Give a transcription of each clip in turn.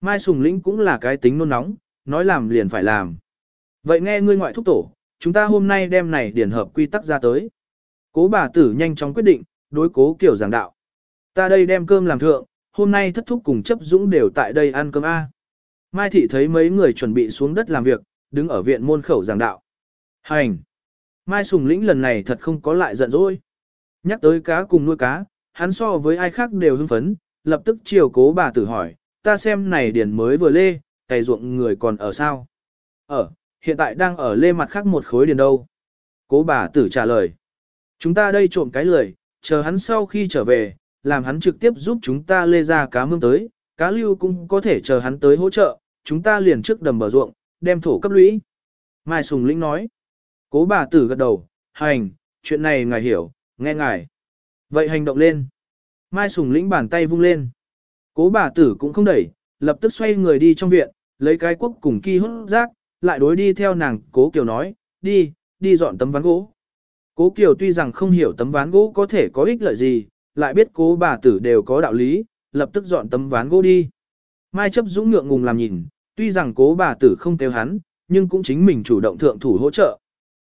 Mai Sùng Lĩnh cũng là cái tính nôn nóng, nói làm liền phải làm. Vậy nghe ngươi ngoại thúc tổ, chúng ta hôm nay đem này điển hợp quy tắc ra tới. Cố bà tử nhanh chóng quyết định, đối cố kiểu giảng đạo. Ta đây đem cơm làm thượng, hôm nay thất thúc cùng chấp dũng đều tại đây ăn cơm A. Mai thị thấy mấy người chuẩn bị xuống đất làm việc, đứng ở viện môn khẩu giảng đạo. Hành! Mai Sùng Lĩnh lần này thật không có lại giận dỗi. Nhắc tới cá cùng nuôi cá, hắn so với ai khác đều hưng phấn, lập tức chiều cố bà tử hỏi, ta xem này điền mới vừa lê, cày ruộng người còn ở sao? Ở, hiện tại đang ở lê mặt khác một khối điền đâu? Cố bà tử trả lời. Chúng ta đây trộm cái lười, chờ hắn sau khi trở về, làm hắn trực tiếp giúp chúng ta lê ra cá mương tới, cá lưu cũng có thể chờ hắn tới hỗ trợ, chúng ta liền trước đầm bờ ruộng, đem thổ cấp lũy. Mai Sùng Lĩnh nói. Cố bà tử gật đầu, hành, chuyện này ngài hiểu, nghe ngài. Vậy hành động lên. Mai Sùng Lĩnh bàn tay vung lên. Cố bà tử cũng không đẩy, lập tức xoay người đi trong viện, lấy cái quốc cùng kỳ hút rác, lại đối đi theo nàng, cố Kiều nói, đi, đi dọn tấm ván gỗ. Cố Kiều tuy rằng không hiểu tấm ván gỗ có thể có ích lợi gì, lại biết cố bà tử đều có đạo lý, lập tức dọn tấm ván gỗ đi. Mai chấp dũng ngượng ngùng làm nhìn, tuy rằng cố bà tử không kêu hắn, nhưng cũng chính mình chủ động thượng thủ hỗ trợ.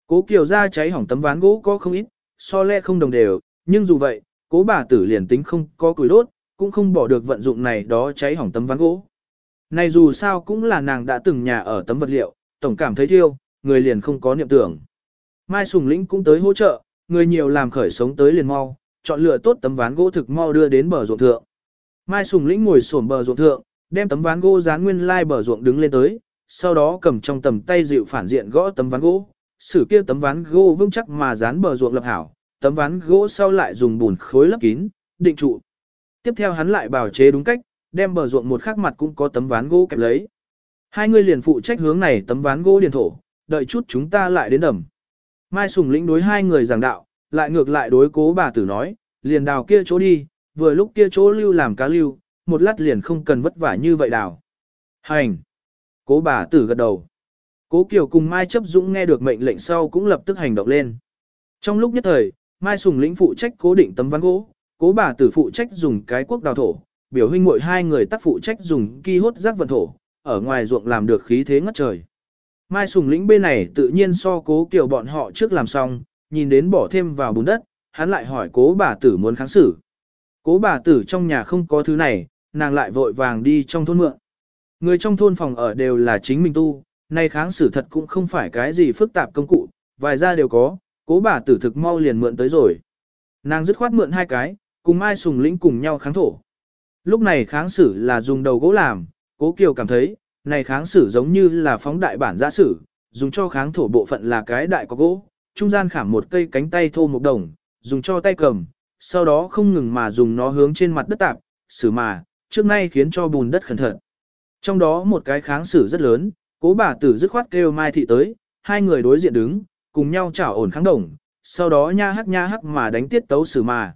Cố Kiều ra cháy hỏng tấm ván gỗ có không ít, so lẽ không đồng đều, nhưng dù vậy, cố bà tử liền tính không có củi đốt, cũng không bỏ được vận dụng này đó cháy hỏng tấm ván gỗ. Này dù sao cũng là nàng đã từng nhà ở tấm vật liệu, tổng cảm thấy thiêu, người liền không có niệm tưởng. Mai Sùng Lĩnh cũng tới hỗ trợ, người nhiều làm khởi sống tới liền mau, chọn lựa tốt tấm ván gỗ thực mau đưa đến bờ ruộng thượng. Mai Sùng Lĩnh ngồi xổm bờ ruộng thượng, đem tấm ván gỗ dán nguyên lai bờ ruộng đứng lên tới, sau đó cầm trong tầm tay dịu phản diện gõ tấm ván gỗ, sử kia tấm ván gỗ vững chắc mà dán bờ ruộng lập hảo, tấm ván gỗ sau lại dùng bùn khối lấp kín, định trụ. Tiếp theo hắn lại bảo chế đúng cách, đem bờ ruộng một khắc mặt cũng có tấm ván gỗ kẹp lấy. Hai người liền phụ trách hướng này tấm ván gỗ điền thổ, đợi chút chúng ta lại đến đầm. Mai Sùng lĩnh đối hai người giảng đạo, lại ngược lại đối cố bà tử nói, liền đào kia chỗ đi, vừa lúc kia chỗ lưu làm cá lưu, một lát liền không cần vất vả như vậy đào. Hành! Cố bà tử gật đầu. Cố Kiều cùng Mai chấp dũng nghe được mệnh lệnh sau cũng lập tức hành động lên. Trong lúc nhất thời, Mai Sùng lĩnh phụ trách cố định tấm ván gỗ, cố bà tử phụ trách dùng cái quốc đào thổ, biểu huynh muội hai người tác phụ trách dùng ki hốt rác vận thổ, ở ngoài ruộng làm được khí thế ngất trời. Mai Sùng lĩnh bên này tự nhiên so cố kiểu bọn họ trước làm xong, nhìn đến bỏ thêm vào bùn đất, hắn lại hỏi cố bà tử muốn kháng xử. Cố bà tử trong nhà không có thứ này, nàng lại vội vàng đi trong thôn mượn. Người trong thôn phòng ở đều là chính mình tu, nay kháng xử thật cũng không phải cái gì phức tạp công cụ, vài gia đều có, cố bà tử thực mau liền mượn tới rồi. Nàng dứt khoát mượn hai cái, cùng Mai Sùng Lĩnh cùng nhau kháng thổ. Lúc này kháng sử là dùng đầu gỗ làm, cố Kiều cảm thấy, này kháng sử giống như là phóng đại bản giã sử, dùng cho kháng thổ bộ phận là cái đại có gỗ, trung gian khảm một cây cánh tay thô một đồng, dùng cho tay cầm, sau đó không ngừng mà dùng nó hướng trên mặt đất tạp, sử mà, trước nay khiến cho bùn đất khẩn thận. Trong đó một cái kháng sử rất lớn, cố bà tử dứt khoát kêu Mai Thị tới, hai người đối diện đứng, cùng nhau chảo ổn kháng đồng, sau đó nha hắc nha hắc mà đánh tiết tấu sử mà.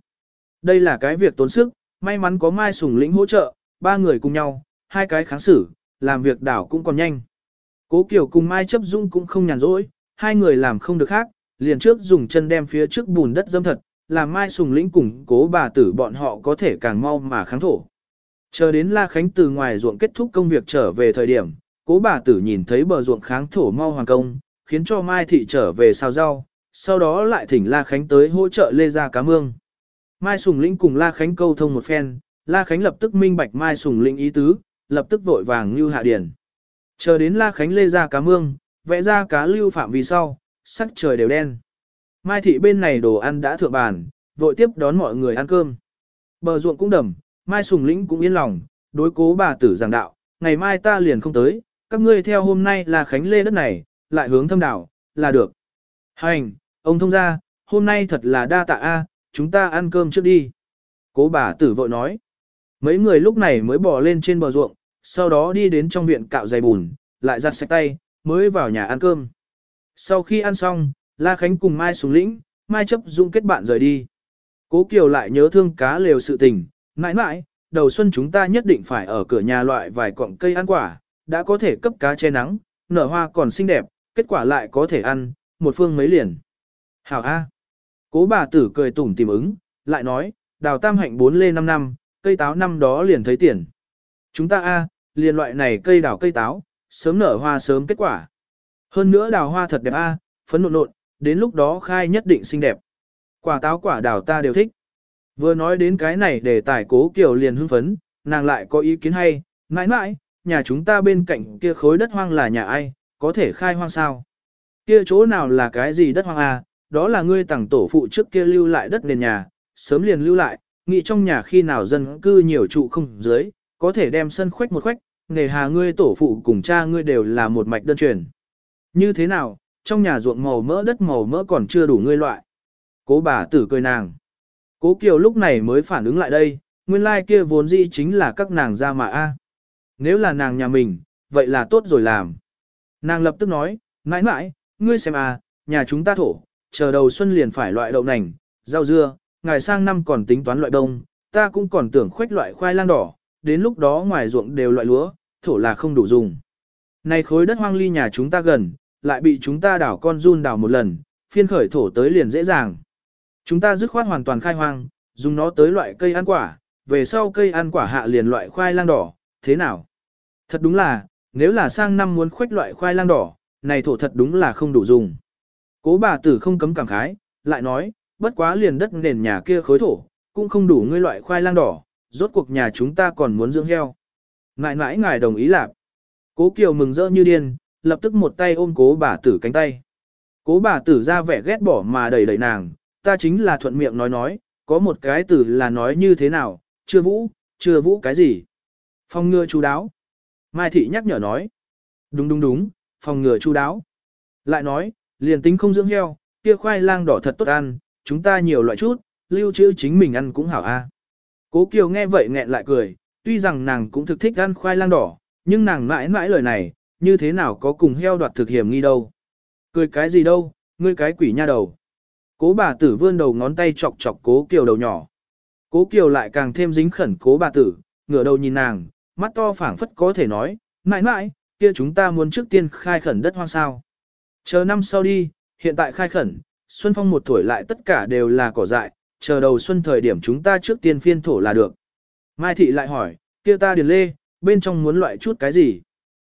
Đây là cái việc tốn sức, may mắn có Mai Sùng lĩnh hỗ trợ, ba người cùng nhau, hai cái kháng xử, làm việc đảo cũng còn nhanh. Cố Kiều cùng Mai chấp dung cũng không nhàn rỗi, hai người làm không được khác, liền trước dùng chân đem phía trước bùn đất dâm thật, làm Mai Sùng lĩnh cùng cố bà tử bọn họ có thể càng mau mà kháng thổ. Chờ đến La Khánh từ ngoài ruộng kết thúc công việc trở về thời điểm, cố bà tử nhìn thấy bờ ruộng kháng thổ mau hoàn công, khiến cho Mai Thị trở về sao rau, sau đó lại thỉnh La Khánh tới hỗ trợ lê ra cá mương. Mai Sùng Lĩnh cùng La Khánh câu thông một phen, La Khánh lập tức minh bạch Mai Sùng Lĩnh ý tứ, lập tức vội vàng như hạ điển. Chờ đến La Khánh lê ra cá mương, vẽ ra cá lưu phạm vì sau, sắc trời đều đen. Mai Thị bên này đồ ăn đã thượng bàn, vội tiếp đón mọi người ăn cơm. Bờ ruộng cũng đầm, Mai Sùng Lĩnh cũng yên lòng, đối cố bà tử giảng đạo, ngày mai ta liền không tới, các ngươi theo hôm nay là Khánh lê đất này, lại hướng thâm đảo, là được. Hành, ông thông ra, hôm nay thật là đa tạ a, chúng ta ăn cơm trước đi. Cố bà tử vội nói. Mấy người lúc này mới bỏ lên trên bờ ruộng, sau đó đi đến trong viện cạo giày bùn, lại giặt sạch tay, mới vào nhà ăn cơm. Sau khi ăn xong, La Khánh cùng Mai xuống lĩnh, Mai chấp dung kết bạn rời đi. Cố Kiều lại nhớ thương cá lều sự tình, mãi mãi, đầu xuân chúng ta nhất định phải ở cửa nhà loại vài cọng cây ăn quả, đã có thể cấp cá che nắng, nở hoa còn xinh đẹp, kết quả lại có thể ăn, một phương mấy liền. Hảo A. Cố bà tử cười tủm tìm ứng, lại nói, đào tam hạnh bốn lê năm năm, cây táo năm đó liền thấy tiền. Chúng ta A, liền loại này cây đào cây táo, sớm nở hoa sớm kết quả. Hơn nữa đào hoa thật đẹp a, phấn nộn nộn, đến lúc đó khai nhất định xinh đẹp. Quả táo quả đào ta đều thích. Vừa nói đến cái này để tài cố kiểu liền hưng phấn, nàng lại có ý kiến hay, mãi mãi, nhà chúng ta bên cạnh kia khối đất hoang là nhà ai, có thể khai hoang sao? Kia chỗ nào là cái gì đất hoang à, đó là ngươi tặng tổ phụ trước kia lưu lại đất nền nhà, sớm liền lưu lại, nghĩ trong nhà khi nào dân cư nhiều trụ không dưới, có thể đem sân khoách một khoách, nghề hà ngươi tổ phụ cùng cha ngươi đều là một mạch đơn truyền. Như thế nào, trong nhà ruộng màu mỡ đất màu mỡ còn chưa đủ ngươi loại. Cố bà tử cười nàng. Cố Kiều lúc này mới phản ứng lại đây, nguyên lai like kia vốn dĩ chính là các nàng ra mà a. Nếu là nàng nhà mình, vậy là tốt rồi làm. Nàng lập tức nói, mãi mãi, ngươi xem à, nhà chúng ta thổ, chờ đầu xuân liền phải loại đậu nành, rau dưa, ngày sang năm còn tính toán loại đông, ta cũng còn tưởng khoách loại khoai lang đỏ, đến lúc đó ngoài ruộng đều loại lúa, thổ là không đủ dùng. Này khối đất hoang ly nhà chúng ta gần, lại bị chúng ta đảo con run đảo một lần, phiên khởi thổ tới liền dễ dàng. Chúng ta dứt khoát hoàn toàn khai hoang, dùng nó tới loại cây ăn quả, về sau cây ăn quả hạ liền loại khoai lang đỏ, thế nào? Thật đúng là, nếu là sang năm muốn khoách loại khoai lang đỏ, này thổ thật đúng là không đủ dùng. Cố bà tử không cấm cảm khái, lại nói, bất quá liền đất nền nhà kia khối thổ, cũng không đủ ngươi loại khoai lang đỏ, rốt cuộc nhà chúng ta còn muốn dưỡng heo. Ngại mãi ngài đồng ý lạp. Cố Kiều mừng rỡ như điên, lập tức một tay ôm cố bà tử cánh tay. Cố bà tử ra vẻ ghét bỏ mà đẩy đẩy nàng, ta chính là thuận miệng nói nói, có một cái từ là nói như thế nào, chưa vũ, chưa vũ cái gì. Phòng ngừa chú đáo. Mai thị nhắc nhở nói. Đúng đúng đúng, phòng ngừa chú đáo. Lại nói, liền tính không dưỡng heo, kia khoai lang đỏ thật tốt ăn, chúng ta nhiều loại chút, lưu trữ chính mình ăn cũng hảo a. Cố Kiều nghe vậy nghẹn lại cười, tuy rằng nàng cũng thực thích ăn khoai lang đỏ, nhưng nàng mãi mãi lời này, như thế nào có cùng heo đoạt thực hiểm nghi đâu. Cười cái gì đâu, ngươi cái quỷ nha đầu. Cố bà tử vươn đầu ngón tay chọc chọc cố Kiều đầu nhỏ. Cố Kiều lại càng thêm dính khẩn cố bà tử, ngửa đầu nhìn nàng, mắt to phảng phất có thể nói, mãi mãi, kia chúng ta muốn trước tiên khai khẩn đất hoang sao. Chờ năm sau đi, hiện tại khai khẩn, xuân phong một tuổi lại tất cả đều là cỏ dại, chờ đầu xuân thời điểm chúng ta trước tiên phiên thổ là được. Mai thị lại hỏi, kia ta điền lê, bên trong muốn loại chút cái gì?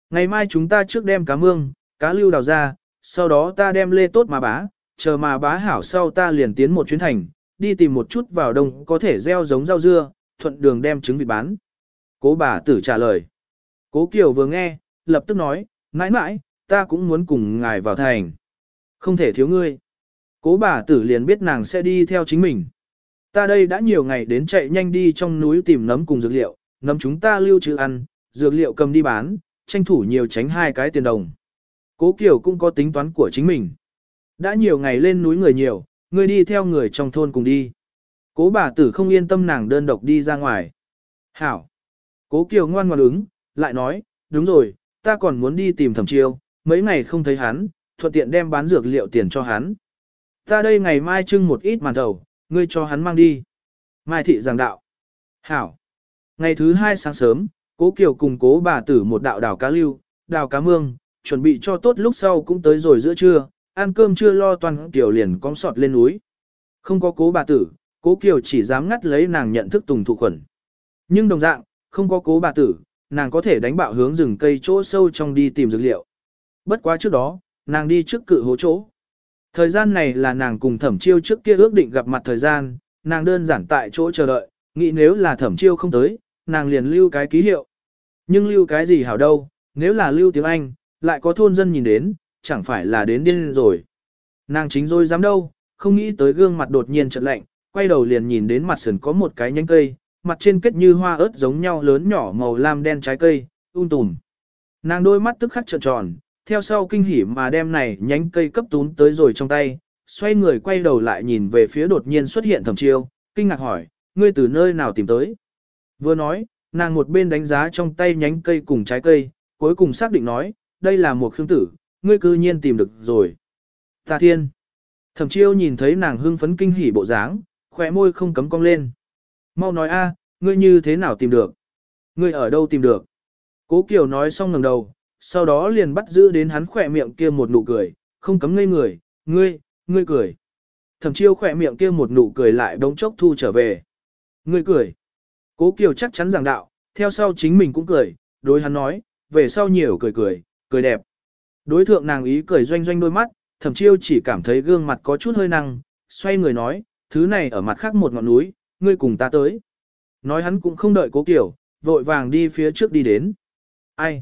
Ngày mai chúng ta trước đem cá mương, cá lưu đào ra, sau đó ta đem lê tốt mà bá, chờ mà bá hảo sau ta liền tiến một chuyến thành, đi tìm một chút vào đông có thể gieo giống rau dưa, thuận đường đem trứng vịt bán. Cố bà tử trả lời. Cố Kiều vừa nghe, lập tức nói, mãi mãi, ta cũng muốn cùng ngài vào thành. Không thể thiếu ngươi. Cố bà tử liền biết nàng sẽ đi theo chính mình. Ta đây đã nhiều ngày đến chạy nhanh đi trong núi tìm nấm cùng dược liệu, nấm chúng ta lưu trữ ăn, dược liệu cầm đi bán, tranh thủ nhiều tránh hai cái tiền đồng. Cố Kiều cũng có tính toán của chính mình. Đã nhiều ngày lên núi người nhiều, người đi theo người trong thôn cùng đi. Cố bà tử không yên tâm nàng đơn độc đi ra ngoài. Hảo. Cố Kiều ngoan ngoãn ứng, lại nói, đúng rồi, ta còn muốn đi tìm thẩm chiêu, mấy ngày không thấy hắn, thuận tiện đem bán dược liệu tiền cho hắn. Ta đây ngày mai trưng một ít màn đầu, ngươi cho hắn mang đi. Mai thị giảng đạo. Hảo. Ngày thứ hai sáng sớm, cố Kiều cùng cố bà tử một đạo đào cá lưu, đào cá mương, chuẩn bị cho tốt lúc sau cũng tới rồi giữa trưa, ăn cơm chưa lo toàn Kiều liền cong sọt lên núi. Không có cố bà tử, cố Kiều chỉ dám ngắt lấy nàng nhận thức tùng thụ khuẩn. Nhưng đồng dạng, không có cố bà tử, nàng có thể đánh bạo hướng rừng cây chỗ sâu trong đi tìm dược liệu. Bất quá trước đó, nàng đi trước cự hố chỗ. Thời gian này là nàng cùng thẩm chiêu trước kia ước định gặp mặt thời gian, nàng đơn giản tại chỗ chờ đợi, nghĩ nếu là thẩm chiêu không tới, nàng liền lưu cái ký hiệu. Nhưng lưu cái gì hảo đâu, nếu là lưu tiếng Anh, lại có thôn dân nhìn đến, chẳng phải là đến điên rồi. Nàng chính rồi dám đâu, không nghĩ tới gương mặt đột nhiên chợt lạnh, quay đầu liền nhìn đến mặt sườn có một cái nhánh cây, mặt trên kết như hoa ớt giống nhau lớn nhỏ màu lam đen trái cây, un tùm. Nàng đôi mắt tức khắc trợn tròn, theo sau kinh hỉ mà đem này nhánh cây cấp tún tới rồi trong tay, xoay người quay đầu lại nhìn về phía đột nhiên xuất hiện thẩm chiêu, kinh ngạc hỏi, ngươi từ nơi nào tìm tới. Vừa nói, nàng một bên đánh giá trong tay nhánh cây cùng trái cây, cuối cùng xác định nói, đây là một khương tử, ngươi cư nhiên tìm được rồi. Ta thiên. Thẩm chiêu nhìn thấy nàng hưng phấn kinh hỉ bộ dáng, khỏe môi không cấm cong lên. Mau nói a, ngươi như thế nào tìm được? Ngươi ở đâu tìm được? Cố Kiều nói xong ngẩng đầu, sau đó liền bắt giữ đến hắn khỏe miệng kia một nụ cười, không cấm ngây người, ngươi, ngươi cười. Thẩm chiêu khỏe miệng kia một nụ cười lại đống chốc thu trở về. Ngươi cười. Cố Kiều chắc chắn giảng đạo, theo sau chính mình cũng cười, đối hắn nói, về sau nhiều cười cười, cười đẹp. Đối thượng nàng ý cười doanh doanh đôi mắt, thẩm chiêu chỉ cảm thấy gương mặt có chút hơi năng, xoay người nói, thứ này ở mặt khác một ngọn núi, ngươi cùng ta tới. Nói hắn cũng không đợi cố kiểu, vội vàng đi phía trước đi đến. Ai?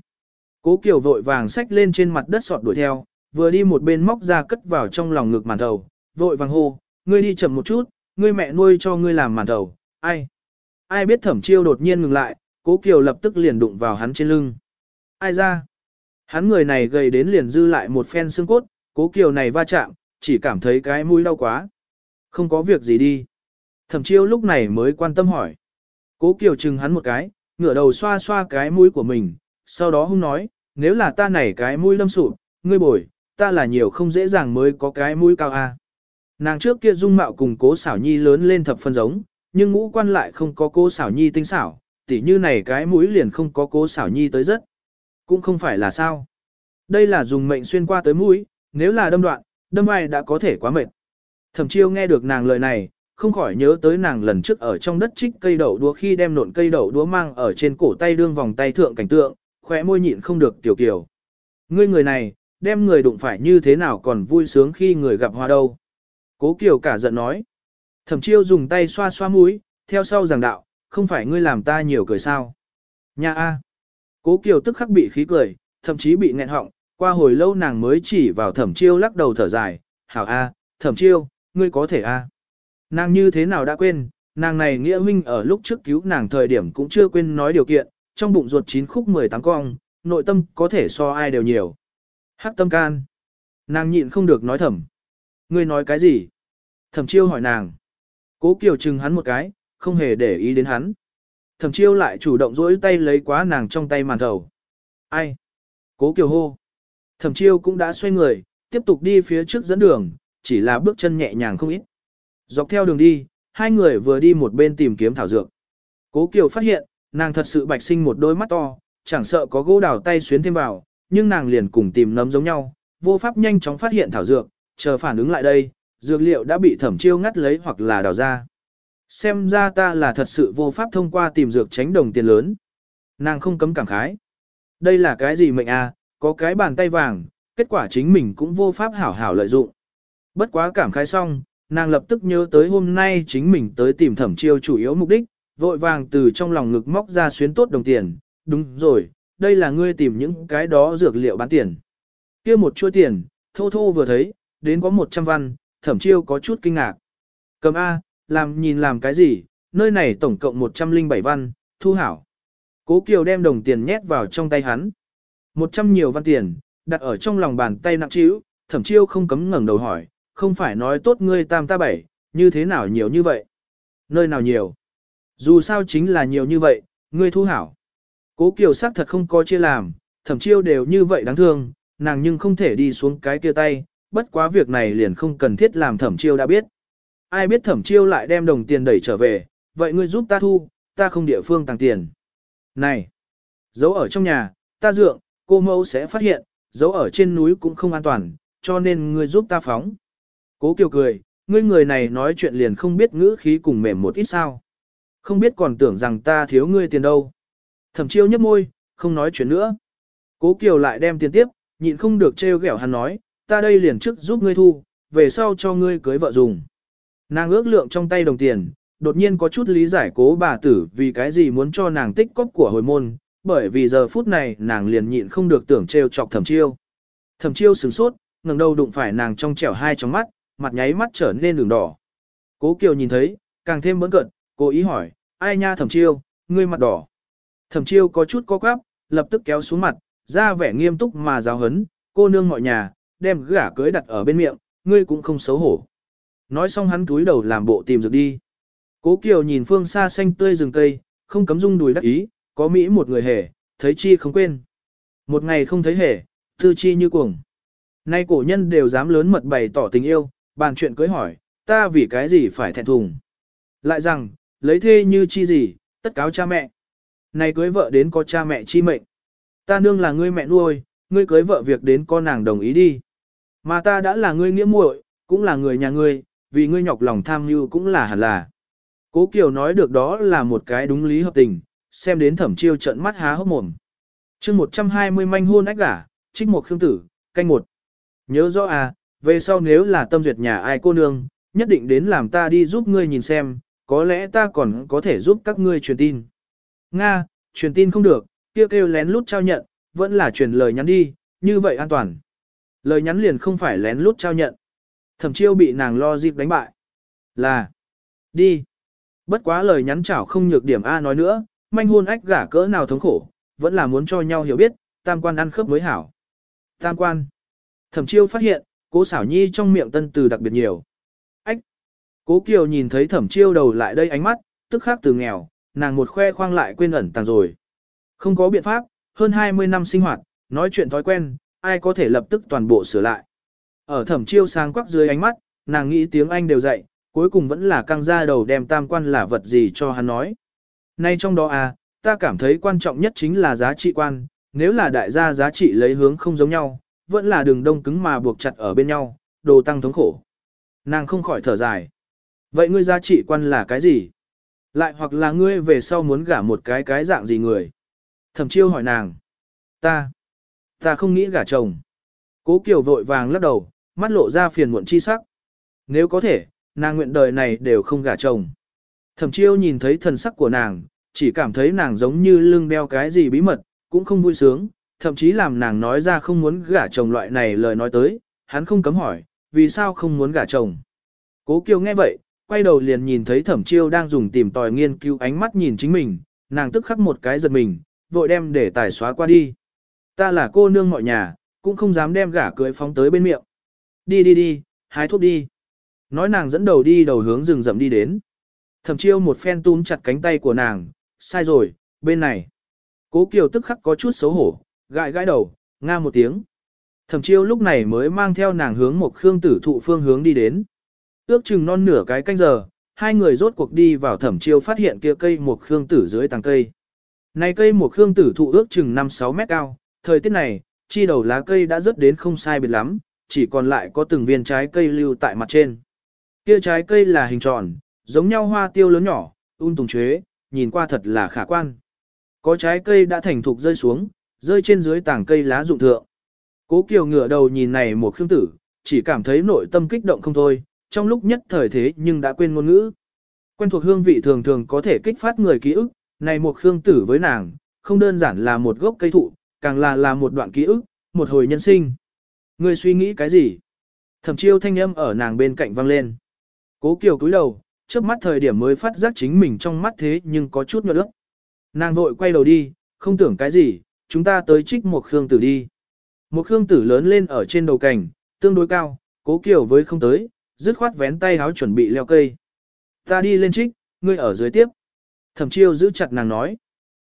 Cố Kiều vội vàng xách lên trên mặt đất sọt đuổi theo, vừa đi một bên móc ra cất vào trong lòng ngực màn thầu, vội vàng hô, ngươi đi chậm một chút, ngươi mẹ nuôi cho ngươi làm màn thầu, ai? Ai biết thẩm chiêu đột nhiên ngừng lại, cố kiều lập tức liền đụng vào hắn trên lưng. Ai ra? Hắn người này gầy đến liền dư lại một phen xương cốt, cố kiều này va chạm, chỉ cảm thấy cái mũi đau quá. Không có việc gì đi. Thẩm chiêu lúc này mới quan tâm hỏi. Cố kiều chừng hắn một cái, ngửa đầu xoa xoa cái mũi của mình, sau đó hung nói, nếu là ta này cái mũi lâm sụp, ngươi bồi, ta là nhiều không dễ dàng mới có cái mũi cao a. Nàng trước kia dung mạo cùng cố xảo nhi lớn lên thập phân giống, nhưng ngũ quan lại không có cố xảo nhi tinh xảo, tỉ như này cái mũi liền không có cố xảo nhi tới rất. Cũng không phải là sao. Đây là dùng mệnh xuyên qua tới mũi, nếu là đâm đoạn, đâm ai đã có thể quá mệt. Thẩm chiêu nghe được nàng lời này, không khỏi nhớ tới nàng lần trước ở trong đất trích cây đậu đúa khi đem nộn cây đậu đúa mang ở trên cổ tay đương vòng tay thượng cảnh tượng, khóe môi nhịn không được tiểu kiều. Ngươi người này, đem người đụng phải như thế nào còn vui sướng khi người gặp hoa đâu. Cố Kiều cả giận nói. Thẩm chiêu dùng tay xoa xoa mũi, theo sau giảng đạo, không phải ngươi làm ta nhiều cười sao. Nha A. Cố Kiều tức khắc bị khí cười, thậm chí bị nghẹn họng, qua hồi lâu nàng mới chỉ vào thẩm chiêu lắc đầu thở dài, hảo A, thẩm chiêu, ngươi có thể A. Nàng như thế nào đã quên, nàng này nghĩa minh ở lúc trước cứu nàng thời điểm cũng chưa quên nói điều kiện, trong bụng ruột chín khúc 18 cong, nội tâm có thể so ai đều nhiều. Hắc tâm can. Nàng nhịn không được nói thầm. Ngươi nói cái gì? Thẩm chiêu hỏi nàng. Cố Kiều chừng hắn một cái, không hề để ý đến hắn. Thẩm chiêu lại chủ động rỗi tay lấy quá nàng trong tay màn thầu. Ai? Cố Kiều hô. Thẩm chiêu cũng đã xoay người, tiếp tục đi phía trước dẫn đường, chỉ là bước chân nhẹ nhàng không ít. Dọc theo đường đi, hai người vừa đi một bên tìm kiếm thảo dược. Cố Kiều phát hiện, nàng thật sự bạch sinh một đôi mắt to, chẳng sợ có gỗ đào tay xuyến thêm vào, nhưng nàng liền cùng tìm nấm giống nhau, vô pháp nhanh chóng phát hiện thảo dược, chờ phản ứng lại đây, dược liệu đã bị thẩm chiêu ngắt lấy hoặc là đào ra. Xem ra ta là thật sự vô pháp thông qua tìm dược tránh đồng tiền lớn. Nàng không cấm cảm khái. Đây là cái gì mệnh à, có cái bàn tay vàng, kết quả chính mình cũng vô pháp hảo hảo lợi dụng. Bất quá cảm khái xong, nàng lập tức nhớ tới hôm nay chính mình tới tìm thẩm chiêu chủ yếu mục đích, vội vàng từ trong lòng ngực móc ra xuyến tốt đồng tiền. Đúng rồi, đây là ngươi tìm những cái đó dược liệu bán tiền. kia một chua tiền, thô thô vừa thấy, đến có 100 văn, thẩm chiêu có chút kinh ngạc. Cầm A, làm nhìn làm cái gì, nơi này tổng cộng 107 văn, thu hảo. Cố Kiều đem đồng tiền nhét vào trong tay hắn. 100 nhiều văn tiền, đặt ở trong lòng bàn tay nặng trĩu, thẩm chiêu không cấm ngẩng đầu hỏi, không phải nói tốt ngươi tam ta bảy, như thế nào nhiều như vậy? Nơi nào nhiều? Dù sao chính là nhiều như vậy, ngươi thu hảo. Cố Kiều sắc thật không có chia làm, thẩm chiêu đều như vậy đáng thương, nàng nhưng không thể đi xuống cái kia tay, bất quá việc này liền không cần thiết làm thẩm chiêu đã biết. Ai biết thẩm chiêu lại đem đồng tiền đẩy trở về, vậy ngươi giúp ta thu, ta không địa phương tàng tiền. Này, giấu ở trong nhà, ta dượng, cô mẫu sẽ phát hiện, giấu ở trên núi cũng không an toàn, cho nên ngươi giúp ta phóng. Cố Kiều cười, ngươi người này nói chuyện liền không biết ngữ khí cùng mềm một ít sao. Không biết còn tưởng rằng ta thiếu ngươi tiền đâu. Thẩm chiêu nhấp môi, không nói chuyện nữa. Cố Kiều lại đem tiền tiếp, nhịn không được trêu ghẹo hắn nói, ta đây liền trước giúp ngươi thu, về sau cho ngươi cưới vợ dùng. Nàng ước lượng trong tay đồng tiền, đột nhiên có chút lý giải cố bà tử vì cái gì muốn cho nàng tích cóp của hồi môn, bởi vì giờ phút này nàng liền nhịn không được tưởng trêu chọc thẩm chiêu. Thẩm chiêu sửng sốt, ngẩng đầu đụng phải nàng trong trẻo hai trong mắt, mặt nháy mắt trở nên đường đỏ. Cố Kiều nhìn thấy, càng thêm bấn cận, cố ý hỏi, ai nha thẩm chiêu, ngươi mặt đỏ. Thẩm chiêu có chút có quáp, lập tức kéo xuống mặt, ra vẻ nghiêm túc mà giáo hấn, cô nương mọi nhà, đem gả cưới đặt ở bên miệng, ngươi cũng không xấu hổ. Nói xong hắn túi đầu làm bộ tìm dược đi. Cố Kiều nhìn phương xa xanh tươi rừng cây, không cấm rung đùi đắc ý, có Mỹ một người hề, thấy chi không quên. Một ngày không thấy hề, tư chi như cuồng. Nay cổ nhân đều dám lớn mật bày tỏ tình yêu, bàn chuyện cưới hỏi, ta vì cái gì phải thẹn thùng. Lại rằng, lấy thê như chi gì, tất cáo cha mẹ. Này cưới vợ đến có cha mẹ chi mệnh. Ta nương là ngươi mẹ nuôi, ngươi cưới vợ việc đến con nàng đồng ý đi. Mà ta đã là ngươi nghĩa muội, cũng là người nhà ngươi, vì ngươi nhọc lòng tham mưu cũng là hẳn là. Cố Kiều nói được đó là một cái đúng lý hợp tình, xem đến thẩm chiêu trận mắt há hốc mồm. chương 120 manh hôn ách gả, trích một khương tử, canh một. Nhớ rõ à, về sau nếu là tâm duyệt nhà ai cô nương, nhất định đến làm ta đi giúp ngươi nhìn xem, có lẽ ta còn có thể giúp các ngươi truyền tin. Nga, truyền tin không được, kia kêu, kêu lén lút trao nhận, vẫn là truyền lời nhắn đi, như vậy an toàn. Lời nhắn liền không phải lén lút trao nhận. Thẩm chiêu bị nàng lo dịp đánh bại. Là, đi. Bất quá lời nhắn chảo không nhược điểm A nói nữa, manh hôn ách gả cỡ nào thống khổ, vẫn là muốn cho nhau hiểu biết, tam quan ăn khớp mới hảo. Tam quan. Thẩm chiêu phát hiện, cố xảo nhi trong miệng tân từ đặc biệt nhiều. Cố Kiều nhìn thấy thẩm chiêu đầu lại đây ánh mắt, tức khắc từ nghèo, nàng một khoe khoang lại quên ẩn tàng rồi. Không có biện pháp, hơn 20 năm sinh hoạt, nói chuyện thói quen, ai có thể lập tức toàn bộ sửa lại. Ở thẩm chiêu sáng quắc dưới ánh mắt, nàng nghĩ tiếng Anh đều dạy, cuối cùng vẫn là căng ra đầu đem tam quan là vật gì cho hắn nói. Nay trong đó à, ta cảm thấy quan trọng nhất chính là giá trị quan, nếu là đại gia giá trị lấy hướng không giống nhau, vẫn là đường đông cứng mà buộc chặt ở bên nhau, đồ tăng thống khổ. Nàng không khỏi thở dài. Vậy ngươi giá trị quan là cái gì? Lại hoặc là ngươi về sau muốn gả một cái cái dạng gì người? Thẩm chiêu hỏi nàng. Ta. Ta không nghĩ gả chồng. Cố Kiều vội vàng lắc đầu, mắt lộ ra phiền muộn chi sắc. Nếu có thể, nàng nguyện đời này đều không gả chồng. Thẩm chiêu nhìn thấy thần sắc của nàng, chỉ cảm thấy nàng giống như lưng đeo cái gì bí mật, cũng không vui sướng, thậm chí làm nàng nói ra không muốn gả chồng loại này lời nói tới, hắn không cấm hỏi, vì sao không muốn gả chồng. Cố Kiều nghe vậy, quay đầu liền nhìn thấy thẩm chiêu đang dùng tìm tòi nghiên cứu ánh mắt nhìn chính mình, nàng tức khắc một cái giật mình, vội đem để tài xóa qua đi. Ta là cô nương mọi nhà, cũng không dám đem gả cưới phóng tới bên miệng. Đi đi đi, hái thuốc đi. Nói nàng dẫn đầu đi đầu hướng rừng rậm đi đến. Thẩm chiêu một phen túm chặt cánh tay của nàng, sai rồi, bên này. Cố Kiều tức khắc có chút xấu hổ, gãi gãi đầu, nga một tiếng. Thẩm chiêu lúc này mới mang theo nàng hướng một khương tử thụ phương hướng đi đến. Ước chừng non nửa cái canh giờ, hai người rốt cuộc đi vào thẩm chiêu phát hiện kia cây một khương tử dưới tàng cây. Này cây một khương tử thụ ước chừng 5-6 mét cao, thời tiết này, chi đầu lá cây đã rớt đến không sai biệt lắm, chỉ còn lại có từng viên trái cây lưu tại mặt trên. Kia trái cây là hình tròn, giống nhau hoa tiêu lớn nhỏ, un tùng chuế, nhìn qua thật là khả quan. Có trái cây đã thành thục rơi xuống, rơi trên dưới tảng cây lá rụng thượng. Cố Kiều ngửa đầu nhìn này một khương tử, chỉ cảm thấy nội tâm kích động không thôi, trong lúc nhất thời thế nhưng đã quên ngôn ngữ. Quen thuộc hương vị thường thường có thể kích phát người ký ức, này một khương tử với nàng, không đơn giản là một gốc cây thụ, càng là là một đoạn ký ức, một hồi nhân sinh. Người suy nghĩ cái gì? Thẩm chiêu thanh âm ở nàng bên cạnh vang lên. Cố Kiều cúi đầu, trước mắt thời điểm mới phát giác chính mình trong mắt thế nhưng có chút nhợt ước. Nàng vội quay đầu đi, không tưởng cái gì, chúng ta tới trích một khương tử đi. Một khương tử lớn lên ở trên đầu cành, tương đối cao, cố Kiều với không tới, dứt khoát vén tay háo chuẩn bị leo cây. Ta đi lên trích, ngươi ở dưới tiếp. Thẩm chiêu giữ chặt nàng nói.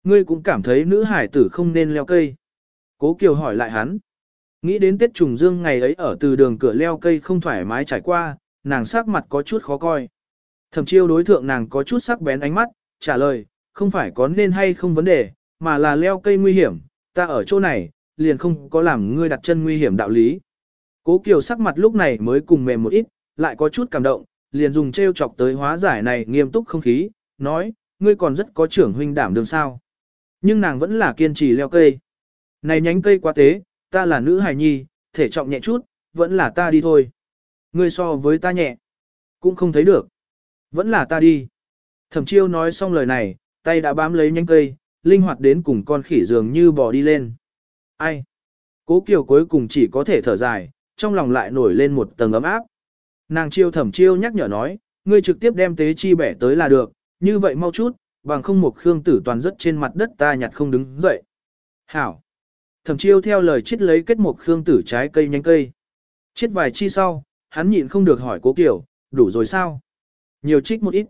Ngươi cũng cảm thấy nữ hải tử không nên leo cây. Cố Kiều hỏi lại hắn. Nghĩ đến Tết trùng dương ngày ấy ở từ đường cửa leo cây không thoải mái trải qua, nàng sắc mặt có chút khó coi. Thẩm chiêu đối thượng nàng có chút sắc bén ánh mắt, trả lời, không phải có nên hay không vấn đề, mà là leo cây nguy hiểm, ta ở chỗ này, liền không có làm ngươi đặt chân nguy hiểm đạo lý. Cố Kiều sắc mặt lúc này mới cùng mềm một ít, lại có chút cảm động, liền dùng treo chọc tới hóa giải này nghiêm túc không khí, nói, ngươi còn rất có trưởng huynh đảm đường sao. Nhưng nàng vẫn là kiên trì leo cây. Này nhánh cây quá tế, ta là nữ hài nhi, thể trọng nhẹ chút, vẫn là ta đi thôi. Ngươi so với ta nhẹ, cũng không thấy được. Vẫn là ta đi. Thẩm chiêu nói xong lời này, tay đã bám lấy nhánh cây, linh hoạt đến cùng con khỉ dường như bò đi lên. Ai? Cố Kiều cuối cùng chỉ có thể thở dài, trong lòng lại nổi lên một tầng ấm áp. Nàng chiêu thẩm chiêu nhắc nhở nói, ngươi trực tiếp đem tế chi bẻ tới là được, như vậy mau chút, bằng không một khương tử toàn rất trên mặt đất ta nhặt không đứng dậy. Hảo. Thẩm chiêu theo lời chết lấy kết một khương tử trái cây nhánh cây. Chết vài chi sau, hắn nhịn không được hỏi cố kiểu, đủ rồi sao? Nhiều trích một ít.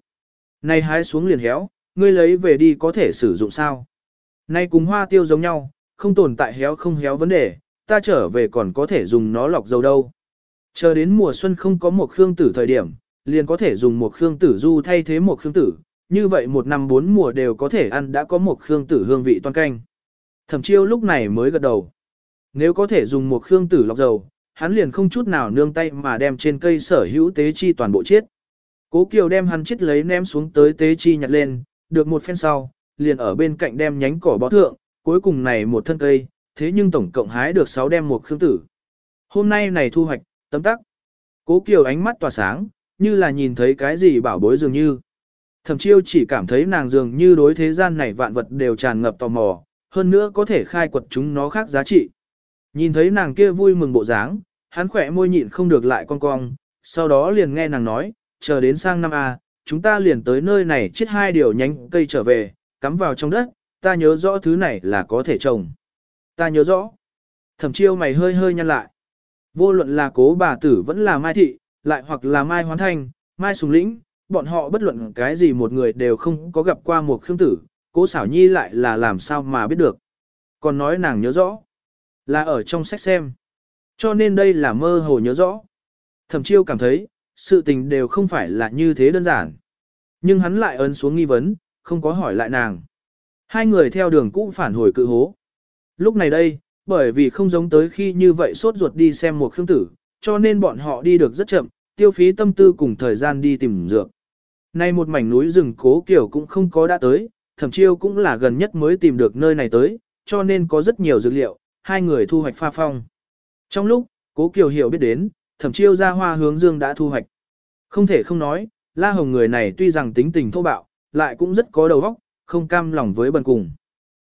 Này hái xuống liền héo, ngươi lấy về đi có thể sử dụng sao? nay cùng hoa tiêu giống nhau, không tồn tại héo không héo vấn đề, ta trở về còn có thể dùng nó lọc dầu đâu. Chờ đến mùa xuân không có một khương tử thời điểm, liền có thể dùng một khương tử du thay thế một khương tử, như vậy một năm bốn mùa đều có thể ăn đã có một khương tử hương vị toan canh. Thẩm chiêu lúc này mới gật đầu. Nếu có thể dùng một khương tử lọc dầu, hắn liền không chút nào nương tay mà đem trên cây sở hữu tế chi toàn bộ chiết. Cố Kiều đem hắn chiết lấy ném xuống tới tế chi nhặt lên, được một phen sau, liền ở bên cạnh đem nhánh cỏ bó thượng, cuối cùng này một thân cây, thế nhưng tổng cộng hái được 6 đem một khương tử. Hôm nay này thu hoạch, tấm tắc. Cố Kiều ánh mắt tỏa sáng, như là nhìn thấy cái gì bảo bối dường như. Thẩm chiêu chỉ cảm thấy nàng dường như đối thế gian này vạn vật đều tràn ngập tò mò, hơn nữa có thể khai quật chúng nó khác giá trị. Nhìn thấy nàng kia vui mừng bộ dáng, hắn khỏe môi nhịn không được lại con cong, sau đó liền nghe nàng nói, chờ đến sang năm A, chúng ta liền tới nơi này chiết hai điều nhánh cây trở về, cắm vào trong đất, ta nhớ rõ thứ này là có thể trồng. Ta nhớ rõ. Thẩm chiêu mày hơi hơi nhăn lại. Vô luận là cố bà tử vẫn là Mai Thị, lại hoặc là Mai Hoán Thanh, Mai Sùng Lĩnh, bọn họ bất luận cái gì một người đều không có gặp qua một khương tử, cố xảo nhi lại là làm sao mà biết được. Còn nói nàng nhớ rõ, là ở trong sách xem. Cho nên đây là mơ hồ nhớ rõ. Thẩm chiêu cảm thấy, sự tình đều không phải là như thế đơn giản. Nhưng hắn lại ấn xuống nghi vấn, không có hỏi lại nàng. Hai người theo đường cũ phản hồi cự hố. Lúc này đây, bởi vì không giống tới khi như vậy sốt ruột đi xem một khương tử, cho nên bọn họ đi được rất chậm, tiêu phí tâm tư cùng thời gian đi tìm dược. Nay một mảnh núi rừng cố kiểu cũng không có đã tới, thẩm chiêu cũng là gần nhất mới tìm được nơi này tới, cho nên có rất nhiều dược liệu, hai người thu hoạch pha phong. Trong lúc, cố kiều hiểu biết đến, thẩm chiêu ra hoa hướng dương đã thu hoạch. Không thể không nói, la hồng người này tuy rằng tính tình thô bạo, lại cũng rất có đầu óc, không cam lòng với bần cùng.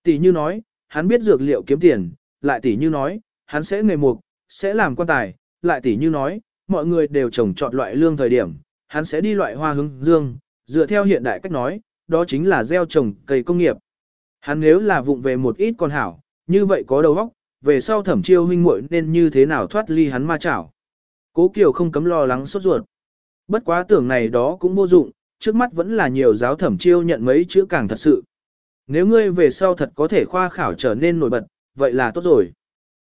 Tỷ như nói, hắn biết dược liệu kiếm tiền, lại tỷ như nói, hắn sẽ nghề mục, sẽ làm quan tài, lại tỷ như nói, mọi người đều trồng trọt loại lương thời điểm, hắn sẽ đi loại hoa hướng dương, dựa theo hiện đại cách nói, đó chính là gieo trồng cây công nghiệp. Hắn nếu là vụng về một ít con hảo, như vậy có đầu óc, về sau thẩm chiêu huynh muội nên như thế nào thoát ly hắn ma chảo. Cố Kiều không cấm lo lắng sốt ruột. Bất quá tưởng này đó cũng vô dụng, trước mắt vẫn là nhiều giáo thẩm chiêu nhận mấy chữ càng thật sự. Nếu ngươi về sau thật có thể khoa khảo trở nên nổi bật, vậy là tốt rồi.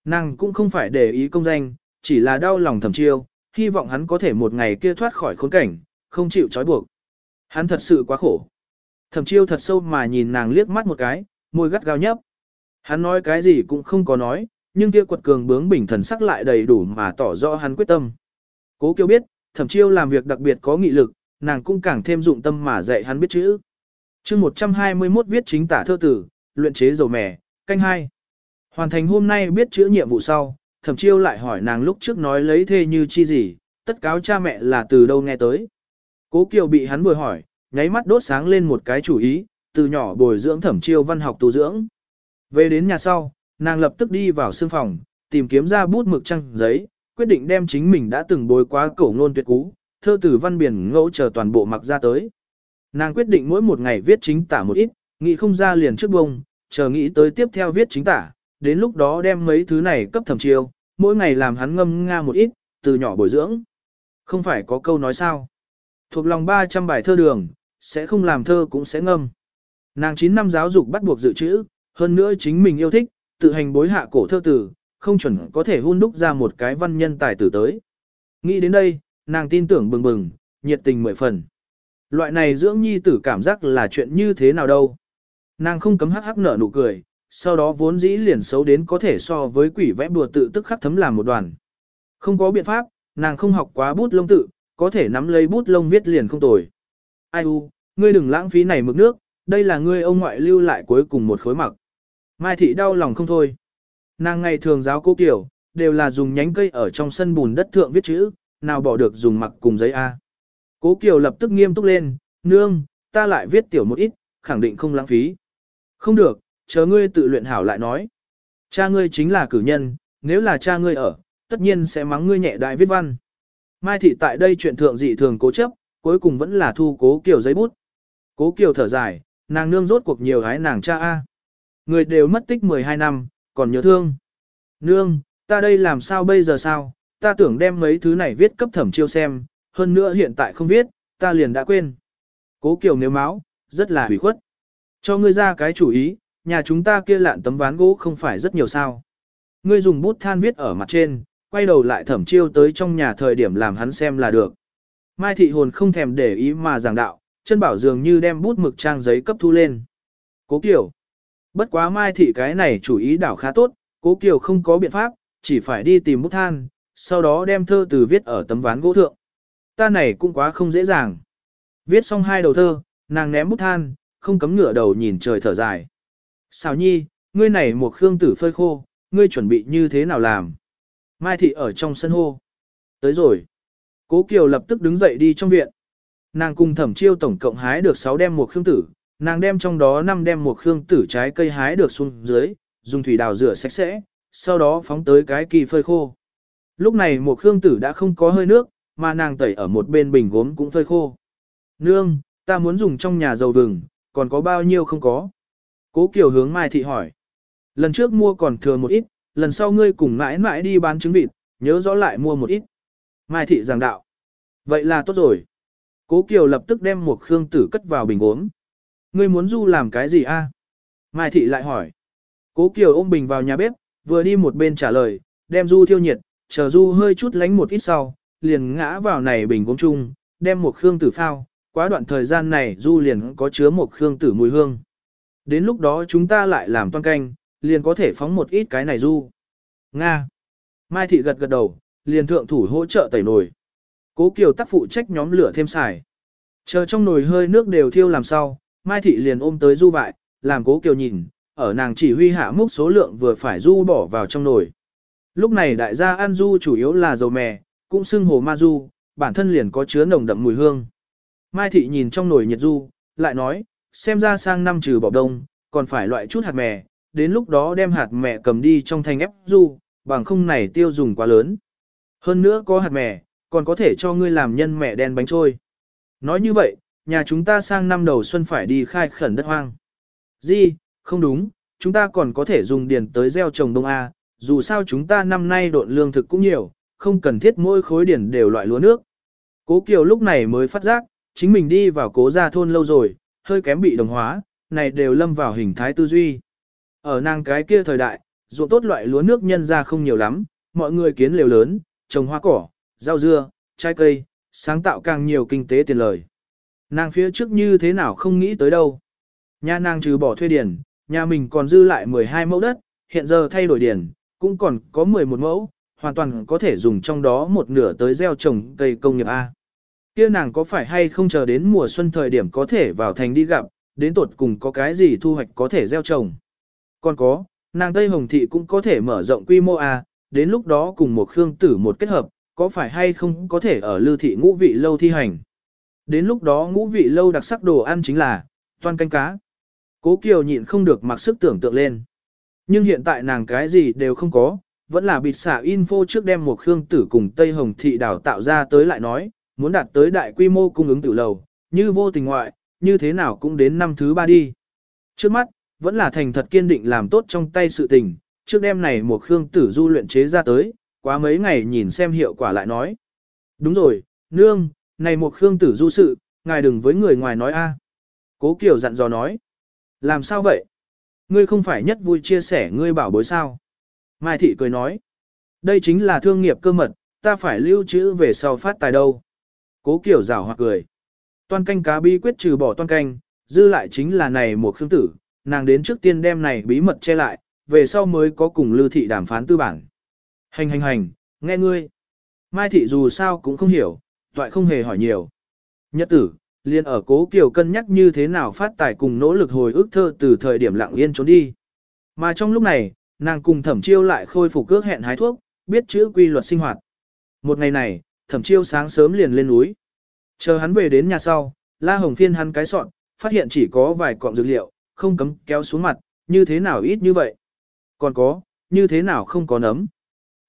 Nàng cũng không phải để ý công danh, chỉ là đau lòng thầm chiêu, hy vọng hắn có thể một ngày kia thoát khỏi khốn cảnh, không chịu trói buộc. Hắn thật sự quá khổ. Thẩm chiêu thật sâu mà nhìn nàng liếc mắt một cái, môi gắt gao nhấp. Hắn nói cái gì cũng không có nói, nhưng kia quật cường bướng bình thần sắc lại đầy đủ mà tỏ rõ hắn quyết tâm. Cố kiêu biết, thẩm chiêu làm việc đặc biệt có nghị lực, nàng cũng càng thêm dụng tâm mà dạy hắn biết chữ. chương 121 viết chính tả thơ tử, luyện chế dầu mè, canh hai. Hoàn thành hôm nay biết chữ nhiệm vụ sau, thẩm chiêu lại hỏi nàng lúc trước nói lấy thê như chi gì, tất cáo cha mẹ là từ đâu nghe tới. Cố Kiều bị hắn vừa hỏi, nháy mắt đốt sáng lên một cái chủ ý, từ nhỏ bồi dưỡng thẩm chiêu văn học tu dưỡng. Về đến nhà sau, nàng lập tức đi vào sương phòng, tìm kiếm ra bút mực trăng giấy, quyết định đem chính mình đã từng bồi quá cổ ngôn tuyệt cú, thơ từ văn biển ngẫu chờ toàn bộ mặc ra tới. Nàng quyết định mỗi một ngày viết chính tả một ít, nghĩ không ra liền trước bông, chờ nghĩ tới tiếp theo viết chính tả, đến lúc đó đem mấy thứ này cấp thẩm chiêu, mỗi ngày làm hắn ngâm nga một ít, từ nhỏ bồi dưỡng. Không phải có câu nói sao? Thuộc lòng 300 bài thơ đường, sẽ không làm thơ cũng sẽ ngâm. Nàng 9 năm giáo dục bắt buộc dự trữ, hơn nữa chính mình yêu thích, tự hành bối hạ cổ thơ tử, không chuẩn có thể hun đúc ra một cái văn nhân tài tử tới. Nghĩ đến đây, nàng tin tưởng bừng bừng, nhiệt tình mười phần. Loại này dưỡng nhi tử cảm giác là chuyện như thế nào đâu. Nàng không cấm hắc hắc nở nụ cười, sau đó vốn dĩ liền xấu đến có thể so với quỷ vẽ bùa tự tức khắc thấm làm một đoàn. Không có biện pháp, nàng không học quá bút lông tự, có thể nắm lấy bút lông viết liền không tồi. Ai u, ngươi đừng lãng phí này mực nước, đây là ngươi ông ngoại lưu lại cuối cùng một khối mặc. Mai thị đau lòng không thôi. Nàng ngày thường giáo cô kiểu, đều là dùng nhánh cây ở trong sân bùn đất thượng viết chữ, nào bỏ được dùng mặc cùng giấy A. Cố Kiều lập tức nghiêm túc lên, nương, ta lại viết tiểu một ít, khẳng định không lãng phí. Không được, chờ ngươi tự luyện hảo lại nói. Cha ngươi chính là cử nhân, nếu là cha ngươi ở, tất nhiên sẽ mắng ngươi nhẹ đại viết văn. Mai thị tại đây chuyện thượng dị thường cố chấp, cuối cùng vẫn là thu cố Kiều giấy bút. Cố Kiều thở dài, nàng nương rốt cuộc nhiều gái nàng cha A. Người đều mất tích 12 năm, còn nhớ thương. Nương, ta đây làm sao bây giờ sao, ta tưởng đem mấy thứ này viết cấp thẩm chiêu xem, hơn nữa hiện tại không viết, ta liền đã quên. Cố Kiều nếu máu, rất là hủy khuất. Cho ngươi ra cái chủ ý, nhà chúng ta kia lạn tấm ván gỗ không phải rất nhiều sao. Ngươi dùng bút than viết ở mặt trên, quay đầu lại thẩm chiêu tới trong nhà thời điểm làm hắn xem là được. Mai thị hồn không thèm để ý mà giảng đạo, chân bảo dường như đem bút mực trang giấy cấp thu lên. Cố Kiều. Bất quá Mai thị cái này chủ ý đảo khá tốt, Cố Kiều không có biện pháp, chỉ phải đi tìm bút than, sau đó đem thơ từ viết ở tấm ván gỗ thượng. Ta này cũng quá không dễ dàng. Viết xong hai đầu thơ, nàng ném bút than, không cấm ngửa đầu nhìn trời thở dài. Xào nhi, ngươi này một khương tử phơi khô, ngươi chuẩn bị như thế nào làm? Mai thị ở trong sân hô. Tới rồi. Cố Kiều lập tức đứng dậy đi trong viện. Nàng cùng thẩm chiêu tổng cộng hái được 6 đem một khương tử, nàng đem trong đó 5 đem một khương tử trái cây hái được xuống dưới, dùng thủy đào rửa sạch sẽ, sau đó phóng tới cái kỳ phơi khô. Lúc này một khương tử đã không có hơi nước, mà nàng tẩy ở một bên bình gốm cũng phơi khô. Nương, ta muốn dùng trong nhà dầu vừng, còn có bao nhiêu không có? Cố Kiều hướng Mai Thị hỏi. Lần trước mua còn thừa một ít, lần sau ngươi cùng mãi mãi đi bán trứng vịt, nhớ rõ lại mua một ít. Mai Thị giảng đạo. Vậy là tốt rồi. Cố Kiều lập tức đem một khương tử cất vào bình uống. Ngươi muốn du làm cái gì a? Mai Thị lại hỏi. Cố Kiều ôm bình vào nhà bếp, vừa đi một bên trả lời, đem du thiêu nhiệt, chờ du hơi chút lánh một ít sau, liền ngã vào này bình gốm chung, đem một khương tử phao, quá đoạn thời gian này du liền có chứa một khương tử mùi hương. Đến lúc đó chúng ta lại làm toan canh, liền có thể phóng một ít cái này du. Nga. Mai thị gật gật đầu, liền thượng thủ hỗ trợ tẩy nồi. Cố Kiều tác phụ trách nhóm lửa thêm xài. Chờ trong nồi hơi nước đều thiêu làm sau, Mai thị liền ôm tới du vại, làm Cố Kiều nhìn, ở nàng chỉ huy hạ múc số lượng vừa phải du bỏ vào trong nồi. Lúc này đại gia ăn du chủ yếu là dầu mè, cũng xưng hồ ma du, bản thân liền có chứa nồng đậm mùi hương. Mai thị nhìn trong nồi nhiệt du, lại nói, xem ra sang năm trừ bỏ đông, còn phải loại chút hạt mè, đến lúc đó đem hạt mè cầm đi trong thành ép du, bằng không này tiêu dùng quá lớn. Hơn nữa có hạt mè, còn có thể cho ngươi làm nhân mẹ đen bánh trôi. Nói như vậy, nhà chúng ta sang năm đầu xuân phải đi khai khẩn đất hoang. Gì, không đúng, chúng ta còn có thể dùng điền tới gieo trồng đông A, dù sao chúng ta năm nay độn lương thực cũng nhiều, không cần thiết mỗi khối điển đều loại lúa nước. Cố Kiều lúc này mới phát giác, chính mình đi vào cố gia thôn lâu rồi, hơi kém bị đồng hóa, này đều lâm vào hình thái tư duy. Ở nàng cái kia thời đại, ruộng tốt loại lúa nước nhân ra không nhiều lắm, mọi người kiến lều lớn, trồng hoa cỏ, rau dưa, trái cây, sáng tạo càng nhiều kinh tế tiền lời. Nàng phía trước như thế nào không nghĩ tới đâu. Nhà nàng trừ bỏ thuê điển, nhà mình còn dư lại 12 mẫu đất, hiện giờ thay đổi điển, cũng còn có 11 mẫu, hoàn toàn có thể dùng trong đó một nửa tới gieo trồng cây công nghiệp A. Kia nàng có phải hay không chờ đến mùa xuân thời điểm có thể vào thành đi gặp, đến tột cùng có cái gì thu hoạch có thể gieo trồng. Còn có, nàng Tây Hồng Thị cũng có thể mở rộng quy mô A, đến lúc đó cùng một khương tử một kết hợp, có phải hay không có thể ở lưu thị ngũ vị lâu thi hành. Đến lúc đó ngũ vị lâu đặc sắc đồ ăn chính là, toan canh cá. Cố Kiều nhịn không được mặc sức tưởng tượng lên. Nhưng hiện tại nàng cái gì đều không có, vẫn là bịt xả info trước đem một khương tử cùng Tây Hồng Thị đào tạo ra tới lại nói, muốn đạt tới đại quy mô cung ứng tiểu lầu, như vô tình ngoại, như thế nào cũng đến năm thứ ba đi. Trước mắt, vẫn là thành thật kiên định làm tốt trong tay sự tình, trước đêm này một khương tử du luyện chế ra tới, quá mấy ngày nhìn xem hiệu quả lại nói. Đúng rồi, nương, này một khương tử du sự, ngài đừng với người ngoài nói a. Cố Kiều dặn dò nói. Làm sao vậy? Ngươi không phải nhất vui chia sẻ ngươi bảo bối sao? Mai Thị cười nói. Đây chính là thương nghiệp cơ mật, ta phải lưu trữ về sau phát tài đâu. Cố Kiều rào hoặc cười. Toan canh cá bí quyết trừ bỏ toan canh, dư lại chính là này một khương tử, nàng đến trước tiên đem này bí mật che lại, về sau mới có cùng lưu thị đàm phán tư bản. Hành hành hành, nghe ngươi. Mai thị dù sao cũng không hiểu, toại không hề hỏi nhiều. Nhất tử, liền ở cố kiều cân nhắc như thế nào phát tài cùng nỗ lực hồi ức thơ từ thời điểm lặng yên trốn đi. Mà trong lúc này, nàng cùng thẩm chiêu lại khôi phục cước hẹn hái thuốc, biết chữ quy luật sinh hoạt. Một ngày này, thẩm chiêu sáng sớm liền lên núi. Chờ hắn về đến nhà sau, la hồng phiên hắn cái sọn, phát hiện chỉ có vài cọng dược liệu, không cấm kéo xuống mặt, như thế nào ít như vậy. Còn có, như thế nào không có nấm.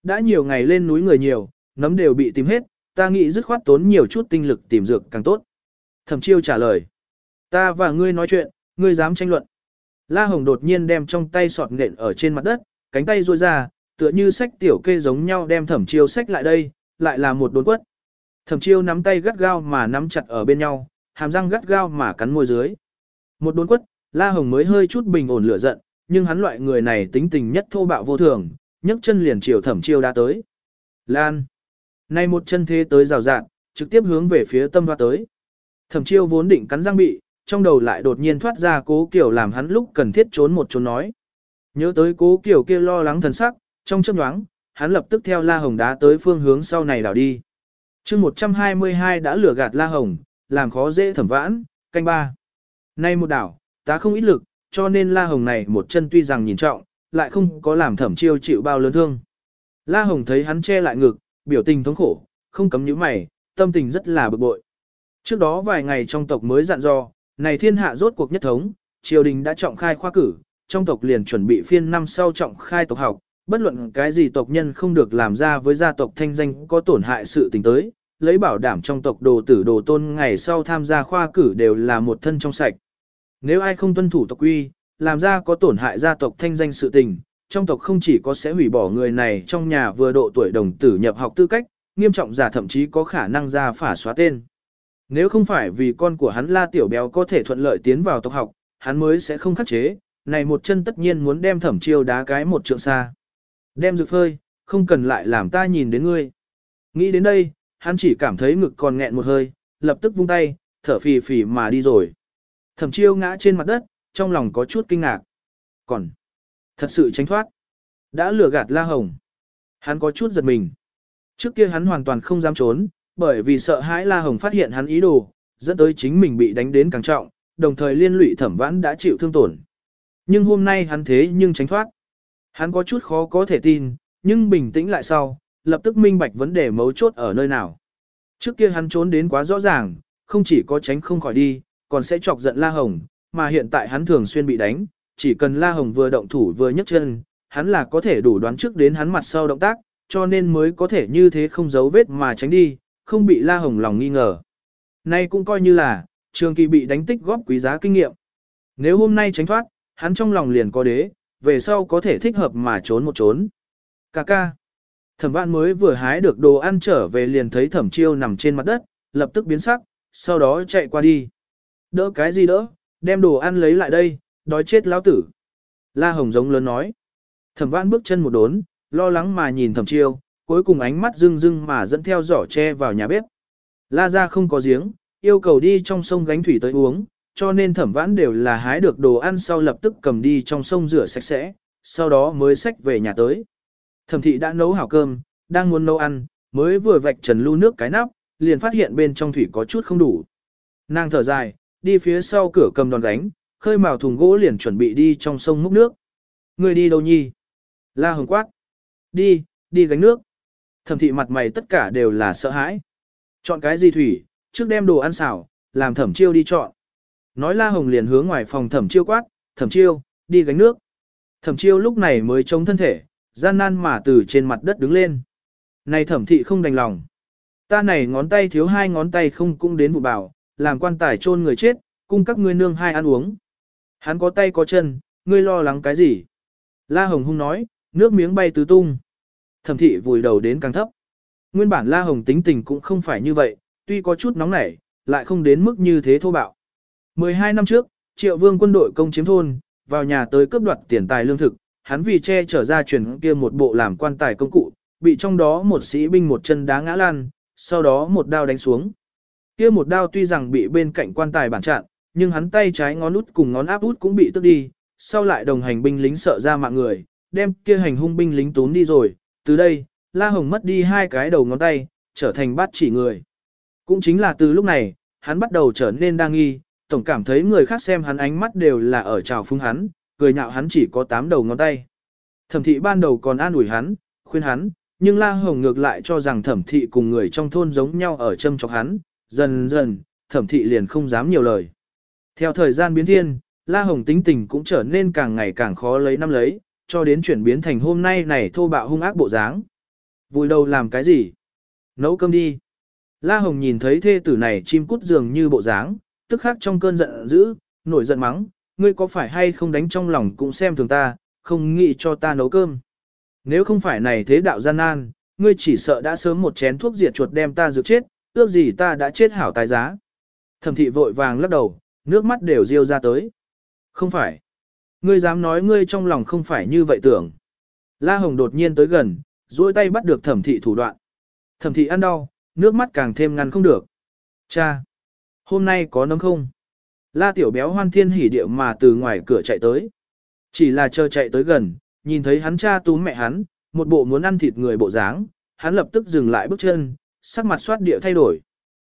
Đã nhiều ngày lên núi người nhiều, nấm đều bị tìm hết, ta nghĩ dứt khoát tốn nhiều chút tinh lực tìm dược càng tốt. Thẩm chiêu trả lời. Ta và ngươi nói chuyện, ngươi dám tranh luận. La Hồng đột nhiên đem trong tay sọt nện ở trên mặt đất, cánh tay ruôi ra, tựa như sách tiểu kê giống nhau đem thẩm chiêu sách lại đây, lại là một đốn quất. Thẩm chiêu nắm tay gắt gao mà nắm chặt ở bên nhau, hàm răng gắt gao mà cắn môi dưới. Một đốn quất, La Hồng mới hơi chút bình ổn lửa giận, nhưng hắn loại người này tính tình nhất thô bạo vô thường, nhấc chân liền chiều thẩm chiêu đã tới. Lan! Nay một chân thế tới rào rạn, trực tiếp hướng về phía tâm hoa tới. Thẩm chiêu vốn định cắn răng bị, trong đầu lại đột nhiên thoát ra cố kiểu làm hắn lúc cần thiết trốn một trốn nói. Nhớ tới cố kiểu kia lo lắng thần sắc, trong chớp nhoáng, hắn lập tức theo La Hồng đá tới phương hướng sau này đảo đi. chương 122 đã lừa gạt La Hồng, làm khó dễ thẩm vãn, canh ba. Nay một đảo, ta không ít lực, cho nên La Hồng này một chân tuy rằng nhìn trọng, lại không có làm thẩm chiêu chịu bao lớn thương. La Hồng thấy hắn che lại ngực, biểu tình thống khổ, không cấm những mày, tâm tình rất là bực bội. Trước đó vài ngày trong tộc mới dặn dò, này thiên hạ rốt cuộc nhất thống, triều đình đã trọng khai khoa cử, trong tộc liền chuẩn bị phiên năm sau trọng khai tộc học, bất luận cái gì tộc nhân không được làm ra với gia tộc thanh danh có tổn hại sự tình tới, lấy bảo đảm trong tộc đồ tử đồ tôn ngày sau tham gia khoa cử đều là một thân trong sạch. Nếu ai không tuân thủ tộc quy, làm ra có tổn hại gia tộc thanh danh sự tình, trong tộc không chỉ có sẽ hủy bỏ người này trong nhà vừa độ tuổi đồng tử nhập học tư cách, nghiêm trọng giả thậm chí có khả năng ra phả xóa tên. Nếu không phải vì con của hắn La Tiểu Béo có thể thuận lợi tiến vào tộc học, hắn mới sẽ không khắc chế, này một chân tất nhiên muốn đem thẩm chiêu đá cái một trượng xa. Đem dược phơi, không cần lại làm ta nhìn đến ngươi. Nghĩ đến đây, hắn chỉ cảm thấy ngực còn nghẹn một hơi, lập tức vung tay, thở phì phì mà đi rồi. Thẩm chiêu ngã trên mặt đất, trong lòng có chút kinh ngạc. Còn, thật sự tránh thoát. Đã lừa gạt La Hồng. Hắn có chút giật mình. Trước kia hắn hoàn toàn không dám trốn, bởi vì sợ hãi La Hồng phát hiện hắn ý đồ, dẫn tới chính mình bị đánh đến càng trọng, đồng thời liên lụy thẩm vãn đã chịu thương tổn. Nhưng hôm nay hắn thế nhưng tránh thoát. Hắn có chút khó có thể tin, nhưng bình tĩnh lại sau, lập tức minh bạch vấn đề mấu chốt ở nơi nào. Trước kia hắn trốn đến quá rõ ràng, không chỉ có tránh không khỏi đi, còn sẽ chọc giận La Hồng, mà hiện tại hắn thường xuyên bị đánh, chỉ cần La Hồng vừa động thủ vừa nhấc chân, hắn là có thể đủ đoán trước đến hắn mặt sau động tác, cho nên mới có thể như thế không giấu vết mà tránh đi, không bị La Hồng lòng nghi ngờ. Nay cũng coi như là, trường kỳ bị đánh tích góp quý giá kinh nghiệm. Nếu hôm nay tránh thoát, hắn trong lòng liền có đế, về sau có thể thích hợp mà trốn một trốn. Cà ca. Thẩm vạn mới vừa hái được đồ ăn trở về liền thấy thẩm chiêu nằm trên mặt đất, lập tức biến sắc, sau đó chạy qua đi. Đỡ cái gì đỡ, đem đồ ăn lấy lại đây, đói chết lão tử. La Hồng giống lớn nói. Thẩm vạn bước chân một đốn, lo lắng mà nhìn thẩm chiêu, cuối cùng ánh mắt rưng rưng mà dẫn theo giỏ tre vào nhà bếp. La ra không có giếng, yêu cầu đi trong sông gánh thủy tới uống, cho nên thẩm vãn đều là hái được đồ ăn sau lập tức cầm đi trong sông rửa sạch sẽ, sau đó mới xách về nhà tới. Thẩm thị đã nấu hảo cơm, đang muốn nấu ăn, mới vừa vạch trần lưu nước cái nắp, liền phát hiện bên trong thủy có chút không đủ. Nàng thở dài, đi phía sau cửa cầm đòn gánh, khơi mào thùng gỗ liền chuẩn bị đi trong sông múc nước. Người đi đâu nhi? La hồng quát. Đi, đi gánh nước. Thẩm thị mặt mày tất cả đều là sợ hãi. Chọn cái gì thủy, trước đem đồ ăn xào, làm thẩm chiêu đi chọn. Nói La Hồng liền hướng ngoài phòng thẩm chiêu quát, thẩm chiêu, đi gánh nước. Thẩm chiêu lúc này mới chống thân thể, gian nan mà từ trên mặt đất đứng lên. Này thẩm thị không đành lòng. Ta này ngón tay thiếu hai ngón tay không cũng đến vụ bảo, làm quan tài chôn người chết, cung các ngươi nương hai ăn uống. Hắn có tay có chân, ngươi lo lắng cái gì? La Hồng hung nói, nước miếng bay tứ tung. Thẩm thị vùi đầu đến càng thấp. Nguyên bản La Hồng tính tình cũng không phải như vậy, tuy có chút nóng nảy, lại không đến mức như thế thô bạo. 12 năm trước, Triệu Vương quân đội công chiếm thôn, vào nhà tới cướp đoạt tiền tài lương thực, hắn vì che chở ra truyền kia một bộ làm quan tài công cụ, bị trong đó một sĩ binh một chân đá ngã lan, sau đó một đao đánh xuống. Kia một đao tuy rằng bị bên cạnh quan tài bản chặn, nhưng hắn tay trái ngón út cùng ngón áp út cũng bị tước đi, sau lại đồng hành binh lính sợ ra mạng người, đem kia hành hung binh lính tốn đi rồi, từ đây, La Hồng mất đi hai cái đầu ngón tay, trở thành bát chỉ người. Cũng chính là từ lúc này, hắn bắt đầu trở nên đa nghi, tổng cảm thấy người khác xem hắn ánh mắt đều là ở trào phúng hắn, cười nhạo hắn chỉ có tám đầu ngón tay. Thẩm thị ban đầu còn an ủi hắn, khuyên hắn, nhưng La Hồng ngược lại cho rằng thẩm thị cùng người trong thôn giống nhau ở châm chọc hắn, dần dần, thẩm thị liền không dám nhiều lời. Theo thời gian biến thiên, La Hồng tính tình cũng trở nên càng ngày càng khó lấy năm lấy, cho đến chuyển biến thành hôm nay này thô bạo hung ác bộ dáng. Vùi đầu làm cái gì? Nấu cơm đi. La Hồng nhìn thấy thê tử này chim cút dường như bộ dáng, tức khắc trong cơn giận dữ, nổi giận mắng, ngươi có phải hay không đánh trong lòng cũng xem thường ta, không nghĩ cho ta nấu cơm. Nếu không phải này thế đạo gian nan, ngươi chỉ sợ đã sớm một chén thuốc diệt chuột đem ta dược chết, ước gì ta đã chết hảo tài giá. Thẩm thị vội vàng lắc đầu, nước mắt đều riêu ra tới. Không phải. Ngươi dám nói ngươi trong lòng không phải như vậy tưởng. La Hồng đột nhiên tới gần, duỗi tay bắt được thẩm thị thủ đoạn. Thẩm thị ăn đau, nước mắt càng thêm ngăn không được. Cha! Hôm nay có nấm không? La tiểu béo hoan thiên hỉ điệu mà từ ngoài cửa chạy tới. Chỉ là chờ chạy tới gần, nhìn thấy hắn cha túm mẹ hắn, một bộ muốn ăn thịt người bộ dáng, hắn lập tức dừng lại bước chân, sắc mặt soát địa thay đổi.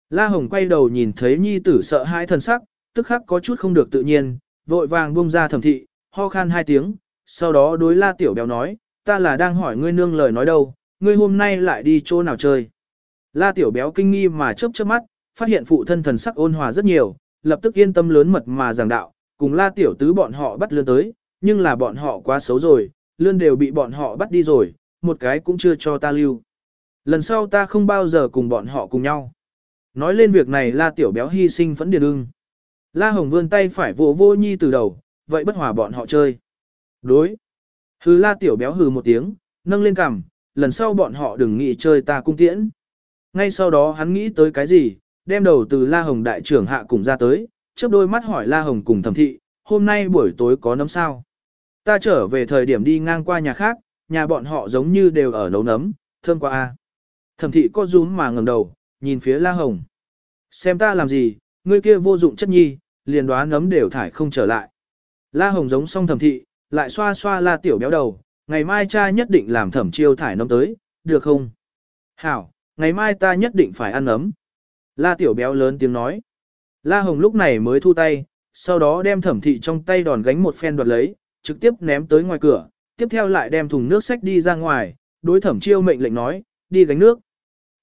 La Hồng quay đầu nhìn thấy nhi tử sợ hãi thần sắc, tức khắc có chút không được tự nhiên, vội vàng buông ra thẩm thị, ho khan hai tiếng, sau đó đối la tiểu béo nói, ta là đang hỏi ngươi nương lời nói đâu, ngươi hôm nay lại đi chỗ nào chơi. La tiểu béo kinh nghi mà chớp chớp mắt, phát hiện phụ thân thần sắc ôn hòa rất nhiều, lập tức yên tâm lớn mật mà giảng đạo, cùng la tiểu tứ bọn họ bắt lươn tới, nhưng là bọn họ quá xấu rồi, lươn đều bị bọn họ bắt đi rồi, một cái cũng chưa cho ta lưu. Lần sau ta không bao giờ cùng bọn họ cùng nhau. Nói lên việc này la tiểu béo hy sinh vẫn điền ưng. La hồng vươn tay phải vỗ vô nhi từ đầu, vậy bất hòa bọn họ chơi. Đối. Hừ la tiểu béo hừ một tiếng, nâng lên cằm, lần sau bọn họ đừng nghĩ chơi ta cung tiễn. Ngay sau đó hắn nghĩ tới cái gì, đem đầu từ La Hồng đại trưởng hạ cùng ra tới, chớp đôi mắt hỏi La Hồng cùng thẩm thị, hôm nay buổi tối có nấm sao? Ta trở về thời điểm đi ngang qua nhà khác, nhà bọn họ giống như đều ở nấu nấm, thơm quá a. Thẩm thị có rúm mà ngẩng đầu, nhìn phía La Hồng. Xem ta làm gì, ngươi kia vô dụng chất nhi, liền đoán nấm đều thải không trở lại. La Hồng giống xong thẩm thị, lại xoa xoa La Tiểu béo đầu, ngày mai cha nhất định làm thẩm chiêu thải nấm tới, được không? Hảo, ngày mai ta nhất định phải ăn nấm. La Tiểu béo lớn tiếng nói. La Hồng lúc này mới thu tay, sau đó đem thẩm thị trong tay đòn gánh một phen đoạt lấy, trực tiếp ném tới ngoài cửa, tiếp theo lại đem thùng nước sách đi ra ngoài, đối thẩm chiêu mệnh lệnh nói, đi gánh nước.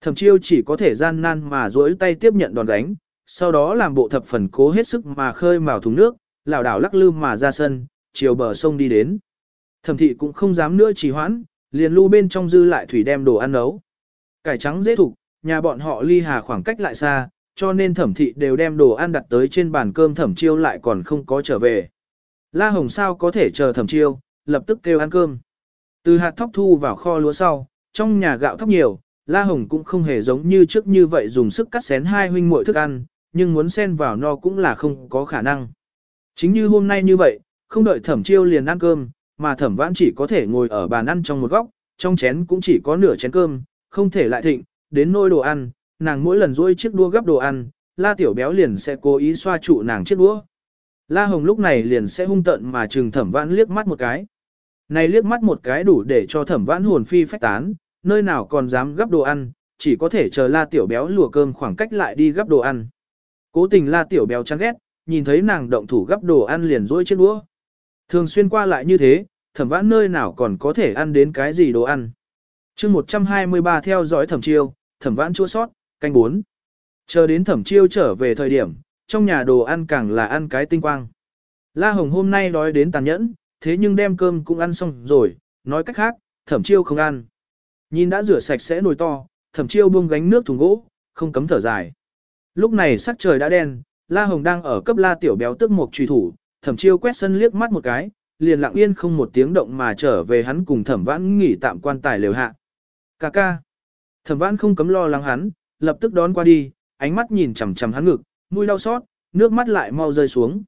Thẩm chiêu chỉ có thể gian nan mà duỗi tay tiếp nhận đòn gánh, sau đó làm bộ thập phần cố hết sức mà khơi mào thùng nước, lảo đảo lắc lư mà ra sân, chiều bờ sông đi đến. Thẩm thị cũng không dám nữa trì hoãn, liền lưu bên trong dư lại thủy đem đồ ăn nấu. Cải trắng dễ thủ, nhà bọn họ ly hà khoảng cách lại xa, cho nên thẩm thị đều đem đồ ăn đặt tới trên bàn cơm thẩm chiêu lại còn không có trở về. La Hồng sao có thể chờ thẩm chiêu, lập tức kêu ăn cơm. Từ hạt thóc thu vào kho lúa sau, trong nhà gạo thóc nhiều, La Hồng cũng không hề giống như trước như vậy dùng sức cắt xén hai huynh muội thức ăn, nhưng muốn xen vào no cũng là không có khả năng. Chính như hôm nay như vậy, không đợi thẩm chiêu liền ăn cơm, mà thẩm vãn chỉ có thể ngồi ở bàn ăn trong một góc, trong chén cũng chỉ có nửa chén cơm, không thể lại thịnh, đến nôi đồ ăn, nàng mỗi lần dôi chiếc đua gấp đồ ăn, la tiểu béo liền sẽ cố ý xoa trụ nàng chiếc đũa. La hồng lúc này liền sẽ hung tận mà trừng thẩm vãn liếc mắt một cái. Này liếc mắt một cái đủ để cho thẩm vãn hồn phi phách tán, nơi nào còn dám gấp đồ ăn, chỉ có thể chờ la tiểu béo lùa cơm khoảng cách lại đi gấp đồ ăn. Cố tình la tiểu béo chán ghét, nhìn thấy nàng động thủ gấp đồ ăn liền dỗi chiếc đũa. Thường xuyên qua lại như thế, thẩm vãn nơi nào còn có thể ăn đến cái gì đồ ăn chương 123 theo dõi thẩm chiêu, thẩm vãn chua sót, canh 4. Chờ đến thẩm chiêu trở về thời điểm, trong nhà đồ ăn càng là ăn cái tinh quang. La Hồng hôm nay đói đến tàn nhẫn, thế nhưng đem cơm cũng ăn xong rồi, nói cách khác, thẩm chiêu không ăn. Nhìn đã rửa sạch sẽ nồi to, thẩm chiêu buông gánh nước thùng gỗ, không cấm thở dài. Lúc này sắc trời đã đen, La Hồng đang ở cấp La Tiểu Béo tức một truy thủ, thẩm chiêu quét sân liếc mắt một cái, liền lặng yên không một tiếng động mà trở về hắn cùng thẩm vãn nghỉ tạm quan tài lều hạ. Cà ca. Thẩm vãn không cấm lo lắng hắn, lập tức đón qua đi, ánh mắt nhìn chằm chằm hắn ngực, mũi đau xót, nước mắt lại mau rơi xuống.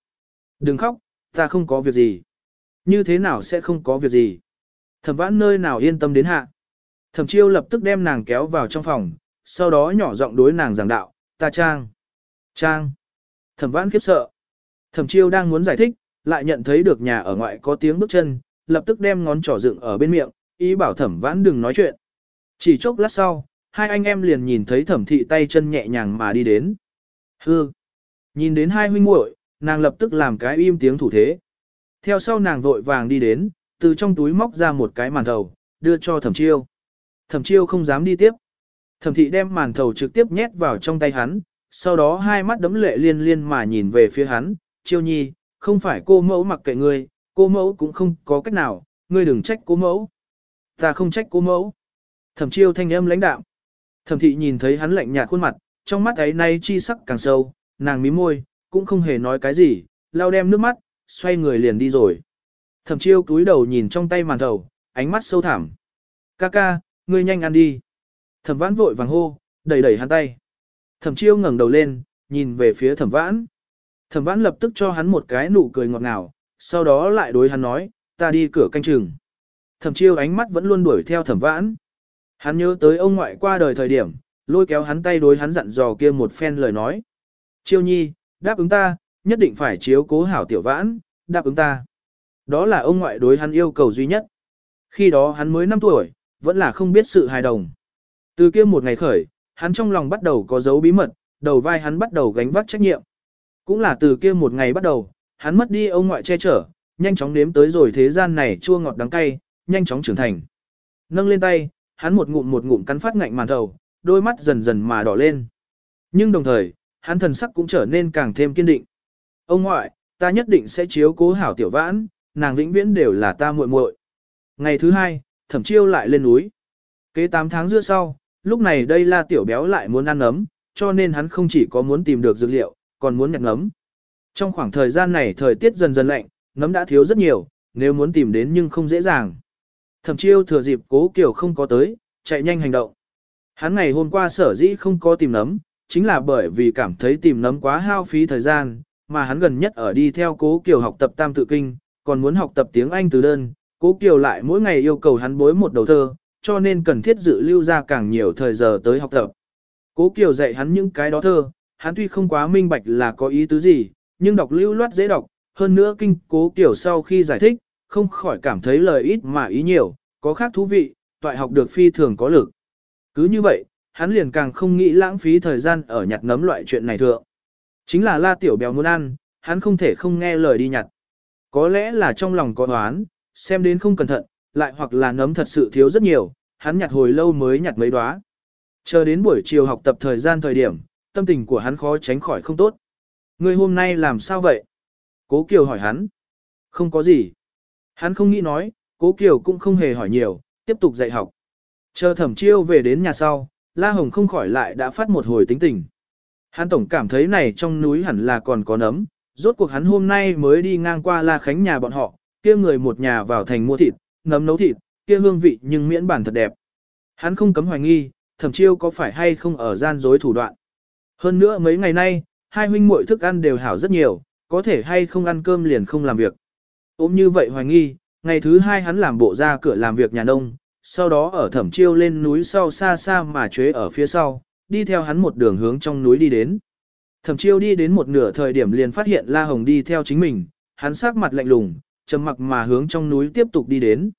Đừng khóc, ta không có việc gì. Như thế nào sẽ không có việc gì? Thẩm vãn nơi nào yên tâm đến hạ. Thẩm chiêu lập tức đem nàng kéo vào trong phòng, sau đó nhỏ giọng đối nàng giảng đạo, ta trang. Trang. Thẩm vãn khiếp sợ. Thẩm chiêu đang muốn giải thích, lại nhận thấy được nhà ở ngoại có tiếng bước chân, lập tức đem ngón trỏ dựng ở bên miệng, ý bảo thẩm vãn đừng nói chuyện. Chỉ chốc lát sau, hai anh em liền nhìn thấy thẩm thị tay chân nhẹ nhàng mà đi đến. Hư! Nhìn đến hai huynh muội, nàng lập tức làm cái im tiếng thủ thế. Theo sau nàng vội vàng đi đến, từ trong túi móc ra một cái màn thầu, đưa cho thẩm chiêu. Thẩm chiêu không dám đi tiếp. Thẩm thị đem màn thầu trực tiếp nhét vào trong tay hắn, sau đó hai mắt đấm lệ liên liên mà nhìn về phía hắn, chiêu nhi, không phải cô mẫu mặc kệ ngươi, cô mẫu cũng không có cách nào, ngươi đừng trách cô mẫu. Ta không trách cô mẫu. Thẩm chiêu thanh âm lãnh đạm. Thẩm thị nhìn thấy hắn lạnh nhạt khuôn mặt, trong mắt ấy nay chi sắc càng sâu, nàng mím môi, cũng không hề nói cái gì, lau đem nước mắt, xoay người liền đi rồi. Thẩm chiêu túi đầu nhìn trong tay màn thầu, ánh mắt sâu thẳm. Ca ca, ngươi nhanh ăn đi. Thẩm vãn vội vàng hô, đẩy đẩy hắn tay. Thẩm chiêu ngẩng đầu lên, nhìn về phía thẩm vãn. Thẩm vãn lập tức cho hắn một cái nụ cười ngọt ngào, sau đó lại đối hắn nói, ta đi cửa canh chừng. Thẩm chiêu ánh mắt vẫn luôn đuổi theo thẩm vãn. Hắn nhớ tới ông ngoại qua đời thời điểm, lôi kéo hắn tay đối hắn dặn dò kia một phen lời nói. Chiêu nhi, đáp ứng ta, nhất định phải chiếu cố hảo tiểu vãn, đáp ứng ta. Đó là ông ngoại đối hắn yêu cầu duy nhất. Khi đó hắn mới 5 tuổi, vẫn là không biết sự hài đồng. Từ kia một ngày khởi, hắn trong lòng bắt đầu có dấu bí mật, đầu vai hắn bắt đầu gánh vác trách nhiệm. Cũng là từ kia một ngày bắt đầu, hắn mất đi ông ngoại che chở, nhanh chóng nếm tới rồi thế gian này chua ngọt đắng cay, nhanh chóng trưởng thành. Nâng lên tay, hắn một ngụm một ngụm cắn phát ngạnh màn đầu, đôi mắt dần dần mà đỏ lên. Nhưng đồng thời, hắn thần sắc cũng trở nên càng thêm kiên định. Ông ngoại, ta nhất định sẽ chiếu cố hảo tiểu vãn, nàng vĩnh viễn đều là ta muội muội. Ngày thứ hai, thẩm chiêu lại lên núi. Kế 8 tháng giữa sau, lúc này đây la tiểu béo lại muốn ăn ấm, cho nên hắn không chỉ có muốn tìm được dược liệu, còn muốn nhặt nấm. Trong khoảng thời gian này thời tiết dần dần lạnh, nấm đã thiếu rất nhiều, nếu muốn tìm đến nhưng không dễ dàng. Thẩm chiêu thừa dịp cố kiểu không có tới, chạy nhanh hành động. Hắn ngày hôm qua sở dĩ không có tìm nấm, chính là bởi vì cảm thấy tìm nấm quá hao phí thời gian, mà hắn gần nhất ở đi theo cố kiểu học tập tam tự kinh, còn muốn học tập tiếng Anh từ đơn, cố kiểu lại mỗi ngày yêu cầu hắn bối một đầu thơ, cho nên cần thiết dự lưu ra càng nhiều thời giờ tới học tập. Cố Kiều dạy hắn những cái đó thơ, hắn tuy không quá minh bạch là có ý tứ gì, nhưng đọc lưu loát dễ đọc, hơn nữa kinh Cố Kiều sau khi giải thích, không khỏi cảm thấy lời ít mà ý nhiều, có khác thú vị, toại học được phi thường có lực. Cứ như vậy, hắn liền càng không nghĩ lãng phí thời gian ở nhặt nấm loại chuyện này thượng. Chính là la tiểu béo muốn ăn, hắn không thể không nghe lời đi nhặt. Có lẽ là trong lòng có đoán, xem đến không cẩn thận, lại hoặc là nấm thật sự thiếu rất nhiều, hắn nhặt hồi lâu mới nhặt mấy đóa. Chờ đến buổi chiều học tập thời gian thời điểm, tâm tình của hắn khó tránh khỏi không tốt. Người hôm nay làm sao vậy? Cố Kiều hỏi hắn. Không có gì. Hắn không nghĩ nói, Cố Kiều cũng không hề hỏi nhiều, tiếp tục dạy học. Chờ thẩm chiêu về đến nhà sau, La Hồng không khỏi lại đã phát một hồi tính tình. Hắn tổng cảm thấy này trong núi hẳn là còn có nấm, rốt cuộc hắn hôm nay mới đi ngang qua La Khánh nhà bọn họ, kia người một nhà vào thành mua thịt, nấm nấu thịt, kia hương vị nhưng miễn bản thật đẹp. Hắn không cấm hoài nghi, thẩm chiêu có phải hay không ở gian dối thủ đoạn. Hơn nữa mấy ngày nay, hai huynh muội thức ăn đều hảo rất nhiều, có thể hay không ăn cơm liền không làm việc. Ôm như vậy hoài nghi, ngày thứ hai hắn làm bộ ra cửa làm việc nhà nông, sau đó ở thẩm chiêu lên núi sau xa xa mà chế ở phía sau, đi theo hắn một đường hướng trong núi đi đến. Thẩm chiêu đi đến một nửa thời điểm liền phát hiện La Hồng đi theo chính mình, hắn sắc mặt lạnh lùng, trầm mặc mà hướng trong núi tiếp tục đi đến.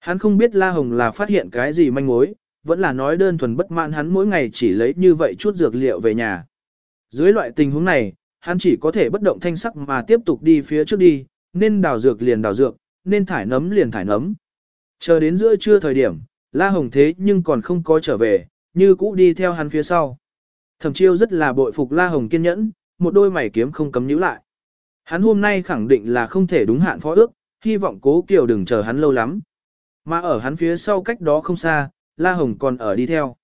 Hắn không biết La Hồng là phát hiện cái gì manh mối, vẫn là nói đơn thuần bất mãn hắn mỗi ngày chỉ lấy như vậy chút dược liệu về nhà. Dưới loại tình huống này, hắn chỉ có thể bất động thanh sắc mà tiếp tục đi phía trước đi, nên đào dược liền đào dược, nên thải nấm liền thải nấm. Chờ đến giữa trưa thời điểm, La Hồng thế nhưng còn không có trở về, như cũ đi theo hắn phía sau. Thẩm chiêu rất là bội phục La Hồng kiên nhẫn, một đôi mày kiếm không cấm nhíu lại. Hắn hôm nay khẳng định là không thể đúng hạn phó ước, hy vọng cố kiều đừng chờ hắn lâu lắm. Mà ở hắn phía sau cách đó không xa, La Hồng còn ở đi theo.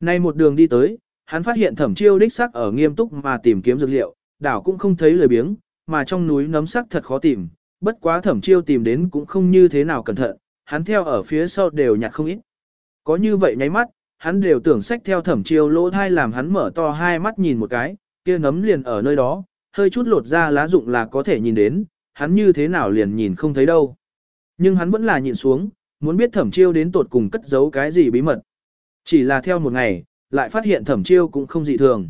Nay một đường đi tới, hắn phát hiện thẩm chiêu đích sắc ở nghiêm túc mà tìm kiếm dược liệu, đảo cũng không thấy lười biếng, mà trong núi nấm sắc thật khó tìm, bất quá thẩm chiêu tìm đến cũng không như thế nào cẩn thận, hắn theo ở phía sau đều nhặt không ít. Có như vậy nháy mắt, hắn đều tưởng sách theo thẩm chiêu lỗ thai làm hắn mở to hai mắt nhìn một cái, kia nấm liền ở nơi đó, hơi chút lột ra lá dụng là có thể nhìn đến, hắn như thế nào liền nhìn không thấy đâu. Nhưng hắn vẫn là nhìn xuống, muốn biết thẩm chiêu đến tột cùng cất giấu cái gì bí mật. Chỉ là theo một ngày, lại phát hiện thẩm chiêu cũng không dị thường.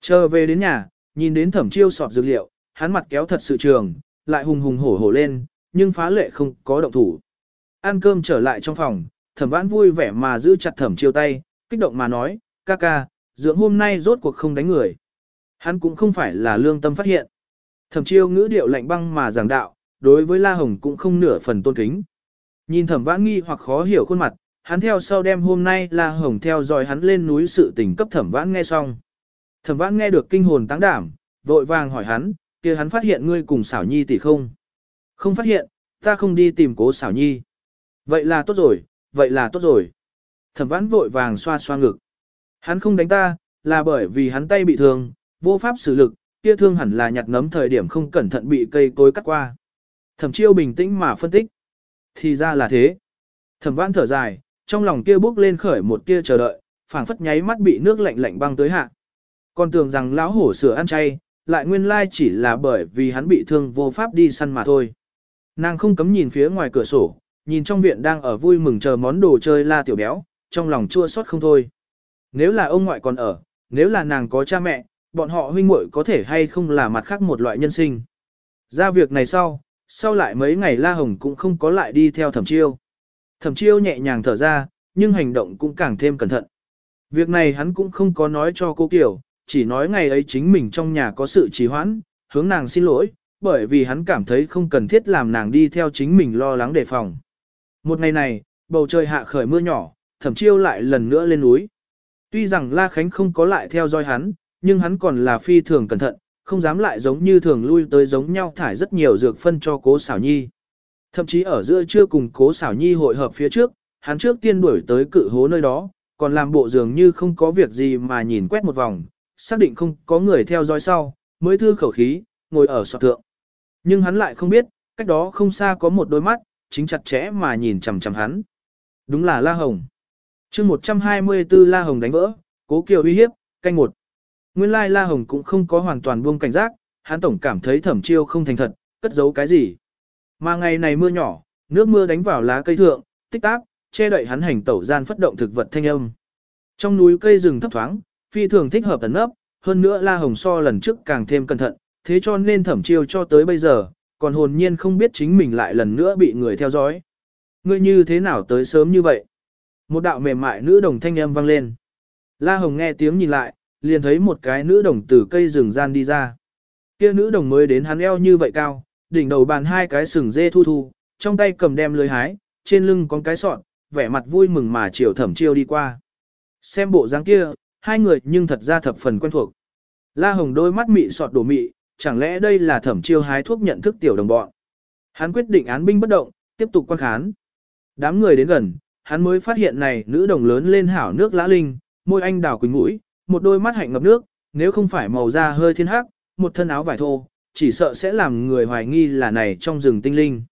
Chờ về đến nhà, nhìn đến thẩm chiêu sọt dược liệu, hắn mặt kéo thật sự trường, lại hùng hùng hổ hổ lên, nhưng phá lệ không có động thủ. Ăn cơm trở lại trong phòng, thẩm vãn vui vẻ mà giữ chặt thẩm chiêu tay, kích động mà nói, ca ca, dưỡng hôm nay rốt cuộc không đánh người. Hắn cũng không phải là lương tâm phát hiện. Thẩm chiêu ngữ điệu lạnh băng mà giảng đạo, đối với La Hồng cũng không nửa phần tôn kính. Nhìn thẩm vãn nghi hoặc khó hiểu khuôn mặt, hắn theo sau đêm hôm nay La Hồng theo dõi hắn lên núi sự tình cấp thẩm vãn nghe xong. Thẩm vãn nghe được kinh hồn táng đảm, vội vàng hỏi hắn, kia hắn phát hiện ngươi cùng xảo nhi tỷ không? Không phát hiện, ta không đi tìm cố xảo nhi. Vậy là tốt rồi, vậy là tốt rồi. Thẩm vãn vội vàng xoa xoa ngực. Hắn không đánh ta, là bởi vì hắn tay bị thương, vô pháp xử lực, kia thương hẳn là nhặt ngấm thời điểm không cẩn thận bị cây cối cắt qua. Thẩm chiêu bình tĩnh mà phân tích. Thì ra là thế. Thẩm vãn thở dài, trong lòng kia bước lên khởi một tia chờ đợi, phảng phất nháy mắt bị nước lạnh lạnh băng tới hạ. Còn tưởng rằng lão hổ sửa ăn chay, lại nguyên lai chỉ là bởi vì hắn bị thương vô pháp đi săn mà thôi. Nàng không cấm nhìn phía ngoài cửa sổ, nhìn trong viện đang ở vui mừng chờ món đồ chơi la tiểu béo, trong lòng chua xót không thôi. Nếu là ông ngoại còn ở, nếu là nàng có cha mẹ, bọn họ huynh muội có thể hay không là mặt khác một loại nhân sinh. Ra việc này sau, sau lại mấy ngày La Hồng cũng không có lại đi theo thẩm chiêu. Thẩm chiêu nhẹ nhàng thở ra, nhưng hành động cũng càng thêm cẩn thận. Việc này hắn cũng không có nói cho cô Kiều, chỉ nói ngày ấy chính mình trong nhà có sự trì hoãn, hướng nàng xin lỗi, bởi vì hắn cảm thấy không cần thiết làm nàng đi theo chính mình lo lắng đề phòng. Một ngày này, bầu trời hạ khởi mưa nhỏ, thẩm chiêu lại lần nữa lên núi. Tuy rằng La Khánh không có lại theo dõi hắn, nhưng hắn còn là phi thường cẩn thận, không dám lại giống như thường lui tới giống nhau thải rất nhiều dược phân cho cố xảo nhi. Thậm chí ở giữa chưa cùng cố xảo nhi hội hợp phía trước, hắn trước tiên đuổi tới cự hố nơi đó, còn làm bộ dường như không có việc gì mà nhìn quét một vòng, xác định không có người theo dõi sau, mới thư khẩu khí, ngồi ở sọt thượng. Nhưng hắn lại không biết, cách đó không xa có một đôi mắt, chính chặt chẽ mà nhìn chằm chằm hắn. Đúng là La Hồng. chương 124 La Hồng đánh vỡ, cố kiều uy hiếp, canh một. Nguyên lai La Hồng cũng không có hoàn toàn buông cảnh giác, hắn tổng cảm thấy thẩm chiêu không thành thật, cất giấu cái gì. Mà ngày này mưa nhỏ, nước mưa đánh vào lá cây thượng, tích táp, che đậy hắn hành tẩu gian phất động thực vật thanh âm. Trong núi cây rừng thấp thoáng, phi thường thích hợp tấn nấp, hơn nữa La Hồng so lần trước càng thêm cẩn thận, thế cho nên thẩm chiêu cho tới bây giờ, còn hồn nhiên không biết chính mình lại lần nữa bị người theo dõi. Ngươi như thế nào tới sớm như vậy? Một đạo mềm mại nữ đồng thanh âm vang lên. La Hồng nghe tiếng nhìn lại, liền thấy một cái nữ đồng từ cây rừng gian đi ra. Kia nữ đồng mới đến hắn eo như vậy cao, đỉnh đầu bàn hai cái sừng dê thu thu, trong tay cầm đem lưới hái, trên lưng có cái sọn, vẻ mặt vui mừng mà chiều thẩm chiêu đi qua. Xem bộ dáng kia, hai người nhưng thật ra thập phần quen thuộc. La Hồng đôi mắt mị sọt đổ mị, chẳng lẽ đây là thẩm chiêu hái thuốc nhận thức tiểu đồng bọn. Hắn quyết định án binh bất động, tiếp tục quan khán. Đám người đến gần, hắn mới phát hiện này nữ đồng lớn lên hảo nước lã linh, môi anh đào quỳnh mũi, một đôi mắt hạnh ngập nước, nếu không phải màu da hơi thiên hắc, một thân áo vải thô, chỉ sợ sẽ làm người hoài nghi là này trong rừng tinh linh.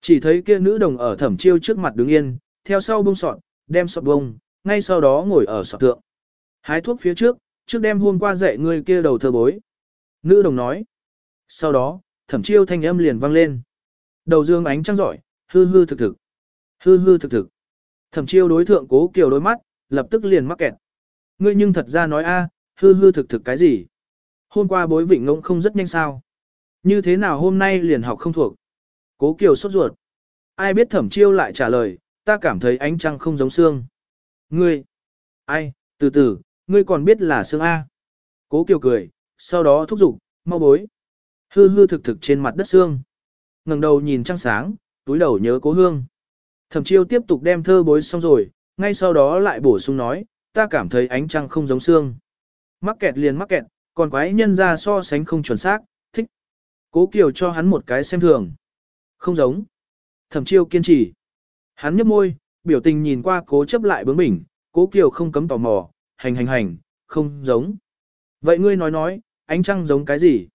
Chỉ thấy kia nữ đồng ở thẩm chiêu trước mặt đứng yên, theo sau bông sọt, đem sọt bông, ngay sau đó ngồi ở sọt tượng Hái thuốc phía trước, trước đem hôm qua dạy người kia đầu thơ bối. Nữ đồng nói. Sau đó, thẩm chiêu thanh âm liền vang lên. Đầu dương ánh trăng giỏi, hư hư thực thực. Hư hư thực thực. Thẩm chiêu đối thượng cố kiều đôi mắt, lập tức liền mắc kẹt. Ngươi nhưng thật ra nói a, hư hư thực thực cái gì? Hôm qua bối vịnh ngỗng không rất nhanh sao? Như thế nào hôm nay liền học không thuộc? Cố kiều sốt ruột. Ai biết thẩm chiêu lại trả lời, ta cảm thấy ánh trăng không giống xương. Ngươi, ai, từ từ, ngươi còn biết là xương A. Cố kiều cười, sau đó thúc giục, mau bối. Hư hư thực thực trên mặt đất xương. ngẩng đầu nhìn trăng sáng, túi đầu nhớ cố hương. Thẩm chiêu tiếp tục đem thơ bối xong rồi, ngay sau đó lại bổ sung nói, ta cảm thấy ánh trăng không giống xương. Mắc kẹt liền mắc kẹt, còn quái nhân ra so sánh không chuẩn xác, thích. Cố Kiều cho hắn một cái xem thường. Không giống. Thẩm chiêu kiên trì. Hắn nhấp môi, biểu tình nhìn qua cố chấp lại bướng bỉnh, cố Kiều không cấm tò mò, hành hành hành, không giống. Vậy ngươi nói nói, ánh trăng giống cái gì?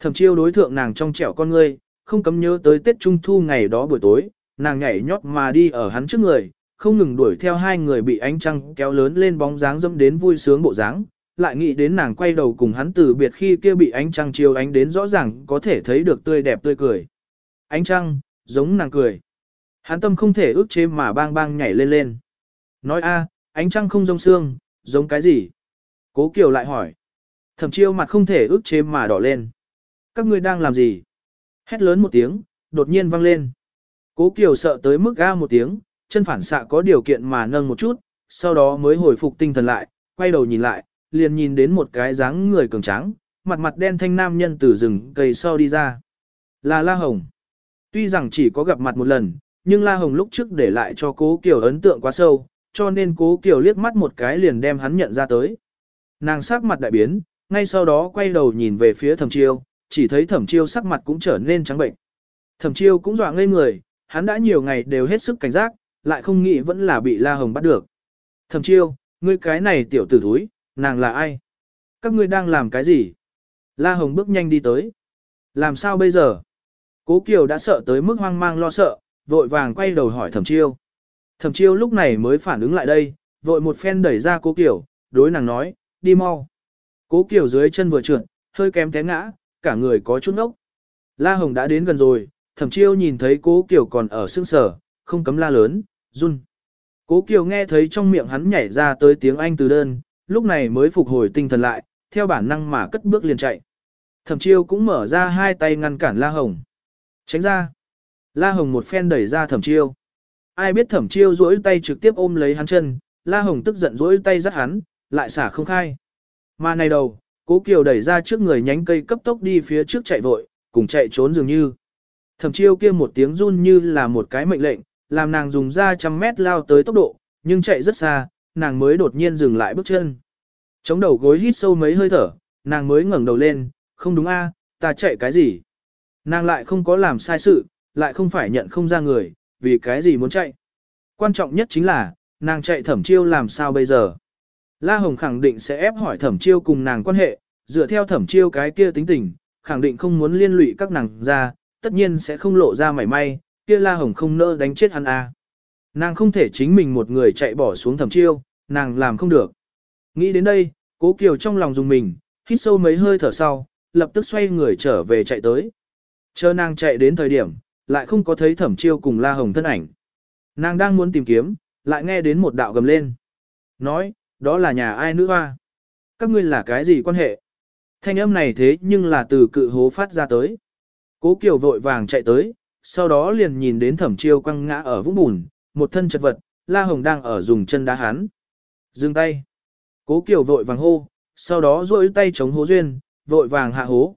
Thẩm chiêu đối thượng nàng trong trẻo con ngươi, không cấm nhớ tới Tết Trung Thu ngày đó buổi tối, nàng nhảy nhót mà đi ở hắn trước người, không ngừng đuổi theo hai người bị ánh trăng kéo lớn lên bóng dáng dâm đến vui sướng bộ dáng, lại nghĩ đến nàng quay đầu cùng hắn từ biệt khi kia bị ánh trăng chiếu ánh đến rõ ràng có thể thấy được tươi đẹp tươi cười. Ánh trăng, giống nàng cười. Hắn tâm không thể ước chế mà bang bang nhảy lên lên. Nói a, ánh trăng không giống xương, giống cái gì? Cố Kiều lại hỏi. Thẩm chiêu mặt không thể ước chế mà đỏ lên. Các ngươi đang làm gì? Hét lớn một tiếng, đột nhiên vang lên. Cố Kiều sợ tới mức ga một tiếng, chân phản xạ có điều kiện mà nâng một chút, sau đó mới hồi phục tinh thần lại, quay đầu nhìn lại, liền nhìn đến một cái dáng người cường tráng, mặt mặt đen thanh nam nhân từ rừng cây sau đi ra. Là La Hồng. Tuy rằng chỉ có gặp mặt một lần, nhưng La Hồng lúc trước để lại cho cố Kiều ấn tượng quá sâu, cho nên cố Kiều liếc mắt một cái liền đem hắn nhận ra tới. Nàng sắc mặt đại biến, ngay sau đó quay đầu nhìn về phía thẩm chiêu, chỉ thấy thẩm chiêu sắc mặt cũng trở nên trắng bệnh. Thẩm chiêu cũng dọa ngây người, hắn đã nhiều ngày đều hết sức cảnh giác, lại không nghĩ vẫn là bị La Hồng bắt được. Thẩm chiêu, ngươi cái này tiểu tử thúi, nàng là ai? Các ngươi đang làm cái gì? La Hồng bước nhanh đi tới. Làm sao bây giờ? Cố Kiều đã sợ tới mức hoang mang lo sợ, vội vàng quay đầu hỏi Thẩm Chiêu. Thẩm Chiêu lúc này mới phản ứng lại đây, vội một phen đẩy ra Cố Kiều, đối nàng nói, đi mau. Cố Kiều dưới chân vừa trượt, hơi kém té ngã, cả người có chút nốc. La Hồng đã đến gần rồi, Thẩm Chiêu nhìn thấy Cố Kiều còn ở sương sở, không cấm la lớn, run. Cố Kiều nghe thấy trong miệng hắn nhảy ra tới tiếng Anh từ đơn, lúc này mới phục hồi tinh thần lại, theo bản năng mà cất bước liền chạy. Thẩm chiêu cũng mở ra hai tay ngăn cản La Hồng. Tránh ra. La Hồng một phen đẩy ra thẩm chiêu. Ai biết thẩm chiêu duỗi tay trực tiếp ôm lấy hắn chân, La Hồng tức giận duỗi tay dắt hắn, lại xả không khai. Mà này đầu, cố kiều đẩy ra trước người nhánh cây cấp tốc đi phía trước chạy vội, cùng chạy trốn dường như. Thẩm chiêu kia một tiếng run như là một cái mệnh lệnh, làm nàng dùng ra trăm mét lao tới tốc độ, nhưng chạy rất xa, nàng mới đột nhiên dừng lại bước chân. Chống đầu gối hít sâu mấy hơi thở, nàng mới ngẩng đầu lên, không đúng a, ta chạy cái gì? Nàng lại không có làm sai sự, lại không phải nhận không ra người, vì cái gì muốn chạy. Quan trọng nhất chính là, nàng chạy thẩm chiêu làm sao bây giờ. La Hồng khẳng định sẽ ép hỏi thẩm chiêu cùng nàng quan hệ, dựa theo thẩm chiêu cái kia tính tình, khẳng định không muốn liên lụy các nàng ra, tất nhiên sẽ không lộ ra mảy may, kia La Hồng không nỡ đánh chết hắn a. Nàng không thể chính mình một người chạy bỏ xuống thẩm chiêu, nàng làm không được. Nghĩ đến đây, cố Kiều trong lòng dùng mình, hít sâu mấy hơi thở sau, lập tức xoay người trở về chạy tới. Chờ nàng chạy đến thời điểm, lại không có thấy thẩm chiêu cùng La Hồng thân ảnh. Nàng đang muốn tìm kiếm, lại nghe đến một đạo gầm lên. Nói, đó là nhà ai nữ hoa? Các ngươi là cái gì quan hệ? Thanh âm này thế nhưng là từ cự hố phát ra tới. Cố Kiều vội vàng chạy tới, sau đó liền nhìn đến thẩm chiêu quăng ngã ở vũng bùn, một thân chật vật, La Hồng đang ở dùng chân đá hắn. Dừng tay. Cố Kiều vội vàng hô, sau đó duỗi tay chống hố duyên, vội vàng hạ hố.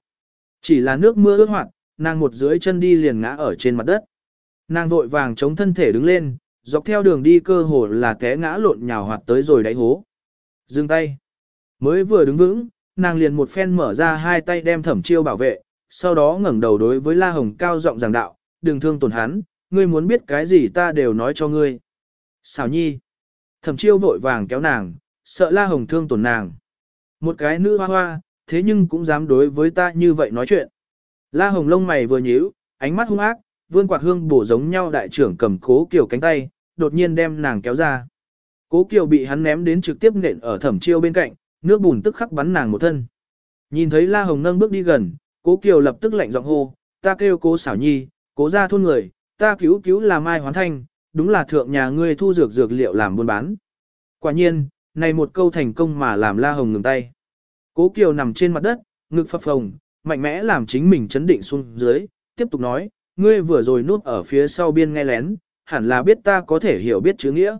Chỉ là nước mưa ướt hoạt, nàng một dưới chân đi liền ngã ở trên mặt đất. Nàng vội vàng chống thân thể đứng lên, dọc theo đường đi cơ hồ là té ngã lộn nhào hoạt tới rồi đáy hố. Dừng tay. Mới vừa đứng vững, nàng liền một phen mở ra hai tay đem thẩm chiêu bảo vệ, sau đó ngẩng đầu đối với La Hồng cao giọng giảng đạo, đừng thương tổn hắn, ngươi muốn biết cái gì ta đều nói cho ngươi. Xảo nhi. Thẩm chiêu vội vàng kéo nàng, sợ La Hồng thương tổn nàng. Một cái nữ hoa hoa, thế nhưng cũng dám đối với ta như vậy nói chuyện. La Hồng lông mày vừa nhíu, ánh mắt hung ác, vươn quạt hương bổ giống nhau đại trưởng cầm cố kiều cánh tay, đột nhiên đem nàng kéo ra. Cố kiều bị hắn ném đến trực tiếp nện ở thẩm chiêu bên cạnh, nước bùn tức khắc bắn nàng một thân. Nhìn thấy La Hồng nâng bước đi gần, cố kiều lập tức lạnh giọng hô, ta kêu cố xảo nhi, cố ra thôn người, ta cứu cứu là Mai Hoán Thanh, đúng là thượng nhà ngươi thu dược dược liệu làm buôn bán. Quả nhiên, này một câu thành công mà làm La Hồng ngừng tay. Cố Kiều nằm trên mặt đất, ngực phập phồng, mạnh mẽ làm chính mình chấn định xuống dưới, tiếp tục nói, ngươi vừa rồi núp ở phía sau biên nghe lén, hẳn là biết ta có thể hiểu biết chữ nghĩa.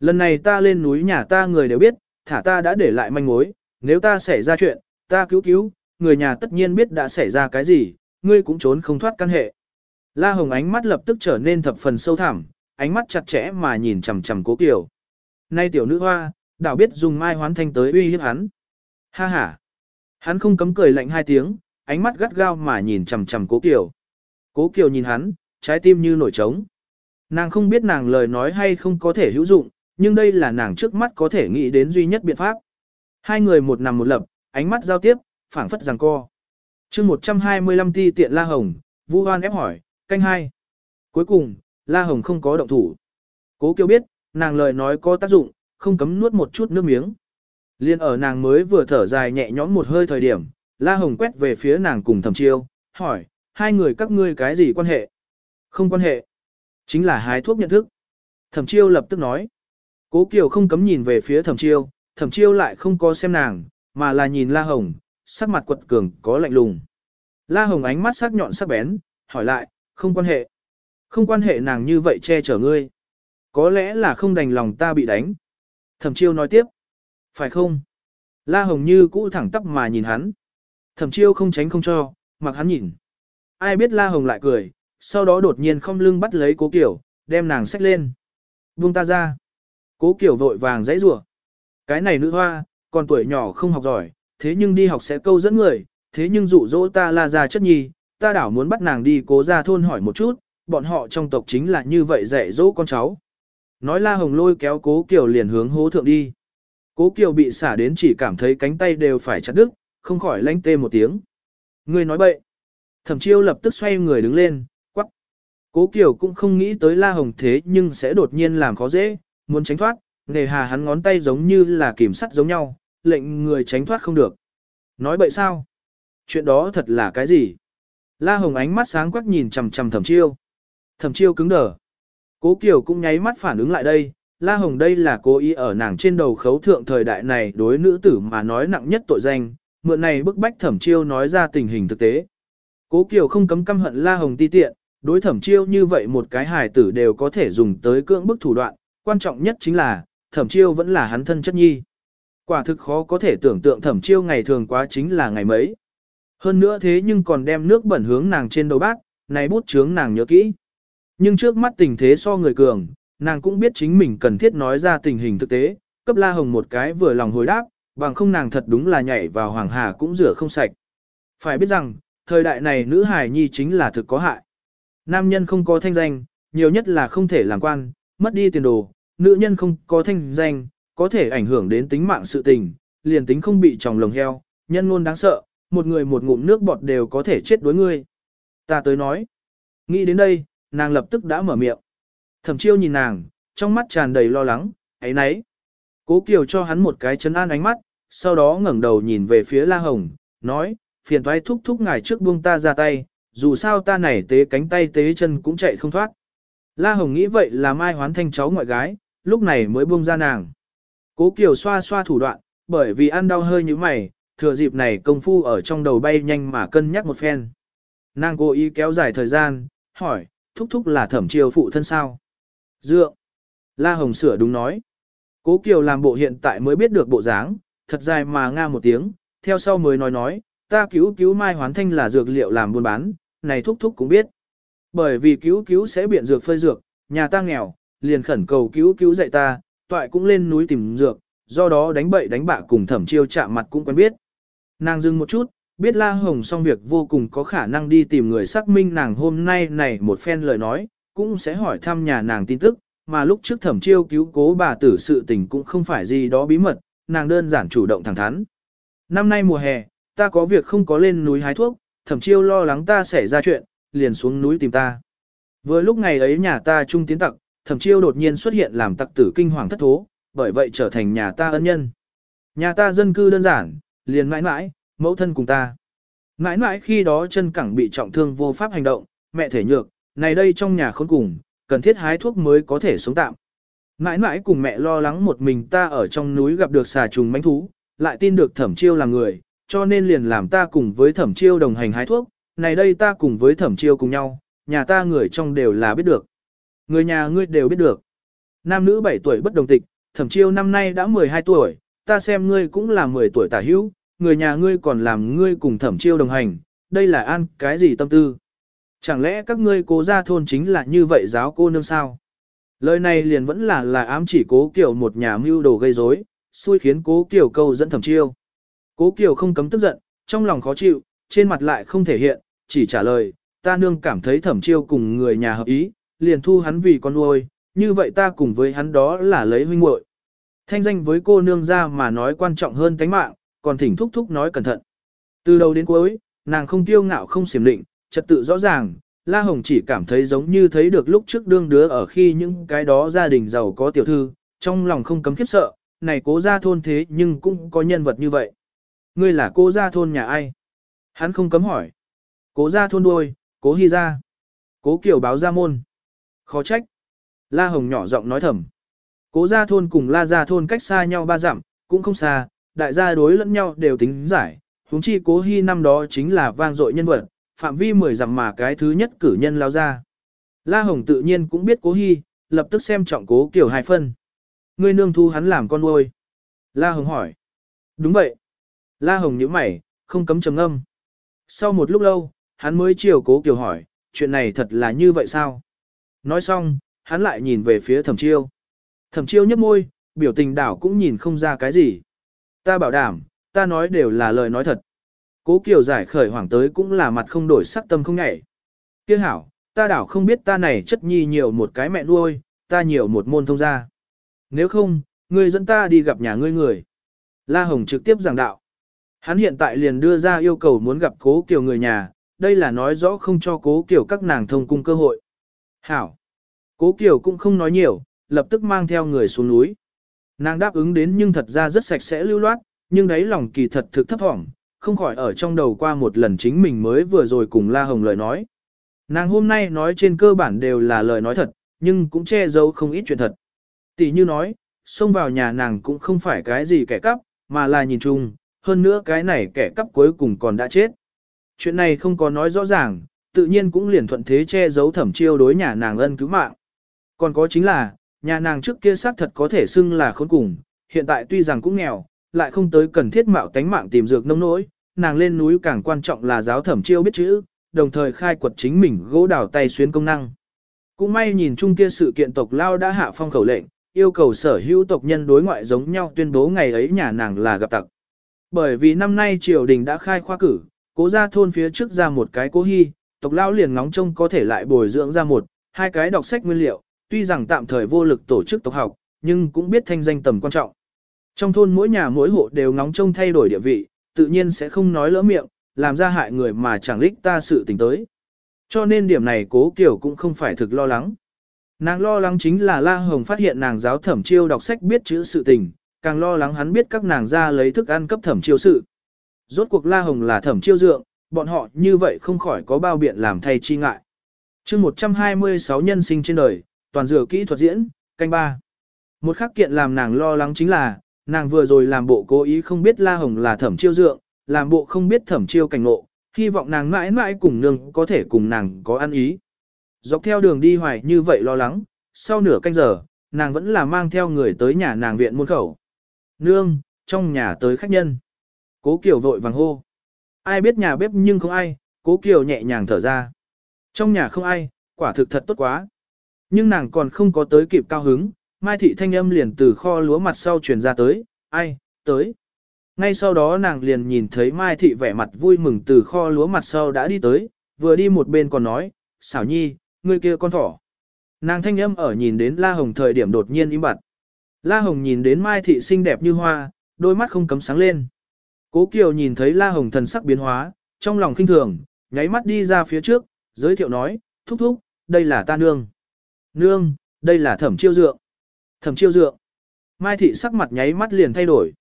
Lần này ta lên núi nhà ta người đều biết, thả ta đã để lại manh mối, nếu ta xảy ra chuyện, ta cứu cứu, người nhà tất nhiên biết đã xảy ra cái gì, ngươi cũng trốn không thoát căn hệ. La Hồng ánh mắt lập tức trở nên thập phần sâu thẳm, ánh mắt chặt chẽ mà nhìn chằm chằm Cố Kiều. Nay tiểu nữ hoa, đảo biết dùng mai hoán thanh tới uy hiếp hắn. Ha ha. Hắn không cấm cười lạnh hai tiếng, ánh mắt gắt gao mà nhìn chằm chằm Cố Kiều. Cố Kiều nhìn hắn, trái tim như nổi trống. Nàng không biết nàng lời nói hay không có thể hữu dụng, nhưng đây là nàng trước mắt có thể nghĩ đến duy nhất biện pháp. Hai người một nằm một lập, ánh mắt giao tiếp, phảng phất rằng co. chương 125 ti tiện La Hồng, Vu Hoan ép hỏi, canh hai. Cuối cùng, La Hồng không có động thủ. Cố Kiều biết, nàng lời nói có tác dụng, không cấm nuốt một chút nước miếng. Liên ở nàng mới vừa thở dài nhẹ nhõm một hơi thời điểm, La Hồng quét về phía nàng cùng thầm chiêu, hỏi, hai người các ngươi cái gì quan hệ? Không quan hệ. Chính là hái thuốc nhận thức. Thẩm chiêu lập tức nói. Cố Kiều không cấm nhìn về phía thẩm chiêu, thẩm chiêu lại không có xem nàng, mà là nhìn La Hồng, sắc mặt quật cường có lạnh lùng. La Hồng ánh mắt sắc nhọn sắc bén, hỏi lại, không quan hệ. Không quan hệ nàng như vậy che chở ngươi. Có lẽ là không đành lòng ta bị đánh. Thẩm chiêu nói tiếp. Phải không? La Hồng như cũ thẳng tắp mà nhìn hắn. Thẩm chiêu không tránh không cho, mặc hắn nhìn. Ai biết La Hồng lại cười, sau đó đột nhiên không lưng bắt lấy cố kiểu, đem nàng xách lên. Buông ta ra. Cố kiểu vội vàng dãy rủa. Cái này nữ hoa, còn tuổi nhỏ không học giỏi, thế nhưng đi học sẽ câu dẫn người, thế nhưng dụ dỗ ta la ra chất nhi, ta đảo muốn bắt nàng đi cố ra thôn hỏi một chút, bọn họ trong tộc chính là như vậy dạy dỗ con cháu. Nói la hồng lôi kéo cố kiểu liền hướng hố thượng đi. Cố Kiều bị xả đến chỉ cảm thấy cánh tay đều phải chặt đứt, không khỏi lanh tê một tiếng. Người nói bậy. Thẩm chiêu lập tức xoay người đứng lên, quắc. Cố Kiều cũng không nghĩ tới La Hồng thế nhưng sẽ đột nhiên làm khó dễ, muốn tránh thoát, nề hà hắn ngón tay giống như là kiểm sắt giống nhau, lệnh người tránh thoát không được. Nói bậy sao? Chuyện đó thật là cái gì? La Hồng ánh mắt sáng quắc nhìn chằm chằm thẩm chiêu. Thẩm chiêu cứng đờ. Cố Kiều cũng nháy mắt phản ứng lại đây, La Hồng đây là cố ý ở nàng trên đầu khấu thượng thời đại này đối nữ tử mà nói nặng nhất tội danh, mượn này bức bách thẩm chiêu nói ra tình hình thực tế. Cố Kiều không cấm căm hận La Hồng ti tiện, đối thẩm chiêu như vậy một cái hài tử đều có thể dùng tới cưỡng bức thủ đoạn, quan trọng nhất chính là, thẩm chiêu vẫn là hắn thân chất nhi. Quả thực khó có thể tưởng tượng thẩm chiêu ngày thường quá chính là ngày mấy. Hơn nữa thế nhưng còn đem nước bẩn hướng nàng trên đầu bác, này bút chướng nàng nhớ kỹ. Nhưng trước mắt tình thế so người cường, nàng cũng biết chính mình cần thiết nói ra tình hình thực tế, cấp La Hồng một cái vừa lòng hồi đáp, bằng không nàng thật đúng là nhảy vào hoàng hà cũng rửa không sạch. Phải biết rằng, thời đại này nữ hài nhi chính là thực có hại. Nam nhân không có thanh danh, nhiều nhất là không thể làm quan, mất đi tiền đồ, nữ nhân không có thanh danh, có thể ảnh hưởng đến tính mạng sự tình, liền tính không bị tròng lồng heo, nhân ngôn đáng sợ, một người một ngụm nước bọt đều có thể chết đối ngươi. Ta tới nói. Nghĩ đến đây, nàng lập tức đã mở miệng. Thẩm chiêu nhìn nàng, trong mắt tràn đầy lo lắng, ấy nấy. Cố Kiều cho hắn một cái chấn an ánh mắt, sau đó ngẩng đầu nhìn về phía La Hồng, nói, phiền toái thúc thúc ngài trước buông ta ra tay, dù sao ta này tế cánh tay tế chân cũng chạy không thoát. La Hồng nghĩ vậy là Mai Hoán Thanh cháu ngoại gái, lúc này mới buông ra nàng. Cố Kiều xoa xoa thủ đoạn, bởi vì ăn đau hơi như mày, thừa dịp này công phu ở trong đầu bay nhanh mà cân nhắc một phen. Nàng cố ý kéo dài thời gian, hỏi, thúc thúc là thẩm chiêu phụ thân sao? Dựa. La Hồng sửa đúng nói. Cố Kiều làm bộ hiện tại mới biết được bộ dáng, thật dài mà nga một tiếng, theo sau mới nói nói, ta cứu cứu Mai Hoán Thanh là dược liệu làm buôn bán, này thúc thúc cũng biết. Bởi vì cứu cứu sẽ biện dược phơi dược, nhà ta nghèo, liền khẩn cầu cứu cứu dạy ta, toại cũng lên núi tìm dược, do đó đánh bậy đánh bạ cùng thẩm chiêu chạm mặt cũng quen biết. Nàng dừng một chút, biết La Hồng xong việc vô cùng có khả năng đi tìm người xác minh nàng hôm nay này một phen lời nói, cũng sẽ hỏi thăm nhà nàng tin tức, mà lúc trước thẩm chiêu cứu cố bà tử sự tình cũng không phải gì đó bí mật, nàng đơn giản chủ động thẳng thắn. Năm nay mùa hè, ta có việc không có lên núi hái thuốc, thẩm chiêu lo lắng ta xảy ra chuyện, liền xuống núi tìm ta. Vừa lúc ngày ấy nhà ta trung tiến tặc, thẩm chiêu đột nhiên xuất hiện làm tặc tử kinh hoàng thất thố, bởi vậy trở thành nhà ta ân nhân. Nhà ta dân cư đơn giản, liền mãi mãi, mẫu thân cùng ta. Mãi mãi khi đó chân cẳng bị trọng thương vô pháp hành động, mẹ thể nhược, này đây trong nhà khốn cùng, cần thiết hái thuốc mới có thể sống tạm. Mãi mãi cùng mẹ lo lắng một mình ta ở trong núi gặp được xà trùng mánh thú, lại tin được thẩm chiêu là người, cho nên liền làm ta cùng với thẩm chiêu đồng hành hái thuốc, này đây ta cùng với thẩm chiêu cùng nhau, nhà ta người trong đều là biết được. Người nhà ngươi đều biết được. Nam nữ 7 tuổi bất đồng tịch, thẩm chiêu năm nay đã 12 tuổi, ta xem ngươi cũng là 10 tuổi tả hữu, người nhà ngươi còn làm ngươi cùng thẩm chiêu đồng hành, đây là an cái gì tâm tư. Chẳng lẽ các ngươi cố gia thôn chính là như vậy giáo cô nương sao? Lời này liền vẫn là là ám chỉ cố kiểu một nhà mưu đồ gây rối, xui khiến cố kiểu câu dẫn thẩm chiêu. Cố kiểu không cấm tức giận, trong lòng khó chịu, trên mặt lại không thể hiện, chỉ trả lời, ta nương cảm thấy thẩm chiêu cùng người nhà hợp ý, liền thu hắn vì con nuôi, như vậy ta cùng với hắn đó là lấy huynh muội. Thanh danh với cô nương ra mà nói quan trọng hơn tánh mạng, còn thỉnh thúc thúc nói cẩn thận. Từ đầu đến cuối, nàng không kiêu ngạo không xiểm định, trật tự rõ ràng, La Hồng chỉ cảm thấy giống như thấy được lúc trước đương đứa ở khi những cái đó gia đình giàu có tiểu thư, trong lòng không cấm khiếp sợ, này cố gia thôn thế nhưng cũng có nhân vật như vậy. Ngươi là cố gia thôn nhà ai? Hắn không cấm hỏi. Cố gia thôn đuôi, cố hy gia. Cố kiểu báo gia môn. Khó trách. La Hồng nhỏ giọng nói thầm. Cố gia thôn cùng La gia thôn cách xa nhau ba dặm, cũng không xa, đại gia đối lẫn nhau đều tính giải. Húng chi cố hy năm đó chính là vang dội nhân vật, phạm vi mười dặm mà cái thứ nhất cử nhân lao ra. La Hồng tự nhiên cũng biết cố hy, lập tức xem trọng cố kiểu hai phân. Ngươi nương thu hắn làm con nuôi. La Hồng hỏi. Đúng vậy. La Hồng nhíu mày, không cấm trầm âm. Sau một lúc lâu, hắn mới chiều cố kiểu hỏi, chuyện này thật là như vậy sao? Nói xong, hắn lại nhìn về phía thẩm chiêu. Thẩm chiêu nhếch môi, biểu tình đảo cũng nhìn không ra cái gì. Ta bảo đảm, ta nói đều là lời nói thật. Cố Kiều giải khởi hoảng tới cũng là mặt không đổi sắc tâm không nhảy. Kia hảo, ta đảo không biết ta này chất nhi nhiều một cái mẹ nuôi, ta nhiều một môn thông gia. Nếu không, ngươi dẫn ta đi gặp nhà ngươi người. La Hồng trực tiếp giảng đạo. Hắn hiện tại liền đưa ra yêu cầu muốn gặp cố Kiều người nhà, đây là nói rõ không cho cố Kiều các nàng thông cung cơ hội. Hảo. Cố Kiều cũng không nói nhiều, lập tức mang theo người xuống núi. Nàng đáp ứng đến nhưng thật ra rất sạch sẽ lưu loát, nhưng đấy lòng kỳ thật thực thấp thỏm, không khỏi ở trong đầu qua một lần chính mình mới vừa rồi cùng La Hồng lời nói. Nàng hôm nay nói trên cơ bản đều là lời nói thật, nhưng cũng che giấu không ít chuyện thật. Tỷ như nói, xông vào nhà nàng cũng không phải cái gì kẻ cắp, mà là nhìn chung, hơn nữa cái này kẻ cắp cuối cùng còn đã chết. Chuyện này không có nói rõ ràng, tự nhiên cũng liền thuận thế che giấu thẩm chiêu đối nhà nàng ân cứu mạng. Còn có chính là, nhà nàng trước kia xác thật có thể xưng là khốn cùng, hiện tại tuy rằng cũng nghèo, lại không tới cần thiết mạo tánh mạng tìm dược nông nỗi, nàng lên núi càng quan trọng là giáo thẩm chiêu biết chữ, đồng thời khai quật chính mình gỗ đào tay xuyến công năng. Cũng may nhìn chung kia sự kiện tộc lao đã hạ phong khẩu lệnh, yêu cầu sở hữu tộc nhân đối ngoại giống nhau tuyên bố ngày ấy nhà nàng là gặp tặc. Bởi vì năm nay triều đình đã khai khoa cử, cố ra thôn phía trước ra một cái cố hy, tộc lao liền ngóng trông có thể lại bồi dưỡng ra một, hai cái đọc sách nguyên liệu, tuy rằng tạm thời vô lực tổ chức tộc học, nhưng cũng biết thanh danh tầm quan trọng. Trong thôn mỗi nhà mỗi hộ đều ngóng trông thay đổi địa vị, tự nhiên sẽ không nói lỡ miệng, làm ra hại người mà chẳng lích ta sự tình tới. Cho nên điểm này cố kiểu cũng không phải thực lo lắng. Nàng lo lắng chính là La Hồng phát hiện nàng giáo thẩm chiêu đọc sách biết chữ sự tình, càng lo lắng hắn biết các nàng ra lấy thức ăn cấp thẩm chiêu sự. Rốt cuộc La Hồng là thẩm chiêu dượng, bọn họ như vậy không khỏi có bao biện làm thay chi ngại. chương 126 nhân sinh trên đời, toàn dựa kỹ thuật diễn, canh ba. Một khắc kiện làm nàng lo lắng chính là, nàng vừa rồi làm bộ cố ý không biết La Hồng là thẩm chiêu dượng, làm bộ không biết thẩm chiêu cảnh ngộ, hy vọng nàng mãi mãi cùng nương có thể cùng nàng có ăn ý. Dọc theo đường đi hoài như vậy lo lắng, sau nửa canh giờ, nàng vẫn là mang theo người tới nhà nàng viện muôn khẩu. Nương, trong nhà tới khách nhân. Cố Kiều vội vàng hô. Ai biết nhà bếp nhưng không ai, Cố Kiều nhẹ nhàng thở ra. Trong nhà không ai, quả thực thật tốt quá. Nhưng nàng còn không có tới kịp cao hứng, Mai Thị thanh âm liền từ kho lúa mặt sau truyền ra tới, ai, tới. Ngay sau đó nàng liền nhìn thấy Mai Thị vẻ mặt vui mừng từ kho lúa mặt sau đã đi tới, vừa đi một bên còn nói, xảo nhi, người kia con thỏ. Nàng thanh âm ở nhìn đến La Hồng thời điểm đột nhiên im bặt. La Hồng nhìn đến Mai Thị xinh đẹp như hoa, đôi mắt không cấm sáng lên. Cố Kiều nhìn thấy La Hồng thần sắc biến hóa, trong lòng khinh thường, nháy mắt đi ra phía trước, giới thiệu nói, thúc thúc, đây là ta nương. Nương, đây là thẩm chiêu dượng. Thẩm chiêu dượng. Mai Thị sắc mặt nháy mắt liền thay đổi.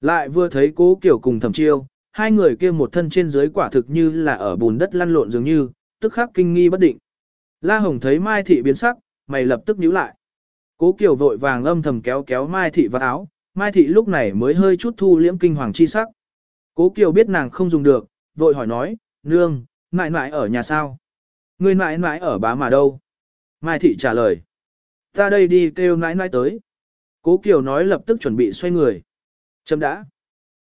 Lại vừa thấy cố Kiều cùng thẩm chiêu, hai người kia một thân trên dưới quả thực như là ở bùn đất lăn lộn dường như, tức khắc kinh nghi bất định. La Hồng thấy Mai Thị biến sắc, mày lập tức nhíu lại. Cố Kiều vội vàng âm thầm kéo kéo Mai Thị vào áo, Mai Thị lúc này mới hơi chút thu liễm kinh hoàng chi sắc. Cố Kiều biết nàng không dùng được, vội hỏi nói, nương, mãi mãi ở nhà sao? Người mãi mãi ở bá mà đâu? Mai Thị trả lời, ta đây đi kêu nãi nãi tới. Cố Kiều nói lập tức chuẩn bị xoay người. Chấm đã.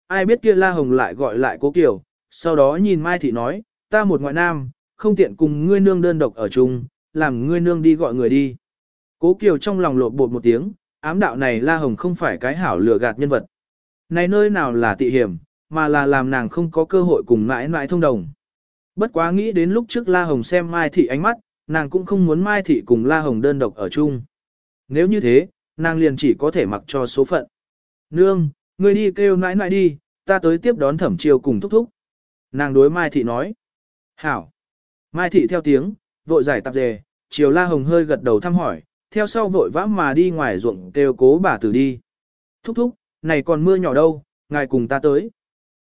Ai biết kia La Hồng lại gọi lại Cố Kiều, sau đó nhìn Mai Thị nói, ta một ngoại nam, không tiện cùng ngươi nương đơn độc ở chung, làm ngươi nương đi gọi người đi. Cố Kiều trong lòng lột bột một tiếng, ám đạo này La Hồng không phải cái hảo lừa gạt nhân vật. Này nơi nào là tị hiểm, mà là làm nàng không có cơ hội cùng mãi mãi thông đồng. Bất quá nghĩ đến lúc trước La Hồng xem Mai Thị ánh mắt, nàng cũng không muốn Mai Thị cùng La Hồng đơn độc ở chung. Nếu như thế, nàng liền chỉ có thể mặc cho số phận. Nương, ngươi đi kêu nãi nãi đi, ta tới tiếp đón thẩm chiều cùng thúc thúc. Nàng đối Mai Thị nói. Hảo. Mai Thị theo tiếng, vội giải tạp dề, chiều La Hồng hơi gật đầu thăm hỏi, theo sau vội vã mà đi ngoài ruộng kêu cố bà tử đi. Thúc thúc, này còn mưa nhỏ đâu, ngài cùng ta tới.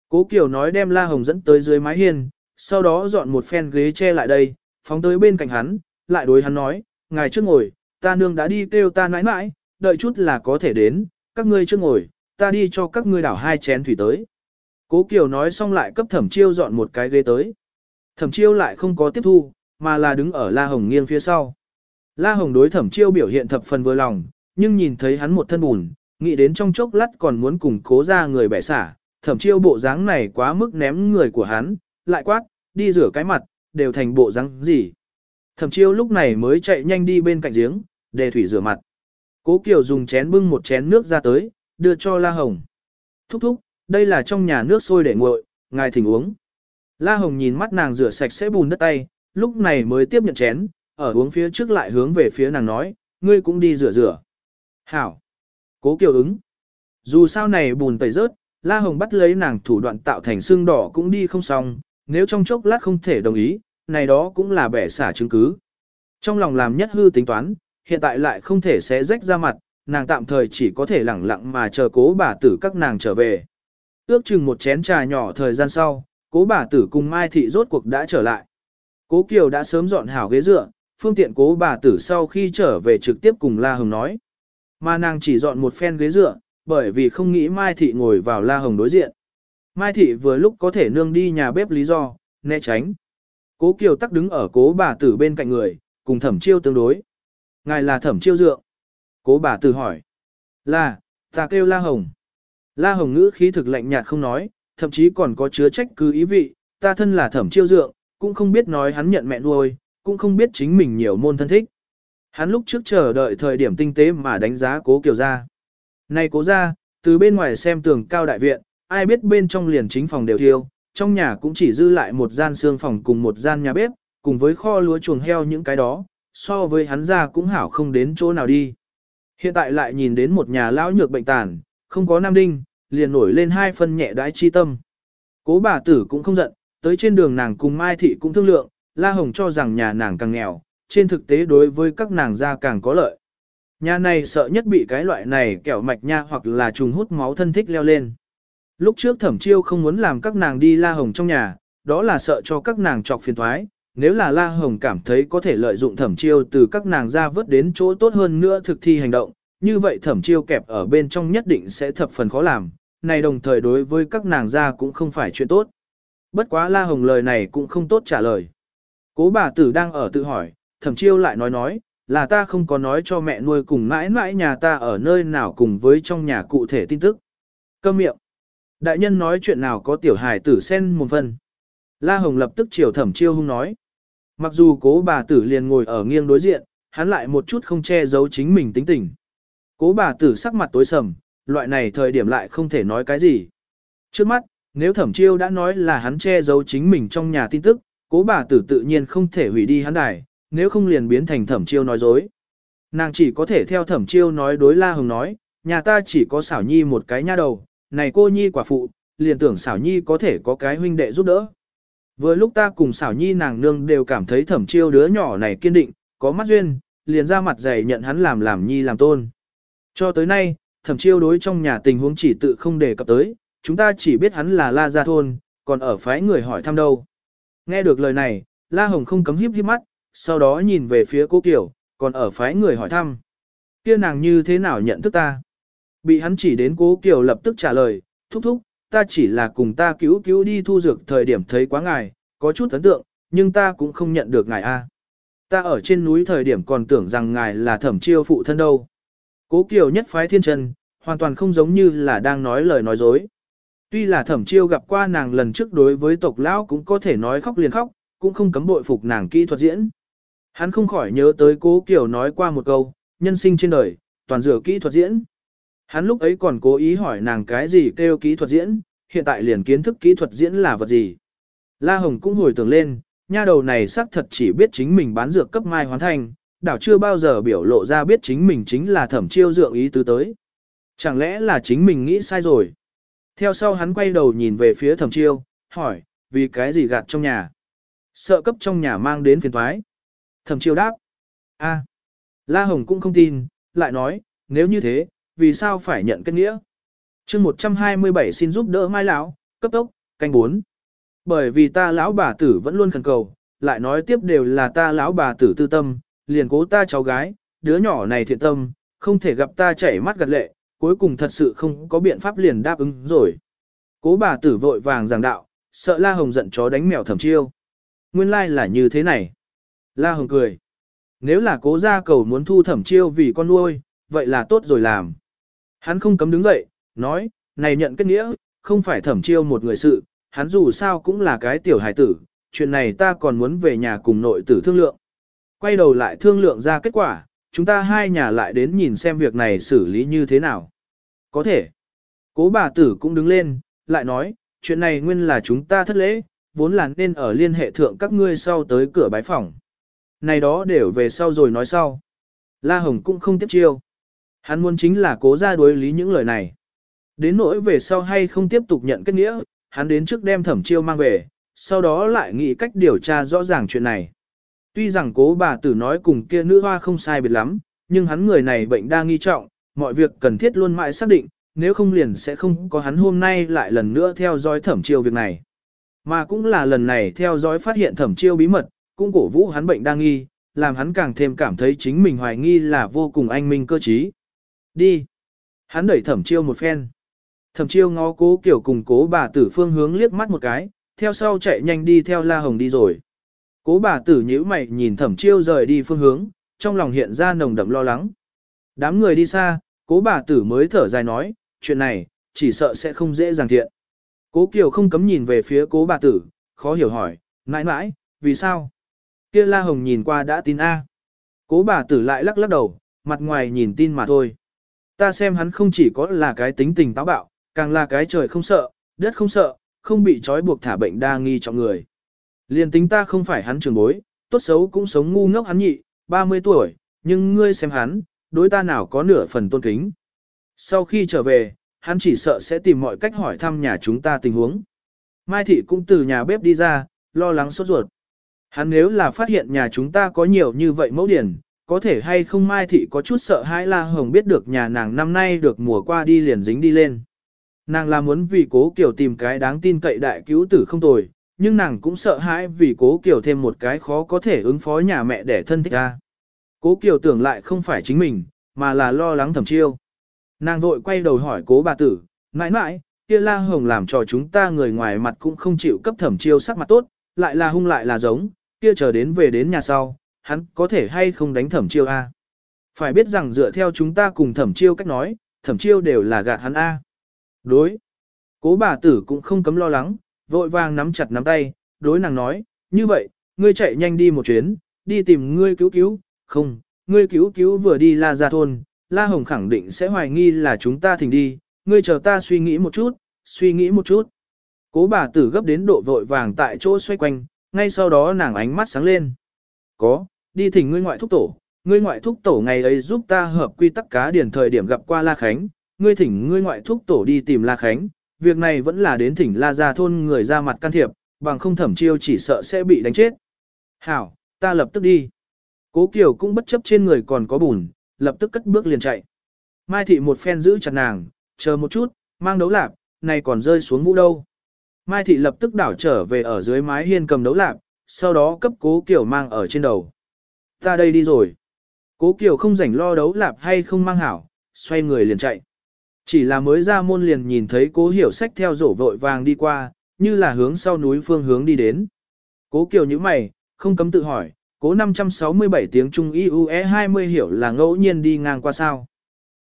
Cố Kiều nói đem La Hồng dẫn tới dưới mái hiên, sau đó dọn một phen ghế che lại đây, phóng tới bên cạnh hắn, lại đối hắn nói, ngài trước ngồi, ta nương đã đi kêu ta nãi nãi, đợi chút là có thể đến, các ngươi chưa ngồi, ta đi cho các ngươi đảo hai chén thủy tới. Cố Kiều nói xong lại cấp thẩm chiêu dọn một cái ghế tới. Thẩm chiêu lại không có tiếp thu, mà là đứng ở La Hồng nghiêng phía sau. La Hồng đối thẩm chiêu biểu hiện thập phần vừa lòng, nhưng nhìn thấy hắn một thân bùn, nghĩ đến trong chốc lát còn muốn cùng cố ra người bẻ xả, thẩm chiêu bộ dáng này quá mức ném người của hắn, lại quát, đi rửa cái mặt, đều thành bộ dáng gì. Thẩm chiêu lúc này mới chạy nhanh đi bên cạnh giếng, để thủy rửa mặt. Cố Kiều dùng chén bưng một chén nước ra tới, đưa cho La Hồng. Thúc thúc, đây là trong nhà nước sôi để nguội, ngài thỉnh uống. La Hồng nhìn mắt nàng rửa sạch sẽ bùn đất tay, lúc này mới tiếp nhận chén, ở uống phía trước lại hướng về phía nàng nói, ngươi cũng đi rửa rửa. Hảo. Cố Kiều ứng. Dù sao này bùn tẩy rớt, La Hồng bắt lấy nàng thủ đoạn tạo thành xương đỏ cũng đi không xong, nếu trong chốc lát không thể đồng ý, này đó cũng là bẻ xả chứng cứ. Trong lòng làm nhất hư tính toán, hiện tại lại không thể xé rách ra mặt, nàng tạm thời chỉ có thể lẳng lặng mà chờ cố bà tử các nàng trở về. Ước chừng một chén trà nhỏ thời gian sau, cố bà tử cùng Mai Thị rốt cuộc đã trở lại. Cố Kiều đã sớm dọn hảo ghế dựa, phương tiện cố bà tử sau khi trở về trực tiếp cùng La Hồng nói. Mà nàng chỉ dọn một phen ghế dựa, bởi vì không nghĩ Mai Thị ngồi vào La Hồng đối diện. Mai Thị vừa lúc có thể nương đi nhà bếp lý do, né tránh. Cố Kiều tắc đứng ở cố bà tử bên cạnh người, cùng thẩm chiêu tương đối. Ngài là thẩm chiêu dượng. Cố bà tử hỏi. Là, ta kêu La Hồng. La Hồng ngữ khí thực lạnh nhạt không nói, thậm chí còn có chứa trách cứ ý vị, ta thân là thẩm chiêu dượng, cũng không biết nói hắn nhận mẹ nuôi, cũng không biết chính mình nhiều môn thân thích. Hắn lúc trước chờ đợi thời điểm tinh tế mà đánh giá cố kiều ra. Này cố ra, từ bên ngoài xem tường cao đại viện, ai biết bên trong liền chính phòng đều thiêu, trong nhà cũng chỉ dư lại một gian xương phòng cùng một gian nhà bếp, cùng với kho lúa chuồng heo những cái đó, so với hắn ra cũng hảo không đến chỗ nào đi. Hiện tại lại nhìn đến một nhà lão nhược bệnh tàn, không có nam đinh, liền nổi lên hai phân nhẹ đãi chi tâm. Cố bà tử cũng không giận, tới trên đường nàng cùng Mai Thị cũng thương lượng, La Hồng cho rằng nhà nàng càng nghèo, trên thực tế đối với các nàng ra càng có lợi. Nhà này sợ nhất bị cái loại này kẹo mạch nha hoặc là trùng hút máu thân thích leo lên. Lúc trước thẩm chiêu không muốn làm các nàng đi La Hồng trong nhà, đó là sợ cho các nàng trọc phiền thoái. Nếu là La Hồng cảm thấy có thể lợi dụng thẩm chiêu từ các nàng ra vớt đến chỗ tốt hơn nữa thực thi hành động, như vậy thẩm chiêu kẹp ở bên trong nhất định sẽ thập phần khó làm, này đồng thời đối với các nàng ra cũng không phải chuyện tốt. Bất quá La Hồng lời này cũng không tốt trả lời. Cố bà tử đang ở tự hỏi, thẩm chiêu lại nói nói, là ta không có nói cho mẹ nuôi cùng mãi mãi nhà ta ở nơi nào cùng với trong nhà cụ thể tin tức. Câm miệng. Đại nhân nói chuyện nào có tiểu hài tử sen một phần. La Hồng lập tức chiều thẩm chiêu hung nói. Mặc dù cố bà tử liền ngồi ở nghiêng đối diện, hắn lại một chút không che giấu chính mình tính tình. Cố bà tử sắc mặt tối sầm, loại này thời điểm lại không thể nói cái gì. Trước mắt, nếu thẩm chiêu đã nói là hắn che giấu chính mình trong nhà tin tức, cố bà tử tự nhiên không thể hủy đi hắn đài, nếu không liền biến thành thẩm chiêu nói dối. Nàng chỉ có thể theo thẩm chiêu nói đối la hồng nói, nhà ta chỉ có xảo nhi một cái nha đầu, này cô nhi quả phụ, liền tưởng xảo nhi có thể có cái huynh đệ giúp đỡ. Vừa lúc ta cùng xảo nhi nàng nương đều cảm thấy thẩm chiêu đứa nhỏ này kiên định, có mắt duyên, liền ra mặt dày nhận hắn làm làm nhi làm tôn. Cho tới nay, thẩm chiêu đối trong nhà tình huống chỉ tự không đề cập tới, chúng ta chỉ biết hắn là La Gia Thôn, còn ở phái người hỏi thăm đâu. Nghe được lời này, La Hồng không cấm híp híp mắt, sau đó nhìn về phía cô Kiều, còn ở phái người hỏi thăm. kia nàng như thế nào nhận thức ta? Bị hắn chỉ đến cố Kiều lập tức trả lời, thúc thúc, ta chỉ là cùng ta cứu cứu đi thu dược thời điểm thấy quá ngài, có chút ấn tượng, nhưng ta cũng không nhận được ngài a. Ta ở trên núi thời điểm còn tưởng rằng ngài là thẩm chiêu phụ thân đâu. Cố Kiều nhất phái thiên trần, hoàn toàn không giống như là đang nói lời nói dối. Tuy là thẩm chiêu gặp qua nàng lần trước đối với tộc lão cũng có thể nói khóc liền khóc, cũng không cấm bội phục nàng kỹ thuật diễn. Hắn không khỏi nhớ tới cố Kiều nói qua một câu, nhân sinh trên đời, toàn dựa kỹ thuật diễn. Hắn lúc ấy còn cố ý hỏi nàng cái gì kêu kỹ thuật diễn, hiện tại liền kiến thức kỹ thuật diễn là vật gì. La Hồng cũng hồi tưởng lên, nha đầu này xác thật chỉ biết chính mình bán dược cấp mai hoàn thành, đảo chưa bao giờ biểu lộ ra biết chính mình chính là thẩm chiêu dượng ý tứ tới. Chẳng lẽ là chính mình nghĩ sai rồi? Theo sau hắn quay đầu nhìn về phía thẩm chiêu, hỏi, vì cái gì gạt trong nhà? Sợ cấp trong nhà mang đến phiền thoái. Thẩm chiêu đáp. a La Hồng cũng không tin, lại nói, nếu như thế, vì sao phải nhận kết nghĩa? chương 127 xin giúp đỡ mai lão, cấp tốc, canh 4. Bởi vì ta lão bà tử vẫn luôn khẩn cầu, lại nói tiếp đều là ta lão bà tử tư tâm, liền cố ta cháu gái, đứa nhỏ này thiện tâm, không thể gặp ta chảy mắt gật lệ, cuối cùng thật sự không có biện pháp liền đáp ứng rồi. Cố bà tử vội vàng giảng đạo, sợ La Hồng giận chó đánh mèo thầm chiêu. Nguyên lai like là như thế này. La Hồng cười. Nếu là cố gia cầu muốn thu thẩm chiêu vì con nuôi, vậy là tốt rồi làm. Hắn không cấm đứng dậy, nói, này nhận kết nghĩa, không phải thẩm chiêu một người sự, hắn dù sao cũng là cái tiểu hài tử, chuyện này ta còn muốn về nhà cùng nội tử thương lượng. Quay đầu lại thương lượng ra kết quả, chúng ta hai nhà lại đến nhìn xem việc này xử lý như thế nào. Có thể. Cố bà tử cũng đứng lên, lại nói, chuyện này nguyên là chúng ta thất lễ, vốn là nên ở liên hệ thượng các ngươi sau tới cửa bái phòng. Này đó đều về sau rồi nói sau. La Hồng cũng không tiếp chiêu. Hắn muốn chính là cố ra đối lý những lời này. Đến nỗi về sau hay không tiếp tục nhận kết nghĩa, hắn đến trước đem thẩm chiêu mang về, sau đó lại nghĩ cách điều tra rõ ràng chuyện này. Tuy rằng cố bà tử nói cùng kia nữ hoa không sai biệt lắm, nhưng hắn người này bệnh đa nghi trọng, mọi việc cần thiết luôn mãi xác định, nếu không liền sẽ không có hắn hôm nay lại lần nữa theo dõi thẩm chiêu việc này. Mà cũng là lần này theo dõi phát hiện thẩm chiêu bí mật, cũng cổ vũ hắn bệnh đa nghi, làm hắn càng thêm cảm thấy chính mình hoài nghi là vô cùng anh minh cơ trí. Đi. Hắn đẩy thẩm chiêu một phen. Thẩm chiêu ngó cố kiểu cùng cố bà tử phương hướng liếc mắt một cái, theo sau chạy nhanh đi theo La Hồng đi rồi. Cố bà tử nhíu mày nhìn thẩm chiêu rời đi phương hướng, trong lòng hiện ra nồng đậm lo lắng. Đám người đi xa, cố bà tử mới thở dài nói, chuyện này, chỉ sợ sẽ không dễ dàng thiện. Cố Kiều không cấm nhìn về phía cố bà tử, khó hiểu hỏi, mãi mãi, vì sao? Kia La Hồng nhìn qua đã tin A. Cố bà tử lại lắc lắc đầu, mặt ngoài nhìn tin mà thôi. Ta xem hắn không chỉ có là cái tính tình táo bạo, càng là cái trời không sợ, đất không sợ, không bị trói buộc thả bệnh đa nghi cho người. Liên tính ta không phải hắn trường bối, tốt xấu cũng sống ngu ngốc hắn nhị, 30 tuổi, nhưng ngươi xem hắn, đối ta nào có nửa phần tôn kính. Sau khi trở về, hắn chỉ sợ sẽ tìm mọi cách hỏi thăm nhà chúng ta tình huống. Mai thị cũng từ nhà bếp đi ra, lo lắng sốt ruột. Hắn nếu là phát hiện nhà chúng ta có nhiều như vậy mẫu điển, có thể hay không Mai thị có chút sợ hãi La Hồng biết được nhà nàng năm nay được mùa qua đi liền dính đi lên. Nàng là muốn vì cố kiểu tìm cái đáng tin cậy đại cứu tử không tồi, nhưng nàng cũng sợ hãi vì cố kiểu thêm một cái khó có thể ứng phó nhà mẹ để thân thích ra. Cố kiểu tưởng lại không phải chính mình, mà là lo lắng thẩm chiêu. Nàng vội quay đầu hỏi cố bà tử, mãi mãi, kia la hồng làm cho chúng ta người ngoài mặt cũng không chịu cấp thẩm chiêu sắc mặt tốt, lại là hung lại là giống, kia chờ đến về đến nhà sau, hắn có thể hay không đánh thẩm chiêu A. Phải biết rằng dựa theo chúng ta cùng thẩm chiêu cách nói, thẩm chiêu đều là gạt hắn A. Đối. Cố bà tử cũng không cấm lo lắng, vội vàng nắm chặt nắm tay, đối nàng nói, như vậy, ngươi chạy nhanh đi một chuyến, đi tìm ngươi cứu cứu, không, ngươi cứu cứu vừa đi la ra thôn, la hồng khẳng định sẽ hoài nghi là chúng ta thỉnh đi, ngươi chờ ta suy nghĩ một chút, suy nghĩ một chút. Cố bà tử gấp đến độ vội vàng tại chỗ xoay quanh, ngay sau đó nàng ánh mắt sáng lên. Có, đi thỉnh ngươi ngoại thúc tổ, ngươi ngoại thúc tổ ngày ấy giúp ta hợp quy tắc cá điển thời điểm gặp qua La Khánh, ngươi thỉnh ngươi ngoại thúc tổ đi tìm La Khánh, việc này vẫn là đến thỉnh La Gia thôn người ra mặt can thiệp, bằng không thẩm chiêu chỉ sợ sẽ bị đánh chết. Hảo, ta lập tức đi. Cố Kiều cũng bất chấp trên người còn có bùn, lập tức cất bước liền chạy. Mai thị một phen giữ chặt nàng, chờ một chút, mang đấu lạp, này còn rơi xuống vũ đâu. Mai thị lập tức đảo trở về ở dưới mái hiên cầm đấu lạp, sau đó cấp cố Kiều mang ở trên đầu. Ta đây đi rồi. Cố Kiều không rảnh lo đấu lạp hay không mang hảo, xoay người liền chạy. Chỉ là mới ra môn liền nhìn thấy cố hiểu sách theo rổ vội vàng đi qua, như là hướng sau núi phương hướng đi đến. Cố Kiều như mày, không cấm tự hỏi, cố 567 tiếng Trung IUE 20 hiểu là ngẫu nhiên đi ngang qua sao.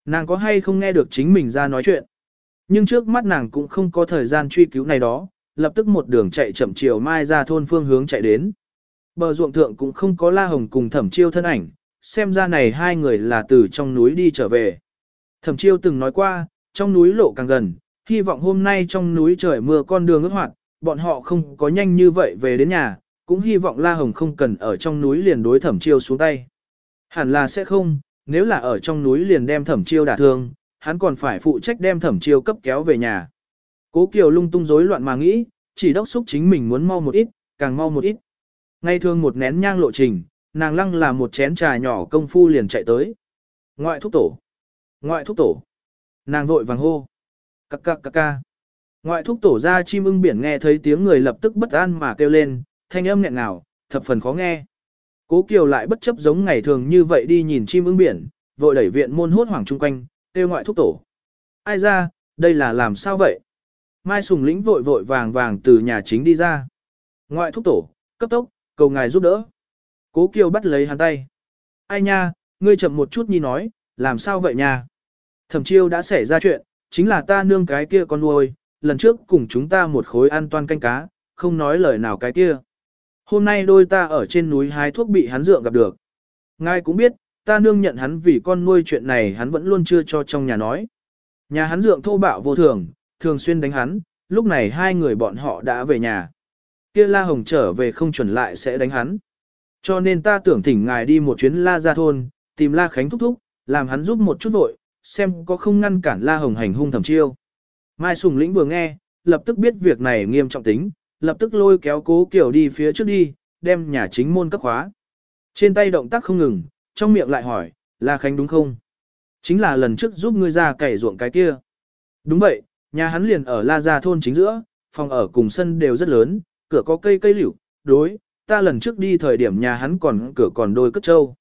Nàng có hay không nghe được chính mình ra nói chuyện. Nhưng trước mắt nàng cũng không có thời gian truy cứu này đó, lập tức một đường chạy chậm chiều mai ra thôn phương hướng chạy đến. Bờ ruộng thượng cũng không có La Hồng cùng thẩm chiêu thân ảnh, xem ra này hai người là từ trong núi đi trở về. Thẩm chiêu từng nói qua, trong núi lộ càng gần, hy vọng hôm nay trong núi trời mưa con đường ướt hoạt, bọn họ không có nhanh như vậy về đến nhà, cũng hy vọng La Hồng không cần ở trong núi liền đối thẩm chiêu xuống tay. Hẳn là sẽ không, nếu là ở trong núi liền đem thẩm chiêu đả thương, hắn còn phải phụ trách đem thẩm chiêu cấp kéo về nhà. Cố Kiều lung tung rối loạn mà nghĩ, chỉ đốc xúc chính mình muốn mau một ít, càng mau một ít. Ngay thường một nén nhang lộ trình, nàng lăng là một chén trà nhỏ công phu liền chạy tới. Ngoại thúc tổ. Ngoại thúc tổ. Nàng vội vàng hô. Cắc cắc cắc ca. Ngoại thúc tổ ra chim ưng biển nghe thấy tiếng người lập tức bất an mà kêu lên, thanh âm nghẹn ngào, thập phần khó nghe. Cố Kiều lại bất chấp giống ngày thường như vậy đi nhìn chim ưng biển, vội đẩy viện môn hốt hoảng chung quanh, kêu ngoại thúc tổ. Ai ra, đây là làm sao vậy? Mai Sùng lĩnh vội vội vàng vàng từ nhà chính đi ra. Ngoại thúc tổ, cấp tốc, cầu ngài giúp đỡ. Cố Kiều bắt lấy hắn tay. Ai nha, ngươi chậm một chút nhi nói, làm sao vậy nha? Thẩm chiêu đã xảy ra chuyện, chính là ta nương cái kia con nuôi, lần trước cùng chúng ta một khối ăn toan canh cá, không nói lời nào cái kia. Hôm nay đôi ta ở trên núi hái thuốc bị hắn dượng gặp được. Ngài cũng biết, ta nương nhận hắn vì con nuôi chuyện này hắn vẫn luôn chưa cho trong nhà nói. Nhà hắn dượng thô bạo vô thường, thường xuyên đánh hắn, lúc này hai người bọn họ đã về nhà. Kia La Hồng trở về không chuẩn lại sẽ đánh hắn. Cho nên ta tưởng thỉnh ngài đi một chuyến La Gia Thôn, tìm La Khánh thúc thúc, làm hắn giúp một chút vội, xem có không ngăn cản La Hồng hành hung thẩm chiêu. Mai Sùng Lĩnh vừa nghe, lập tức biết việc này nghiêm trọng tính, lập tức lôi kéo cố kiểu đi phía trước đi, đem nhà chính môn cấp khóa. Trên tay động tác không ngừng, trong miệng lại hỏi, La Khánh đúng không? Chính là lần trước giúp ngươi ra cày ruộng cái kia. Đúng vậy, nhà hắn liền ở La Gia thôn chính giữa, phòng ở cùng sân đều rất lớn, cửa có cây cây liễu, đối, ta lần trước đi thời điểm nhà hắn còn cửa còn đôi cất trâu.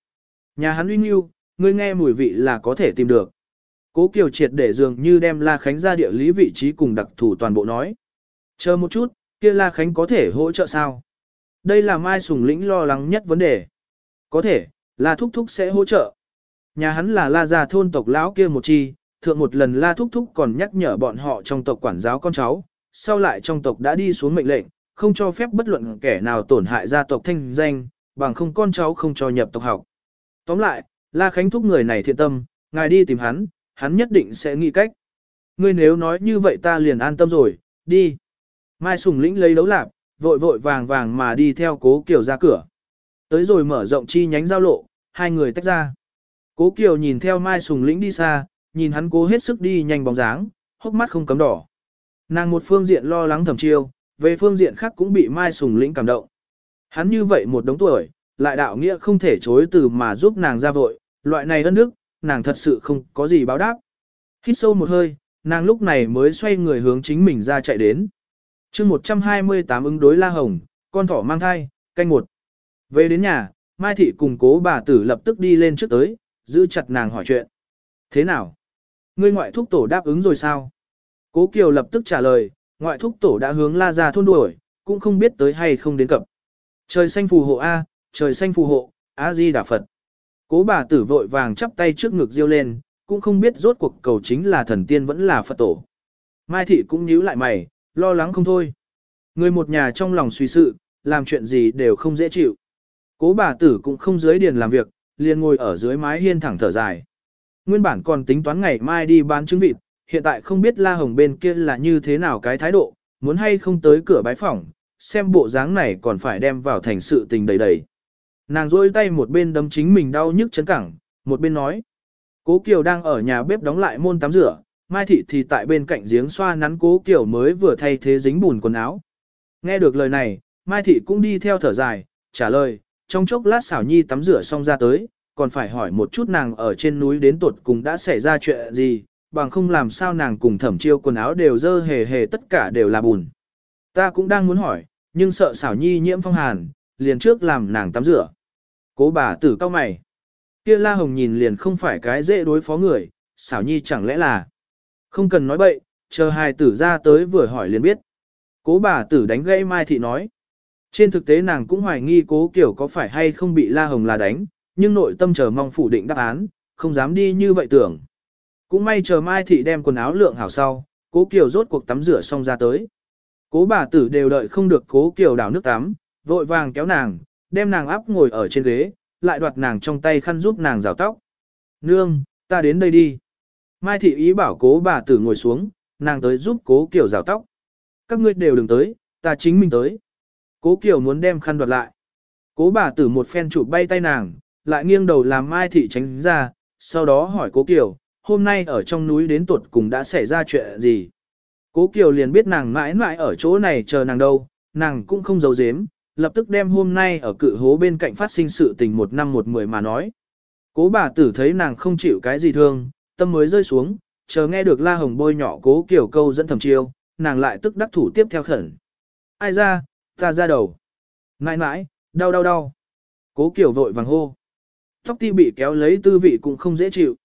Nhà hắn uy nghiêu, ngươi nghe mùi vị là có thể tìm được. Cố Kiều triệt để dường như đem La Khánh ra địa lý vị trí cùng đặc thủ toàn bộ nói. Chờ một chút, kia La Khánh có thể hỗ trợ sao? Đây là Mai Sùng Lĩnh lo lắng nhất vấn đề. Có thể, La Thúc Thúc sẽ hỗ trợ. Nhà hắn là La Gia thôn tộc lão kia một chi, thượng một lần La Thúc Thúc còn nhắc nhở bọn họ trong tộc quản giáo con cháu, sau lại trong tộc đã đi xuống mệnh lệnh, không cho phép bất luận kẻ nào tổn hại gia tộc thanh danh, bằng không con cháu không cho nhập tộc học. Tóm lại, La Khánh thúc người này thiện tâm, ngài đi tìm hắn, hắn nhất định sẽ nghĩ cách. Ngươi nếu nói như vậy ta liền an tâm rồi, đi. Mai Sùng Lĩnh lấy đấu lạp, vội vội vàng vàng mà đi theo cố Kiều ra cửa. Tới rồi mở rộng chi nhánh giao lộ, hai người tách ra. Cố Kiều nhìn theo Mai Sùng Lĩnh đi xa, nhìn hắn cố hết sức đi nhanh bóng dáng, hốc mắt không cấm đỏ. Nàng một phương diện lo lắng thẩm chiêu, về phương diện khác cũng bị Mai Sùng Lĩnh cảm động. Hắn như vậy một đống tuổi, lại đạo nghĩa không thể chối từ mà giúp nàng ra vội, loại này ân đức, nàng thật sự không có gì báo đáp. Hít sâu một hơi, nàng lúc này mới xoay người hướng chính mình ra chạy đến. chương 128 ứng đối La Hồng, con thỏ mang thai, canh một. Về đến nhà, Mai Thị cùng cố bà tử lập tức đi lên trước tới, giữ chặt nàng hỏi chuyện. Thế nào? Ngươi ngoại thúc tổ đáp ứng rồi sao? Cố Kiều lập tức trả lời, ngoại thúc tổ đã hướng la ra thôn đuổi, cũng không biết tới hay không đến cập. Trời xanh phù hộ A, trời xanh phù hộ, A-di Đà Phật. Cố bà tử vội vàng chắp tay trước ngực riêu lên, cũng không biết rốt cuộc cầu chính là thần tiên vẫn là Phật tổ. Mai thị cũng nhíu lại mày, lo lắng không thôi. Người một nhà trong lòng suy sự, làm chuyện gì đều không dễ chịu. Cố bà tử cũng không dưới điền làm việc, liền ngồi ở dưới mái hiên thẳng thở dài. Nguyên bản còn tính toán ngày mai đi bán trứng vịt, hiện tại không biết La Hồng bên kia là như thế nào cái thái độ, muốn hay không tới cửa bái phỏng, xem bộ dáng này còn phải đem vào thành sự tình đầy đầy. Nàng rôi tay một bên đấm chính mình đau nhức chấn cẳng, một bên nói. Cố Kiều đang ở nhà bếp đóng lại môn tắm rửa, Mai Thị thì tại bên cạnh giếng xoa nắn Cố Kiều mới vừa thay thế dính bùn quần áo. Nghe được lời này, Mai Thị cũng đi theo thở dài, trả lời, trong chốc lát xảo nhi tắm rửa xong ra tới, còn phải hỏi một chút nàng ở trên núi đến tuột cùng đã xảy ra chuyện gì, bằng không làm sao nàng cùng thẩm chiêu quần áo đều dơ hề hề tất cả đều là bùn. Ta cũng đang muốn hỏi, nhưng sợ xảo nhi nhiễm phong hàn, liền trước làm nàng tắm rửa. Cố bà tử cao mày. Kia la hồng nhìn liền không phải cái dễ đối phó người, xảo nhi chẳng lẽ là. Không cần nói bậy, chờ hài tử ra tới vừa hỏi liền biết. Cố bà tử đánh gãy Mai Thị nói. Trên thực tế nàng cũng hoài nghi cố kiểu có phải hay không bị la hồng là đánh, nhưng nội tâm chờ mong phủ định đáp án, không dám đi như vậy tưởng. Cũng may chờ Mai Thị đem quần áo lượng hảo sau, cố Kiều rốt cuộc tắm rửa xong ra tới. Cố bà tử đều đợi không được cố Kiều đảo nước tắm, vội vàng kéo nàng, đem nàng áp ngồi ở trên ghế, lại đoạt nàng trong tay khăn giúp nàng rào tóc. Nương, ta đến đây đi. Mai Thị ý bảo cố bà tử ngồi xuống, nàng tới giúp cố Kiều rào tóc. Các ngươi đều đừng tới, ta chính mình tới. Cố Kiều muốn đem khăn đoạt lại. Cố bà tử một phen chụp bay tay nàng, lại nghiêng đầu làm Mai Thị tránh ra, sau đó hỏi Cố Kiều, hôm nay ở trong núi đến tuột cùng đã xảy ra chuyện gì. Cố Kiều liền biết nàng mãi mãi ở chỗ này chờ nàng đâu, nàng cũng không giấu giếm, lập tức đem hôm nay ở cự hố bên cạnh phát sinh sự tình một năm một mười mà nói. Cố bà tử thấy nàng không chịu cái gì thương, tâm mới rơi xuống, chờ nghe được la hồng bôi nhỏ cố Kiều câu dẫn thầm chiêu, nàng lại tức đắc thủ tiếp theo khẩn. Ai ra, ta ra đầu. Mãi mãi, đau đau đau. Cố Kiều vội vàng hô. Tóc ti bị kéo lấy tư vị cũng không dễ chịu.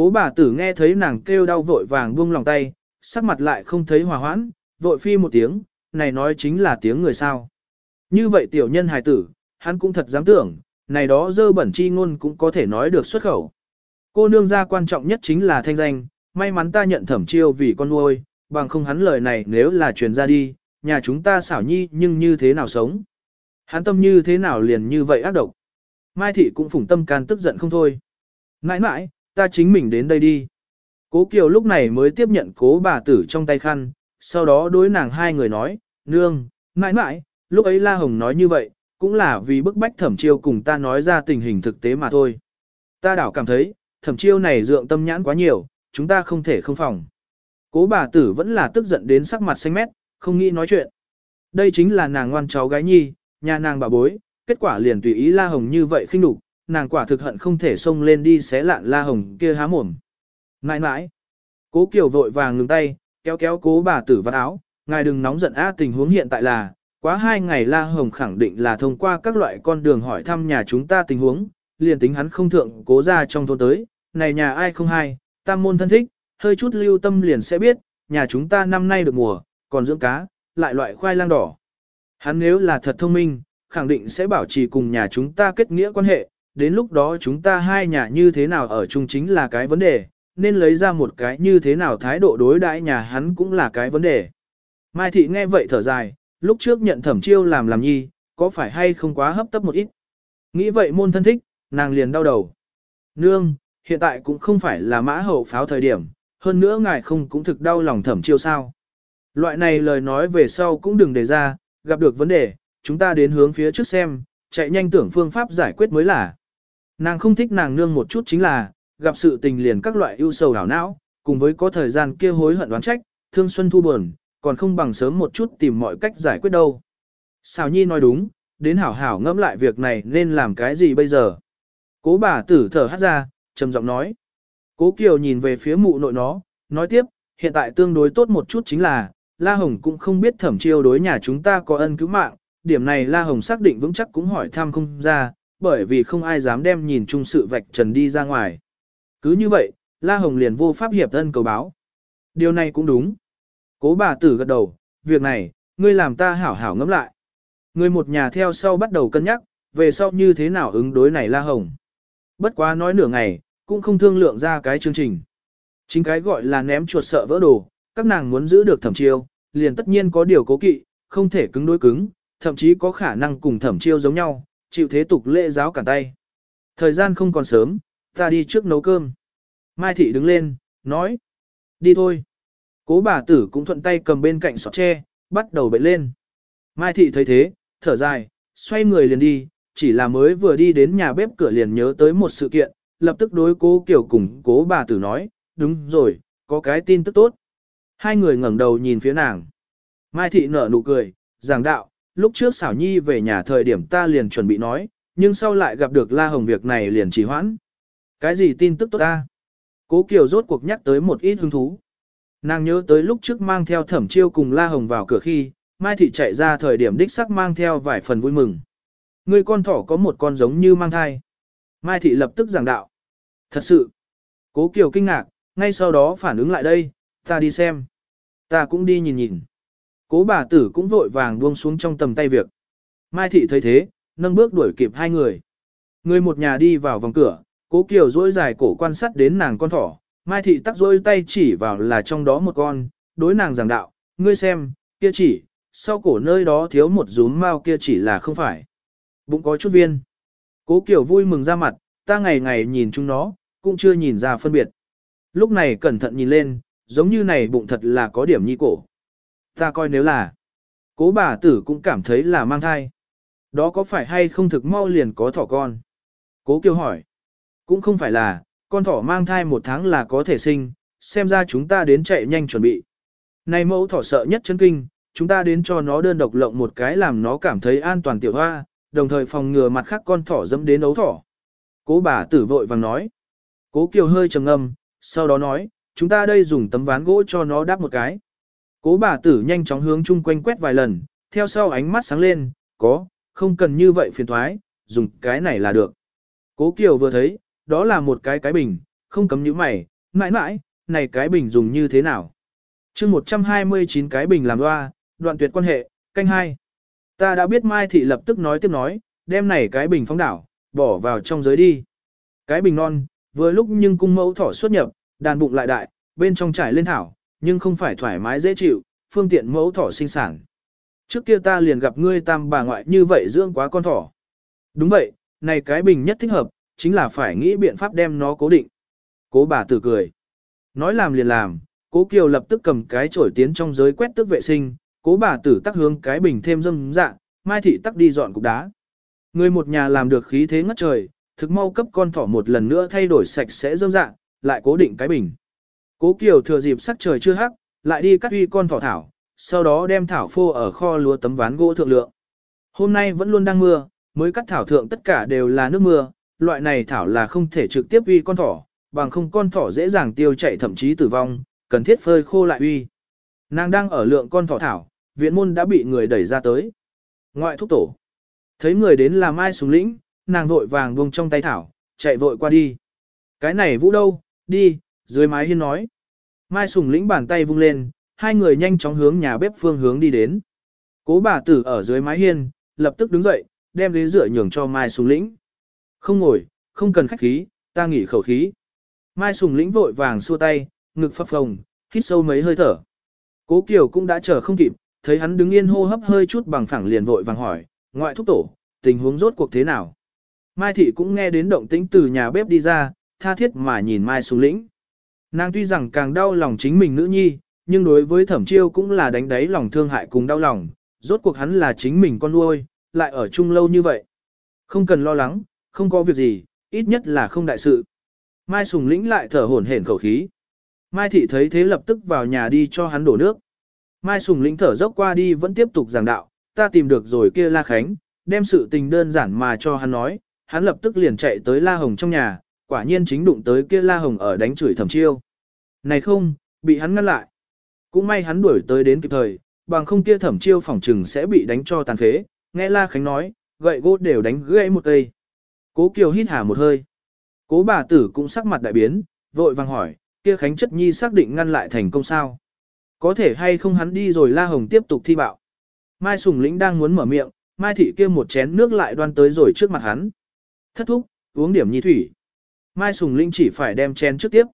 Cố bà tử nghe thấy nàng kêu đau vội vàng buông lòng tay, sắc mặt lại không thấy hòa hoãn, vội phi một tiếng, này nói chính là tiếng người sao. Như vậy tiểu nhân hài tử, hắn cũng thật dám tưởng, này đó dơ bẩn chi ngôn cũng có thể nói được xuất khẩu. Cô nương gia quan trọng nhất chính là thanh danh, may mắn ta nhận thẩm chiêu vì con nuôi, bằng không hắn lời này nếu là truyền ra đi, nhà chúng ta xảo nhi nhưng như thế nào sống. Hắn tâm như thế nào liền như vậy ác độc. Mai thị cũng phủng tâm can tức giận không thôi. Nãi nãi, ta chính mình đến đây đi. Cố Kiều lúc này mới tiếp nhận cố bà tử trong tay khăn, sau đó đối nàng hai người nói, nương, mãi mãi, lúc ấy La Hồng nói như vậy, cũng là vì bức bách thẩm chiêu cùng ta nói ra tình hình thực tế mà thôi. Ta đảo cảm thấy, thẩm chiêu này dượng tâm nhãn quá nhiều, chúng ta không thể không phòng. Cố bà tử vẫn là tức giận đến sắc mặt xanh mét, không nghĩ nói chuyện. Đây chính là nàng ngoan cháu gái nhi, nhà nàng bà bối, kết quả liền tùy ý La Hồng như vậy khinh đục, nàng quả thực hận không thể xông lên đi xé lạn La Hồng kia há mồm. Nãi nãi, cố Kiều vội vàng ngừng tay, kéo kéo cố bà tử vắt áo, ngài đừng nóng giận á tình huống hiện tại là, quá hai ngày La Hồng khẳng định là thông qua các loại con đường hỏi thăm nhà chúng ta tình huống, liền tính hắn không thượng cố ra trong thôn tới, này nhà ai không hay, tam môn thân thích, hơi chút lưu tâm liền sẽ biết, nhà chúng ta năm nay được mùa, còn dưỡng cá, lại loại khoai lang đỏ. Hắn nếu là thật thông minh, khẳng định sẽ bảo trì cùng nhà chúng ta kết nghĩa quan hệ, đến lúc đó chúng ta hai nhà như thế nào ở chung chính là cái vấn đề, nên lấy ra một cái như thế nào thái độ đối đãi nhà hắn cũng là cái vấn đề. Mai thị nghe vậy thở dài, lúc trước nhận thẩm chiêu làm làm nhi, có phải hay không quá hấp tấp một ít. Nghĩ vậy môn thân thích, nàng liền đau đầu. Nương, hiện tại cũng không phải là mã hậu pháo thời điểm, hơn nữa ngài không cũng thực đau lòng thẩm chiêu sao. Loại này lời nói về sau cũng đừng đề ra, gặp được vấn đề, chúng ta đến hướng phía trước xem, chạy nhanh tưởng phương pháp giải quyết mới là. Nàng không thích nàng nương một chút chính là, gặp sự tình liền các loại ưu sầu đảo não, cùng với có thời gian kia hối hận đoán trách, thương xuân thu buồn, còn không bằng sớm một chút tìm mọi cách giải quyết đâu. Xào nhi nói đúng, đến hảo hảo ngẫm lại việc này nên làm cái gì bây giờ. Cố bà tử thở hát ra, trầm giọng nói. Cố Kiều nhìn về phía mụ nội nó, nói tiếp, hiện tại tương đối tốt một chút chính là, La Hồng cũng không biết thẩm chiêu đối nhà chúng ta có ân cứu mạng, điểm này La Hồng xác định vững chắc cũng hỏi thăm không ra, bởi vì không ai dám đem nhìn chung sự vạch trần đi ra ngoài. Cứ như vậy, La Hồng liền vô pháp hiệp thân cầu báo. Điều này cũng đúng. Cố bà tử gật đầu, việc này, ngươi làm ta hảo hảo ngẫm lại. Người một nhà theo sau bắt đầu cân nhắc, về sau như thế nào ứng đối này La Hồng. Bất quá nói nửa ngày, cũng không thương lượng ra cái chương trình. Chính cái gọi là ném chuột sợ vỡ đồ, các nàng muốn giữ được thẩm chiêu, liền tất nhiên có điều cố kỵ, không thể cứng đối cứng, thậm chí có khả năng cùng thẩm chiêu giống nhau, chịu thế tục lễ giáo cả tay. Thời gian không còn sớm, ta đi trước nấu cơm. Mai thị đứng lên, nói. Đi thôi. Cố bà tử cũng thuận tay cầm bên cạnh sọt tre, bắt đầu bệnh lên. Mai thị thấy thế, thở dài, xoay người liền đi, chỉ là mới vừa đi đến nhà bếp cửa liền nhớ tới một sự kiện, lập tức đối cố kiểu cùng cố bà tử nói, đúng rồi, có cái tin tức tốt. Hai người ngẩng đầu nhìn phía nàng. Mai thị nở nụ cười, giảng đạo, lúc trước xảo nhi về nhà thời điểm ta liền chuẩn bị nói, nhưng sau lại gặp được La Hồng việc này liền trì hoãn. Cái gì tin tức tốt ta? Cố Kiều rốt cuộc nhắc tới một ít hứng thú. Nàng nhớ tới lúc trước mang theo thẩm chiêu cùng La Hồng vào cửa khi, Mai Thị chạy ra thời điểm đích sắc mang theo vài phần vui mừng. Người con thỏ có một con giống như mang thai. Mai Thị lập tức giảng đạo. Thật sự. Cố Kiều kinh ngạc, ngay sau đó phản ứng lại đây, ta đi xem. Ta cũng đi nhìn nhìn. Cố bà tử cũng vội vàng buông xuống trong tầm tay việc. Mai Thị thấy thế, nâng bước đuổi kịp hai người. Người một nhà đi vào vòng cửa, cố Kiều dỗi dài cổ quan sát đến nàng con thỏ, Mai Thị tắc dỗi tay chỉ vào là trong đó một con, đối nàng giảng đạo, ngươi xem, kia chỉ, sau cổ nơi đó thiếu một rúm mao kia chỉ là không phải. Bụng có chút viên. Cố Kiều vui mừng ra mặt, ta ngày ngày nhìn chúng nó, cũng chưa nhìn ra phân biệt. Lúc này cẩn thận nhìn lên, giống như này bụng thật là có điểm nhi cổ. Ta coi nếu là, cố bà tử cũng cảm thấy là mang thai. Đó có phải hay không thực mau liền có thỏ con? Cố Kiều hỏi. Cũng không phải là, con thỏ mang thai một tháng là có thể sinh, xem ra chúng ta đến chạy nhanh chuẩn bị. Này mẫu thỏ sợ nhất chân kinh, chúng ta đến cho nó đơn độc lộng một cái làm nó cảm thấy an toàn tiểu hoa, đồng thời phòng ngừa mặt khác con thỏ dẫm đến ấu thỏ. Cố bà tử vội vàng nói. Cố Kiều hơi trầm ngâm, sau đó nói, chúng ta đây dùng tấm ván gỗ cho nó đáp một cái. Cố bà tử nhanh chóng hướng chung quanh quét vài lần, theo sau ánh mắt sáng lên, có, không cần như vậy phiền thoái, dùng cái này là được. Cố Kiều vừa thấy, đó là một cái cái bình, không cấm như mày, mãi mãi, này cái bình dùng như thế nào? chương 129 cái bình làm loa, đoạn tuyệt quan hệ, canh hai. Ta đã biết Mai Thị lập tức nói tiếp nói, đem này cái bình phóng đảo, bỏ vào trong giới đi. Cái bình non, vừa lúc nhưng cung mẫu thỏ xuất nhập, đàn bụng lại đại, bên trong trải lên thảo, nhưng không phải thoải mái dễ chịu, phương tiện mẫu thỏ sinh sản. Trước kia ta liền gặp ngươi tam bà ngoại như vậy dưỡng quá con thỏ. Đúng vậy, này cái bình nhất thích hợp, chính là phải nghĩ biện pháp đem nó cố định. Cố bà tử cười. Nói làm liền làm, cố Kiều lập tức cầm cái chổi tiến trong giới quét tước vệ sinh, cố bà tử tắc hướng cái bình thêm dâm dạ, mai thị tắc đi dọn cục đá. Người một nhà làm được khí thế ngất trời, thực mau cấp con thỏ một lần nữa thay đổi sạch sẽ dâm dạ, lại cố định cái bình. Cố Kiều thừa dịp sắc trời chưa hắc, lại đi cắt uy con thỏ thảo, sau đó đem thảo phô ở kho lúa tấm ván gỗ thượng lượng. Hôm nay vẫn luôn đang mưa, mới cắt thảo thượng tất cả đều là nước mưa, loại này thảo là không thể trực tiếp uy con thỏ, bằng không con thỏ dễ dàng tiêu chảy thậm chí tử vong, cần thiết phơi khô lại uy. Nàng đang ở lượng con thỏ thảo, viện môn đã bị người đẩy ra tới. Ngoại thúc tổ. Thấy người đến là Mai Sùng Lĩnh, nàng vội vàng buông trong tay thảo, chạy vội qua đi. Cái này vũ đâu, đi, dưới mái hiên nói. Mai Sùng Lĩnh bàn tay vung lên, hai người nhanh chóng hướng nhà bếp phương hướng đi đến. Cố bà tử ở dưới mái hiên, lập tức đứng dậy, đem ghế rửa nhường cho Mai Sùng Lĩnh. Không ngồi, không cần khách khí, ta nghỉ khẩu khí. Mai Sùng Lĩnh vội vàng xua tay, ngực phập phồng, hít sâu mấy hơi thở. Cố Kiều cũng đã chờ không kịp, thấy hắn đứng yên hô hấp hơi chút bằng phẳng liền vội vàng hỏi, ngoại thúc tổ, tình huống rốt cuộc thế nào? Mai Thị cũng nghe đến động tĩnh từ nhà bếp đi ra, tha thiết mà nhìn Mai Sùng Lĩnh. Nàng tuy rằng càng đau lòng chính mình nữ nhi, nhưng đối với thẩm chiêu cũng là đánh đáy lòng thương hại cùng đau lòng, rốt cuộc hắn là chính mình con nuôi, lại ở chung lâu như vậy. Không cần lo lắng, không có việc gì, ít nhất là không đại sự. Mai Sùng Lĩnh lại thở hổn hển khẩu khí. Mai Thị thấy thế lập tức vào nhà đi cho hắn đổ nước. Mai Sùng Lĩnh thở dốc qua đi vẫn tiếp tục giảng đạo, ta tìm được rồi kia La Khánh, đem sự tình đơn giản mà cho hắn nói, hắn lập tức liền chạy tới La Hồng trong nhà, quả nhiên chính đụng tới kia La Hồng ở đánh chửi thẩm chiêu. Này không, bị hắn ngăn lại. Cũng may hắn đuổi tới đến kịp thời, bằng không kia thẩm chiêu phỏng trừng sẽ bị đánh cho tàn phế, nghe La Khánh nói, gậy gỗ đều đánh gãy một cây. Cố Kiều hít hà một hơi. Cố bà tử cũng sắc mặt đại biến, vội vàng hỏi, kia Khánh chất nhi xác định ngăn lại thành công sao. Có thể hay không hắn đi rồi La Hồng tiếp tục thi bạo. Mai Sùng Lĩnh đang muốn mở miệng, Mai Thị kia một chén nước lại đoan tới rồi trước mặt hắn. Thất thúc, uống điểm nhi thủy. Mai Sùng Linh chỉ phải đem chén trước tiếp.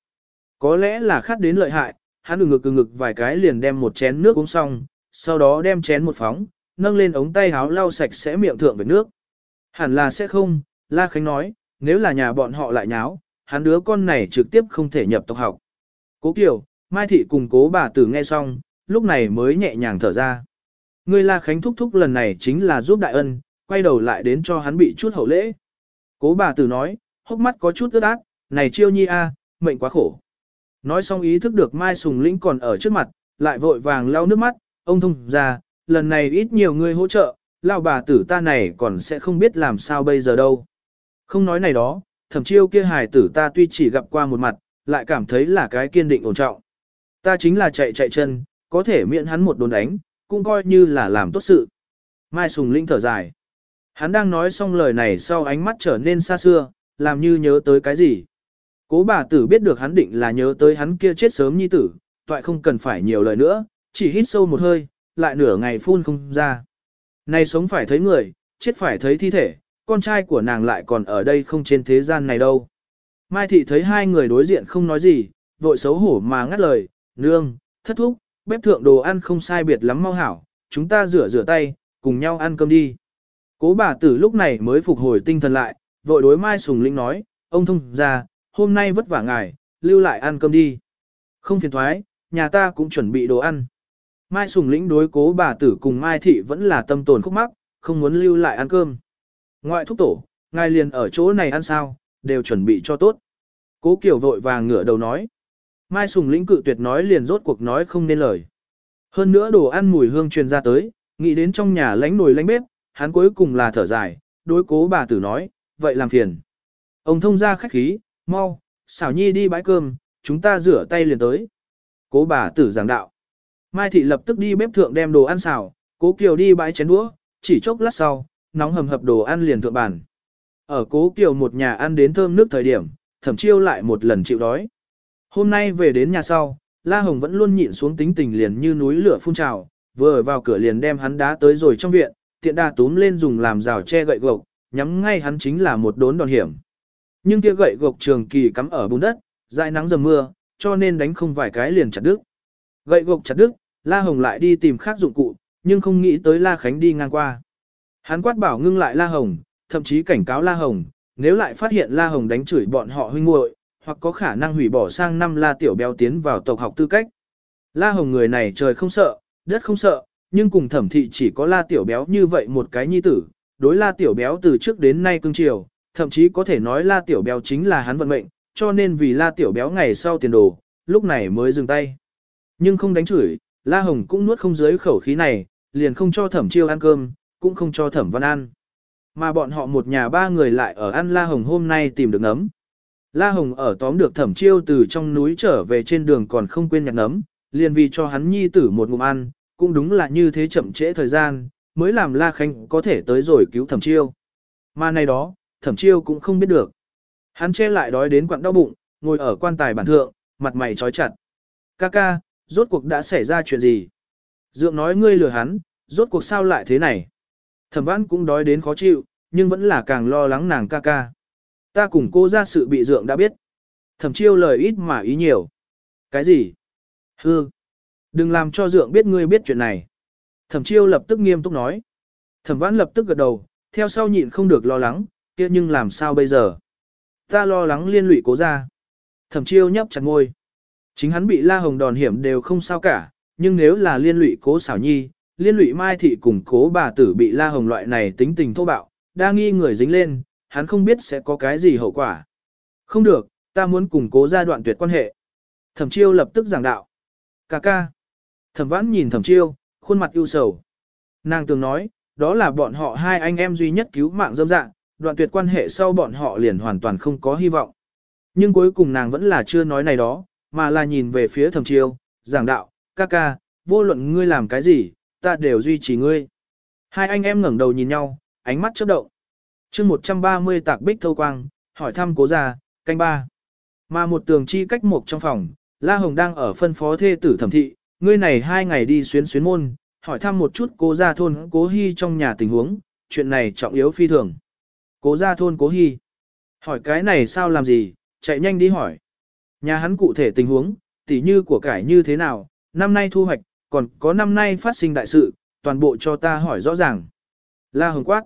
Có lẽ là khát đến lợi hại, hắn ngực ngực ngực vài cái liền đem một chén nước uống xong, sau đó đem chén một phóng, nâng lên ống tay háo lau sạch sẽ miệng thượng với nước. Hẳn là sẽ không, La Khánh nói, nếu là nhà bọn họ lại nháo, hắn đứa con này trực tiếp không thể nhập tộc học. Cố Kiều, Mai Thị cùng cố bà tử nghe xong, lúc này mới nhẹ nhàng thở ra. Người La Khánh thúc thúc lần này chính là giúp đại ân, quay đầu lại đến cho hắn bị chút hậu lễ. Cố bà tử nói, hốc mắt có chút ướt át, này chiêu nhi a, mệnh quá khổ. Nói xong ý thức được Mai Sùng Lĩnh còn ở trước mặt, lại vội vàng lau nước mắt, ông thông ra, lần này ít nhiều người hỗ trợ, lão bà tử ta này còn sẽ không biết làm sao bây giờ đâu. Không nói này đó, thẩm chiêu kia hài tử ta tuy chỉ gặp qua một mặt, lại cảm thấy là cái kiên định ổn trọng. Ta chính là chạy chạy chân, có thể miễn hắn một đồn đánh, cũng coi như là làm tốt sự. Mai Sùng Linh thở dài. Hắn đang nói xong lời này sau ánh mắt trở nên xa xưa, làm như nhớ tới cái gì. Cố bà tử biết được hắn định là nhớ tới hắn kia chết sớm nhi tử, toại không cần phải nhiều lời nữa, chỉ hít sâu một hơi, lại nửa ngày phun không ra. Này sống phải thấy người, chết phải thấy thi thể, con trai của nàng lại còn ở đây không trên thế gian này đâu. Mai thị thấy hai người đối diện không nói gì, vội xấu hổ mà ngắt lời, nương, thất thúc, bếp thượng đồ ăn không sai biệt lắm mau hảo, chúng ta rửa rửa tay, cùng nhau ăn cơm đi. Cố bà tử lúc này mới phục hồi tinh thần lại, vội đối Mai Sùng Linh nói, ông thông ra, hôm nay vất vả ngài, lưu lại ăn cơm đi. Không phiền thoái, nhà ta cũng chuẩn bị đồ ăn. Mai Sùng Lĩnh đối cố bà tử cùng Mai Thị vẫn là tâm tồn khúc mắc, không muốn lưu lại ăn cơm. Ngoại thúc tổ, ngài liền ở chỗ này ăn sao, đều chuẩn bị cho tốt. Cố Kiều vội vàng ngửa đầu nói. Mai Sùng Lĩnh cự tuyệt nói liền rốt cuộc nói không nên lời. Hơn nữa đồ ăn mùi hương truyền ra tới, nghĩ đến trong nhà lánh nồi lánh bếp, hắn cuối cùng là thở dài, đối cố bà tử nói, vậy làm phiền. Ông thông ra khách khí, mau, xảo nhi đi bãi cơm, chúng ta rửa tay liền tới. Cố bà tử giảng đạo. Mai thị lập tức đi bếp thượng đem đồ ăn xào, cố kiều đi bãi chén đũa, chỉ chốc lát sau, nóng hầm hập đồ ăn liền thượng bàn. Ở cố kiều một nhà ăn đến thơm nước thời điểm, thẩm chiêu lại một lần chịu đói. Hôm nay về đến nhà sau, La Hồng vẫn luôn nhịn xuống tính tình liền như núi lửa phun trào, vừa vào cửa liền đem hắn đá tới rồi trong viện, tiện đa túm lên dùng làm rào che gậy gộc, nhắm ngay hắn chính là một đốn đòn hiểm. Nhưng kia gậy gộc trường kỳ cắm ở bùn đất, dại nắng dầm mưa, cho nên đánh không vài cái liền chặt đứt. Gậy gộc chặt đứt, La Hồng lại đi tìm khác dụng cụ, nhưng không nghĩ tới La Khánh đi ngang qua. Hắn quát bảo ngưng lại La Hồng, thậm chí cảnh cáo La Hồng, nếu lại phát hiện La Hồng đánh chửi bọn họ huynh muội, hoặc có khả năng hủy bỏ sang năm La Tiểu Béo tiến vào tộc học tư cách. La Hồng người này trời không sợ, đất không sợ, nhưng cùng thẩm thị chỉ có La Tiểu Béo như vậy một cái nhi tử, đối La Tiểu Béo từ trước đến nay cưng chiều, thậm chí có thể nói La Tiểu Béo chính là hắn vận mệnh, cho nên vì La Tiểu Béo ngày sau tiền đồ, lúc này mới dừng tay. Nhưng không đánh chửi, La Hồng cũng nuốt không dưới khẩu khí này, liền không cho thẩm chiêu ăn cơm, cũng không cho thẩm văn ăn. Mà bọn họ một nhà ba người lại ở ăn La Hồng hôm nay tìm được nấm. La Hồng ở tóm được thẩm chiêu từ trong núi trở về trên đường còn không quên nhặt nấm, liền vì cho hắn nhi tử một ngụm ăn, cũng đúng là như thế chậm trễ thời gian, mới làm La Khánh có thể tới rồi cứu thẩm chiêu. Mà này đó, thẩm chiêu cũng không biết được. Hắn che lại đói đến quặn đau bụng, ngồi ở quan tài bản thượng, mặt mày trói chặt. Ca ca, rốt cuộc đã xảy ra chuyện gì? Dượng nói ngươi lừa hắn, rốt cuộc sao lại thế này? Thẩm Vãn cũng đói đến khó chịu, nhưng vẫn là càng lo lắng nàng ca ca. Ta cùng cô ra sự bị dượng đã biết. Thẩm chiêu lời ít mà ý nhiều. Cái gì? Hư. Đừng làm cho dượng biết ngươi biết chuyện này. Thẩm chiêu lập tức nghiêm túc nói. Thẩm vãn lập tức gật đầu, theo sau nhịn không được lo lắng, kia nhưng làm sao bây giờ? Ta lo lắng liên lụy cố ra. Thẩm chiêu nhấp chặt ngôi. Chính hắn bị la hồng đòn hiểm đều không sao cả, nhưng nếu là liên lụy cố xảo nhi, liên lụy mai thị cùng cố bà tử bị la hồng loại này tính tình thô bạo, đa nghi người dính lên, hắn không biết sẽ có cái gì hậu quả. Không được, ta muốn cùng cố gia đoạn tuyệt quan hệ. Thẩm chiêu lập tức giảng đạo. Cà ca. Thẩm vãn nhìn thẩm chiêu, khuôn mặt ưu sầu. Nàng từng nói, đó là bọn họ hai anh em duy nhất cứu mạng dâm dạng, đoạn tuyệt quan hệ sau bọn họ liền hoàn toàn không có hy vọng. Nhưng cuối cùng nàng vẫn là chưa nói này đó, mà là nhìn về phía thẩm chiêu, giảng đạo, ca ca, vô luận ngươi làm cái gì, ta đều duy trì ngươi. Hai anh em ngẩng đầu nhìn nhau, ánh mắt chớp động. chương 130 tạc bích thâu quang, hỏi thăm cố gia, canh ba. Mà một tường chi cách một trong phòng, La Hồng đang ở phân phó thê tử thẩm thị, ngươi này hai ngày đi xuyến xuyến môn, hỏi thăm một chút cố gia thôn cố hy trong nhà tình huống, chuyện này trọng yếu phi thường. Cố gia thôn cố hy. Hỏi cái này sao làm gì, chạy nhanh đi hỏi. Nhà hắn cụ thể tình huống, tỉ như của cải như thế nào, năm nay thu hoạch, còn có năm nay phát sinh đại sự, toàn bộ cho ta hỏi rõ ràng. La Hồng quát.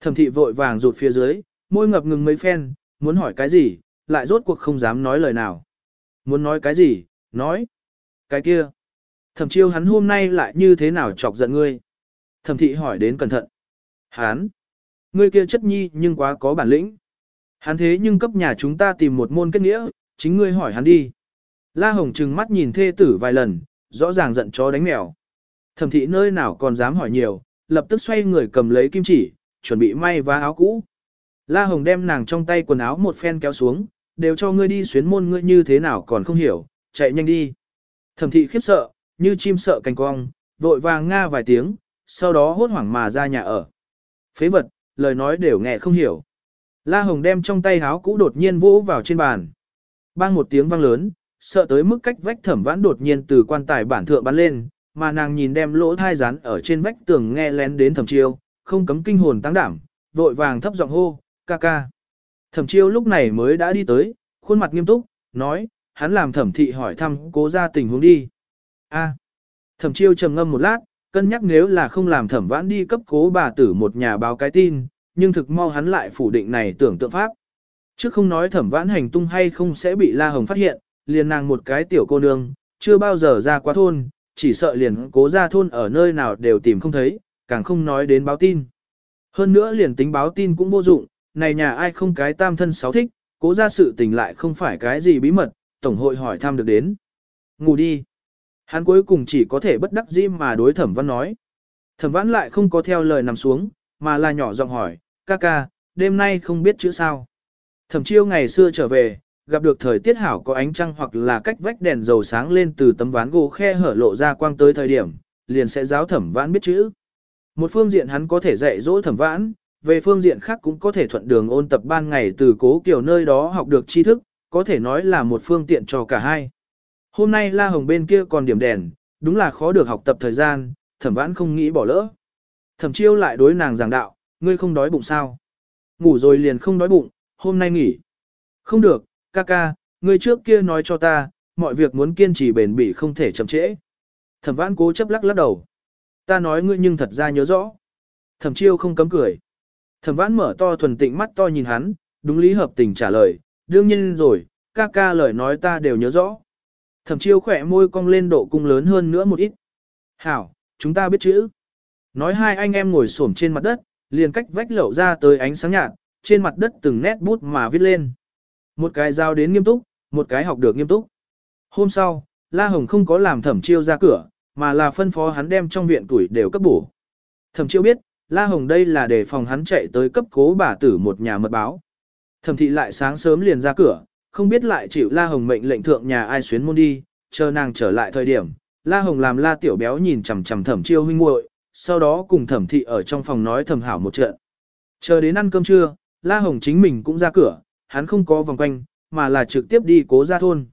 Thẩm thị vội vàng rụt phía dưới, môi ngập ngừng mấy phen, muốn hỏi cái gì, lại rốt cuộc không dám nói lời nào. Muốn nói cái gì, nói. Cái kia. Thẩm chiêu hắn hôm nay lại như thế nào chọc giận ngươi? Thẩm thị hỏi đến cẩn thận. Hắn. Ngươi kia chất nhi nhưng quá có bản lĩnh. Hắn thế nhưng cấp nhà chúng ta tìm một môn kết nghĩa, chính ngươi hỏi hắn đi. La Hồng trừng mắt nhìn thê tử vài lần, rõ ràng giận chó đánh mèo. Thẩm thị nơi nào còn dám hỏi nhiều, lập tức xoay người cầm lấy kim chỉ, chuẩn bị may vá áo cũ. La Hồng đem nàng trong tay quần áo một phen kéo xuống, đều cho ngươi đi xuyến môn ngươi như thế nào còn không hiểu, chạy nhanh đi. Thẩm thị khiếp sợ, như chim sợ cành cong, vội vàng nga vài tiếng, sau đó hốt hoảng mà ra nhà ở. Phế vật, lời nói đều nghe không hiểu. La Hồng đem trong tay háo cũ đột nhiên vỗ vào trên bàn. Bang một tiếng vang lớn, sợ tới mức cách vách thẩm vãn đột nhiên từ quan tài bản thượng bắn lên, mà nàng nhìn đem lỗ thai rán ở trên vách tường nghe lén đến thẩm chiêu, không cấm kinh hồn tăng đảm, vội vàng thấp giọng hô, ca ca. Thẩm chiêu lúc này mới đã đi tới, khuôn mặt nghiêm túc, nói, hắn làm thẩm thị hỏi thăm cố ra tình huống đi. A. Thẩm chiêu trầm ngâm một lát, cân nhắc nếu là không làm thẩm vãn đi cấp cố bà tử một nhà báo cái tin, nhưng thực mau hắn lại phủ định này tưởng tượng pháp. Trước không nói thẩm vãn hành tung hay không sẽ bị La Hồng phát hiện, liền nàng một cái tiểu cô nương, chưa bao giờ ra qua thôn, chỉ sợ liền cố ra thôn ở nơi nào đều tìm không thấy, càng không nói đến báo tin. Hơn nữa liền tính báo tin cũng vô dụng, này nhà ai không cái tam thân sáu thích, cố ra sự tình lại không phải cái gì bí mật, tổng hội hỏi thăm được đến. Ngủ đi. Hắn cuối cùng chỉ có thể bất đắc dĩ mà đối thẩm văn nói. Thẩm văn lại không có theo lời nằm xuống, mà là nhỏ giọng hỏi, ca ca, đêm nay không biết chữ sao. Thẩm chiêu ngày xưa trở về, gặp được thời tiết hảo có ánh trăng hoặc là cách vách đèn dầu sáng lên từ tấm ván gỗ khe hở lộ ra quang tới thời điểm, liền sẽ giáo thẩm vãn biết chữ. Một phương diện hắn có thể dạy dỗ thẩm vãn, về phương diện khác cũng có thể thuận đường ôn tập ban ngày từ cố kiểu nơi đó học được tri thức, có thể nói là một phương tiện cho cả hai. Hôm nay La Hồng bên kia còn điểm đèn, đúng là khó được học tập thời gian, thẩm vãn không nghĩ bỏ lỡ. Thẩm chiêu lại đối nàng giảng đạo, ngươi không đói bụng sao? Ngủ rồi liền không đói bụng, hôm nay nghỉ. Không được, ca ca, ngươi trước kia nói cho ta, mọi việc muốn kiên trì bền bỉ không thể chậm trễ. Thẩm vãn cố chấp lắc lắc đầu. Ta nói ngươi nhưng thật ra nhớ rõ. Thẩm chiêu không cấm cười. Thẩm vãn mở to thuần tịnh mắt to nhìn hắn, đúng lý hợp tình trả lời, đương nhiên rồi, ca ca lời nói ta đều nhớ rõ. Thẩm chiêu khỏe môi cong lên độ cung lớn hơn nữa một ít. Hảo, chúng ta biết chữ. Nói hai anh em ngồi xổm trên mặt đất, liền cách vách lậu ra tới ánh sáng nhạt, trên mặt đất từng nét bút mà viết lên. Một cái giao đến nghiêm túc, một cái học được nghiêm túc. Hôm sau, La Hồng không có làm thẩm chiêu ra cửa, mà là phân phó hắn đem trong viện tuổi đều cấp bổ. Thẩm chiêu biết, La Hồng đây là để phòng hắn chạy tới cấp cố bà tử một nhà mật báo. Thẩm thị lại sáng sớm liền ra cửa, không biết lại chịu La Hồng mệnh lệnh thượng nhà ai xuyến môn đi, chờ nàng trở lại thời điểm. La Hồng làm La Tiểu Béo nhìn chằm chằm thẩm chiêu huynh muội, sau đó cùng thẩm thị ở trong phòng nói thầm hảo một trận. Chờ đến ăn cơm trưa, La Hồng chính mình cũng ra cửa, hắn không có vòng quanh, mà là trực tiếp đi cố gia thôn.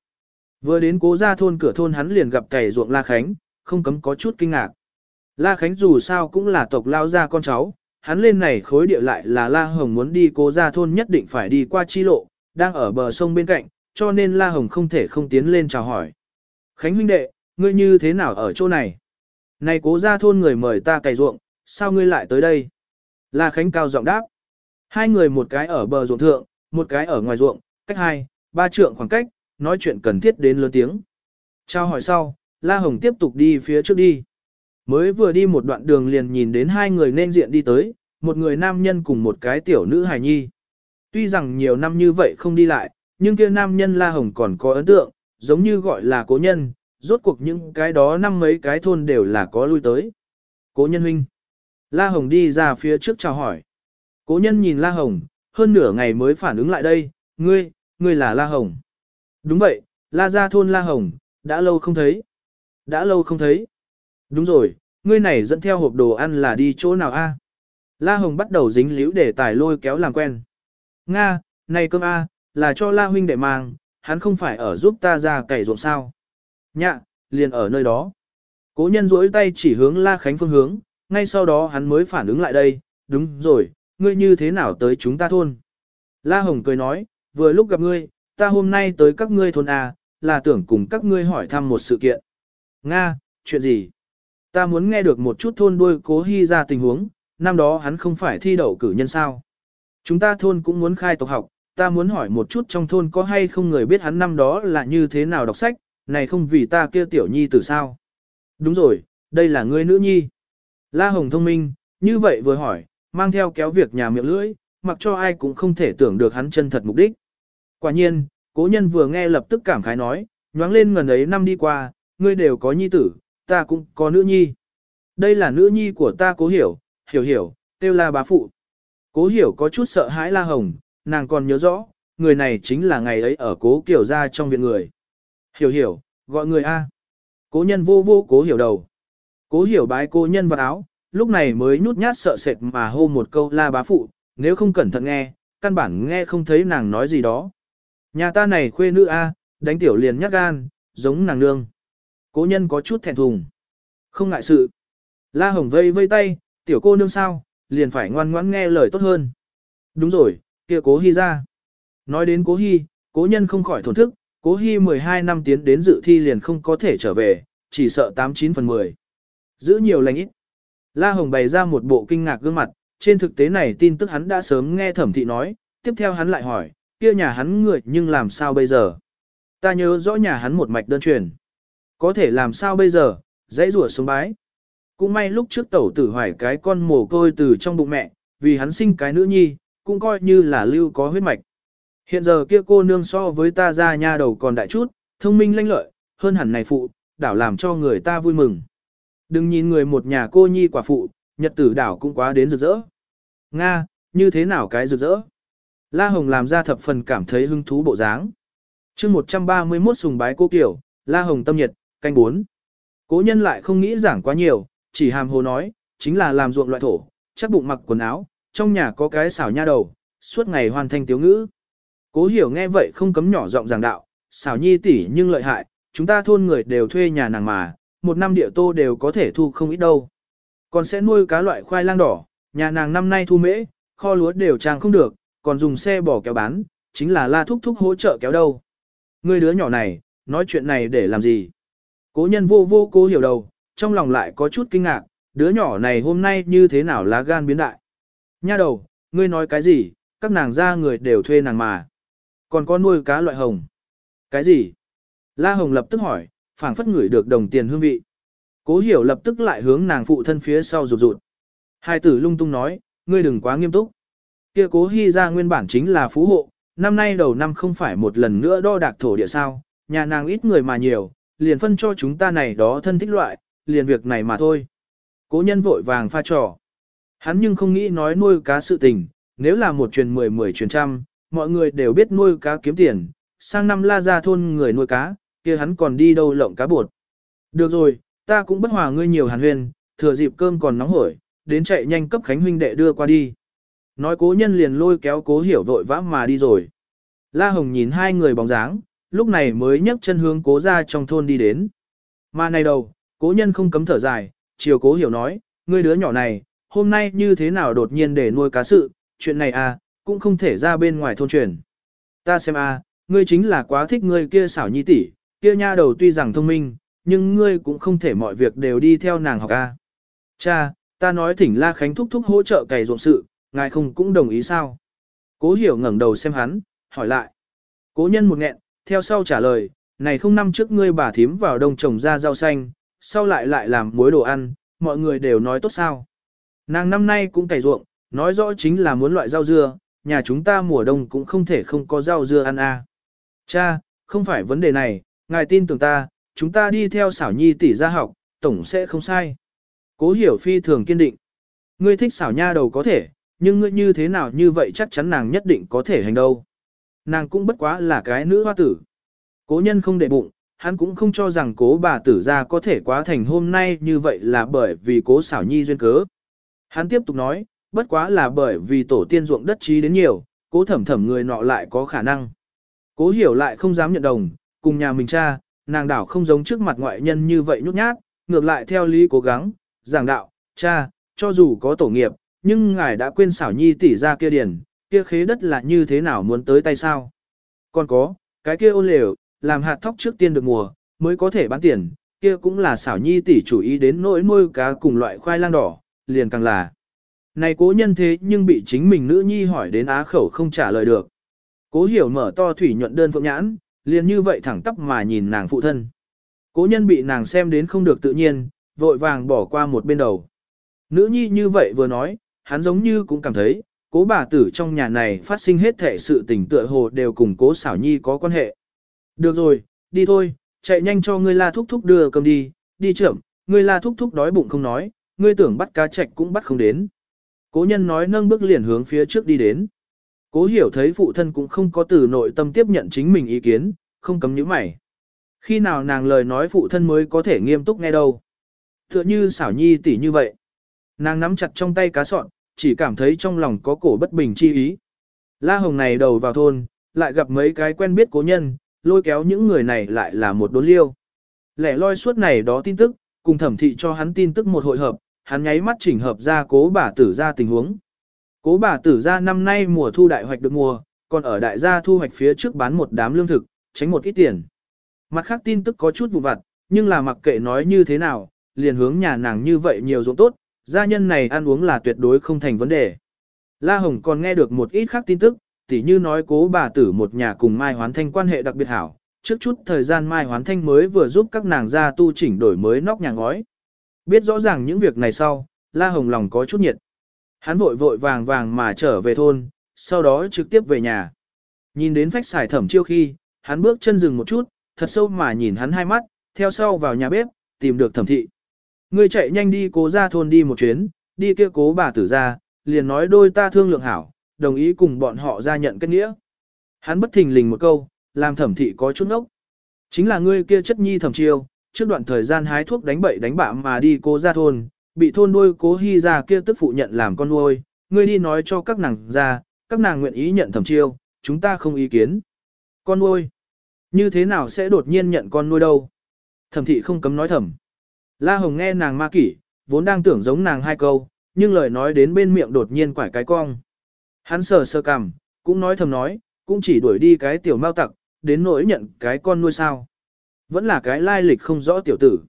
Vừa đến cố gia thôn cửa thôn hắn liền gặp cày ruộng La Khánh, không cấm có chút kinh ngạc. La Khánh dù sao cũng là tộc lao gia con cháu, hắn lên này khối địa lại là La Hồng muốn đi cố gia thôn nhất định phải đi qua chi lộ, đang ở bờ sông bên cạnh, cho nên La Hồng không thể không tiến lên chào hỏi. Khánh huynh đệ, ngươi như thế nào ở chỗ này? Này cố ra thôn người mời ta cày ruộng, sao ngươi lại tới đây? La Khánh cao giọng đáp. Hai người một cái ở bờ ruộng thượng, một cái ở ngoài ruộng, cách hai, ba trượng khoảng cách, nói chuyện cần thiết đến lớn tiếng. Trao hỏi sau, La Hồng tiếp tục đi phía trước đi. Mới vừa đi một đoạn đường liền nhìn đến hai người nên diện đi tới, một người nam nhân cùng một cái tiểu nữ hài nhi. Tuy rằng nhiều năm như vậy không đi lại, nhưng kia nam nhân La Hồng còn có ấn tượng, giống như gọi là cố nhân, rốt cuộc những cái đó năm mấy cái thôn đều là có lui tới. Cố nhân huynh. La Hồng đi ra phía trước chào hỏi. Cố nhân nhìn La Hồng, hơn nửa ngày mới phản ứng lại đây, ngươi, ngươi là La Hồng. Đúng vậy, La gia thôn La Hồng, đã lâu không thấy. Đã lâu không thấy. Đúng rồi, ngươi này dẫn theo hộp đồ ăn là đi chỗ nào a? La Hồng bắt đầu dính líu để tài lôi kéo làm quen. Nga, này cơm a, là cho La huynh đệ mang, hắn không phải ở giúp ta ra cày ruộng sao. Nhạ, liền ở nơi đó. Cố nhân duỗi tay chỉ hướng La Khánh phương hướng, ngay sau đó hắn mới phản ứng lại đây, đúng rồi, ngươi như thế nào tới chúng ta thôn. La Hồng cười nói, vừa lúc gặp ngươi, ta hôm nay tới các ngươi thôn A, là tưởng cùng các ngươi hỏi thăm một sự kiện. Nga, chuyện gì? Ta muốn nghe được một chút thôn đuôi cố hy ra tình huống, năm đó hắn không phải thi đậu cử nhân sao. Chúng ta thôn cũng muốn khai tộc học, ta muốn hỏi một chút trong thôn có hay không người biết hắn năm đó là như thế nào đọc sách, này không vì ta kia tiểu nhi từ sao. Đúng rồi, đây là ngươi nữ nhi. La Hồng thông minh, như vậy vừa hỏi, mang theo kéo việc nhà miệng lưỡi, mặc cho ai cũng không thể tưởng được hắn chân thật mục đích. Quả nhiên, cố nhân vừa nghe lập tức cảm khái nói, nhoáng lên ngần ấy năm đi qua, ngươi đều có nhi tử, ta cũng có nữ nhi. Đây là nữ nhi của ta cố hiểu, hiểu hiểu, tiêu là bá phụ. Cố hiểu có chút sợ hãi la hồng, nàng còn nhớ rõ, người này chính là ngày ấy ở cố kiểu ra trong viện người. Hiểu hiểu, gọi người A. Cố nhân vô vô cố hiểu đầu. Cố hiểu bái cố nhân vào áo, lúc này mới nhút nhát sợ sệt mà hô một câu la bá phụ, nếu không cẩn thận nghe, căn bản nghe không thấy nàng nói gì đó. Nhà ta này khuê nữ A, đánh tiểu liền nhát gan, giống nàng nương. Cố nhân có chút thẹn thùng. Không ngại sự. La Hồng vây vây tay, tiểu cô nương sao, liền phải ngoan ngoãn nghe lời tốt hơn. Đúng rồi, kia cố hy ra. Nói đến cố hy, cố nhân không khỏi thổn thức, cố hy 12 năm tiến đến dự thi liền không có thể trở về, chỉ sợ 89 phần 10. Giữ nhiều lành ít. La Hồng bày ra một bộ kinh ngạc gương mặt, trên thực tế này tin tức hắn đã sớm nghe thẩm thị nói, tiếp theo hắn lại hỏi, kia nhà hắn người nhưng làm sao bây giờ? Ta nhớ rõ nhà hắn một mạch đơn truyền. Có thể làm sao bây giờ, dãy rủa xuống bái. Cũng may lúc trước tẩu tử hoài cái con mồ côi từ trong bụng mẹ, vì hắn sinh cái nữ nhi, cũng coi như là lưu có huyết mạch. Hiện giờ kia cô nương so với ta ra nha đầu còn đại chút, thông minh lanh lợi, hơn hẳn này phụ, đảo làm cho người ta vui mừng. Đừng nhìn người một nhà cô nhi quả phụ, nhật tử đảo cũng quá đến rực rỡ. Nga, như thế nào cái rực rỡ? La Hồng làm ra thập phần cảm thấy hứng thú bộ dáng. chương 131 sùng bái cô kiểu, La Hồng tâm nhiệt, canh 4. Cố nhân lại không nghĩ giảng quá nhiều, chỉ hàm hồ nói, chính là làm ruộng loại thổ, chắc bụng mặc quần áo, trong nhà có cái xảo nha đầu, suốt ngày hoàn thành tiếu ngữ. Cố hiểu nghe vậy không cấm nhỏ giọng giảng đạo, xảo nhi tỷ nhưng lợi hại, chúng ta thôn người đều thuê nhà nàng mà, một năm địa tô đều có thể thu không ít đâu. Còn sẽ nuôi cá loại khoai lang đỏ, nhà nàng năm nay thu mễ, kho lúa đều trang không được, còn dùng xe bỏ kéo bán, chính là la thúc thúc hỗ trợ kéo đâu. Người đứa nhỏ này, nói chuyện này để làm gì? Cố nhân vô vô cố hiểu đầu, trong lòng lại có chút kinh ngạc, đứa nhỏ này hôm nay như thế nào lá gan biến đại. Nha đầu, ngươi nói cái gì, các nàng ra người đều thuê nàng mà. Còn có nuôi cá loại hồng. Cái gì? La Hồng lập tức hỏi, phảng phất ngửi được đồng tiền hương vị. Cố hiểu lập tức lại hướng nàng phụ thân phía sau rụt rụt. Hai tử lung tung nói, ngươi đừng quá nghiêm túc. Kia cố hy ra nguyên bản chính là phú hộ, năm nay đầu năm không phải một lần nữa đo đạc thổ địa sao, nhà nàng ít người mà nhiều, liền phân cho chúng ta này đó thân thích loại, liền việc này mà thôi. Cố nhân vội vàng pha trò. Hắn nhưng không nghĩ nói nuôi cá sự tình, nếu là một truyền mười mười truyền trăm, mọi người đều biết nuôi cá kiếm tiền, sang năm la ra thôn người nuôi cá, kia hắn còn đi đâu lộng cá bột. Được rồi, ta cũng bất hòa ngươi nhiều hàn huyên, thừa dịp cơm còn nóng hổi, đến chạy nhanh cấp Khánh huynh đệ đưa qua đi. Nói cố nhân liền lôi kéo cố hiểu vội vã mà đi rồi. La Hồng nhìn hai người bóng dáng, lúc này mới nhấc chân hướng cố ra trong thôn đi đến. Mà này đầu, cố nhân không cấm thở dài, chiều cố hiểu nói, ngươi đứa nhỏ này, hôm nay như thế nào đột nhiên để nuôi cá sự, chuyện này à, cũng không thể ra bên ngoài thôn truyền. Ta xem à, ngươi chính là quá thích ngươi kia xảo nhi tỷ, kia nha đầu tuy rằng thông minh, nhưng ngươi cũng không thể mọi việc đều đi theo nàng học a. Cha, ta nói thỉnh La Khánh thúc thúc hỗ trợ cày ruộng sự, ngài không cũng đồng ý sao? Cố hiểu ngẩng đầu xem hắn, hỏi lại. Cố nhân một nghẹn, theo sau trả lời, này không năm trước ngươi bà thím vào đông trồng ra rau xanh, sau lại lại làm muối đồ ăn, mọi người đều nói tốt sao. Nàng năm nay cũng cày ruộng, nói rõ chính là muốn loại rau dưa, nhà chúng ta mùa đông cũng không thể không có rau dưa ăn a. Cha, không phải vấn đề này, ngài tin tưởng ta, chúng ta đi theo xảo nhi tỷ ra học, tổng sẽ không sai. Cố hiểu phi thường kiên định. Ngươi thích xảo nha đầu có thể, nhưng ngươi như thế nào như vậy chắc chắn nàng nhất định có thể hành đâu. Nàng cũng bất quá là cái nữ hoa tử. Cố nhân không để bụng, hắn cũng không cho rằng cố bà tử ra có thể quá thành hôm nay như vậy là bởi vì cố xảo nhi duyên cớ. Hắn tiếp tục nói, bất quá là bởi vì tổ tiên ruộng đất trí đến nhiều, cố thẩm thẩm người nọ lại có khả năng. Cố hiểu lại không dám nhận đồng, cùng nhà mình cha, nàng đảo không giống trước mặt ngoại nhân như vậy nhút nhát, ngược lại theo lý cố gắng, giảng đạo, cha, cho dù có tổ nghiệp, nhưng ngài đã quên xảo nhi tỷ ra kia điển, kia khế đất là như thế nào muốn tới tay sao. Còn có, cái kia ôn lều, làm hạt thóc trước tiên được mùa, mới có thể bán tiền, kia cũng là xảo nhi tỷ chủ ý đến nỗi nuôi cá cùng loại khoai lang đỏ, liền càng là. Này cố nhân thế nhưng bị chính mình nữ nhi hỏi đến á khẩu không trả lời được. Cố hiểu mở to thủy nhuận đơn phượng nhãn, liền như vậy thẳng tắp mà nhìn nàng phụ thân. Cố nhân bị nàng xem đến không được tự nhiên, vội vàng bỏ qua một bên đầu. Nữ nhi như vậy vừa nói, hắn giống như cũng cảm thấy, cố bà tử trong nhà này phát sinh hết thể sự tình tựa hồ đều cùng cố xảo nhi có quan hệ. Được rồi, đi thôi, chạy nhanh cho ngươi la thúc thúc đưa cơm đi, đi chậm, ngươi la thúc thúc đói bụng không nói, ngươi tưởng bắt cá chạch cũng bắt không đến. Cố nhân nói nâng bước liền hướng phía trước đi đến. Cố hiểu thấy phụ thân cũng không có từ nội tâm tiếp nhận chính mình ý kiến, không cấm những mày. Khi nào nàng lời nói phụ thân mới có thể nghiêm túc nghe đâu. Tựa như xảo nhi tỷ như vậy. Nàng nắm chặt trong tay cá sọn, chỉ cảm thấy trong lòng có cổ bất bình chi ý. La Hồng này đầu vào thôn, lại gặp mấy cái quen biết cố nhân, lôi kéo những người này lại là một đốn liêu. Lẻ loi suốt này đó tin tức, cùng thẩm thị cho hắn tin tức một hội hợp, hắn nháy mắt chỉnh hợp ra cố bà tử ra tình huống. Cố bà tử ra năm nay mùa thu đại hoạch được mùa, còn ở đại gia thu hoạch phía trước bán một đám lương thực, tránh một ít tiền. Mặt khác tin tức có chút vụ vặt, nhưng là mặc kệ nói như thế nào, liền hướng nhà nàng như vậy nhiều dụng tốt, gia nhân này ăn uống là tuyệt đối không thành vấn đề. La Hồng còn nghe được một ít khác tin tức, tỉ như nói cố bà tử một nhà cùng Mai Hoán Thanh quan hệ đặc biệt hảo, trước chút thời gian Mai Hoán Thanh mới vừa giúp các nàng ra tu chỉnh đổi mới nóc nhà ngói. Biết rõ ràng những việc này sau, La Hồng lòng có chút nhiệt. Hắn vội vội vàng vàng mà trở về thôn, sau đó trực tiếp về nhà. Nhìn đến phách xài thẩm chiêu khi, hắn bước chân dừng một chút, thật sâu mà nhìn hắn hai mắt, theo sau vào nhà bếp, tìm được thẩm thị. Ngươi chạy nhanh đi cố ra thôn đi một chuyến, đi kia cố bà tử ra, liền nói đôi ta thương lượng hảo, đồng ý cùng bọn họ ra nhận kết nghĩa. Hắn bất thình lình một câu, làm thẩm thị có chút ốc. Chính là ngươi kia chất nhi thẩm chiêu, trước đoạn thời gian hái thuốc đánh bậy đánh bạ mà đi cố ra thôn, bị thôn nuôi cố hy ra kia tức phụ nhận làm con nuôi, ngươi đi nói cho các nàng ra, các nàng nguyện ý nhận thẩm chiêu, chúng ta không ý kiến. Con nuôi, như thế nào sẽ đột nhiên nhận con nuôi đâu? Thẩm thị không cấm nói thầm. La Hồng nghe nàng ma kỷ, vốn đang tưởng giống nàng hai câu, nhưng lời nói đến bên miệng đột nhiên quải cái cong. Hắn sờ sơ cằm, cũng nói thầm nói, cũng chỉ đuổi đi cái tiểu mao tặc, đến nỗi nhận cái con nuôi sao. Vẫn là cái lai lịch không rõ tiểu tử.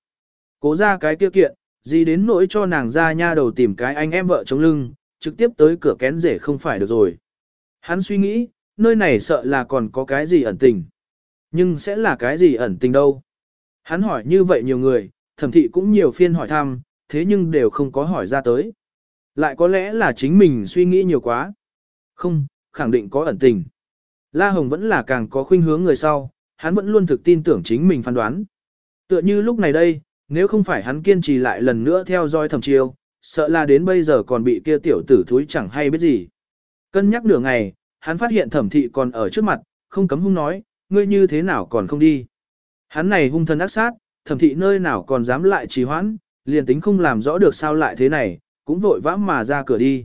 Cố ra cái kia kiện, gì đến nỗi cho nàng ra nha đầu tìm cái anh em vợ chống lưng, trực tiếp tới cửa kén rể không phải được rồi. Hắn suy nghĩ, nơi này sợ là còn có cái gì ẩn tình. Nhưng sẽ là cái gì ẩn tình đâu. Hắn hỏi như vậy nhiều người, thẩm thị cũng nhiều phiên hỏi thăm, thế nhưng đều không có hỏi ra tới. Lại có lẽ là chính mình suy nghĩ nhiều quá. Không, khẳng định có ẩn tình. La Hồng vẫn là càng có khuynh hướng người sau, hắn vẫn luôn thực tin tưởng chính mình phán đoán. Tựa như lúc này đây, nếu không phải hắn kiên trì lại lần nữa theo dõi thẩm chiêu, sợ là đến bây giờ còn bị kia tiểu tử thúi chẳng hay biết gì. Cân nhắc nửa ngày, hắn phát hiện thẩm thị còn ở trước mặt, không cấm hung nói, ngươi như thế nào còn không đi. Hắn này hung thân ác sát, thẩm thị nơi nào còn dám lại trì hoãn, liền tính không làm rõ được sao lại thế này, cũng vội vã mà ra cửa đi.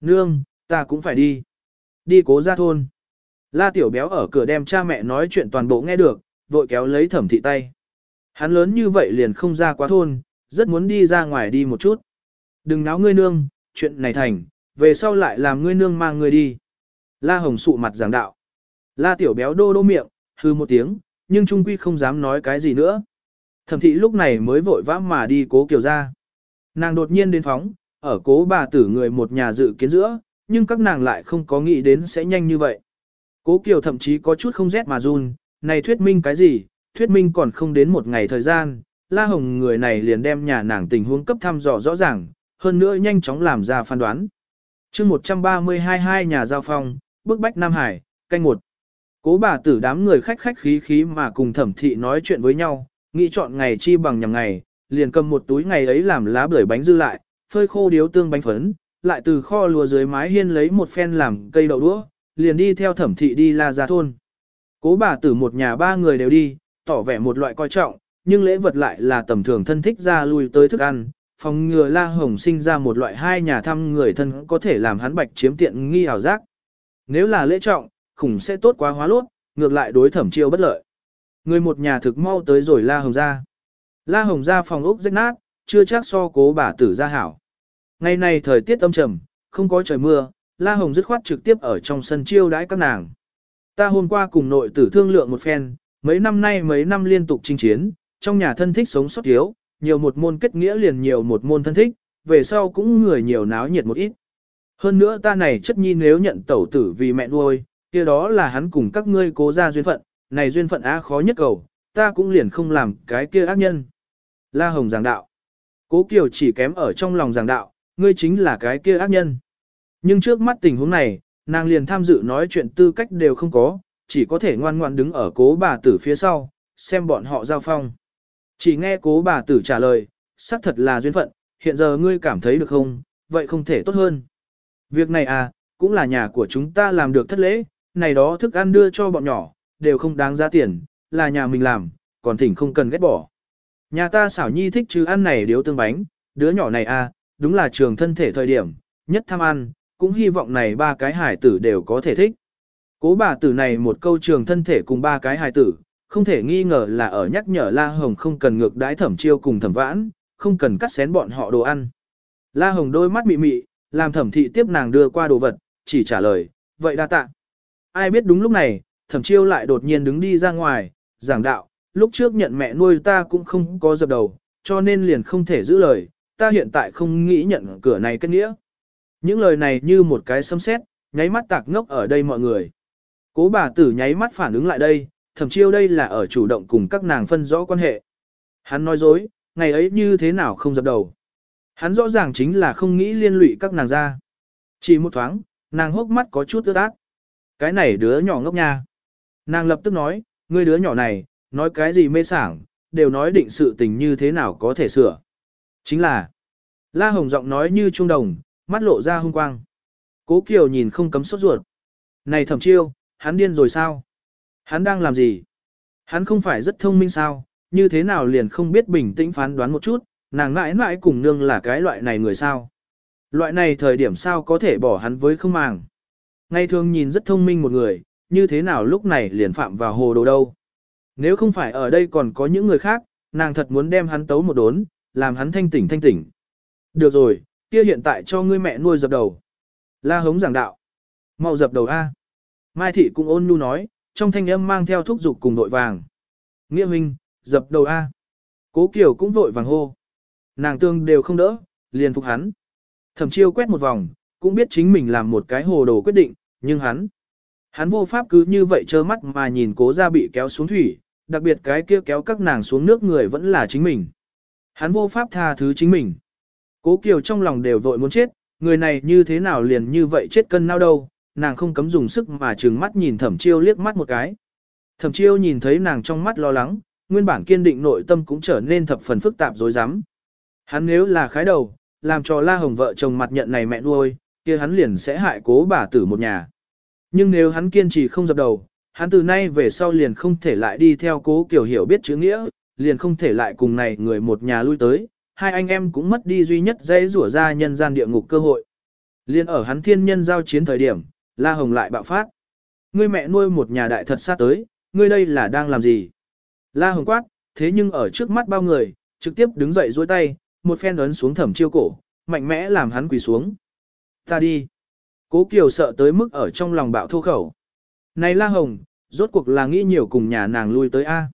Nương, ta cũng phải đi. Đi cố ra thôn. La tiểu béo ở cửa đem cha mẹ nói chuyện toàn bộ nghe được, vội kéo lấy thẩm thị tay. Hắn lớn như vậy liền không ra quá thôn, rất muốn đi ra ngoài đi một chút. Đừng náo ngươi nương, chuyện này thành, về sau lại làm ngươi nương mang ngươi đi. La hồng sụ mặt giảng đạo. La tiểu béo đô đô miệng, hư một tiếng, nhưng trung quy không dám nói cái gì nữa. Thẩm thị lúc này mới vội vã mà đi cố kiều ra. Nàng đột nhiên đến phóng, ở cố bà tử người một nhà dự kiến giữa, nhưng các nàng lại không có nghĩ đến sẽ nhanh như vậy. Cố kiều thậm chí có chút không rét mà run, này thuyết minh cái gì, thuyết minh còn không đến một ngày thời gian, La Hồng người này liền đem nhà nàng tình huống cấp thăm dò rõ ràng, hơn nữa nhanh chóng làm ra phán đoán. chương 132 hai nhà giao phong, bước bách Nam Hải, canh một. Cố bà tử đám người khách khách khí khí mà cùng thẩm thị nói chuyện với nhau, nghĩ chọn ngày chi bằng nhằm ngày, liền cầm một túi ngày ấy làm lá bưởi bánh dư lại, phơi khô điếu tương bánh phấn, lại từ kho lúa dưới mái hiên lấy một phen làm cây đậu đũa, liền đi theo thẩm thị đi la ra thôn. Cố bà tử một nhà ba người đều đi, tỏ vẻ một loại coi trọng, nhưng lễ vật lại là tầm thường thân thích ra lui tới thức ăn, phòng ngừa La Hồng sinh ra một loại hai nhà thăm người thân có thể làm hắn bạch chiếm tiện nghi ảo giác. Nếu là lễ trọng, khủng sẽ tốt quá hóa lốt, ngược lại đối thẩm chiêu bất lợi. Người một nhà thực mau tới rồi La Hồng ra. La Hồng ra phòng ốc rách nát, chưa chắc so cố bà tử ra hảo. Ngày này thời tiết âm trầm, không có trời mưa, La Hồng dứt khoát trực tiếp ở trong sân chiêu đãi các nàng. Ta hôm qua cùng nội tử thương lượng một phen, mấy năm nay mấy năm liên tục chinh chiến, trong nhà thân thích sống sót thiếu, nhiều một môn kết nghĩa liền nhiều một môn thân thích, về sau cũng người nhiều náo nhiệt một ít. Hơn nữa ta này chất nhi nếu nhận tẩu tử vì mẹ nuôi, kia đó là hắn cùng các ngươi cố ra duyên phận, này duyên phận á khó nhất cầu, ta cũng liền không làm cái kia ác nhân. La Hồng giảng đạo. Cố Kiều chỉ kém ở trong lòng giảng đạo, ngươi chính là cái kia ác nhân. Nhưng trước mắt tình huống này, nàng liền tham dự nói chuyện tư cách đều không có, chỉ có thể ngoan ngoan đứng ở cố bà tử phía sau, xem bọn họ giao phong. Chỉ nghe cố bà tử trả lời, xác thật là duyên phận, hiện giờ ngươi cảm thấy được không, vậy không thể tốt hơn. Việc này à, cũng là nhà của chúng ta làm được thất lễ, này đó thức ăn đưa cho bọn nhỏ, đều không đáng giá tiền, là nhà mình làm, còn thỉnh không cần ghét bỏ. Nhà ta xảo nhi thích chứ ăn này điếu tương bánh, đứa nhỏ này à, đúng là trường thân thể thời điểm, nhất tham ăn, cũng hy vọng này ba cái hải tử đều có thể thích. Cố bà tử này một câu trường thân thể cùng ba cái hải tử, không thể nghi ngờ là ở nhắc nhở La Hồng không cần ngược đái thẩm chiêu cùng thẩm vãn, không cần cắt xén bọn họ đồ ăn. La Hồng đôi mắt mị mị, làm thẩm thị tiếp nàng đưa qua đồ vật, chỉ trả lời, vậy đa tạ. Ai biết đúng lúc này, thẩm chiêu lại đột nhiên đứng đi ra ngoài, giảng đạo, lúc trước nhận mẹ nuôi ta cũng không có dập đầu, cho nên liền không thể giữ lời, ta hiện tại không nghĩ nhận cửa này kết nghĩa. Những lời này như một cái sấm sét, nháy mắt tạc ngốc ở đây mọi người. Cố bà tử nháy mắt phản ứng lại đây, thẩm chiêu đây là ở chủ động cùng các nàng phân rõ quan hệ. Hắn nói dối, ngày ấy như thế nào không dập đầu. Hắn rõ ràng chính là không nghĩ liên lụy các nàng ra. Chỉ một thoáng, nàng hốc mắt có chút ướt át. Cái này đứa nhỏ ngốc nha. Nàng lập tức nói, ngươi đứa nhỏ này, nói cái gì mê sảng, đều nói định sự tình như thế nào có thể sửa. Chính là, La Hồng giọng nói như trung đồng, mắt lộ ra hung quang. Cố Kiều nhìn không cấm sốt ruột. Này thẩm chiêu, hắn điên rồi sao? Hắn đang làm gì? Hắn không phải rất thông minh sao? Như thế nào liền không biết bình tĩnh phán đoán một chút, nàng mãi mãi cùng nương là cái loại này người sao? Loại này thời điểm sao có thể bỏ hắn với không màng? Ngày thường nhìn rất thông minh một người, như thế nào lúc này liền phạm vào hồ đồ đâu? Nếu không phải ở đây còn có những người khác, nàng thật muốn đem hắn tấu một đốn, làm hắn thanh tỉnh thanh tỉnh. Được rồi, kia hiện tại cho ngươi mẹ nuôi dập đầu. La hống giảng đạo. mau dập đầu A. Mai thị cũng ôn nhu nói, trong thanh âm mang theo thúc dục cùng nội vàng. Nghĩa minh, dập đầu A. Cố Kiều cũng vội vàng hô. Nàng tương đều không đỡ, liền phục hắn. Thẩm chiêu quét một vòng, cũng biết chính mình làm một cái hồ đồ quyết định, nhưng hắn. Hắn vô pháp cứ như vậy trơ mắt mà nhìn cố ra bị kéo xuống thủy, đặc biệt cái kia kéo các nàng xuống nước người vẫn là chính mình. Hắn vô pháp tha thứ chính mình. Cố Kiều trong lòng đều vội muốn chết, người này như thế nào liền như vậy chết cân nào đâu, nàng không cấm dùng sức mà trừng mắt nhìn thẩm chiêu liếc mắt một cái. Thẩm chiêu nhìn thấy nàng trong mắt lo lắng, nguyên bản kiên định nội tâm cũng trở nên thập phần phức tạp dối rắm Hắn nếu là khái đầu, làm cho la hồng vợ chồng mặt nhận này mẹ nuôi, kia hắn liền sẽ hại cố bà tử một nhà. Nhưng nếu hắn kiên trì không dập đầu, hắn từ nay về sau liền không thể lại đi theo cố kiểu hiểu biết chữ nghĩa, liền không thể lại cùng này người một nhà lui tới, hai anh em cũng mất đi duy nhất dễ rủa ra nhân gian địa ngục cơ hội. Liên ở hắn thiên nhân giao chiến thời điểm, La Hồng lại bạo phát. Ngươi mẹ nuôi một nhà đại thật sát tới, ngươi đây là đang làm gì? La Hồng quát, thế nhưng ở trước mắt bao người, trực tiếp đứng dậy duỗi tay, một phen ấn xuống thẩm chiêu cổ, mạnh mẽ làm hắn quỳ xuống. Ta đi. Cố Kiều sợ tới mức ở trong lòng bạo thô khẩu. Này La Hồng, rốt cuộc là nghĩ nhiều cùng nhà nàng lui tới A.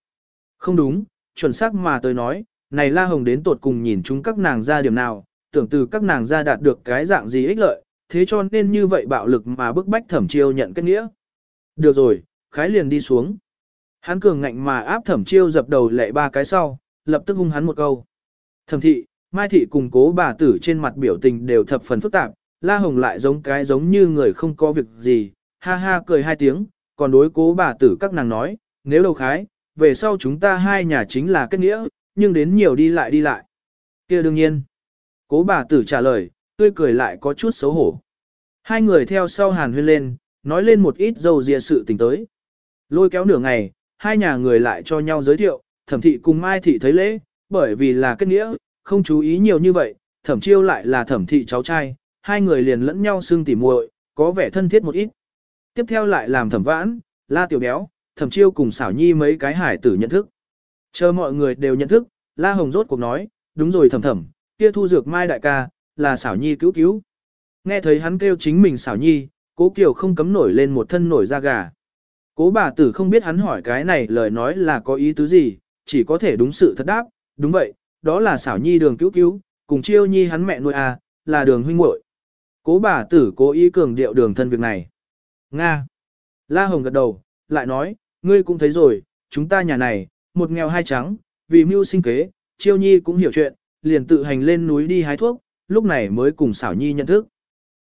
Không đúng, chuẩn xác mà tôi nói, này La Hồng đến tột cùng nhìn chúng các nàng ra điểm nào, tưởng từ các nàng ra đạt được cái dạng gì ích lợi, thế cho nên như vậy bạo lực mà bức bách thẩm chiêu nhận kết nghĩa. Được rồi, khái liền đi xuống. Hắn cường ngạnh mà áp thẩm chiêu dập đầu lệ ba cái sau, lập tức hung hắn một câu. Thẩm thị, Mai thị cùng cố bà tử trên mặt biểu tình đều thập phần phức tạp, La Hồng lại giống cái giống như người không có việc gì, ha ha cười hai tiếng, còn đối cố bà tử các nàng nói, nếu đầu khái, về sau chúng ta hai nhà chính là kết nghĩa, nhưng đến nhiều đi lại đi lại. kia đương nhiên. Cố bà tử trả lời, tươi cười lại có chút xấu hổ. Hai người theo sau hàn huyên lên, nói lên một ít dầu dịa sự tình tới. Lôi kéo nửa ngày, hai nhà người lại cho nhau giới thiệu, thẩm thị cùng Mai thị thấy lễ, bởi vì là kết nghĩa, không chú ý nhiều như vậy, thẩm chiêu lại là thẩm thị cháu trai, hai người liền lẫn nhau xương tỉ muội, có vẻ thân thiết một ít. Tiếp theo lại làm thẩm vãn, la tiểu béo, thẩm chiêu cùng xảo nhi mấy cái hải tử nhận thức. Chờ mọi người đều nhận thức, la hồng rốt cuộc nói, đúng rồi thẩm thẩm, kia thu dược mai đại ca, là xảo nhi cứu cứu. Nghe thấy hắn kêu chính mình xảo nhi, cố kiều không cấm nổi lên một thân nổi da gà. Cố bà tử không biết hắn hỏi cái này lời nói là có ý tứ gì, chỉ có thể đúng sự thật đáp, đúng vậy, đó là xảo nhi đường cứu cứu, cùng chiêu nhi hắn mẹ nuôi à, là đường huynh muội. Cố bà tử cố ý cường điệu đường thân việc này. Nga. La Hồng gật đầu, lại nói, ngươi cũng thấy rồi, chúng ta nhà này, một nghèo hai trắng, vì mưu sinh kế, chiêu nhi cũng hiểu chuyện, liền tự hành lên núi đi hái thuốc, lúc này mới cùng xảo nhi nhận thức.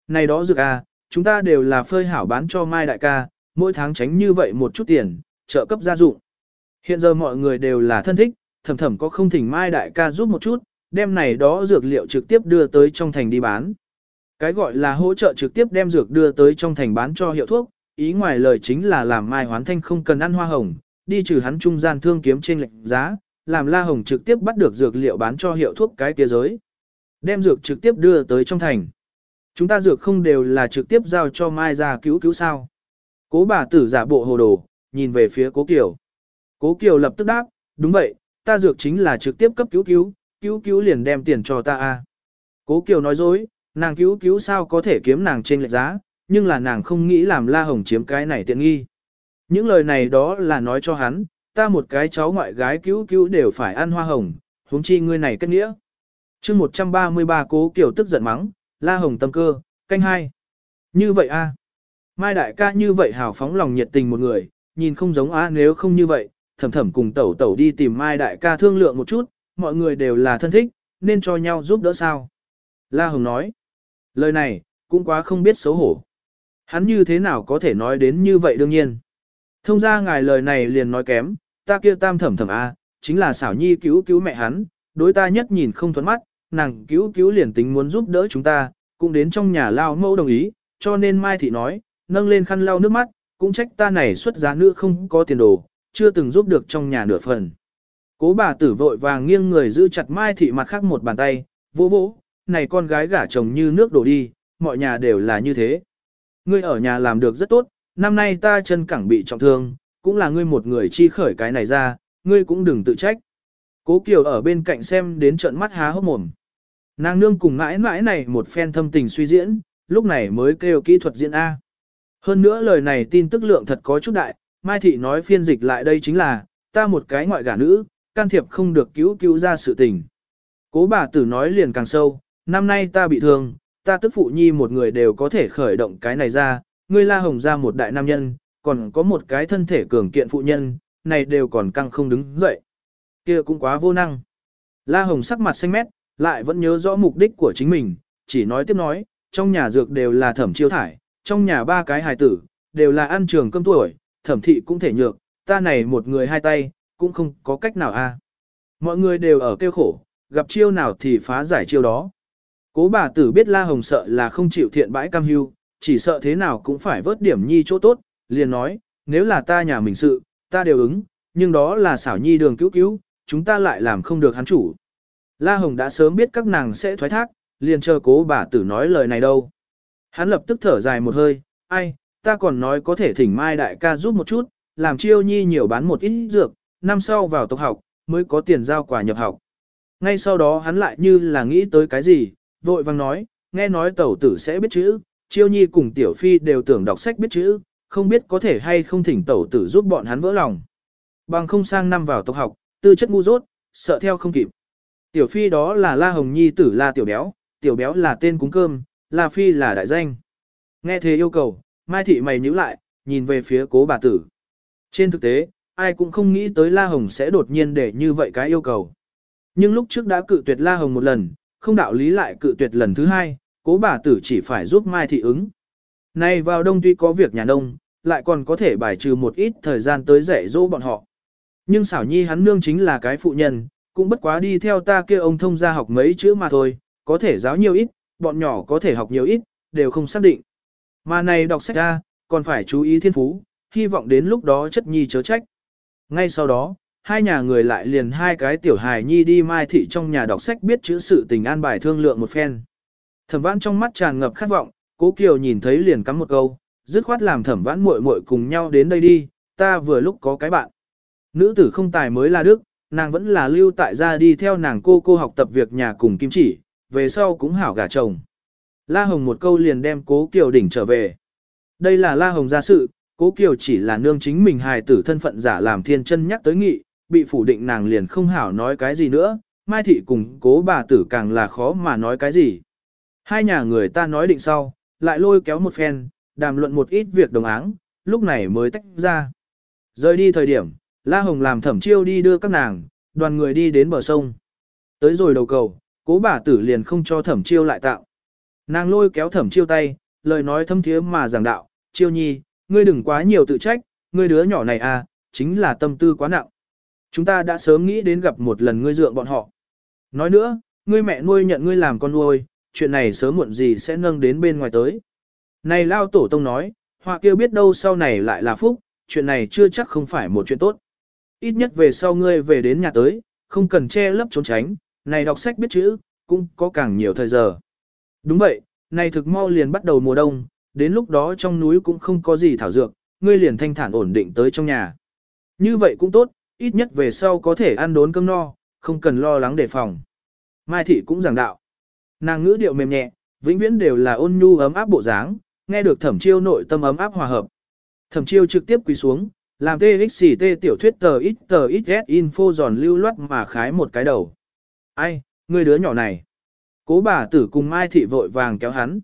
Này đó dược à, chúng ta đều là phơi hảo bán cho Mai đại ca, mỗi tháng tránh như vậy một chút tiền, trợ cấp gia dụng. Hiện giờ mọi người đều là thân thích, thầm thầm có không thỉnh Mai đại ca giúp một chút, đem này đó dược liệu trực tiếp đưa tới trong thành đi bán. Cái gọi là hỗ trợ trực tiếp đem dược đưa tới trong thành bán cho hiệu thuốc, ý ngoài lời chính là làm Mai Hoán Thanh không cần ăn hoa hồng, đi trừ hắn trung gian thương kiếm trên lệnh giá, làm La Hồng trực tiếp bắt được dược liệu bán cho hiệu thuốc cái kia giới. Đem dược trực tiếp đưa tới trong thành. Chúng ta dược không đều là trực tiếp giao cho Mai ra cứu cứu sao. Cố bà tử giả bộ hồ đồ, nhìn về phía cố Kiều. Cố Kiều lập tức đáp, đúng vậy, ta dược chính là trực tiếp cấp cứu cứu, cứu cứu liền đem tiền cho ta a. Cố Kiều nói dối, nàng cứu cứu sao có thể kiếm nàng trên lệch giá, nhưng là nàng không nghĩ làm La Hồng chiếm cái này tiện nghi. Những lời này đó là nói cho hắn, ta một cái cháu ngoại gái cứu cứu đều phải ăn hoa hồng, huống chi ngươi này kết nghĩa. chương 133 cố kiểu tức giận mắng, La Hồng tâm cơ, canh hai. Như vậy a Mai đại ca như vậy hào phóng lòng nhiệt tình một người, nhìn không giống á nếu không như vậy, thầm thầm cùng tẩu tẩu đi tìm Mai đại ca thương lượng một chút, mọi người đều là thân thích, nên cho nhau giúp đỡ sao. La Hồng nói, lời này, cũng quá không biết xấu hổ. Hắn như thế nào có thể nói đến như vậy đương nhiên. Thông ra ngài lời này liền nói kém, ta kia tam thẩm thẩm a, chính là xảo nhi cứu cứu mẹ hắn, đối ta nhất nhìn không thuẫn mắt, nàng cứu cứu liền tính muốn giúp đỡ chúng ta, cũng đến trong nhà lao mẫu đồng ý, cho nên Mai Thị nói, nâng lên khăn lau nước mắt, cũng trách ta này xuất giá nữ không có tiền đồ, chưa từng giúp được trong nhà nửa phần. Cố bà tử vội vàng nghiêng người giữ chặt Mai Thị mặt khác một bàn tay, vỗ vỗ, này con gái gả chồng như nước đổ đi, mọi nhà đều là như thế. Ngươi ở nhà làm được rất tốt, năm nay ta chân cẳng bị trọng thương, cũng là ngươi một người chi khởi cái này ra, ngươi cũng đừng tự trách. Cố Kiều ở bên cạnh xem đến trận mắt há hốc mồm. Nàng nương cùng mãi mãi này một phen thâm tình suy diễn, lúc này mới kêu kỹ thuật diễn A. Hơn nữa lời này tin tức lượng thật có chút đại, Mai Thị nói phiên dịch lại đây chính là, ta một cái ngoại gả nữ, can thiệp không được cứu cứu ra sự tình. Cố bà tử nói liền càng sâu, năm nay ta bị thương, ta tức phụ nhi một người đều có thể khởi động cái này ra, ngươi la hồng ra một đại nam nhân, còn có một cái thân thể cường kiện phụ nhân, này đều còn căng không đứng dậy. kia cũng quá vô năng. La hồng sắc mặt xanh mét, lại vẫn nhớ rõ mục đích của chính mình, chỉ nói tiếp nói, trong nhà dược đều là thẩm chiêu thải, trong nhà ba cái hài tử, đều là ăn trường cơm tuổi, thẩm thị cũng thể nhược, ta này một người hai tay, cũng không có cách nào a. Mọi người đều ở kêu khổ, gặp chiêu nào thì phá giải chiêu đó. Cố bà tử biết La Hồng sợ là không chịu thiện bãi cam hưu, chỉ sợ thế nào cũng phải vớt điểm nhi chỗ tốt, liền nói, nếu là ta nhà mình sự, ta đều ứng, nhưng đó là xảo nhi đường cứu cứu, chúng ta lại làm không được hắn chủ. La Hồng đã sớm biết các nàng sẽ thoái thác, liền chờ cố bà tử nói lời này đâu. Hắn lập tức thở dài một hơi, ai, ta còn nói có thể thỉnh Mai đại ca giúp một chút, làm chiêu nhi nhiều bán một ít dược, năm sau vào tộc học, mới có tiền giao quả nhập học. Ngay sau đó hắn lại như là nghĩ tới cái gì, vội vang nói, nghe nói tẩu tử sẽ biết chữ, chiêu nhi cùng tiểu phi đều tưởng đọc sách biết chữ, không biết có thể hay không thỉnh tẩu tử giúp bọn hắn vỡ lòng. Bằng không sang năm vào tộc học, tư chất ngu dốt, sợ theo không kịp. Tiểu Phi đó là La Hồng Nhi tử La Tiểu Béo, Tiểu Béo là tên cúng cơm, La Phi là đại danh. Nghe thế yêu cầu, Mai Thị mày nhíu lại, nhìn về phía cố bà tử. Trên thực tế, ai cũng không nghĩ tới La Hồng sẽ đột nhiên để như vậy cái yêu cầu. Nhưng lúc trước đã cự tuyệt La Hồng một lần, không đạo lý lại cự tuyệt lần thứ hai, cố bà tử chỉ phải giúp Mai Thị ứng. Nay vào đông tuy có việc nhà nông, lại còn có thể bài trừ một ít thời gian tới dạy dỗ bọn họ. Nhưng xảo nhi hắn nương chính là cái phụ nhân, cũng bất quá đi theo ta kia ông thông gia học mấy chữ mà thôi, có thể giáo nhiều ít, bọn nhỏ có thể học nhiều ít, đều không xác định. Mà này đọc sách ra, còn phải chú ý thiên phú, hy vọng đến lúc đó chất nhi chớ trách. Ngay sau đó, hai nhà người lại liền hai cái tiểu hài nhi đi mai thị trong nhà đọc sách biết chữ sự tình an bài thương lượng một phen. Thẩm vãn trong mắt tràn ngập khát vọng, cố kiều nhìn thấy liền cắm một câu, dứt khoát làm thẩm vãn muội muội cùng nhau đến đây đi, ta vừa lúc có cái bạn. Nữ tử không tài mới là đức, nàng vẫn là lưu tại gia đi theo nàng cô cô học tập việc nhà cùng kim chỉ, về sau cũng hảo gả chồng. La Hồng một câu liền đem cố kiều đỉnh trở về. Đây là La Hồng gia sự, cố kiều chỉ là nương chính mình hài tử thân phận giả làm thiên chân nhắc tới nghị, bị phủ định nàng liền không hảo nói cái gì nữa, Mai Thị cùng cố bà tử càng là khó mà nói cái gì. Hai nhà người ta nói định sau, lại lôi kéo một phen, đàm luận một ít việc đồng áng, lúc này mới tách ra. Rời đi thời điểm, La Hồng làm thẩm chiêu đi đưa các nàng, đoàn người đi đến bờ sông. Tới rồi đầu cầu, cố bà tử liền không cho thẩm chiêu lại tạo. Nàng lôi kéo thẩm chiêu tay, lời nói thâm thiế mà giảng đạo, chiêu nhi, ngươi đừng quá nhiều tự trách, ngươi đứa nhỏ này à, chính là tâm tư quá nặng. Chúng ta đã sớm nghĩ đến gặp một lần ngươi dượng bọn họ. Nói nữa, ngươi mẹ nuôi nhận ngươi làm con nuôi, chuyện này sớm muộn gì sẽ nâng đến bên ngoài tới. Này lao tổ tông nói, họa kêu biết đâu sau này lại là phúc, chuyện này chưa chắc không phải một chuyện tốt. Ít nhất về sau ngươi về đến nhà tới, không cần che lấp trốn tránh, này đọc sách biết chữ, cũng có càng nhiều thời giờ. Đúng vậy, này thực mau liền bắt đầu mùa đông, đến lúc đó trong núi cũng không có gì thảo dược, ngươi liền thanh thản ổn định tới trong nhà. Như vậy cũng tốt, ít nhất về sau có thể ăn đốn cơm no, không cần lo lắng đề phòng. Mai thị cũng giảng đạo. Nàng ngữ điệu mềm nhẹ, vĩnh viễn đều là ôn nhu ấm áp bộ dáng, nghe được thẩm chiêu nội tâm ấm áp hòa hợp. Thẩm chiêu trực tiếp quỳ xuống, làm TXT tiểu thuyết tờ ít tờ ít info giòn lưu loát mà khái một cái đầu. Ai, người đứa nhỏ này. Cố bà tử cùng Mai Thị vội vàng kéo hắn.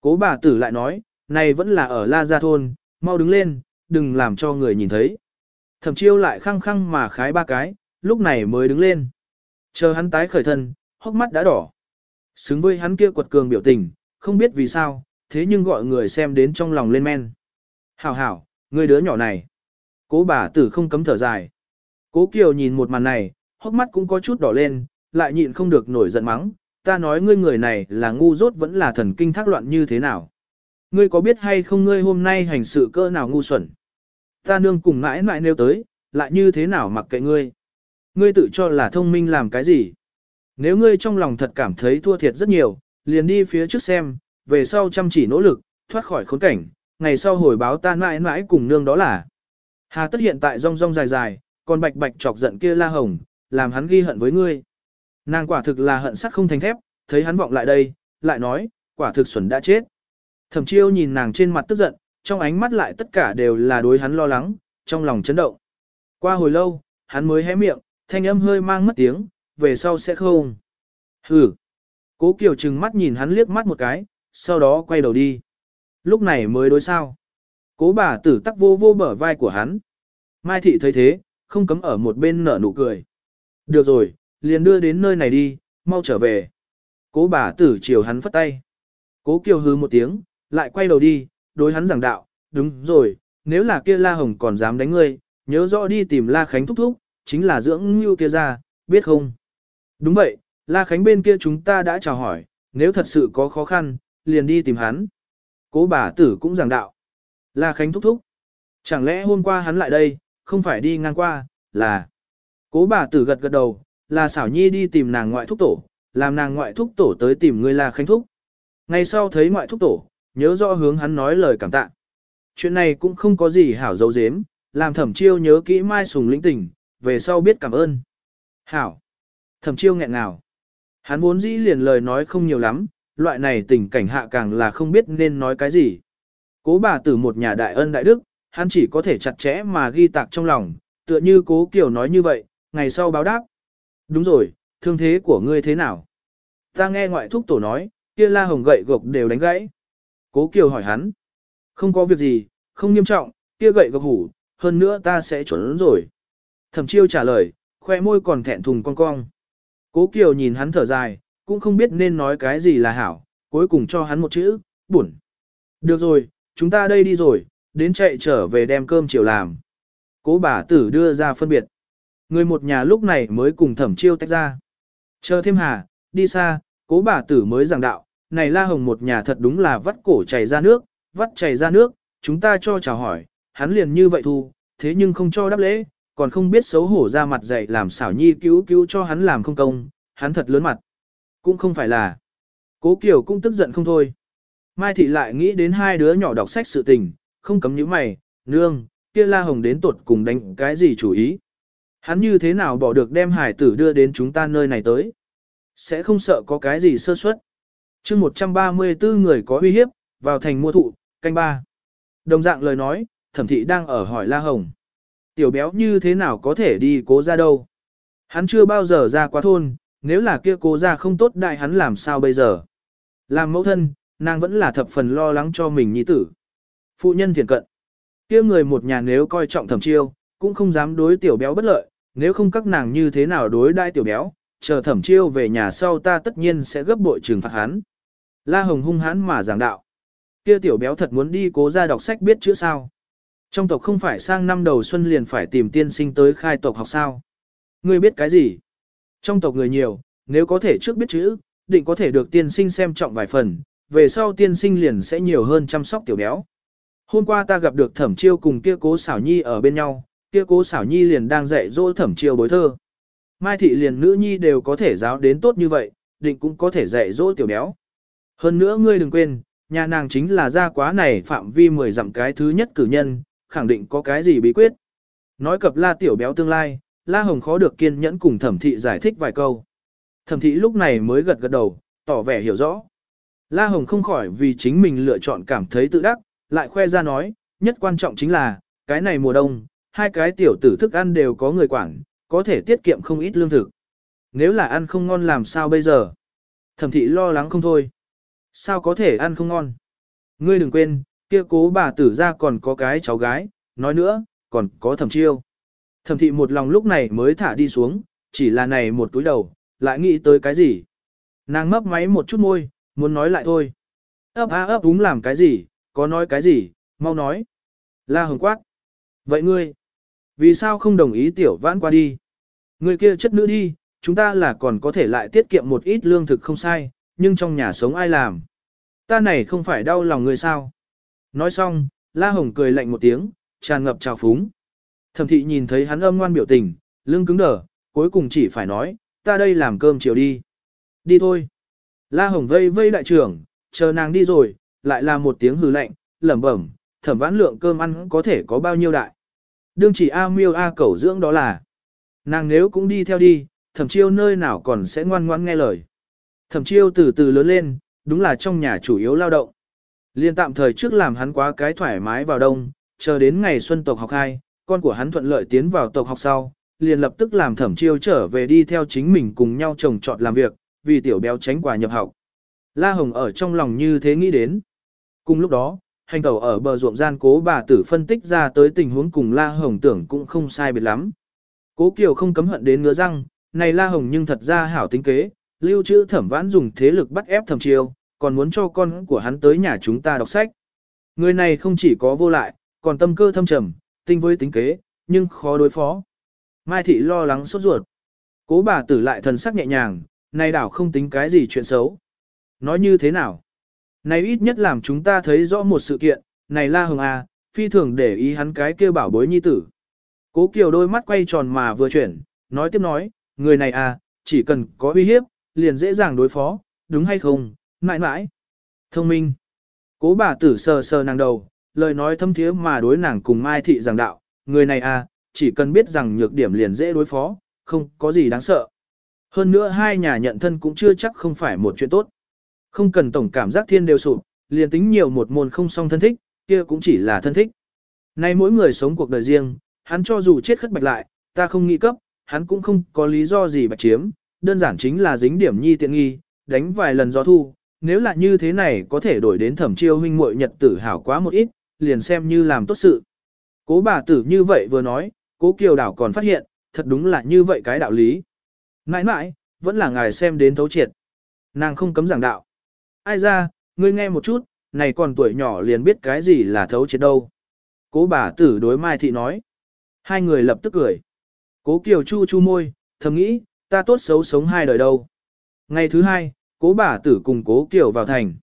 Cố bà tử lại nói, này vẫn là ở La Gia Thôn, mau đứng lên, đừng làm cho người nhìn thấy. Thẩm chiêu lại khăng khăng mà khái ba cái, lúc này mới đứng lên. Chờ hắn tái khởi thân, hốc mắt đã đỏ. Xứng với hắn kia quật cường biểu tình, không biết vì sao, thế nhưng gọi người xem đến trong lòng lên men. Hảo hảo, người đứa nhỏ này. Cố bà tử không cấm thở dài. Cố Kiều nhìn một màn này, hốc mắt cũng có chút đỏ lên, lại nhịn không được nổi giận mắng. Ta nói ngươi người này là ngu dốt vẫn là thần kinh thác loạn như thế nào. Ngươi có biết hay không ngươi hôm nay hành sự cỡ nào ngu xuẩn. Ta nương cùng mãi mãi nêu tới, lại như thế nào mặc kệ ngươi. Ngươi tự cho là thông minh làm cái gì. Nếu ngươi trong lòng thật cảm thấy thua thiệt rất nhiều, liền đi phía trước xem, về sau chăm chỉ nỗ lực, thoát khỏi khốn cảnh, ngày sau hồi báo ta mãi mãi cùng nương đó là. Hà tất hiện tại rong rong dài dài, còn bạch bạch chọc giận kia la hồng, làm hắn ghi hận với ngươi. Nàng quả thực là hận sắt không thành thép, thấy hắn vọng lại đây, lại nói, quả thực xuẩn đã chết. Thẩm chiêu nhìn nàng trên mặt tức giận, trong ánh mắt lại tất cả đều là đối hắn lo lắng, trong lòng chấn động. Qua hồi lâu, hắn mới hé miệng, thanh âm hơi mang mất tiếng, về sau sẽ không. Hừ. Cố Kiều trừng mắt nhìn hắn liếc mắt một cái, sau đó quay đầu đi. Lúc này mới đối sao. Cố bà tử tắc vô vô bờ vai của hắn. Mai thị thấy thế, không cấm ở một bên nở nụ cười. Được rồi, liền đưa đến nơi này đi, mau trở về. Cố bà tử chiều hắn phất tay. Cố kiều hừ một tiếng, lại quay đầu đi, đối hắn giảng đạo, đúng rồi, nếu là kia La Hồng còn dám đánh ngươi, nhớ rõ đi tìm La Khánh thúc thúc, chính là dưỡng như kia ra, biết không? Đúng vậy, La Khánh bên kia chúng ta đã chào hỏi, nếu thật sự có khó khăn, liền đi tìm hắn. Cố bà tử cũng giảng đạo. La Khánh thúc thúc. Chẳng lẽ hôm qua hắn lại đây, không phải đi ngang qua, là... Cố bà tử gật gật đầu, là xảo nhi đi tìm nàng ngoại thúc tổ, làm nàng ngoại thúc tổ tới tìm người La Khánh thúc. Ngày sau thấy ngoại thúc tổ, nhớ rõ hướng hắn nói lời cảm tạ. Chuyện này cũng không có gì hảo dấu dếm, làm thẩm chiêu nhớ kỹ mai sùng lĩnh tình, về sau biết cảm ơn. Hảo. Thẩm chiêu nghẹn ngào. Hắn vốn dĩ liền lời nói không nhiều lắm, loại này tình cảnh hạ càng là không biết nên nói cái gì. Cố bà tử một nhà đại ân đại đức, hắn chỉ có thể chặt chẽ mà ghi tạc trong lòng, tựa như cố Kiều nói như vậy, ngày sau báo đáp. Đúng rồi, thương thế của ngươi thế nào? Ta nghe ngoại thúc tổ nói, kia la hồng gậy gộc đều đánh gãy. Cố Kiều hỏi hắn. Không có việc gì, không nghiêm trọng, kia gậy gộc hủ, hơn nữa ta sẽ chuẩn rồi. Thẩm chiêu trả lời, khoe môi còn thẹn thùng cong cong. Cố Kiều nhìn hắn thở dài, cũng không biết nên nói cái gì là hảo, cuối cùng cho hắn một chữ, buồn. Được rồi, chúng ta đây đi rồi, đến chạy trở về đem cơm chiều làm. Cố bà tử đưa ra phân biệt. Người một nhà lúc này mới cùng thẩm chiêu tách ra. Chờ thêm hà, đi xa, cố bà tử mới giảng đạo, này la hồng một nhà thật đúng là vắt cổ chảy ra nước, vắt chảy ra nước, chúng ta cho chào hỏi, hắn liền như vậy thu, thế nhưng không cho đáp lễ, còn không biết xấu hổ ra mặt dạy làm xảo nhi cứu cứu cho hắn làm không công, hắn thật lớn mặt. Cũng không phải là. Cố Kiều cũng tức giận không thôi. Mai Thị lại nghĩ đến hai đứa nhỏ đọc sách sự tình, không cấm những mày, nương, kia La Hồng đến tuột cùng đánh cái gì chủ ý. Hắn như thế nào bỏ được đem hải tử đưa đến chúng ta nơi này tới. Sẽ không sợ có cái gì sơ suất chương 134 người có uy hiếp, vào thành mua thụ, canh ba. Đồng dạng lời nói, thẩm thị đang ở hỏi La Hồng. Tiểu béo như thế nào có thể đi cố ra đâu? Hắn chưa bao giờ ra quá thôn, nếu là kia cố ra không tốt đại hắn làm sao bây giờ? Làm mẫu thân, nàng vẫn là thập phần lo lắng cho mình nhi tử. Phụ nhân thiền cận. kia người một nhà nếu coi trọng thẩm chiêu, cũng không dám đối tiểu béo bất lợi, nếu không các nàng như thế nào đối đại tiểu béo, chờ thẩm chiêu về nhà sau ta tất nhiên sẽ gấp bội trừng phạt hắn. La Hồng hung hãn mà giảng đạo. Kia tiểu béo thật muốn đi cố ra đọc sách biết chữ sao. Trong tộc không phải sang năm đầu xuân liền phải tìm tiên sinh tới khai tộc học sao. Ngươi biết cái gì? Trong tộc người nhiều, nếu có thể trước biết chữ, định có thể được tiên sinh xem trọng vài phần, về sau tiên sinh liền sẽ nhiều hơn chăm sóc tiểu béo. Hôm qua ta gặp được thẩm chiêu cùng kia cố xảo nhi ở bên nhau, kia cố xảo nhi liền đang dạy dỗ thẩm chiêu bối thơ. Mai thị liền nữ nhi đều có thể giáo đến tốt như vậy, định cũng có thể dạy dỗ tiểu béo. Hơn nữa ngươi đừng quên, nhà nàng chính là gia quá này phạm vi mười dặm cái thứ nhất cử nhân, khẳng định có cái gì bí quyết. Nói cập la tiểu béo tương lai, la hồng khó được kiên nhẫn cùng thẩm thị giải thích vài câu. Thẩm thị lúc này mới gật gật đầu, tỏ vẻ hiểu rõ. La hồng không khỏi vì chính mình lựa chọn cảm thấy tự đắc, lại khoe ra nói, nhất quan trọng chính là, cái này mùa đông, hai cái tiểu tử thức ăn đều có người quản, có thể tiết kiệm không ít lương thực. Nếu là ăn không ngon làm sao bây giờ? Thẩm thị lo lắng không thôi. Sao có thể ăn không ngon? Ngươi đừng quên, kia cố bà tử ra còn có cái cháu gái, nói nữa, còn có thẩm chiêu. Thẩm thị một lòng lúc này mới thả đi xuống, chỉ là này một túi đầu, lại nghĩ tới cái gì. Nàng mấp máy một chút môi, muốn nói lại thôi. Ấp a ấp đúng làm cái gì, có nói cái gì, mau nói. La hồng quát. Vậy ngươi, vì sao không đồng ý tiểu vãn qua đi? Ngươi kia chất nữ đi, chúng ta là còn có thể lại tiết kiệm một ít lương thực không sai, nhưng trong nhà sống ai làm? Ta này không phải đau lòng người sao? Nói xong, La Hồng cười lạnh một tiếng, tràn ngập trào phúng. Thẩm thị nhìn thấy hắn âm ngoan biểu tình, lưng cứng đờ, cuối cùng chỉ phải nói, ta đây làm cơm chiều đi. Đi thôi. La Hồng vây vây đại trưởng, chờ nàng đi rồi, lại là một tiếng hừ lạnh, lẩm bẩm, thẩm vãn lượng cơm ăn có thể có bao nhiêu đại. Đương chỉ A miêu A cẩu dưỡng đó là. Nàng nếu cũng đi theo đi, thẩm chiêu nơi nào còn sẽ ngoan ngoãn nghe lời. Thẩm chiêu từ từ lớn lên, đúng là trong nhà chủ yếu lao động. Liên tạm thời trước làm hắn quá cái thoải mái vào đông, chờ đến ngày xuân tộc học hai, con của hắn thuận lợi tiến vào tộc học sau, liền lập tức làm thẩm chiêu trở về đi theo chính mình cùng nhau trồng trọt làm việc, vì tiểu béo tránh quả nhập học. La Hồng ở trong lòng như thế nghĩ đến. Cùng lúc đó, hành tẩu ở bờ ruộng gian cố bà tử phân tích ra tới tình huống cùng La Hồng tưởng cũng không sai biệt lắm. Cố Kiều không cấm hận đến ngứa răng, này La Hồng nhưng thật ra hảo tính kế, lưu trữ thẩm vãn dùng thế lực bắt ép thẩm chiêu, còn muốn cho con của hắn tới nhà chúng ta đọc sách. Người này không chỉ có vô lại, còn tâm cơ thâm trầm, tinh với tính kế, nhưng khó đối phó. Mai thị lo lắng sốt ruột. Cố bà tử lại thần sắc nhẹ nhàng, này đảo không tính cái gì chuyện xấu. Nói như thế nào? Này ít nhất làm chúng ta thấy rõ một sự kiện, này la hồng à, phi thường để ý hắn cái kêu bảo bối nhi tử. Cố Kiều đôi mắt quay tròn mà vừa chuyển, nói tiếp nói, người này à, chỉ cần có uy hiếp, liền dễ dàng đối phó, đúng hay không, mãi mãi. Thông minh. Cố bà tử sờ sờ nàng đầu, lời nói thâm thiế mà đối nàng cùng Mai Thị giảng đạo, người này à, chỉ cần biết rằng nhược điểm liền dễ đối phó, không có gì đáng sợ. Hơn nữa hai nhà nhận thân cũng chưa chắc không phải một chuyện tốt. Không cần tổng cảm giác thiên đều sụp, liền tính nhiều một môn không song thân thích, kia cũng chỉ là thân thích. Nay mỗi người sống cuộc đời riêng, hắn cho dù chết khất bạch lại, ta không nghĩ cấp, hắn cũng không có lý do gì bạch chiếm, đơn giản chính là dính điểm nhi tiện nghi, đánh vài lần gió thu, nếu là như thế này có thể đổi đến thẩm chiêu huynh muội nhật tử hảo quá một ít, liền xem như làm tốt sự. Cố bà tử như vậy vừa nói, cố kiều đảo còn phát hiện, thật đúng là như vậy cái đạo lý. Nãi nãi, vẫn là ngài xem đến thấu triệt. Nàng không cấm giảng đạo. Ai ra, ngươi nghe một chút, này còn tuổi nhỏ liền biết cái gì là thấu triệt đâu. Cố bà tử đối Mai Thị nói. Hai người lập tức cười. Cố Kiều chu chu môi, thầm nghĩ, ta tốt xấu sống hai đời đâu. Ngày thứ hai, cố bà tử cùng cố Kiều vào thành.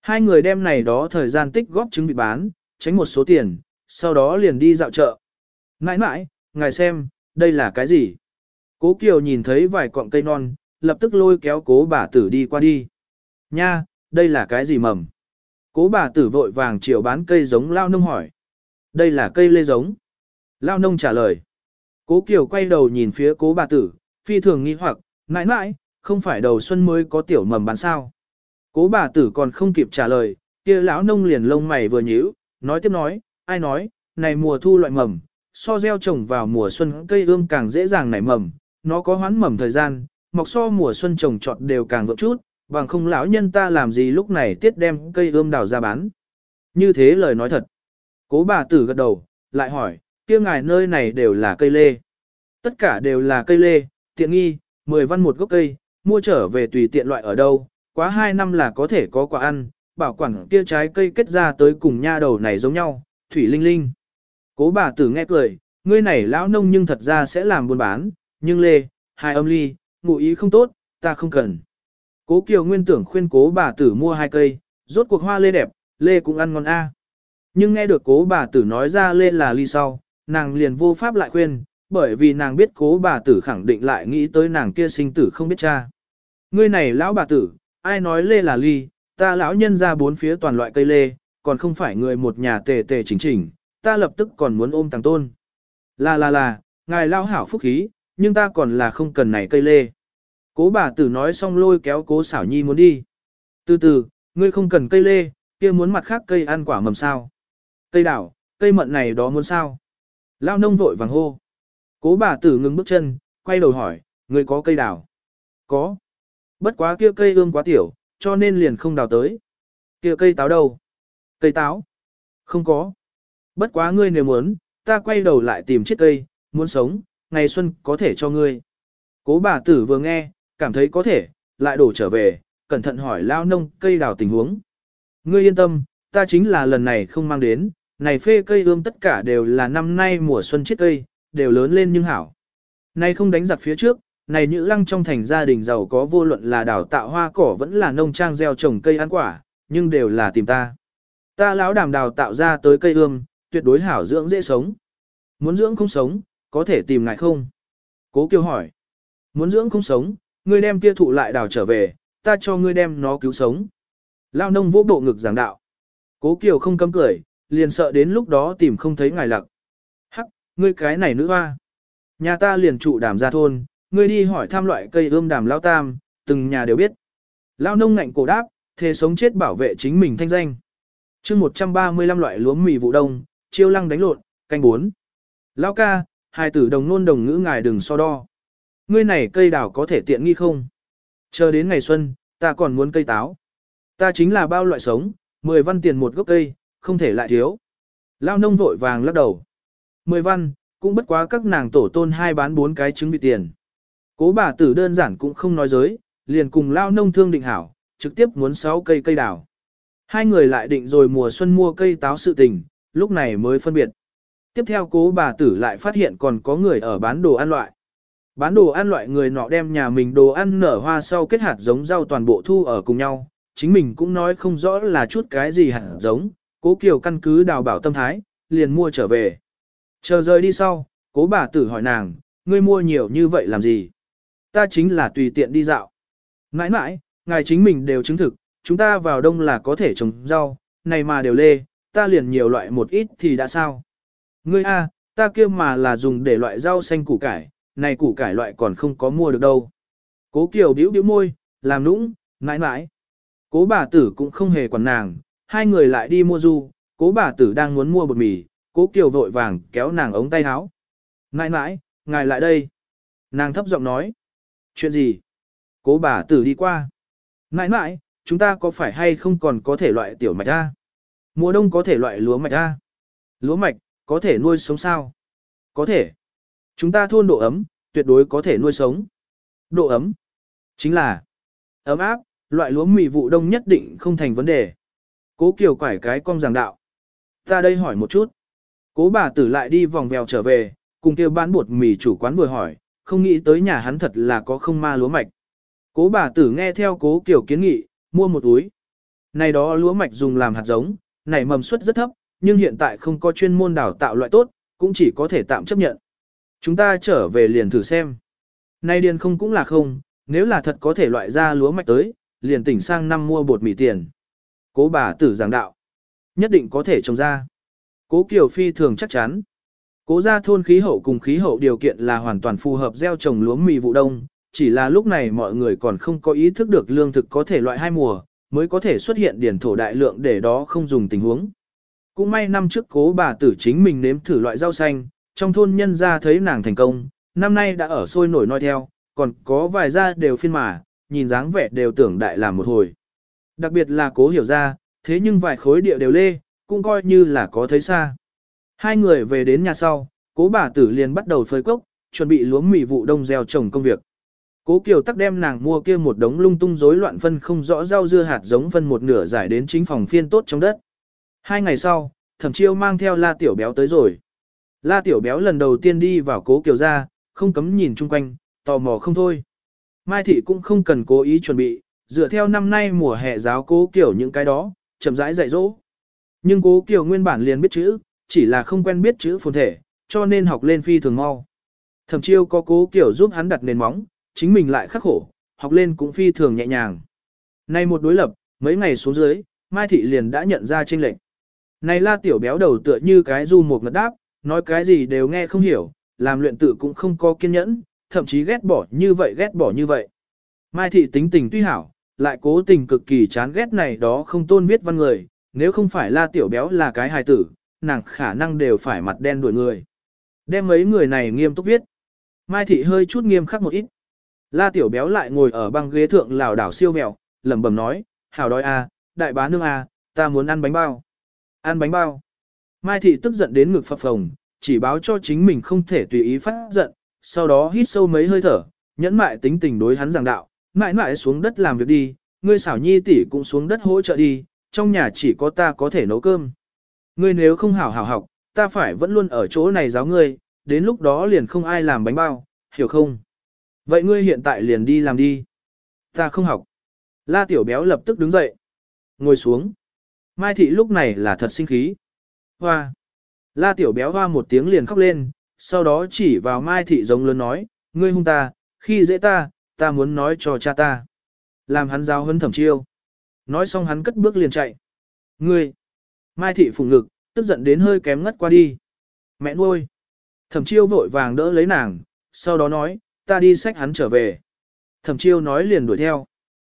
Hai người đem này đó thời gian tích góp chứng bị bán, tránh một số tiền, sau đó liền đi dạo chợ. Nãi nãi, ngài xem, đây là cái gì? Cố Kiều nhìn thấy vài cọng cây non, lập tức lôi kéo cố bà tử đi qua đi. Nha, đây là cái gì mầm? Cố bà tử vội vàng chiều bán cây giống lao nông hỏi. Đây là cây lê giống. Lao nông trả lời. Cố Kiều quay đầu nhìn phía cố bà tử, phi thường nghi hoặc, nãi nãi, không phải đầu xuân mới có tiểu mầm bán sao. Cố bà tử còn không kịp trả lời, kia lão nông liền lông mày vừa nhíu, nói tiếp nói, ai nói, này mùa thu loại mầm, so gieo trồng vào mùa xuân cây ươm càng dễ dàng nảy mầm, nó có hoán mầm thời gian, mọc so mùa xuân trồng trọt đều càng vượng chút, bằng không lão nhân ta làm gì lúc này tiết đem cây ươm đào ra bán. Như thế lời nói thật. Cố bà tử gật đầu, lại hỏi, kia ngài nơi này đều là cây lê. Tất cả đều là cây lê, tiện nghi, 10 văn một gốc cây, mua trở về tùy tiện loại ở đâu, quá 2 năm là có thể có quả ăn, bảo quản kia trái cây kết ra tới cùng nha đầu này giống nhau, thủy linh linh. Cố bà tử nghe cười, ngươi này lão nông nhưng thật ra sẽ làm buôn bán, nhưng lê, hai âm ly, ngụ ý không tốt, ta không cần. Cố Kiều nguyên tưởng khuyên cố bà tử mua hai cây, rốt cuộc hoa lê đẹp, lê cũng ăn ngon a. Nhưng nghe được cố bà tử nói ra lê là ly sau, nàng liền vô pháp lại khuyên, bởi vì nàng biết cố bà tử khẳng định lại nghĩ tới nàng kia sinh tử không biết cha. Ngươi này lão bà tử, ai nói lê là ly, ta lão nhân ra bốn phía toàn loại cây lê, còn không phải người một nhà tề tề chỉnh chỉnh, ta lập tức còn muốn ôm tàng tôn. Là là là, ngài lão hảo phúc khí, nhưng ta còn là không cần này cây lê. Cố bà tử nói xong lôi kéo cố xảo nhi muốn đi. Từ từ, ngươi không cần cây lê, kia muốn mặt khác cây ăn quả mầm sao. Cây đảo, cây mận này đó muốn sao. Lao nông vội vàng hô. Cố bà tử ngừng bước chân, quay đầu hỏi, người có cây đào? Có. Bất quá kia cây ương quá tiểu, cho nên liền không đào tới. Kia cây táo đâu? Cây táo? Không có. Bất quá ngươi nếu muốn, ta quay đầu lại tìm chiếc cây, muốn sống, ngày xuân có thể cho ngươi. Cố bà tử vừa nghe, cảm thấy có thể, lại đổ trở về, cẩn thận hỏi lao nông cây đào tình huống. Ngươi yên tâm, ta chính là lần này không mang đến, này phê cây ươm tất cả đều là năm nay mùa xuân chiếc cây, đều lớn lên nhưng hảo. nay không đánh giặc phía trước, này nhữ lăng trong thành gia đình giàu có vô luận là đào tạo hoa cỏ vẫn là nông trang gieo trồng cây ăn quả, nhưng đều là tìm ta. Ta lão đàm đào tạo ra tới cây ương, tuyệt đối hảo dưỡng dễ sống. Muốn dưỡng không sống, có thể tìm ngài không? Cố kêu hỏi. Muốn dưỡng không sống, ngươi đem kia thụ lại đào trở về, ta cho ngươi đem nó cứu sống. Lao nông vỗ bộ ngực giảng đạo. Cố Kiều không cấm cười, liền sợ đến lúc đó tìm không thấy ngài lặc. Ngươi cái này nữ hoa. Nhà ta liền trụ đàm ra thôn, ngươi đi hỏi thăm loại cây ươm đàm lao tam, từng nhà đều biết. Lao nông ngạnh cổ đáp, thề sống chết bảo vệ chính mình thanh danh. chương 135 loại lúa mì vụ đông, chiêu lăng đánh lộn, canh bốn. Lao ca, hai tử đồng nôn đồng ngữ ngài đừng so đo. Ngươi này cây đào có thể tiện nghi không? Chờ đến ngày xuân, ta còn muốn cây táo. Ta chính là bao loại sống, 10 văn tiền một gốc cây, không thể lại thiếu. Lao nông vội vàng lắc đầu. 10 văn, cũng bất quá các nàng tổ tôn hai bán bốn cái trứng vịt tiền. Cố bà tử đơn giản cũng không nói giới, liền cùng Lao nông thương định hảo, trực tiếp muốn 6 cây cây đào. Hai người lại định rồi mùa xuân mua cây táo sự tình, lúc này mới phân biệt. Tiếp theo cố bà tử lại phát hiện còn có người ở bán đồ ăn loại. Bán đồ ăn loại người nọ đem nhà mình đồ ăn nở hoa sau kết hạt giống rau toàn bộ thu ở cùng nhau, chính mình cũng nói không rõ là chút cái gì hạt giống, cố kiều căn cứ đào bảo tâm thái, liền mua trở về. Chờ rời đi sau, cố bà tử hỏi nàng, ngươi mua nhiều như vậy làm gì? Ta chính là tùy tiện đi dạo. Nãi nãi, ngài chính mình đều chứng thực, chúng ta vào đông là có thể trồng rau, này mà đều lê, ta liền nhiều loại một ít thì đã sao? Ngươi a, ta kia mà là dùng để loại rau xanh củ cải, này củ cải loại còn không có mua được đâu. Cố Kiều điếu điếu môi, làm nũng, nãi nãi. Cố bà tử cũng không hề quản nàng, hai người lại đi mua du, cố bà tử đang muốn mua bột mì, cố Kiều vội vàng kéo nàng ống tay áo. Nãi nãi, ngài lại đây. Nàng thấp giọng nói. Chuyện gì? Cố bà tử đi qua. Nãi nãi, chúng ta có phải hay không còn có thể loại tiểu mạch A? Mùa đông có thể loại lúa mạch A. Lúa mạch, có thể nuôi sống sao? Có thể. Chúng ta thôn độ ấm, tuyệt đối có thể nuôi sống. Độ ấm. Chính là ấm áp, loại lúa mì vụ đông nhất định không thành vấn đề. Cố Kiều quải cái cong giảng đạo. Ta đây hỏi một chút. Cố bà tử lại đi vòng vèo trở về, cùng kêu bán bột mì chủ quán vừa hỏi, không nghĩ tới nhà hắn thật là có không ma lúa mạch. Cố bà tử nghe theo cố kiểu kiến nghị, mua một túi. Này đó lúa mạch dùng làm hạt giống, nảy mầm suất rất thấp, nhưng hiện tại không có chuyên môn đào tạo loại tốt, cũng chỉ có thể tạm chấp nhận. Chúng ta trở về liền thử xem. Nay điền không cũng là không, nếu là thật có thể loại ra lúa mạch tới, liền tỉnh sang năm mua bột mì tiền. Cố bà tử giảng đạo. Nhất định có thể trồng ra. Cố Kiều Phi thường chắc chắn. Cố gia thôn khí hậu cùng khí hậu điều kiện là hoàn toàn phù hợp gieo trồng lúa mì vụ đông, chỉ là lúc này mọi người còn không có ý thức được lương thực có thể loại hai mùa, mới có thể xuất hiện điển thổ đại lượng để đó không dùng tình huống. Cũng may năm trước cố bà tử chính mình nếm thử loại rau xanh, trong thôn nhân ra thấy nàng thành công, năm nay đã ở sôi nổi nói theo, còn có vài gia đều phiên mà, nhìn dáng vẻ đều tưởng đại làm một hồi. Đặc biệt là cố hiểu ra, thế nhưng vài khối địa đều lê, cũng coi như là có thấy xa. Hai người về đến nhà sau, cố bà tử liền bắt đầu phơi cốc, chuẩn bị lúa mì vụ đông gieo trồng công việc. Cố Kiều tắc đem nàng mua kia một đống lung tung rối loạn phân không rõ rau dưa hạt giống phân một nửa giải đến chính phòng phiên tốt trong đất. Hai ngày sau, thẩm chiêu mang theo la tiểu béo tới rồi. La tiểu béo lần đầu tiên đi vào cố Kiều ra, không cấm nhìn chung quanh, tò mò không thôi. Mai thị cũng không cần cố ý chuẩn bị, dựa theo năm nay mùa hè giáo cố Kiều những cái đó, chậm rãi dạy dỗ. Nhưng cố Kiều nguyên bản liền biết chữ, chỉ là không quen biết chữ phồn thể, cho nên học lên phi thường mau. Thẩm chiêu có cố Kiều giúp hắn đặt nền móng, chính mình lại khắc khổ, học lên cũng phi thường nhẹ nhàng. Nay một đối lập, mấy ngày xuống dưới, Mai Thị liền đã nhận ra chênh lệnh. Này la tiểu béo đầu tựa như cái du một ngật đáp, nói cái gì đều nghe không hiểu, làm luyện tự cũng không có kiên nhẫn, thậm chí ghét bỏ như vậy ghét bỏ như vậy. Mai Thị tính tình tuy hảo, lại cố tình cực kỳ chán ghét này đó không tôn viết văn người, nếu không phải la tiểu béo là cái hài tử, nàng khả năng đều phải mặt đen đuổi người. Đem mấy người này nghiêm túc viết. Mai Thị hơi chút nghiêm khắc một ít. La tiểu béo lại ngồi ở băng ghế thượng lảo đảo siêu mèo, lẩm bẩm nói, hảo đói a, à, đại bá nương a, à, ta muốn ăn bánh bao. Ăn bánh bao. Mai thị tức giận đến ngực phập phồng, chỉ báo cho chính mình không thể tùy ý phát giận, sau đó hít sâu mấy hơi thở, nhẫn mại tính tình đối hắn giảng đạo, mãi mãi xuống đất làm việc đi, ngươi xảo nhi tỷ cũng xuống đất hỗ trợ đi, trong nhà chỉ có ta có thể nấu cơm. Ngươi nếu không hảo hảo học, ta phải vẫn luôn ở chỗ này giáo ngươi, đến lúc đó liền không ai làm bánh bao, hiểu không? Vậy ngươi hiện tại liền đi làm đi. Ta không học. La tiểu béo lập tức đứng dậy. Ngồi xuống. Mai thị lúc này là thật sinh khí. Hoa. La tiểu béo hoa một tiếng liền khóc lên, sau đó chỉ vào Mai thị giống lớn nói, ngươi hung ta, khi dễ ta, ta muốn nói cho cha ta. Làm hắn giao hấn thẩm chiêu. Nói xong hắn cất bước liền chạy. Ngươi. Mai thị phùng ngực, tức giận đến hơi kém ngất qua đi. Mẹ nuôi. Thẩm chiêu vội vàng đỡ lấy nàng, sau đó nói, ta đi xách hắn trở về. Thẩm chiêu nói liền đuổi theo.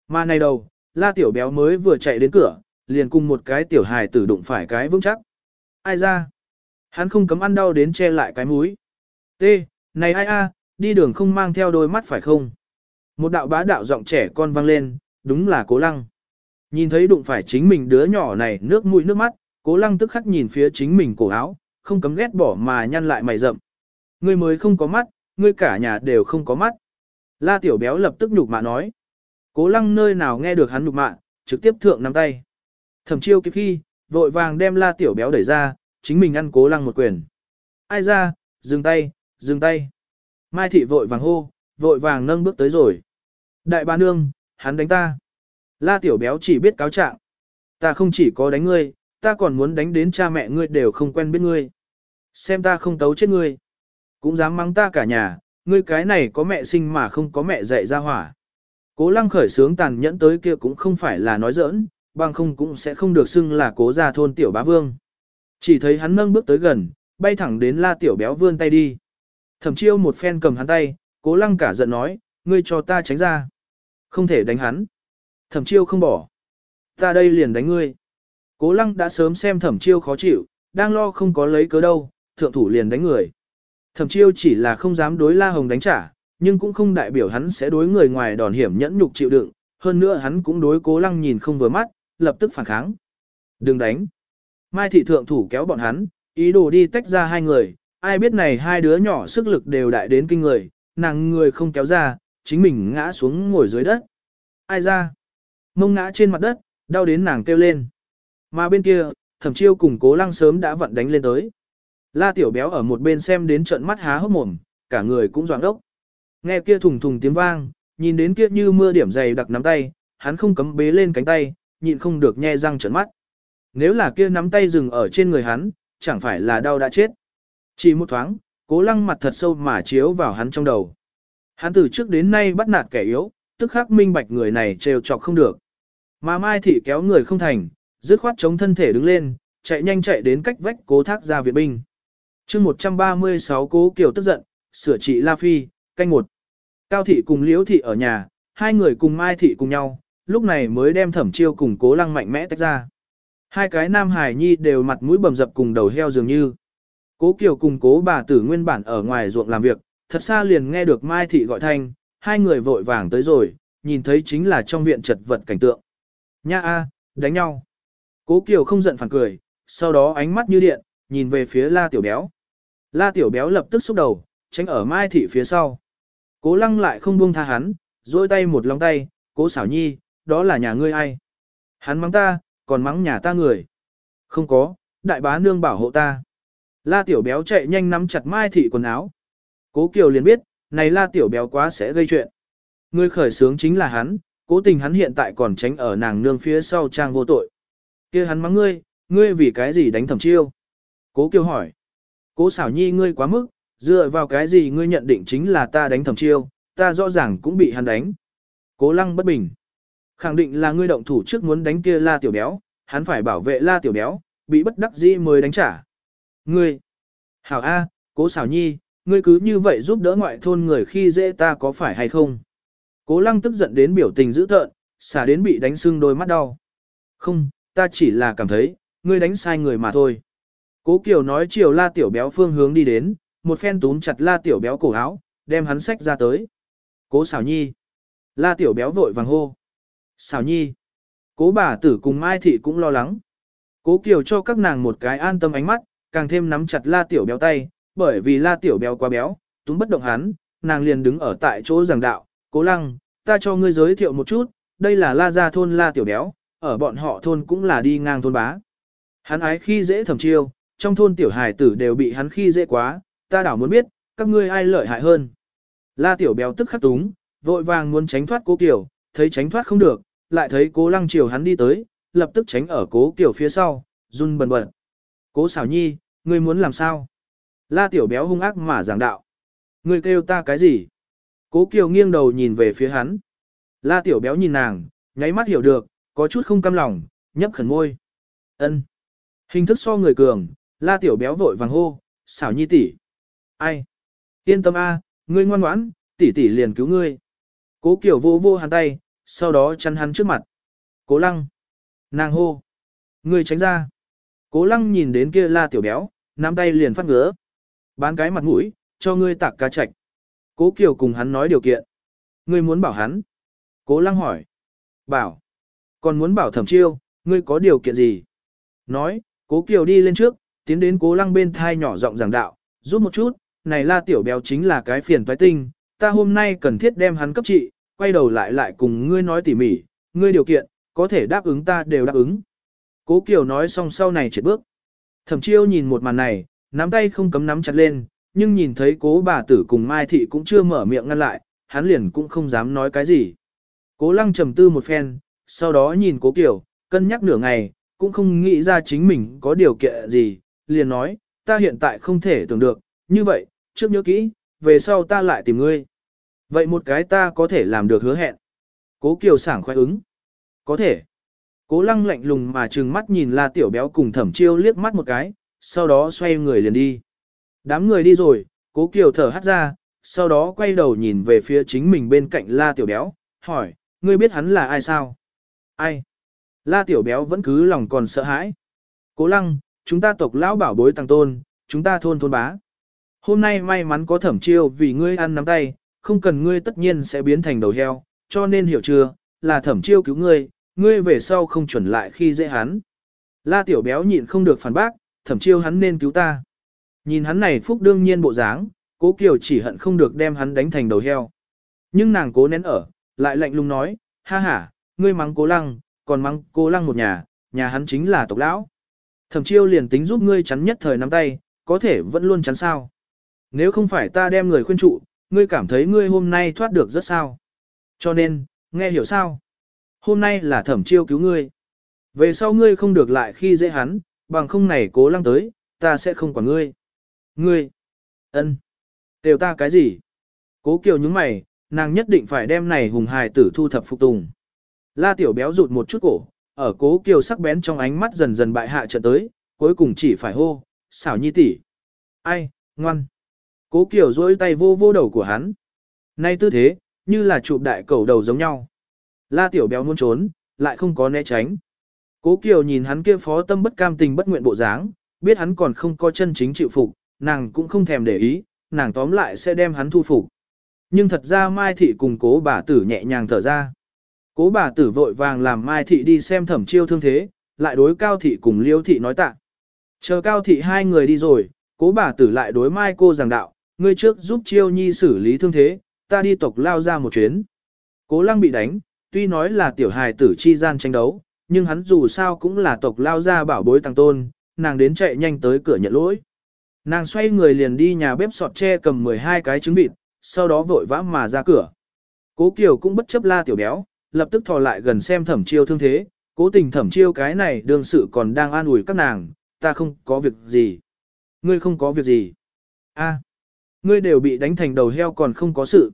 Mà này đầu, la tiểu béo mới vừa chạy đến cửa, liền cùng một cái tiểu hài tử đụng phải cái vững chắc. Ai ra? Hắn không cấm ăn đau đến che lại cái mũi. T, này ai a, đi đường không mang theo đôi mắt phải không? Một đạo bá đạo giọng trẻ con vang lên, đúng là cố lăng. Nhìn thấy đụng phải chính mình đứa nhỏ này nước mũi nước mắt, cố lăng tức khắc nhìn phía chính mình cổ áo, không cấm ghét bỏ mà nhăn lại mày rậm. Ngươi mới không có mắt, ngươi cả nhà đều không có mắt. La tiểu béo lập tức nhục mạ nói. Cố lăng nơi nào nghe được hắn nhục mạ, trực tiếp thượng nắm tay. Thẩm chiêu kịp khi, vội vàng đem la tiểu béo đẩy ra, chính mình ăn cố lăng một quyền. Ai ra, dừng tay, dừng tay. Mai thị vội vàng hô, vội vàng nâng bước tới rồi. Đại ba nương, hắn đánh ta. La tiểu béo chỉ biết cáo trạng. Ta không chỉ có đánh ngươi, ta còn muốn đánh đến cha mẹ ngươi đều không quen biết ngươi. Xem ta không tấu chết ngươi. Cũng dám mắng ta cả nhà, ngươi cái này có mẹ sinh mà không có mẹ dạy ra hỏa. Cố lăng khởi sướng tàn nhẫn tới kia cũng không phải là nói giỡn, bằng không cũng sẽ không được xưng là cố gia thôn tiểu bá vương. Chỉ thấy hắn nâng bước tới gần, bay thẳng đến la tiểu béo vươn tay đi. Thẩm chiêu một phen cầm hắn tay, cố lăng cả giận nói, ngươi cho ta tránh ra. Không thể đánh hắn. Thẩm chiêu không bỏ. Ta đây liền đánh ngươi. Cố lăng đã sớm xem thẩm chiêu khó chịu, đang lo không có lấy cớ đâu, thượng thủ liền đánh người. Thẩm chiêu chỉ là không dám đối La Hồng đánh trả, nhưng cũng không đại biểu hắn sẽ đối người ngoài đòn hiểm nhẫn nhục chịu đựng, hơn nữa hắn cũng đối cố lăng nhìn không vừa mắt, lập tức phản kháng. Đừng đánh. Mai thị thượng thủ kéo bọn hắn, ý đồ đi tách ra hai người, ai biết này hai đứa nhỏ sức lực đều đại đến kinh người, nàng người không kéo ra, chính mình ngã xuống ngồi dưới đất. Ai ra? Mông ngã trên mặt đất, đau đến nàng kêu lên. Mà bên kia, thẩm chiêu cùng cố lăng sớm đã vận đánh lên tới. La tiểu béo ở một bên xem đến trận mắt há hốc mồm, cả người cũng doạng đốc. Nghe kia thùng thùng tiếng vang, nhìn đến kia như mưa điểm dày đặc nắm tay, hắn không cấm bế lên cánh tay, nhịn không được nhe răng trợn mắt. Nếu là kia nắm tay dừng ở trên người hắn, chẳng phải là đau đã chết. Chỉ một thoáng, cố lăng mặt thật sâu mà chiếu vào hắn trong đầu. Hắn từ trước đến nay bắt nạt kẻ yếu, tức khắc minh bạch người này trêu chọc không được. Mà Mai Thị kéo người không thành, dứt khoát chống thân thể đứng lên, chạy nhanh chạy đến cách vách cố thác ra viện binh. chương 136 cố kiều tức giận, sửa trị La Phi, canh một. Cao Thị cùng Liễu Thị ở nhà, hai người cùng Mai Thị cùng nhau, lúc này mới đem thẩm chiêu cùng cố lăng mạnh mẽ tách ra. Hai cái nam hải nhi đều mặt mũi bầm dập cùng đầu heo dường như. Cố Kiều cùng cố bà tử nguyên bản ở ngoài ruộng làm việc, thật xa liền nghe được Mai Thị gọi thanh, hai người vội vàng tới rồi, nhìn thấy chính là trong viện chật vật cảnh tượng. Nha a, đánh nhau. Cố Kiều không giận phản cười, sau đó ánh mắt như điện, nhìn về phía La Tiểu Béo. La Tiểu Béo lập tức xúc đầu, tránh ở Mai Thị phía sau. Cố lăng lại không buông tha hắn, dôi tay một lòng tay, cố xảo nhi, đó là nhà ngươi ai? Hắn mắng ta, còn mắng nhà ta người. Không có, đại bá nương bảo hộ ta. La Tiểu Béo chạy nhanh nắm chặt Mai Thị quần áo. Cố Kiều liền biết, này La Tiểu Béo quá sẽ gây chuyện. Người khởi sướng chính là hắn, cố tình hắn hiện tại còn tránh ở nàng nương phía sau trang vô tội. kia hắn mắng ngươi, ngươi vì cái gì đánh thẩm chiêu? Cố Kiều hỏi. Cố xảo nhi ngươi quá mức, dựa vào cái gì ngươi nhận định chính là ta đánh thẩm chiêu, ta rõ ràng cũng bị hắn đánh. Cố lăng bất bình. Khẳng định là ngươi động thủ trước muốn đánh kia la tiểu béo, hắn phải bảo vệ la tiểu béo, bị bất đắc dĩ mới đánh trả. Ngươi. Hảo A, cố xảo nhi, ngươi cứ như vậy giúp đỡ ngoại thôn người khi dễ ta có phải hay không? Cố lăng tức giận đến biểu tình dữ tợn, xả đến bị đánh sưng đôi mắt đau. Không, ta chỉ là cảm thấy, ngươi đánh sai người mà thôi. Cố Kiều nói chiều la tiểu béo phương hướng đi đến, một phen túm chặt la tiểu béo cổ áo, đem hắn sách ra tới. Cố xảo nhi. La tiểu béo vội vàng hô. Xảo nhi. Cố bà tử cùng Mai Thị cũng lo lắng. Cố Kiều cho các nàng một cái an tâm ánh mắt, càng thêm nắm chặt la tiểu béo tay, bởi vì la tiểu béo quá béo, túm bất động hắn, nàng liền đứng ở tại chỗ giảng đạo. Cố lăng, ta cho ngươi giới thiệu một chút, đây là la gia thôn la tiểu béo, ở bọn họ thôn cũng là đi ngang thôn bá. Hắn ái khi dễ thầm chiêu, trong thôn tiểu hài tử đều bị hắn khi dễ quá, ta đảo muốn biết, các ngươi ai lợi hại hơn. La tiểu béo tức khắc túng, vội vàng muốn tránh thoát cố kiểu, thấy tránh thoát không được, lại thấy cố lăng chiều hắn đi tới, lập tức tránh ở cố kiểu phía sau, run bần bật. Cố xảo nhi, ngươi muốn làm sao? La tiểu béo hung ác mà giảng đạo. Ngươi kêu ta cái gì? Cố kiều nghiêng đầu nhìn về phía hắn. La tiểu béo nhìn nàng, nháy mắt hiểu được, có chút không cam lòng, nhấp khẩn môi. Ân. Hình thức so người cường, la tiểu béo vội vàng hô, xảo nhi tỷ. Ai? Yên tâm a, ngươi ngoan ngoãn, tỷ tỷ liền cứu ngươi. Cố Kiều vô vô hắn tay, sau đó chắn hắn trước mặt. Cố lăng. Nàng hô. Ngươi tránh ra. Cố lăng nhìn đến kia la tiểu béo, nắm tay liền phát ngứa. Bán cái mặt mũi, cho ngươi tạc cá chạch. Cố Kiều cùng hắn nói điều kiện. Ngươi muốn bảo hắn. Cố lăng hỏi. Bảo. Còn muốn bảo thẩm chiêu, ngươi có điều kiện gì? Nói, cố Kiều đi lên trước, tiến đến cố lăng bên thai nhỏ giọng giảng đạo, giúp một chút, này la tiểu béo chính là cái phiền toái tinh, ta hôm nay cần thiết đem hắn cấp trị, quay đầu lại lại cùng ngươi nói tỉ mỉ, ngươi điều kiện, có thể đáp ứng ta đều đáp ứng. Cố Kiều nói xong sau này triệt bước. Thẩm chiêu nhìn một màn này, nắm tay không cấm nắm chặt lên, nhưng nhìn thấy cố bà tử cùng Mai Thị cũng chưa mở miệng ngăn lại, hắn liền cũng không dám nói cái gì. Cố lăng trầm tư một phen, sau đó nhìn cố Kiều, cân nhắc nửa ngày, cũng không nghĩ ra chính mình có điều kiện gì, liền nói, ta hiện tại không thể tưởng được, như vậy, trước nhớ kỹ, về sau ta lại tìm ngươi. Vậy một cái ta có thể làm được hứa hẹn. Cố Kiều sảng khoái ứng. Có thể. Cố lăng lạnh lùng mà trừng mắt nhìn la tiểu béo cùng thẩm chiêu liếc mắt một cái, sau đó xoay người liền đi. Đám người đi rồi, cố Kiều thở hắt ra, sau đó quay đầu nhìn về phía chính mình bên cạnh la tiểu béo, hỏi, ngươi biết hắn là ai sao? Ai? La tiểu béo vẫn cứ lòng còn sợ hãi. Cố lăng, chúng ta tộc lão bảo bối tăng tôn, chúng ta thôn thôn bá. Hôm nay may mắn có thẩm chiêu vì ngươi ăn nắm tay, không cần ngươi tất nhiên sẽ biến thành đầu heo, cho nên hiểu chưa, là thẩm chiêu cứu ngươi, ngươi về sau không chuẩn lại khi dễ hắn. La tiểu béo nhịn không được phản bác, thẩm chiêu hắn nên cứu ta. Nhìn hắn này phúc đương nhiên bộ dáng, cố kiều chỉ hận không được đem hắn đánh thành đầu heo. Nhưng nàng cố nén ở, lại lạnh lùng nói, ha ha, ngươi mắng cố lăng, còn mắng cố lăng một nhà, nhà hắn chính là tộc lão. Thẩm chiêu liền tính giúp ngươi chắn nhất thời nắm tay, có thể vẫn luôn chắn sao. Nếu không phải ta đem người khuyên trụ, ngươi cảm thấy ngươi hôm nay thoát được rất sao. Cho nên, nghe hiểu sao? Hôm nay là thẩm chiêu cứu ngươi. Về sau ngươi không được lại khi dễ hắn, bằng không này cố lăng tới, ta sẽ không quản ngươi. Ngươi, ân, đều ta cái gì? Cố kiều những mày, nàng nhất định phải đem này hùng hài tử thu thập phục tùng. La tiểu béo rụt một chút cổ, ở cố kiều sắc bén trong ánh mắt dần dần bại hạ trận tới, cuối cùng chỉ phải hô, xảo nhi tỷ. Ai, ngoan. Cố kiều duỗi tay vô vô đầu của hắn. Nay tư thế, như là chụp đại cầu đầu giống nhau. La tiểu béo muốn trốn, lại không có né tránh. Cố kiều nhìn hắn kia phó tâm bất cam tình bất nguyện bộ dáng, biết hắn còn không có chân chính chịu phục, nàng cũng không thèm để ý, nàng tóm lại sẽ đem hắn thu phục. Nhưng thật ra Mai Thị cùng cố bà tử nhẹ nhàng thở ra. Cố bà tử vội vàng làm Mai Thị đi xem thẩm chiêu thương thế, lại đối Cao Thị cùng Liêu Thị nói tạ. Chờ Cao Thị hai người đi rồi, cố bà tử lại đối Mai cô giảng đạo, ngươi trước giúp chiêu nhi xử lý thương thế, ta đi tộc lao ra một chuyến. Cố lăng bị đánh, tuy nói là tiểu hài tử chi gian tranh đấu, nhưng hắn dù sao cũng là tộc lao ra bảo bối tăng tôn, nàng đến chạy nhanh tới cửa nhận lỗi. Nàng xoay người liền đi nhà bếp sọt tre cầm 12 cái trứng vịt, sau đó vội vã mà ra cửa. Cố Kiều cũng bất chấp la tiểu béo, lập tức thò lại gần xem thẩm chiêu thương thế, cố tình thẩm chiêu cái này đương sự còn đang an ủi các nàng, ta không có việc gì. Ngươi không có việc gì. a ngươi đều bị đánh thành đầu heo còn không có sự.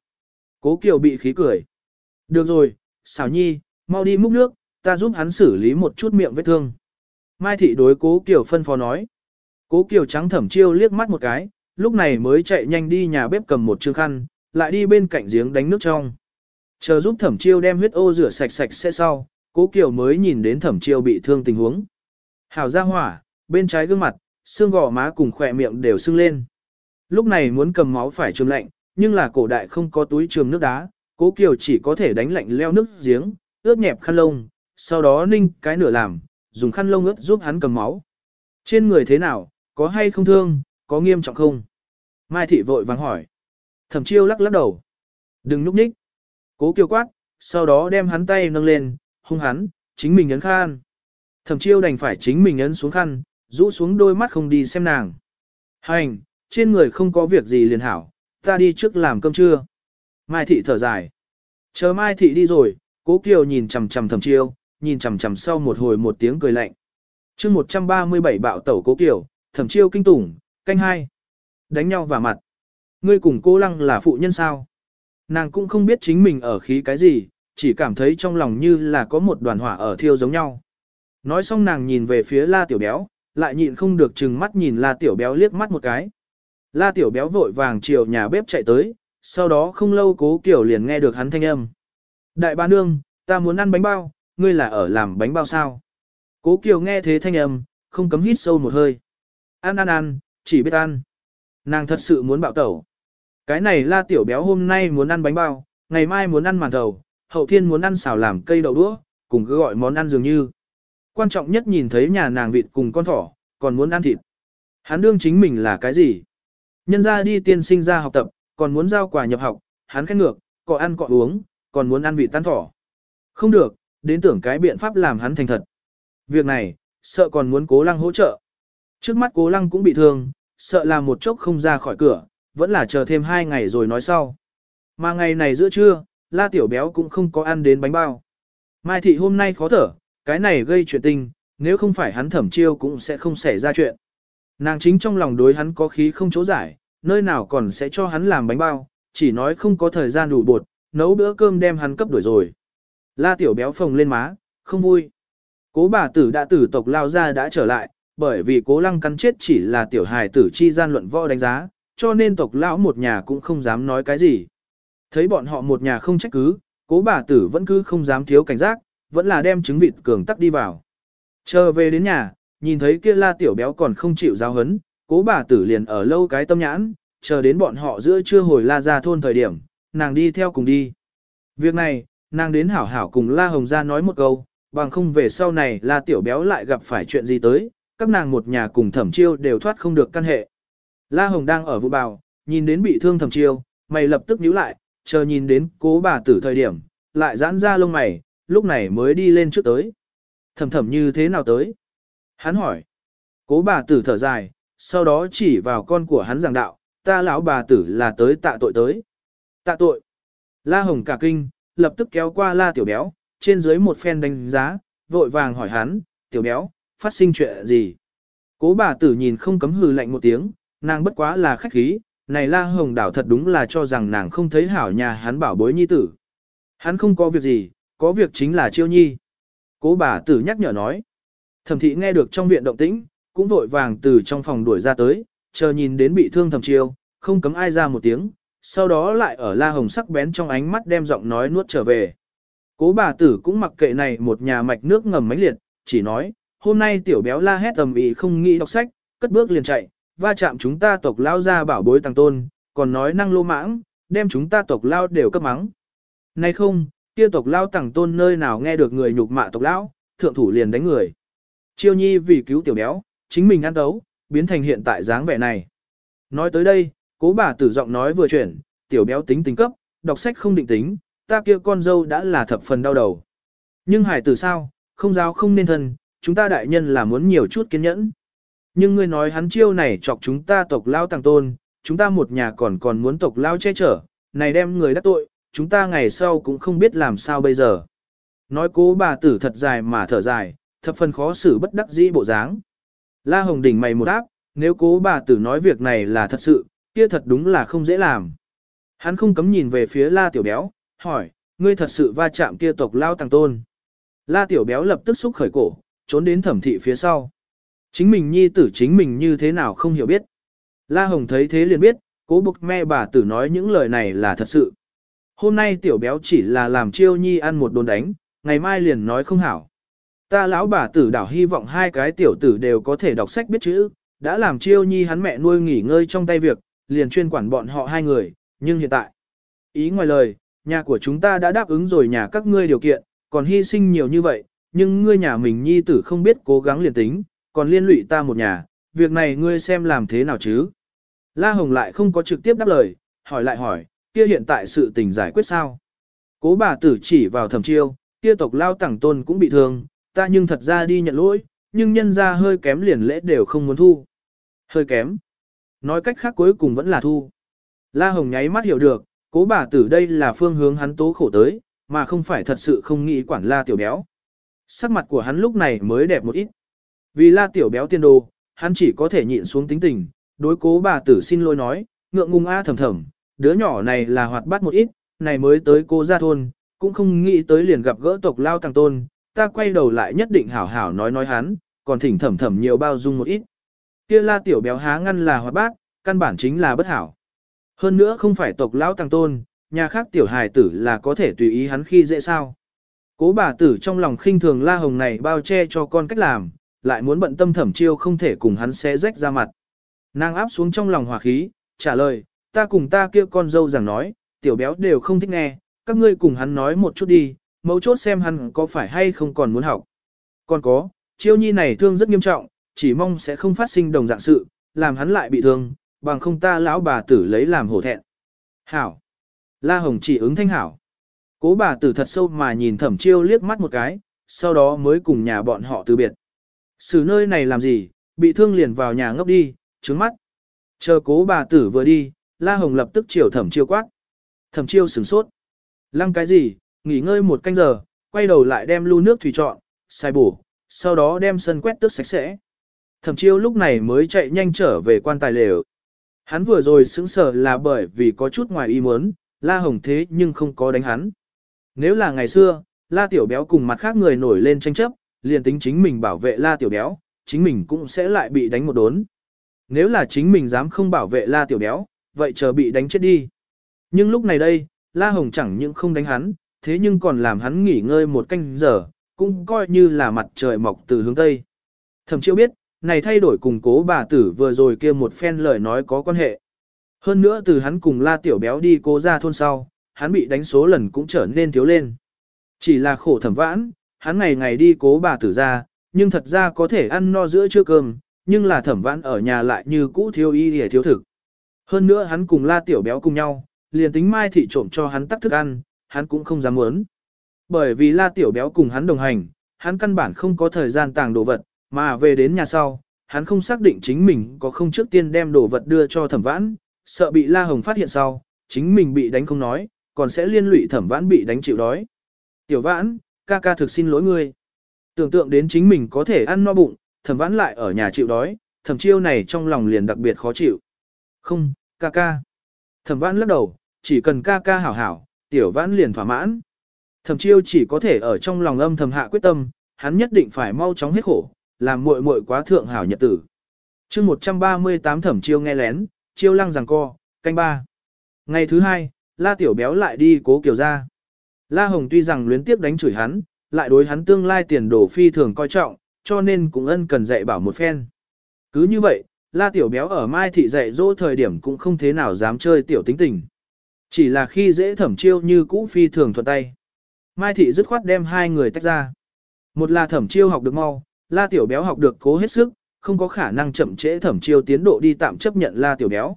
Cố Kiều bị khí cười. Được rồi, xảo nhi, mau đi múc nước, ta giúp hắn xử lý một chút miệng vết thương. Mai thị đối cố Kiều phân phó nói. Cố Kiều trắng thẩm chiêu liếc mắt một cái, lúc này mới chạy nhanh đi nhà bếp cầm một chương khăn, lại đi bên cạnh giếng đánh nước trong. Chờ giúp thẩm chiêu đem huyết ô rửa sạch sạch sẽ sau, cố Kiều mới nhìn đến thẩm chiêu bị thương tình huống. Hảo ra hỏa, bên trái gương mặt, xương gò má cùng khỏe miệng đều sưng lên. Lúc này muốn cầm máu phải trường lạnh, nhưng là cổ đại không có túi trường nước đá, cố Kiều chỉ có thể đánh lạnh leo nước giếng, ướt nhẹp khăn lông, sau đó ninh cái nửa làm, dùng khăn lông ướt giúp hắn cầm máu. Trên người thế nào, có hay không thương, có nghiêm trọng không? Mai thị vội vàng hỏi. Thẩm chiêu lắc lắc đầu. Đừng núp nhích. Cố kiều quát, sau đó đem hắn tay nâng lên, hung hắn, chính mình ấn khan. Thẩm chiêu đành phải chính mình ấn xuống khăn, rũ xuống đôi mắt không đi xem nàng. Hành, trên người không có việc gì liền hảo, ta đi trước làm cơm trưa. Mai thị thở dài. Chờ Mai thị đi rồi, cố kiều nhìn chằm chằm thẩm chiêu, nhìn chằm chằm sau một hồi một tiếng cười lạnh. chương 137 bạo tẩu cố kiều, thẩm chiêu kinh tủng, canh hai. Đánh nhau vào mặt. Ngươi cùng cô lăng là phụ nhân sao? Nàng cũng không biết chính mình ở khí cái gì, chỉ cảm thấy trong lòng như là có một đoàn hỏa ở thiêu giống nhau. Nói xong nàng nhìn về phía la tiểu béo, lại nhịn không được chừng mắt nhìn la tiểu béo liếc mắt một cái. La tiểu béo vội vàng chiều nhà bếp chạy tới, sau đó không lâu cố kiểu liền nghe được hắn thanh âm. Đại ba nương, ta muốn ăn bánh bao, ngươi là ở làm bánh bao sao? Cố Kiều nghe thế thanh âm, không cấm hít sâu một hơi. Ăn ăn ăn, chỉ biết ăn. Nàng thật sự muốn bạo tẩu. Cái này la tiểu béo hôm nay muốn ăn bánh bao, ngày mai muốn ăn màn thầu, hậu thiên muốn ăn xào làm cây đậu đũa, cùng cứ gọi món ăn dường như. Quan trọng nhất nhìn thấy nhà nàng vịt cùng con thỏ, còn muốn ăn thịt. Hắn đương chính mình là cái gì? Nhân ra đi tiên sinh ra học tập, còn muốn giao quà nhập học, hắn khét ngược, cọ ăn cọ uống, còn muốn ăn vịt tan thỏ. Không được, đến tưởng cái biện pháp làm hắn thành thật. Việc này, sợ còn muốn cố lăng hỗ trợ. Trước mắt cố lăng cũng bị thương, sợ là một chốc không ra khỏi cửa, vẫn là chờ thêm hai ngày rồi nói sau. Mà ngày này giữa trưa, la tiểu béo cũng không có ăn đến bánh bao. Mai thị hôm nay khó thở, cái này gây chuyện tình, nếu không phải hắn thẩm chiêu cũng sẽ không xảy ra chuyện. Nàng chính trong lòng đối hắn có khí không chỗ giải, nơi nào còn sẽ cho hắn làm bánh bao, chỉ nói không có thời gian đủ bột, nấu bữa cơm đem hắn cấp đuổi rồi. La tiểu béo phồng lên má, không vui. Cố bà tử đã tử tộc lao ra đã trở lại, bởi vì cố lăng cắn chết chỉ là tiểu hài tử chi gian luận võ đánh giá, cho nên tộc lão một nhà cũng không dám nói cái gì. Thấy bọn họ một nhà không trách cứ, cố bà tử vẫn cứ không dám thiếu cảnh giác, vẫn là đem trứng vịt cường tắc đi vào. Chờ về đến nhà, nhìn thấy kia la tiểu béo còn không chịu giao hấn, cố bà tử liền ở lâu cái tâm nhãn, chờ đến bọn họ giữa trưa hồi la ra thôn thời điểm, nàng đi theo cùng đi. Việc này, nàng đến hảo hảo cùng La Hồng ra nói một câu, bằng không về sau này La Tiểu Béo lại gặp phải chuyện gì tới, các nàng một nhà cùng thẩm chiêu đều thoát không được căn hệ. La Hồng đang ở vụ bào, nhìn đến bị thương thẩm chiêu, mày lập tức nhíu lại, chờ nhìn đến cố bà tử thời điểm, lại giãn ra lông mày, lúc này mới đi lên trước tới. Thẩm thẩm như thế nào tới? Hắn hỏi. Cố bà tử thở dài, sau đó chỉ vào con của hắn giảng đạo, ta lão bà tử là tới tạ tội tới. Tạ tội. La Hồng cả kinh, lập tức kéo qua La Tiểu Béo, trên dưới một phen đánh giá, vội vàng hỏi hắn, Tiểu Béo, phát sinh chuyện gì? Cố bà tử nhìn không cấm hừ lạnh một tiếng, nàng bất quá là khách khí, này La Hồng đảo thật đúng là cho rằng nàng không thấy hảo nhà hắn bảo bối nhi tử. Hắn không có việc gì, có việc chính là chiêu nhi. Cố bà tử nhắc nhở nói. Thẩm thị nghe được trong viện động tĩnh, cũng vội vàng từ trong phòng đuổi ra tới, chờ nhìn đến bị thương thẩm chiêu, không cấm ai ra một tiếng, sau đó lại ở la hồng sắc bén trong ánh mắt đem giọng nói nuốt trở về. Cố bà tử cũng mặc kệ này một nhà mạch nước ngầm mánh liệt, chỉ nói, hôm nay tiểu béo la hét tầm ý không nghĩ đọc sách, cất bước liền chạy, va chạm chúng ta tộc lao ra bảo bối tăng tôn, còn nói năng lô mãng, đem chúng ta tộc lao đều cấp mắng. Nay không, kia tộc lao tăng tôn nơi nào nghe được người nhục mạ tộc lão, thượng thủ liền đánh người. Chiêu nhi vì cứu tiểu béo, chính mình ăn đấu, biến thành hiện tại dáng vẻ này. Nói tới đây, cố bà tử giọng nói vừa chuyển, tiểu béo tính tính cấp, đọc sách không định tính, ta kia con dâu đã là thập phần đau đầu. Nhưng hải tử sao, không giáo không nên thân, chúng ta đại nhân là muốn nhiều chút kiên nhẫn. Nhưng ngươi nói hắn chiêu này chọc chúng ta tộc lao tàng tôn, chúng ta một nhà còn còn muốn tộc lao che chở, này đem người đắc tội, chúng ta ngày sau cũng không biết làm sao bây giờ. Nói cố bà tử thật dài mà thở dài, thập phần khó xử bất đắc dĩ bộ dáng. La Hồng đỉnh mày một áp, nếu cố bà tử nói việc này là thật sự, kia thật đúng là không dễ làm. Hắn không cấm nhìn về phía La Tiểu Béo, hỏi, ngươi thật sự va chạm kia tộc lao tàng tôn. La Tiểu Béo lập tức xúc khởi cổ, trốn đến thẩm thị phía sau. Chính mình nhi tử chính mình như thế nào không hiểu biết. La Hồng thấy thế liền biết, cố bục me bà tử nói những lời này là thật sự. Hôm nay tiểu béo chỉ là làm chiêu nhi ăn một đồn đánh, ngày mai liền nói không hảo. Ta lão bà tử đảo hy vọng hai cái tiểu tử đều có thể đọc sách biết chữ, đã làm chiêu nhi hắn mẹ nuôi nghỉ ngơi trong tay việc, liền chuyên quản bọn họ hai người, nhưng hiện tại, ý ngoài lời, nhà của chúng ta đã đáp ứng rồi nhà các ngươi điều kiện, còn hy sinh nhiều như vậy, nhưng ngươi nhà mình nhi tử không biết cố gắng liền tính, còn liên lụy ta một nhà, việc này ngươi xem làm thế nào chứ? La Hồng lại không có trực tiếp đáp lời, hỏi lại hỏi, kia hiện tại sự tình giải quyết sao? Cố bà tử chỉ vào thẩm chiêu, kia tộc lao tẳng tôn cũng bị thương, ta nhưng thật ra đi nhận lỗi, nhưng nhân ra hơi kém liền lễ đều không muốn thu. Hơi kém. Nói cách khác cuối cùng vẫn là thu. La Hồng nháy mắt hiểu được, cố bà tử đây là phương hướng hắn tố khổ tới, mà không phải thật sự không nghĩ quản la tiểu béo. Sắc mặt của hắn lúc này mới đẹp một ít. Vì la tiểu béo tiên đồ, hắn chỉ có thể nhịn xuống tính tình, đối cố bà tử xin lỗi nói, ngượng ngùng a thầm thầm, đứa nhỏ này là hoạt bát một ít, này mới tới cô ra thôn, cũng không nghĩ tới liền gặp gỡ tộc lao tăng tôn, ta quay đầu lại nhất định hảo hảo nói nói hắn, còn thỉnh thầm thầm nhiều bao dung một ít. Kia la tiểu béo há ngăn là hoạt bát, căn bản chính là bất hảo. Hơn nữa không phải tộc lao tăng tôn, nhà khác tiểu hài tử là có thể tùy ý hắn khi dễ sao. Cố bà tử trong lòng khinh thường la hồng này bao che cho con cách làm, lại muốn bận tâm thẩm chiêu không thể cùng hắn xé rách ra mặt. Nàng áp xuống trong lòng hòa khí, trả lời, ta cùng ta kia con dâu rằng nói, tiểu béo đều không thích nghe, các ngươi cùng hắn nói một chút đi, mấu chốt xem hắn có phải hay không còn muốn học. Còn có, chiêu nhi này thương rất nghiêm trọng, chỉ mong sẽ không phát sinh đồng dạng sự, làm hắn lại bị thương, bằng không ta lão bà tử lấy làm hổ thẹn. Hảo. La Hồng chỉ ứng thanh hảo. Cố bà tử thật sâu mà nhìn thẩm chiêu liếc mắt một cái, sau đó mới cùng nhà bọn họ từ biệt. Xử nơi này làm gì, bị thương liền vào nhà ngốc đi, trứng mắt. Chờ cố bà tử vừa đi, La Hồng lập tức chiều thẩm chiêu quát. Thẩm chiêu sửng sốt. Lăng cái gì, nghỉ ngơi một canh giờ, quay đầu lại đem lu nước thủy trọn, xài bổ, sau đó đem sân quét tước sạch sẽ. Thẩm chiêu lúc này mới chạy nhanh trở về quan tài lều. Hắn vừa rồi sững sờ là bởi vì có chút ngoài ý muốn, La Hồng thế nhưng không có đánh hắn. Nếu là ngày xưa, La Tiểu Béo cùng mặt khác người nổi lên tranh chấp, liền tính chính mình bảo vệ La Tiểu Béo, chính mình cũng sẽ lại bị đánh một đốn. Nếu là chính mình dám không bảo vệ La Tiểu Béo, vậy chờ bị đánh chết đi. Nhưng lúc này đây, La Hồng chẳng những không đánh hắn, thế nhưng còn làm hắn nghỉ ngơi một canh giờ, cũng coi như là mặt trời mọc từ hướng Tây. Thẩm chiêu biết, này thay đổi cùng cố bà tử vừa rồi kia một phen lời nói có quan hệ. Hơn nữa từ hắn cùng La Tiểu Béo đi cố ra thôn sau, hắn bị đánh số lần cũng trở nên thiếu lên. Chỉ là khổ thẩm vãn, hắn ngày ngày đi cố bà tử ra, nhưng thật ra có thể ăn no giữa trưa cơm, nhưng là thẩm vãn ở nhà lại như cũ thiếu y để thiếu thực. Hơn nữa hắn cùng la tiểu béo cùng nhau, liền tính mai thị trộm cho hắn tắt thức ăn, hắn cũng không dám muốn. Bởi vì la tiểu béo cùng hắn đồng hành, hắn căn bản không có thời gian tàng đồ vật, mà về đến nhà sau, hắn không xác định chính mình có không trước tiên đem đồ vật đưa cho thẩm vãn, sợ bị la hồng phát hiện sau, chính mình bị đánh không nói, còn sẽ liên lụy thẩm vãn bị đánh chịu đói. Tiểu vãn, ca ca thực xin lỗi ngươi. Tưởng tượng đến chính mình có thể ăn no bụng, thẩm vãn lại ở nhà chịu đói, thẩm chiêu này trong lòng liền đặc biệt khó chịu. Không, ca ca. Thẩm vãn lắc đầu, chỉ cần ca ca hảo hảo, tiểu vãn liền thỏa mãn. Thẩm chiêu chỉ có thể ở trong lòng âm thầm hạ quyết tâm, hắn nhất định phải mau chóng hết khổ, làm muội muội quá thượng hảo nhật tử. chương 138 thẩm chiêu nghe lén, chiêu lăng rằng co, canh ba. Ngày thứ hai, la tiểu béo lại đi cố kiều ra. La Hồng tuy rằng luyến tiếp đánh chửi hắn, lại đối hắn tương lai tiền đồ phi thường coi trọng, cho nên cũng ân cần dạy bảo một phen. Cứ như vậy, La Tiểu Béo ở Mai Thị dạy dỗ thời điểm cũng không thế nào dám chơi tiểu tính tình. Chỉ là khi dễ thẩm chiêu như cũ phi thường thuận tay. Mai Thị dứt khoát đem hai người tách ra. Một là thẩm chiêu học được mau, La Tiểu Béo học được cố hết sức, không có khả năng chậm trễ thẩm chiêu tiến độ đi tạm chấp nhận La Tiểu Béo.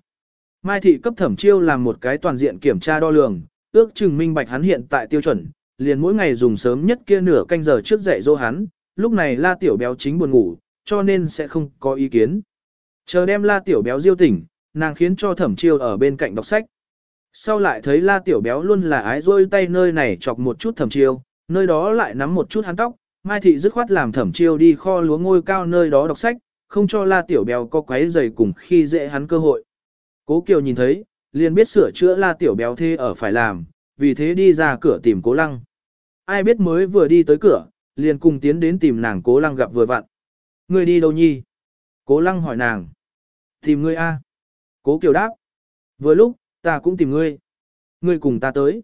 Mai Thị cấp thẩm chiêu làm một cái toàn diện kiểm tra đo lường, ước chừng minh bạch hắn hiện tại tiêu chuẩn, liền mỗi ngày dùng sớm nhất kia nửa canh giờ trước dạy dỗ hắn, lúc này La Tiểu Béo chính buồn ngủ, cho nên sẽ không có ý kiến. Chờ đem La Tiểu Béo diêu tỉnh, nàng khiến cho thẩm chiêu ở bên cạnh đọc sách. Sau lại thấy La Tiểu Béo luôn là ái rôi tay nơi này chọc một chút thẩm chiêu, nơi đó lại nắm một chút hắn tóc, Mai Thị dứt khoát làm thẩm chiêu đi kho lúa ngôi cao nơi đó đọc sách, không cho La Tiểu Béo có quấy giày cùng khi dễ hắn cơ hội. Cố Kiều nhìn thấy, liền biết sửa chữa La Tiểu Béo thế ở phải làm, vì thế đi ra cửa tìm Cố Lăng. Ai biết mới vừa đi tới cửa, liền cùng tiến đến tìm nàng Cố Lăng gặp vừa vặn. Ngươi đi đâu nhi? Cố Lăng hỏi nàng. Tìm ngươi a. Cố Kiều đáp. Vừa lúc, ta cũng tìm ngươi. Ngươi cùng ta tới.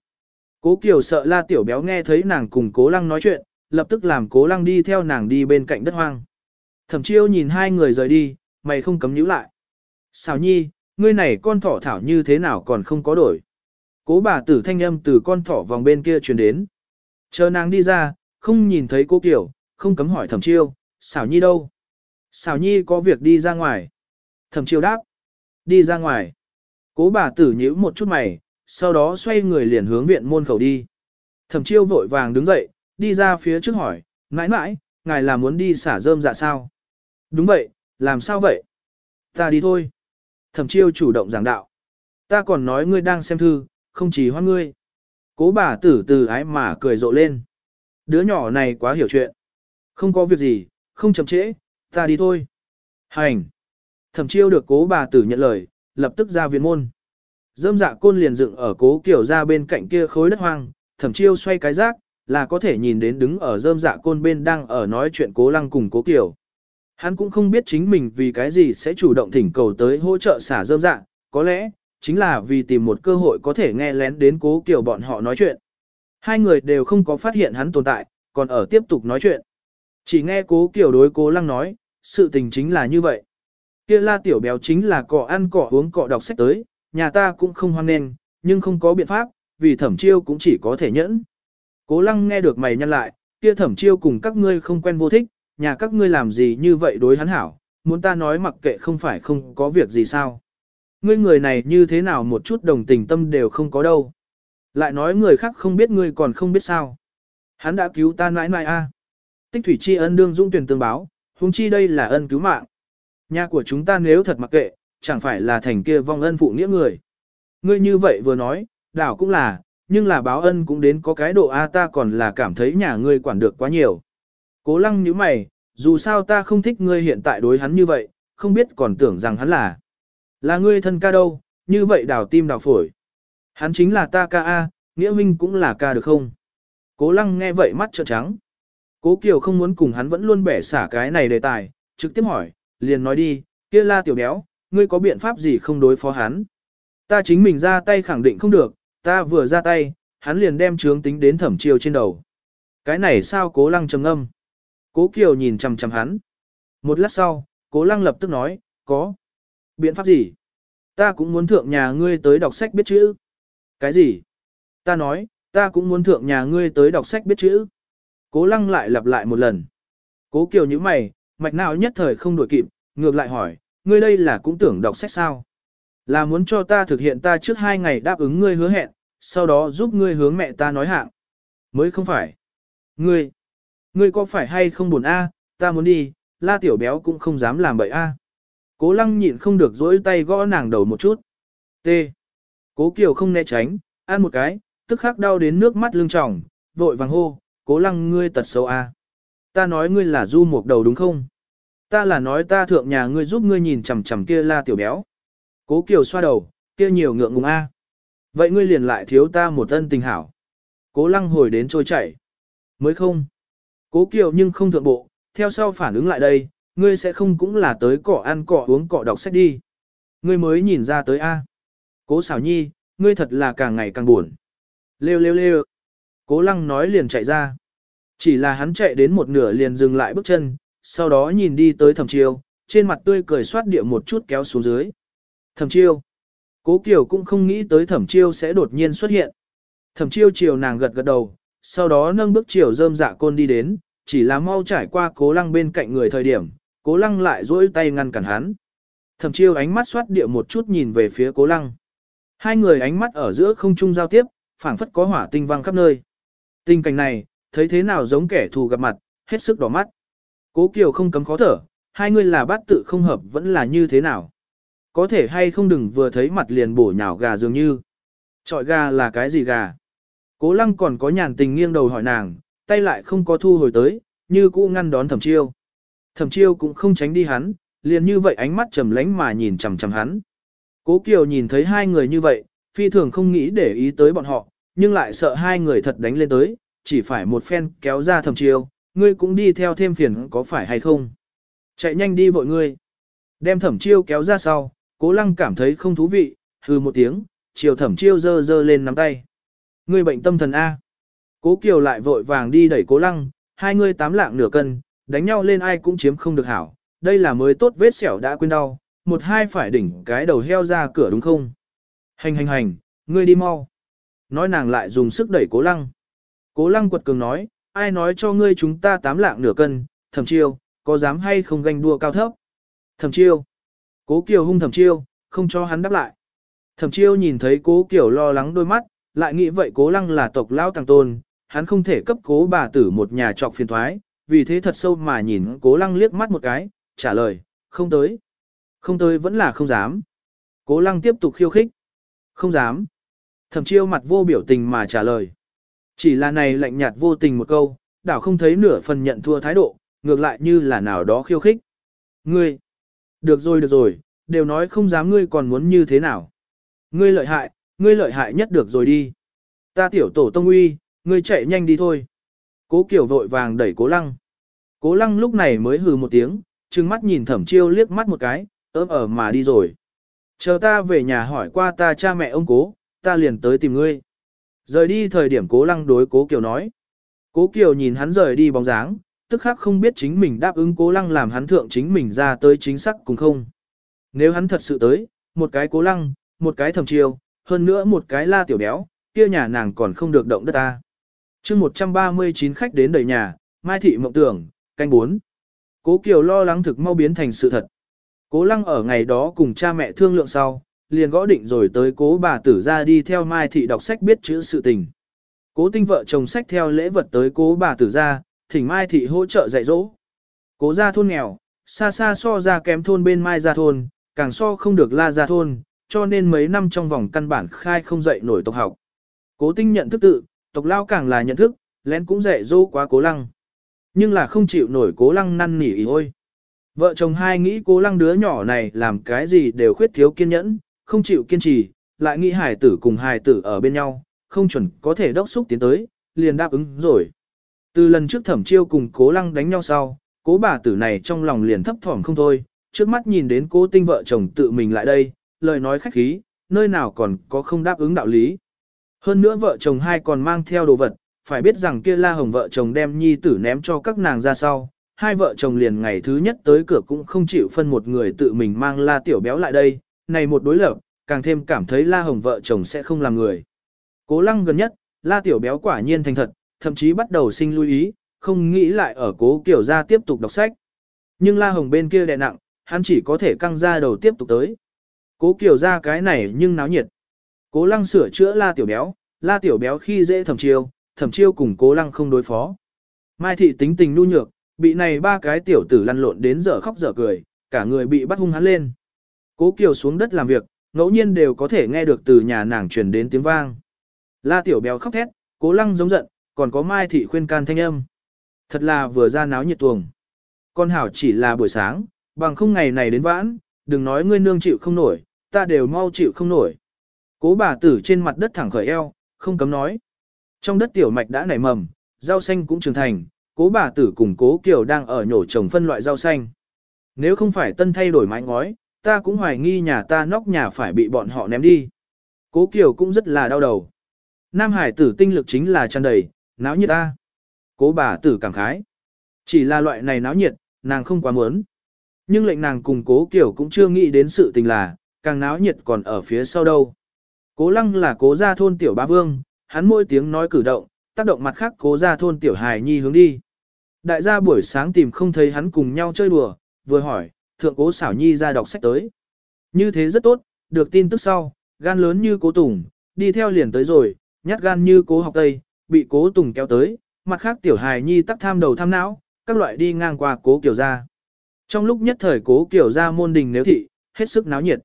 Cố Kiều sợ La Tiểu Béo nghe thấy nàng cùng Cố Lăng nói chuyện, lập tức làm Cố Lăng đi theo nàng đi bên cạnh đất hoang. Thẩm Chiêu nhìn hai người rời đi, mày không cấm nhíu lại. Xào nhi, ngươi này con thỏ thảo như thế nào còn không có đổi. Cố bà tử thanh âm từ con thỏ vòng bên kia truyền đến. Chờ nàng đi ra, không nhìn thấy cô Kiều, không cấm hỏi thẩm chiêu, xảo nhi đâu? Xảo nhi có việc đi ra ngoài. Thẩm chiêu đáp. Đi ra ngoài. Cố bà tử nhíu một chút mày, sau đó xoay người liền hướng viện môn khẩu đi. Thẩm chiêu vội vàng đứng dậy, đi ra phía trước hỏi, mãi mãi, ngài là muốn đi xả rơm dạ sao? Đúng vậy, làm sao vậy? Ta đi thôi. Thẩm chiêu chủ động giảng đạo. Ta còn nói ngươi đang xem thư, không chỉ hoa ngươi. Cố bà tử từ ái mà cười rộ lên. Đứa nhỏ này quá hiểu chuyện. Không có việc gì, không chậm trễ, ta đi thôi. Hành. Thẩm chiêu được cố bà tử nhận lời, lập tức ra viện môn. Dâm dạ côn liền dựng ở cố kiểu ra bên cạnh kia khối đất hoang, thẩm chiêu xoay cái rác, là có thể nhìn đến đứng ở Dơm dạ côn bên đang ở nói chuyện cố lăng cùng cố kiểu. Hắn cũng không biết chính mình vì cái gì sẽ chủ động thỉnh cầu tới hỗ trợ xả dơm dạ, có lẽ, chính là vì tìm một cơ hội có thể nghe lén đến cố kiểu bọn họ nói chuyện. Hai người đều không có phát hiện hắn tồn tại, còn ở tiếp tục nói chuyện. Chỉ nghe cố kiểu đối cố lăng nói, sự tình chính là như vậy. Kia la tiểu béo chính là cọ ăn cọ uống cọ đọc sách tới, nhà ta cũng không hoan nên, nhưng không có biện pháp, vì thẩm chiêu cũng chỉ có thể nhẫn. Cố lăng nghe được mày nhăn lại, kia thẩm chiêu cùng các ngươi không quen vô thích, nhà các ngươi làm gì như vậy đối hắn hảo, muốn ta nói mặc kệ không phải không có việc gì sao. Ngươi người này như thế nào một chút đồng tình tâm đều không có đâu. Lại nói người khác không biết ngươi còn không biết sao. Hắn đã cứu ta mãi mãi a. Tích thủy tri ân đương dung tuyển tương báo, huống chi đây là ân cứu mạng. Nhà của chúng ta nếu thật mặc kệ, chẳng phải là thành kia vong ân phụ nghĩa người. Ngươi như vậy vừa nói, đảo cũng là, nhưng là báo ân cũng đến có cái độ A ta còn là cảm thấy nhà ngươi quản được quá nhiều. Cố lăng như mày, dù sao ta không thích ngươi hiện tại đối hắn như vậy, không biết còn tưởng rằng hắn là. Là ngươi thân ca đâu, như vậy đào tim đào phổi. Hắn chính là ta ca A, nghĩa minh cũng là ca được không? Cố lăng nghe vậy mắt trợn trắng. Cố Kiều không muốn cùng hắn vẫn luôn bẻ xả cái này đề tài, trực tiếp hỏi, liền nói đi, kia la tiểu béo, ngươi có biện pháp gì không đối phó hắn? Ta chính mình ra tay khẳng định không được, ta vừa ra tay, hắn liền đem trướng tính đến thẩm chiều trên đầu. Cái này sao cố lăng trầm âm? Cố Kiều nhìn chằm chằm hắn. Một lát sau, cố lăng lập tức nói, có. Biện pháp gì? Ta cũng muốn thượng nhà ngươi tới đọc sách biết chữ. Cái gì? Ta nói, ta cũng muốn thượng nhà ngươi tới đọc sách biết chữ. Cố lăng lại lặp lại một lần. Cố kiều như mày, mạch nào nhất thời không đổi kịp, ngược lại hỏi, ngươi đây là cũng tưởng đọc sách sao? Là muốn cho ta thực hiện ta trước hai ngày đáp ứng ngươi hứa hẹn, sau đó giúp ngươi hướng mẹ ta nói hạng. Mới không phải. Ngươi, ngươi có phải hay không buồn a? ta muốn đi, la tiểu béo cũng không dám làm bậy a. Cố lăng nhịn không được dỗi tay gõ nàng đầu một chút. T. Cố kiều không né tránh, ăn một cái, tức khắc đau đến nước mắt lưng tròng, vội vàng hô, cố lăng ngươi tật xấu a. Ta nói ngươi là du một đầu đúng không? Ta là nói ta thượng nhà ngươi giúp ngươi nhìn chằm chằm kia la tiểu béo. Cố kiều xoa đầu, kia nhiều ngượng ngùng a. Vậy ngươi liền lại thiếu ta một ân tình hảo. Cố lăng hồi đến trôi chảy. Mới không. Cố kiều nhưng không thượng bộ, theo sau phản ứng lại đây, ngươi sẽ không cũng là tới cỏ ăn cỏ uống cỏ đọc sách đi. Ngươi mới nhìn ra tới A. Cố xảo nhi, ngươi thật là càng ngày càng buồn. Lêu lêu lêu. Cố lăng nói liền chạy ra. Chỉ là hắn chạy đến một nửa liền dừng lại bước chân, sau đó nhìn đi tới thẩm chiêu, trên mặt tươi cười xoát địa một chút kéo xuống dưới. Thẩm chiêu. Cố Kiều cũng không nghĩ tới thẩm chiêu sẽ đột nhiên xuất hiện. Thẩm chiêu chiều nàng gật gật đầu, sau đó nâng bước chiều rơm dạ côn đi đến, chỉ là mau trải qua cố lăng bên cạnh người thời điểm, cố lăng lại duỗi tay ngăn cản hắn. Thẩm chiêu ánh mắt xoát địa một chút nhìn về phía cố lăng. Hai người ánh mắt ở giữa không trung giao tiếp, phảng phất có hỏa tinh vang khắp nơi. Tình cảnh này, thấy thế nào giống kẻ thù gặp mặt, hết sức đỏ mắt. Cố Kiều không cấm khó thở, hai người là bát tự không hợp vẫn là như thế nào. Có thể hay không đừng vừa thấy mặt liền bổ nhào gà dường như. Chọi gà là cái gì gà? Cố lăng còn có nhàn tình nghiêng đầu hỏi nàng, tay lại không có thu hồi tới, như cũ ngăn đón thẩm chiêu. Thẩm chiêu cũng không tránh đi hắn, liền như vậy ánh mắt trầm lánh mà nhìn chằm chằm hắn. Cố Kiều nhìn thấy hai người như vậy, phi thường không nghĩ để ý tới bọn họ, nhưng lại sợ hai người thật đánh lên tới, chỉ phải một phen kéo ra thẩm chiêu, ngươi cũng đi theo thêm phiền có phải hay không. Chạy nhanh đi vội ngươi. Đem thẩm chiêu kéo ra sau, cố lăng cảm thấy không thú vị, hư một tiếng, chiều thẩm chiêu dơ dơ lên nắm tay. Ngươi bệnh tâm thần A. Cố Kiều lại vội vàng đi đẩy cố lăng, hai người tám lạng nửa cân, đánh nhau lên ai cũng chiếm không được hảo. Đây là mới tốt vết sẹo đã quên đau, một hai phải đỉnh cái đầu heo ra cửa đúng không? Hành hành hành, ngươi đi mau. Nói nàng lại dùng sức đẩy cố lăng. Cố lăng quật cường nói, ai nói cho ngươi chúng ta tám lạng nửa cân, thẩm chiêu, có dám hay không ganh đua cao thấp? Thẩm chiêu. Cố Kiều hung thẩm chiêu, không cho hắn đáp lại. Thẩm chiêu nhìn thấy cố Kiều lo lắng đôi mắt, lại nghĩ vậy cố lăng là tộc lao tàng tôn, hắn không thể cấp cố bà tử một nhà trọc phiền thoái, vì thế thật sâu mà nhìn cố lăng liếc mắt một cái, trả lời, không tới. Không tới vẫn là không dám. Cố lăng tiếp tục khiêu khích. Không dám. Thẩm chiêu mặt vô biểu tình mà trả lời. Chỉ là này lạnh nhạt vô tình một câu, đảo không thấy nửa phần nhận thua thái độ, ngược lại như là nào đó khiêu khích. Ngươi! Được rồi được rồi, đều nói không dám ngươi còn muốn như thế nào. Ngươi lợi hại, ngươi lợi hại nhất được rồi đi. Ta tiểu tổ tông uy, ngươi chạy nhanh đi thôi. Cố Kiều vội vàng đẩy Cố Lăng. Cố Lăng lúc này mới hừ một tiếng, trừng mắt nhìn Thẩm Chiêu liếc mắt một cái, ớm ở mà đi rồi. Chờ ta về nhà hỏi qua ta cha mẹ ông Cố, ta liền tới tìm ngươi. Rời đi thời điểm Cố Lăng đối Cố Kiều nói. Cố Kiều nhìn hắn rời đi bóng dáng, tức khắc không biết chính mình đáp ứng Cố Lăng làm hắn thượng chính mình ra tới chính xác cùng không. Nếu hắn thật sự tới, một cái Cố Lăng, một cái Thẩm Chiêu, hơn nữa một cái La Tiểu Béo, kia nhà nàng còn không được động đất ta chương 139 khách đến đầy nhà, Mai Thị mộng tưởng, canh 4. Cố Kiều lo lắng thực mau biến thành sự thật. Cố Lăng ở ngày đó cùng cha mẹ thương lượng sau, liền gõ định rồi tới cố bà tử ra đi theo Mai Thị đọc sách biết chữ sự tình. Cố tinh vợ chồng sách theo lễ vật tới cố bà tử ra, thỉnh Mai Thị hỗ trợ dạy dỗ. Cố ra thôn nghèo, xa xa so ra kém thôn bên Mai ra thôn, càng so không được la ra thôn, cho nên mấy năm trong vòng căn bản khai không dạy nổi tộc học. Cố tinh nhận thức tự, tộc lao càng là nhận thức, lén cũng dạy dỗ quá cố lăng. Nhưng là không chịu nổi cố lăng năn nỉ ý ôi. Vợ chồng hai nghĩ cố lăng đứa nhỏ này làm cái gì đều khuyết thiếu kiên nhẫn, không chịu kiên trì, lại nghĩ hài tử cùng hài tử ở bên nhau, không chuẩn có thể đốc xúc tiến tới, liền đáp ứng rồi. Từ lần trước thẩm chiêu cùng cố lăng đánh nhau sau, cố bà tử này trong lòng liền thấp thỏm không thôi, trước mắt nhìn đến cố tinh vợ chồng tự mình lại đây, lời nói khách khí, nơi nào còn có không đáp ứng đạo lý. Hơn nữa vợ chồng hai còn mang theo đồ vật, phải biết rằng kia la hồng vợ chồng đem nhi tử ném cho các nàng ra sau. Hai vợ chồng liền ngày thứ nhất tới cửa cũng không chịu phân một người tự mình mang la tiểu béo lại đây, này một đối lập, càng thêm cảm thấy la hồng vợ chồng sẽ không làm người. Cố lăng gần nhất, la tiểu béo quả nhiên thành thật, thậm chí bắt đầu sinh lưu ý, không nghĩ lại ở cố kiểu ra tiếp tục đọc sách. Nhưng la hồng bên kia đè nặng, hắn chỉ có thể căng ra đầu tiếp tục tới. Cố kiểu ra cái này nhưng náo nhiệt. Cố lăng sửa chữa la tiểu béo, la tiểu béo khi dễ thẩm chiêu, thẩm chiêu cùng cố lăng không đối phó. Mai thị tính tình nu nhược, bị này ba cái tiểu tử lăn lộn đến giờ khóc giờ cười, cả người bị bắt hung hắn lên. Cố Kiều xuống đất làm việc, ngẫu nhiên đều có thể nghe được từ nhà nàng truyền đến tiếng vang. La tiểu béo khóc thét, cố lăng giống giận, còn có mai thị khuyên can thanh âm. Thật là vừa ra náo nhiệt tuồng. Con hảo chỉ là buổi sáng, bằng không ngày này đến vãn, đừng nói ngươi nương chịu không nổi, ta đều mau chịu không nổi. Cố bà tử trên mặt đất thẳng khởi eo, không cấm nói. Trong đất tiểu mạch đã nảy mầm, rau xanh cũng trưởng thành, cố bà tử cùng cố kiều đang ở nhổ trồng phân loại rau xanh. Nếu không phải tân thay đổi mái ngói, ta cũng hoài nghi nhà ta nóc nhà phải bị bọn họ ném đi. Cố kiều cũng rất là đau đầu. Nam hải tử tinh lực chính là tràn đầy, náo nhiệt ta. Cố bà tử cảm khái. Chỉ là loại này náo nhiệt, nàng không quá muốn. Nhưng lệnh nàng cùng cố kiều cũng chưa nghĩ đến sự tình là, càng náo nhiệt còn ở phía sau đâu. Cố lăng là cố gia thôn tiểu ba vương, hắn mỗi tiếng nói cử động, tác động mặt khác cố gia thôn tiểu hài nhi hướng đi. Đại gia buổi sáng tìm không thấy hắn cùng nhau chơi đùa, vừa hỏi, thượng cố xảo nhi ra đọc sách tới. Như thế rất tốt, được tin tức sau, gan lớn như cố tùng, đi theo liền tới rồi, nhát gan như cố học tây, bị cố tùng kéo tới, mặt khác tiểu hài nhi tắc tham đầu tham não, các loại đi ngang qua cố kiểu ra. Trong lúc nhất thời cố kiểu ra môn đình nếu thị, hết sức náo nhiệt.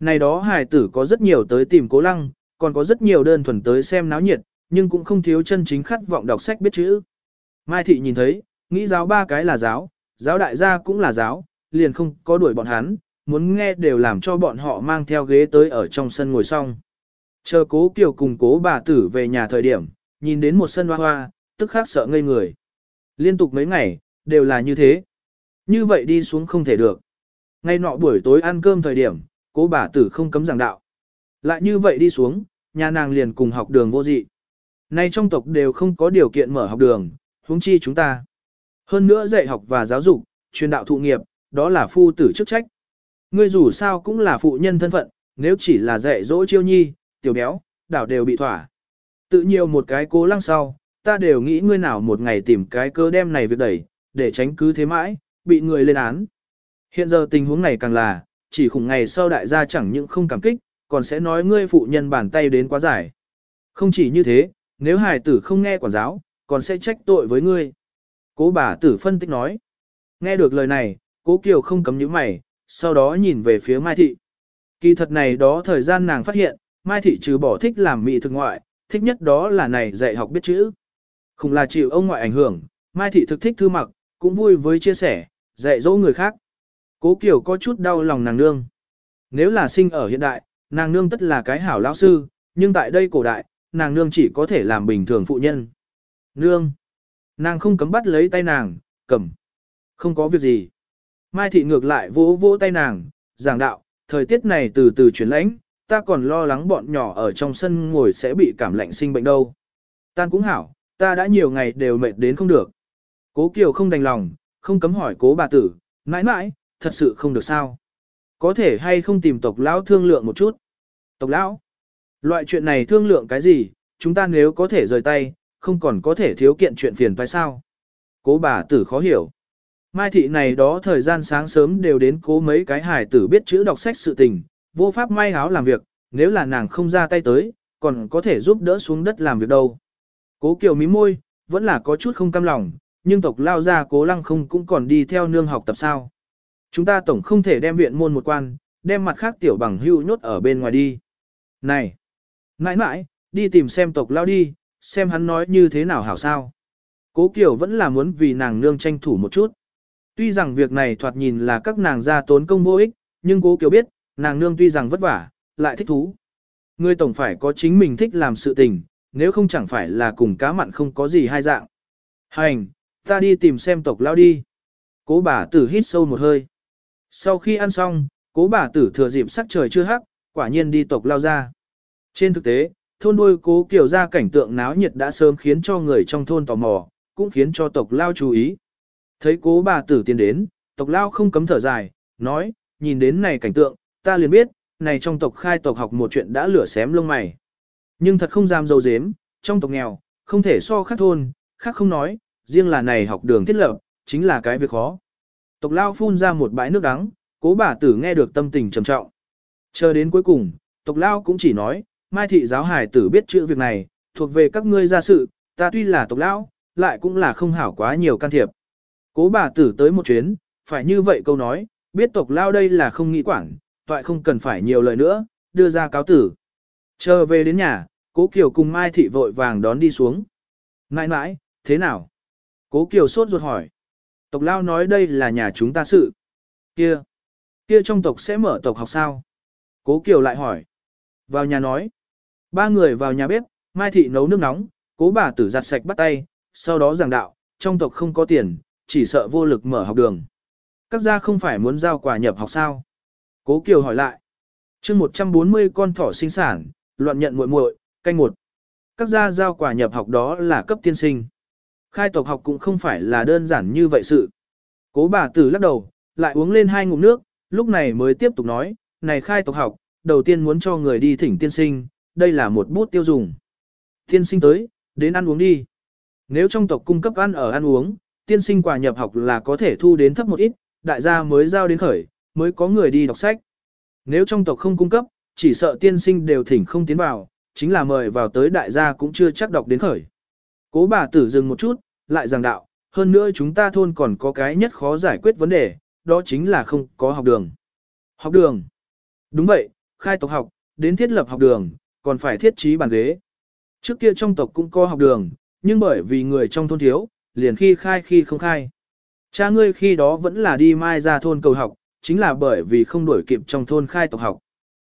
Này đó hài tử có rất nhiều tới tìm cố lăng, còn có rất nhiều đơn thuần tới xem náo nhiệt, nhưng cũng không thiếu chân chính khát vọng đọc sách biết chữ. Mai thị nhìn thấy, nghĩ giáo ba cái là giáo, giáo đại gia cũng là giáo, liền không có đuổi bọn hắn, muốn nghe đều làm cho bọn họ mang theo ghế tới ở trong sân ngồi xong. Chờ cố kiều cùng cố bà tử về nhà thời điểm, nhìn đến một sân hoa hoa, tức khác sợ ngây người. Liên tục mấy ngày, đều là như thế. Như vậy đi xuống không thể được. Ngay nọ buổi tối ăn cơm thời điểm, cố bà tử không cấm giảng đạo. Lại như vậy đi xuống, nhà nàng liền cùng học đường vô dị. Nay trong tộc đều không có điều kiện mở học đường, huống chi chúng ta. Hơn nữa dạy học và giáo dục, truyền đạo thụ nghiệp, đó là phu tử chức trách. Ngươi dù sao cũng là phụ nhân thân phận, nếu chỉ là dạy dỗ chiêu nhi, tiểu béo, đảo đều bị thỏa. Tự nhiều một cái cố lăng sau, ta đều nghĩ ngươi nào một ngày tìm cái cơ đem này việc đẩy, để tránh cứ thế mãi, bị người lên án. Hiện giờ tình huống này càng là, chỉ khủng ngày sau đại gia chẳng những không cảm kích, còn sẽ nói ngươi phụ nhân bàn tay đến quá dài. Không chỉ như thế, nếu hài tử không nghe quản giáo, còn sẽ trách tội với ngươi. Cố bà tử phân tích nói. Nghe được lời này, cố Kiều không cấm những mày, sau đó nhìn về phía Mai Thị. Kỳ thật này đó thời gian nàng phát hiện, Mai Thị trừ bỏ thích làm mỹ thực ngoại, thích nhất đó là này dạy học biết chữ. Không là chịu ông ngoại ảnh hưởng, Mai Thị thực thích thư mặc, cũng vui với chia sẻ, dạy dỗ người khác. Cố Kiều có chút đau lòng nàng nương. Nếu là sinh ở hiện đại, nàng nương tất là cái hảo lão sư, nhưng tại đây cổ đại, nàng nương chỉ có thể làm bình thường phụ nhân. Nương! Nàng không cấm bắt lấy tay nàng, cầm. Không có việc gì. Mai thị ngược lại vỗ vỗ tay nàng, giảng đạo, thời tiết này từ từ chuyển lãnh, ta còn lo lắng bọn nhỏ ở trong sân ngồi sẽ bị cảm lạnh sinh bệnh đâu. Tan cũng hảo, ta đã nhiều ngày đều mệt đến không được. Cố Kiều không đành lòng, không cấm hỏi cố bà tử, mãi mãi, thật sự không được sao. Có thể hay không tìm tộc lão thương lượng một chút. Tộc lão, loại chuyện này thương lượng cái gì, chúng ta nếu có thể rời tay, không còn có thể thiếu kiện chuyện phiền phải sao. Cố bà tử khó hiểu. Mai thị này đó thời gian sáng sớm đều đến cố mấy cái hài tử biết chữ đọc sách sự tình, vô pháp may áo làm việc, nếu là nàng không ra tay tới, còn có thể giúp đỡ xuống đất làm việc đâu. Cố kiều mí môi, vẫn là có chút không cam lòng, nhưng tộc lao ra cố lăng không cũng còn đi theo nương học tập sao. Chúng ta tổng không thể đem viện môn một quan, đem mặt khác tiểu bằng hưu nhốt ở bên ngoài đi. Này! Nãi nãi, đi tìm xem tộc lao đi, xem hắn nói như thế nào hảo sao. Cố Kiều vẫn là muốn vì nàng nương tranh thủ một chút. Tuy rằng việc này thoạt nhìn là các nàng ra tốn công vô ích, nhưng Cố Kiều biết, nàng nương tuy rằng vất vả, lại thích thú. Người tổng phải có chính mình thích làm sự tình, nếu không chẳng phải là cùng cá mặn không có gì hai dạng. Hành, ta đi tìm xem tộc lao đi. Cố bà tử hít sâu một hơi. Sau khi ăn xong, cố bà tử thừa dịp sắc trời chưa hắc, quả nhiên đi tộc lao ra. Trên thực tế, thôn đuôi cố kiểu ra cảnh tượng náo nhiệt đã sớm khiến cho người trong thôn tò mò, cũng khiến cho tộc lao chú ý. Thấy cố bà tử tiến đến, tộc lao không cấm thở dài, nói, nhìn đến này cảnh tượng, ta liền biết, này trong tộc khai tộc học một chuyện đã lửa xém lông mày. Nhưng thật không dám dâu dếm, trong tộc nghèo, không thể so khác thôn, khác không nói, riêng là này học đường thiết lập, chính là cái việc khó. Tộc lao phun ra một bãi nước đắng, cố bà tử nghe được tâm tình trầm trọng. Chờ đến cuối cùng, tộc lao cũng chỉ nói, mai thị giáo hải tử biết chữ việc này, thuộc về các ngươi gia sự, ta tuy là tộc lao, lại cũng là không hảo quá nhiều can thiệp. Cố bà tử tới một chuyến, phải như vậy câu nói, biết tộc lao đây là không nghĩ quản, toại không cần phải nhiều lời nữa, đưa ra cáo tử. Chờ về đến nhà, cố Kiều cùng Mai Thị vội vàng đón đi xuống. Nãi nãi, thế nào? Cố Kiều sốt ruột hỏi. Tộc lao nói đây là nhà chúng ta sự. Kia, kia trong tộc sẽ mở tộc học sao? Cố Kiều lại hỏi. Vào nhà nói. Ba người vào nhà bếp, Mai Thị nấu nước nóng, cố bà tử giặt sạch bắt tay, sau đó giảng đạo, trong tộc không có tiền, chỉ sợ vô lực mở học đường. Các gia không phải muốn giao quà nhập học sao? Cố Kiều hỏi lại. chương 140 con thỏ sinh sản, loạn nhận muội muội canh một. Các gia giao quà nhập học đó là cấp tiên sinh. Khai tộc học cũng không phải là đơn giản như vậy sự. Cố bà tử lắc đầu, lại uống lên hai ngụm nước, lúc này mới tiếp tục nói, này khai tộc học, đầu tiên muốn cho người đi thỉnh tiên sinh, đây là một bút tiêu dùng. Tiên sinh tới, đến ăn uống đi. Nếu trong tộc cung cấp ăn ở ăn uống, tiên sinh quà nhập học là có thể thu đến thấp một ít, đại gia mới giao đến khởi, mới có người đi đọc sách. Nếu trong tộc không cung cấp, chỉ sợ tiên sinh đều thỉnh không tiến vào, chính là mời vào tới đại gia cũng chưa chắc đọc đến khởi. Cố bà tử dừng một chút, lại giảng đạo, hơn nữa chúng ta thôn còn có cái nhất khó giải quyết vấn đề, đó chính là không có học đường. Học đường. Đúng vậy, khai tộc học, đến thiết lập học đường, còn phải thiết trí bàn ghế. Trước kia trong tộc cũng có học đường, nhưng bởi vì người trong thôn thiếu, liền khi khai khi không khai. Cha ngươi khi đó vẫn là đi mai ra thôn cầu học, chính là bởi vì không đổi kịp trong thôn khai tộc học.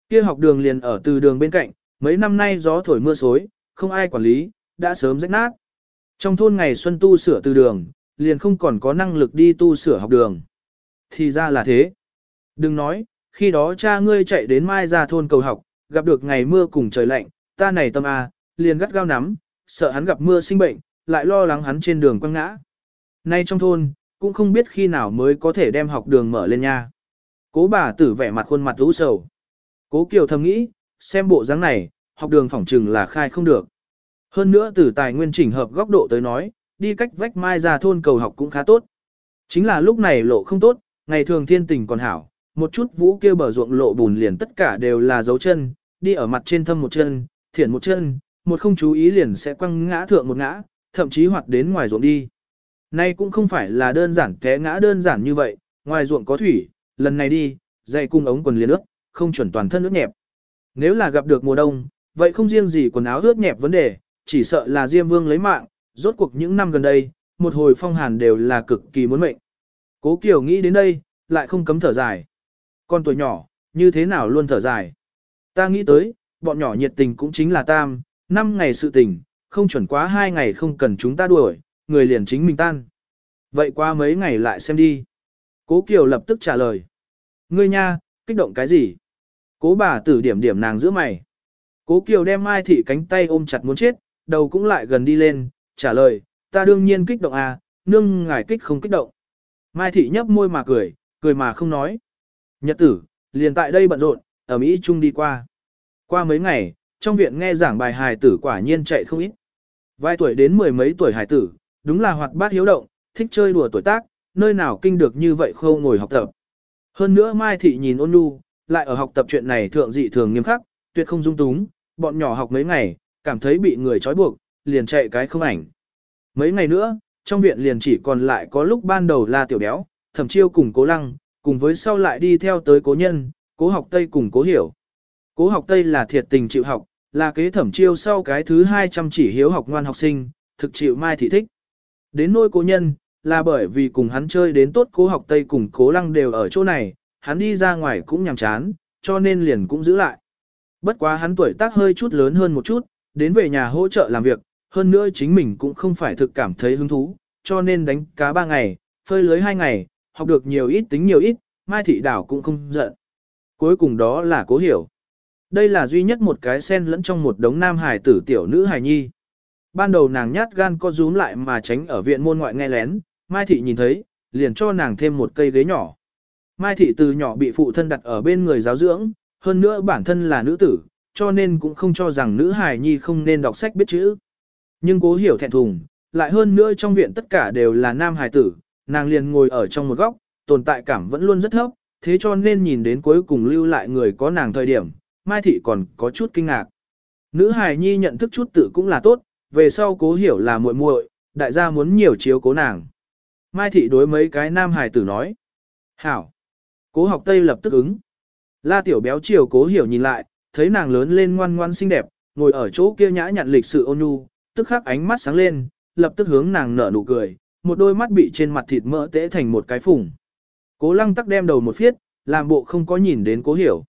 Kia học đường liền ở từ đường bên cạnh, mấy năm nay gió thổi mưa xối, không ai quản lý, đã sớm rách nát. Trong thôn ngày xuân tu sửa từ đường, liền không còn có năng lực đi tu sửa học đường. Thì ra là thế. Đừng nói, khi đó cha ngươi chạy đến mai ra thôn cầu học, gặp được ngày mưa cùng trời lạnh, ta này tâm a, liền gắt gao nắm, sợ hắn gặp mưa sinh bệnh, lại lo lắng hắn trên đường quăng ngã. Nay trong thôn, cũng không biết khi nào mới có thể đem học đường mở lên nha. Cố bà tử vẻ mặt khuôn mặt u sầu. Cố Kiều thầm nghĩ, xem bộ dáng này, học đường phỏng trừng là khai không được. Hơn nữa từ tài nguyên chỉnh hợp góc độ tới nói, đi cách vách mai ra thôn cầu học cũng khá tốt. Chính là lúc này lộ không tốt, ngày thường thiên tình còn hảo, một chút vũ kêu bờ ruộng lộ bùn liền tất cả đều là dấu chân, đi ở mặt trên thâm một chân, thiển một chân, một không chú ý liền sẽ quăng ngã thượng một ngã, thậm chí hoạt đến ngoài ruộng đi. Nay cũng không phải là đơn giản té ngã đơn giản như vậy, ngoài ruộng có thủy, lần này đi, dày cung ống quần liền ướt, không chuẩn toàn thân ướt nhẹp. Nếu là gặp được mùa đông, vậy không riêng gì quần áo ướt nhẹp vấn đề, chỉ sợ là Diêm Vương lấy mạng, rốt cuộc những năm gần đây, một hồi phong hàn đều là cực kỳ muốn mệnh. Cố Kiều nghĩ đến đây, lại không cấm thở dài. Con tuổi nhỏ, như thế nào luôn thở dài. Ta nghĩ tới, bọn nhỏ nhiệt tình cũng chính là tam, năm ngày sự tình, không chuẩn quá hai ngày không cần chúng ta đuổi, người liền chính mình tan. Vậy qua mấy ngày lại xem đi. Cố Kiều lập tức trả lời. Ngươi nha, kích động cái gì? Cố bà tử điểm điểm nàng giữa mày. Cố Kiều đem Mai Thị cánh tay ôm chặt muốn chết, đầu cũng lại gần đi lên, trả lời, ta đương nhiên kích động à, nương ngài kích không kích động. Mai Thị nhấp môi mà cười, cười mà không nói. Nhật tử, liền tại đây bận rộn, ở Mỹ Trung đi qua. Qua mấy ngày, trong viện nghe giảng bài hài tử quả nhiên chạy không ít. Vài tuổi đến mười mấy tuổi hài tử, đúng là hoạt bát hiếu động, thích chơi đùa tuổi tác, nơi nào kinh được như vậy khâu ngồi học tập. Hơn nữa Mai Thị nhìn ôn nhu, lại ở học tập chuyện này thượng dị thường nghiêm khắc, tuyệt không dung túng, bọn nhỏ học mấy ngày, cảm thấy bị người trói buộc, liền chạy cái không ảnh. Mấy ngày nữa, trong viện liền chỉ còn lại có lúc ban đầu là tiểu béo, thẩm chiêu cùng cố lăng, cùng với sau lại đi theo tới cố nhân, cố học Tây cùng cố hiểu. Cố học Tây là thiệt tình chịu học, là kế thẩm chiêu sau cái thứ 200 chỉ hiếu học ngoan học sinh, thực chịu mai thị thích. Đến nôi cố nhân, là bởi vì cùng hắn chơi đến tốt cố học Tây cùng cố lăng đều ở chỗ này, hắn đi ra ngoài cũng nhàm chán, cho nên liền cũng giữ lại. Bất quá hắn tuổi tác hơi chút lớn hơn một chút, đến về nhà hỗ trợ làm việc, hơn nữa chính mình cũng không phải thực cảm thấy hứng thú, cho nên đánh cá ba ngày, phơi lưới hai ngày, học được nhiều ít tính nhiều ít, Mai Thị Đảo cũng không giận. Cuối cùng đó là cố hiểu. Đây là duy nhất một cái sen lẫn trong một đống nam hài tử tiểu nữ hài nhi. Ban đầu nàng nhát gan co rúm lại mà tránh ở viện môn ngoại nghe lén, Mai Thị nhìn thấy, liền cho nàng thêm một cây ghế nhỏ. Mai Thị từ nhỏ bị phụ thân đặt ở bên người giáo dưỡng, hơn nữa bản thân là nữ tử, cho nên cũng không cho rằng nữ hài nhi không nên đọc sách biết chữ. Nhưng cố hiểu thẹn thùng, lại hơn nữa trong viện tất cả đều là nam hài tử, nàng liền ngồi ở trong một góc, tồn tại cảm vẫn luôn rất thấp, thế cho nên nhìn đến cuối cùng lưu lại người có nàng thời điểm, Mai Thị còn có chút kinh ngạc. Nữ hài nhi nhận thức chút tự cũng là tốt, về sau cố hiểu là muội muội, đại gia muốn nhiều chiếu cố nàng. Mai Thị đối mấy cái nam hài tử nói. Hảo. Cố học Tây lập tức ứng. La tiểu béo chiều cố hiểu nhìn lại, thấy nàng lớn lên ngoan ngoan xinh đẹp, ngồi ở chỗ kia nhã nhặn lịch sự ôn nhu, tức khắc ánh mắt sáng lên, lập tức hướng nàng nở nụ cười, một đôi mắt bị trên mặt thịt mỡ tễ thành một cái phùng. Cố lăng tắc đem đầu một phiết, làm bộ không có nhìn đến cố hiểu.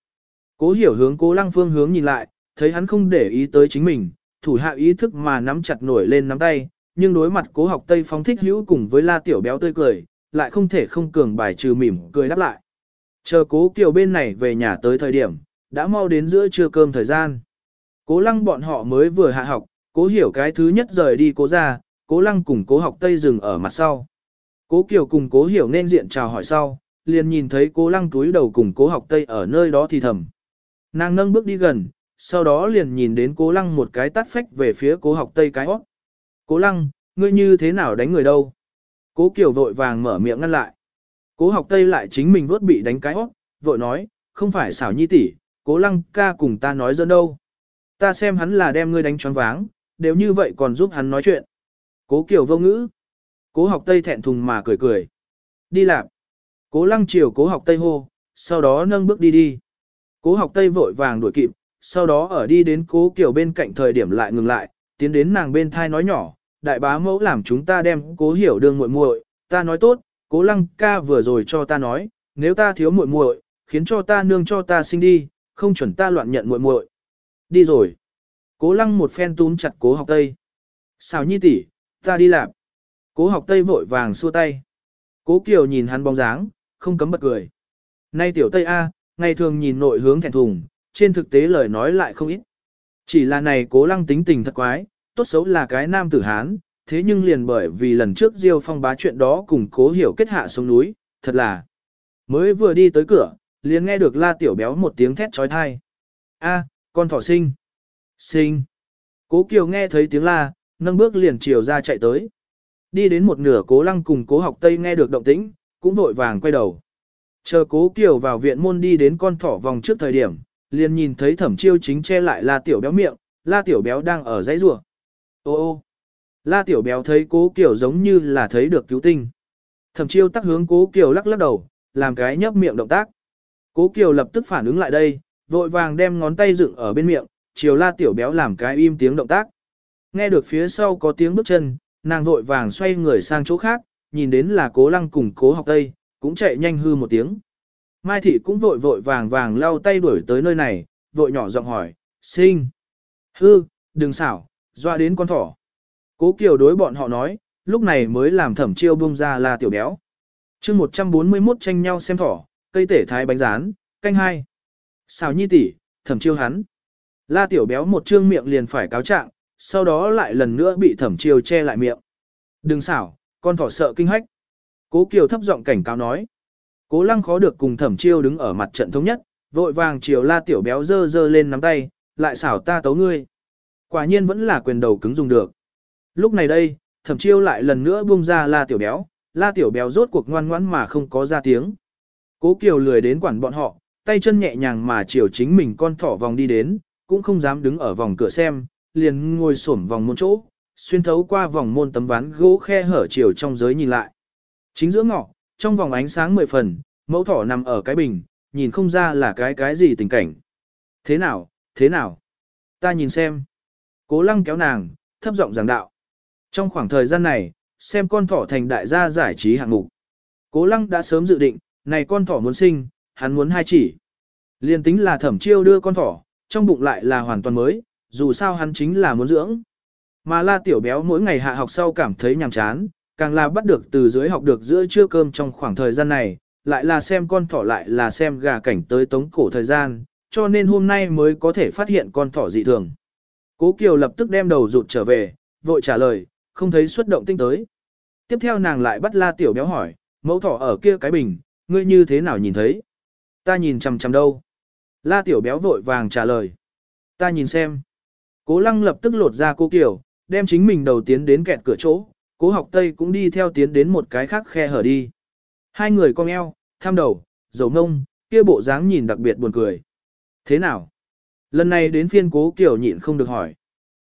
Cố hiểu hướng cố lăng phương hướng nhìn lại, thấy hắn không để ý tới chính mình, thủ hạ ý thức mà nắm chặt nổi lên nắm tay, nhưng đối mặt cố học Tây phóng thích hữu cùng với la tiểu béo tươi cười, lại không thể không cường bài trừ mỉm cười đáp lại. Chờ cố kiều bên này về nhà tới thời điểm, đã mau đến giữa trưa cơm thời gian. Cố lăng bọn họ mới vừa hạ học, cố hiểu cái thứ nhất rời đi cố ra, cố lăng cùng cố học Tây dừng ở mặt sau. Cố kiều cùng cố hiểu nên diện chào hỏi sau, liền nhìn thấy cố lăng túi đầu cùng cố học Tây ở nơi đó thì thầm. Nàng nâng bước đi gần, sau đó liền nhìn đến cố lăng một cái tắt phách về phía cố học Tây cái hót. Cố lăng, ngươi như thế nào đánh người đâu? Cố Kiều vội vàng mở miệng ngăn lại. Cố học Tây lại chính mình vớt bị đánh cái hót, vội nói, không phải xảo nhi tỷ, cố lăng ca cùng ta nói dẫn đâu. Ta xem hắn là đem ngươi đánh choáng váng, đều như vậy còn giúp hắn nói chuyện. Cố Kiều vô ngữ. Cố học Tây thẹn thùng mà cười cười. Đi làm. Cố lăng chiều cố học Tây hô, sau đó nâng bước đi đi. Cố học Tây vội vàng đuổi kịp, sau đó ở đi đến cố Kiều bên cạnh thời điểm lại ngừng lại, tiến đến nàng bên thai nói nhỏ, đại bá mẫu làm chúng ta đem cố hiểu đương muội muội, ta nói tốt, cố lăng ca vừa rồi cho ta nói, nếu ta thiếu muội muội, khiến cho ta nương cho ta sinh đi, không chuẩn ta loạn nhận muội muội. Đi rồi. Cố lăng một phen túm chặt cố học tây. Sao nhi tỷ, ta đi làm. Cố học tây vội vàng xua tay. Cố kiều nhìn hắn bóng dáng, không cấm bật cười. Nay tiểu tây A, ngày thường nhìn nội hướng thẹn thùng, trên thực tế lời nói lại không ít. Chỉ là này cố lăng tính tình thật quái, tốt xấu là cái nam tử Hán, thế nhưng liền bởi vì lần trước Diêu Phong bá chuyện đó cùng cố hiểu kết hạ xuống núi, thật là. Mới vừa đi tới cửa, liền nghe được la tiểu béo một tiếng thét trói thai. A, con thỏ sinh. Sinh. Cố Kiều nghe thấy tiếng la, nâng bước liền chiều ra chạy tới. Đi đến một nửa cố lăng cùng cố học Tây nghe được động tĩnh, cũng vội vàng quay đầu. Chờ cố Kiều vào viện môn đi đến con thỏ vòng trước thời điểm, liền nhìn thấy thẩm chiêu chính che lại la tiểu béo miệng, la tiểu béo đang ở dãy rùa. Ô ô, la tiểu béo thấy cố Kiều giống như là thấy được cứu tinh. Thẩm chiêu tắc hướng cố Kiều lắc lắc đầu, làm cái nhấp miệng động tác. Cố Kiều lập tức phản ứng lại đây, vội vàng đem ngón tay dựng ở bên miệng, chiều la tiểu béo làm cái im tiếng động tác. Nghe được phía sau có tiếng bước chân, nàng vội vàng xoay người sang chỗ khác, nhìn đến là cố lăng cùng cố học tây, cũng chạy nhanh hư một tiếng. Mai thị cũng vội vội vàng vàng lau tay đuổi tới nơi này, vội nhỏ giọng hỏi, sinh. Hư, đừng xảo, doa đến con thỏ. Cố Kiều đối bọn họ nói, lúc này mới làm thẩm chiêu bung ra là tiểu béo. chương 141 tranh nhau xem thỏ, cây tể thái bánh rán, canh hai. Xào nhi tỷ, thẩm chiêu hắn. La tiểu béo một trương miệng liền phải cáo trạng, sau đó lại lần nữa bị thẩm chiêu che lại miệng. Đừng xảo, con thỏ sợ kinh hách. Cố Kiều thấp giọng cảnh cáo nói. Cố lăng khó được cùng thẩm chiêu đứng ở mặt trận thống nhất, vội vàng chiều la tiểu béo dơ dơ lên nắm tay, lại xảo ta tấu ngươi. Quả nhiên vẫn là quyền đầu cứng dùng được. Lúc này đây, thẩm chiêu lại lần nữa buông ra la tiểu béo, la tiểu béo rốt cuộc ngoan ngoãn mà không có ra tiếng. Cố Kiều lười đến quản bọn họ, tay chân nhẹ nhàng mà chiều chính mình con thỏ vòng đi đến, cũng không dám đứng ở vòng cửa xem, liền ngồi xổm vòng môn chỗ, xuyên thấu qua vòng môn tấm ván gỗ khe hở chiều trong giới nhìn lại. Chính giữa ngõ, trong vòng ánh sáng mười phần, mẫu thỏ nằm ở cái bình, nhìn không ra là cái cái gì tình cảnh. Thế nào, thế nào? Ta nhìn xem. Cố lăng kéo nàng, thấp giọng giảng đạo. Trong khoảng thời gian này, xem con thỏ thành đại gia giải trí hạng mục. Cố lăng đã sớm dự định, này con thỏ muốn sinh, hắn muốn hai chỉ. Liên tính là thẩm chiêu đưa con thỏ, trong bụng lại là hoàn toàn mới, dù sao hắn chính là muốn dưỡng. Mà la tiểu béo mỗi ngày hạ học sau cảm thấy nhàm chán, càng là bắt được từ dưới học được giữa trưa cơm trong khoảng thời gian này, lại là xem con thỏ lại là xem gà cảnh tới tống cổ thời gian, cho nên hôm nay mới có thể phát hiện con thỏ dị thường. Cố Kiều lập tức đem đầu rụt trở về, vội trả lời, không thấy xuất động tinh tới. Tiếp theo nàng lại bắt la tiểu béo hỏi, mẫu thỏ ở kia cái bình, ngươi như thế nào nhìn thấy? Ta nhìn chằm chằm đâu? La tiểu béo vội vàng trả lời. Ta nhìn xem. Cố lăng lập tức lột ra cô kiểu, đem chính mình đầu tiến đến kẹt cửa chỗ, cố học Tây cũng đi theo tiến đến một cái khác khe hở đi. Hai người cong eo, tham đầu, dầu ngông, kia bộ dáng nhìn đặc biệt buồn cười. Thế nào? Lần này đến phiên cố kiểu nhịn không được hỏi.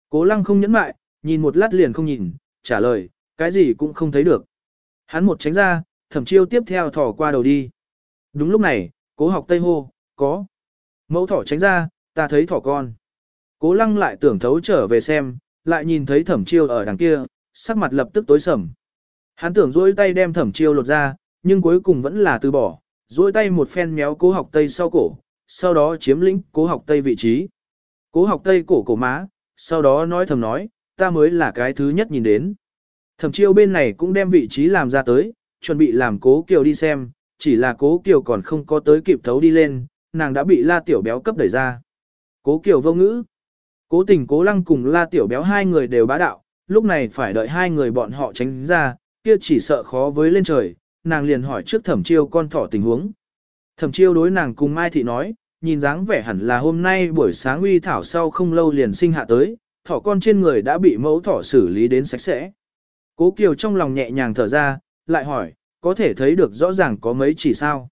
Cố lăng không nhẫn mại, nhìn một lát liền không nhìn, trả lời, cái gì cũng không thấy được. Hắn một tránh ra, thẩm chiêu tiếp theo thỏ qua đầu đi. Đúng lúc này, cố học Tây hô, có. Mẫu thỏ tránh ra, ta thấy thỏ con. Cố lăng lại tưởng thấu trở về xem, lại nhìn thấy thẩm chiêu ở đằng kia, sắc mặt lập tức tối sầm. Hắn tưởng duỗi tay đem thẩm chiêu lột ra, nhưng cuối cùng vẫn là từ bỏ, duỗi tay một phen méo cố học tây sau cổ, sau đó chiếm lĩnh cố học tây vị trí. Cố học tây cổ cổ má, sau đó nói thầm nói, ta mới là cái thứ nhất nhìn đến. Thẩm chiêu bên này cũng đem vị trí làm ra tới, chuẩn bị làm cố kiều đi xem, chỉ là cố kiều còn không có tới kịp thấu đi lên, nàng đã bị la tiểu béo cấp đẩy ra. Cố kiều vô ngữ. Cố tình cố lăng cùng la tiểu béo hai người đều bá đạo, lúc này phải đợi hai người bọn họ tránh ra, kia chỉ sợ khó với lên trời, nàng liền hỏi trước thẩm chiêu con thỏ tình huống. Thẩm chiêu đối nàng cùng Mai Thị nói, nhìn dáng vẻ hẳn là hôm nay buổi sáng uy thảo sau không lâu liền sinh hạ tới, thỏ con trên người đã bị mẫu thỏ xử lý đến sạch sẽ. Cố Kiều trong lòng nhẹ nhàng thở ra, lại hỏi, có thể thấy được rõ ràng có mấy chỉ sao.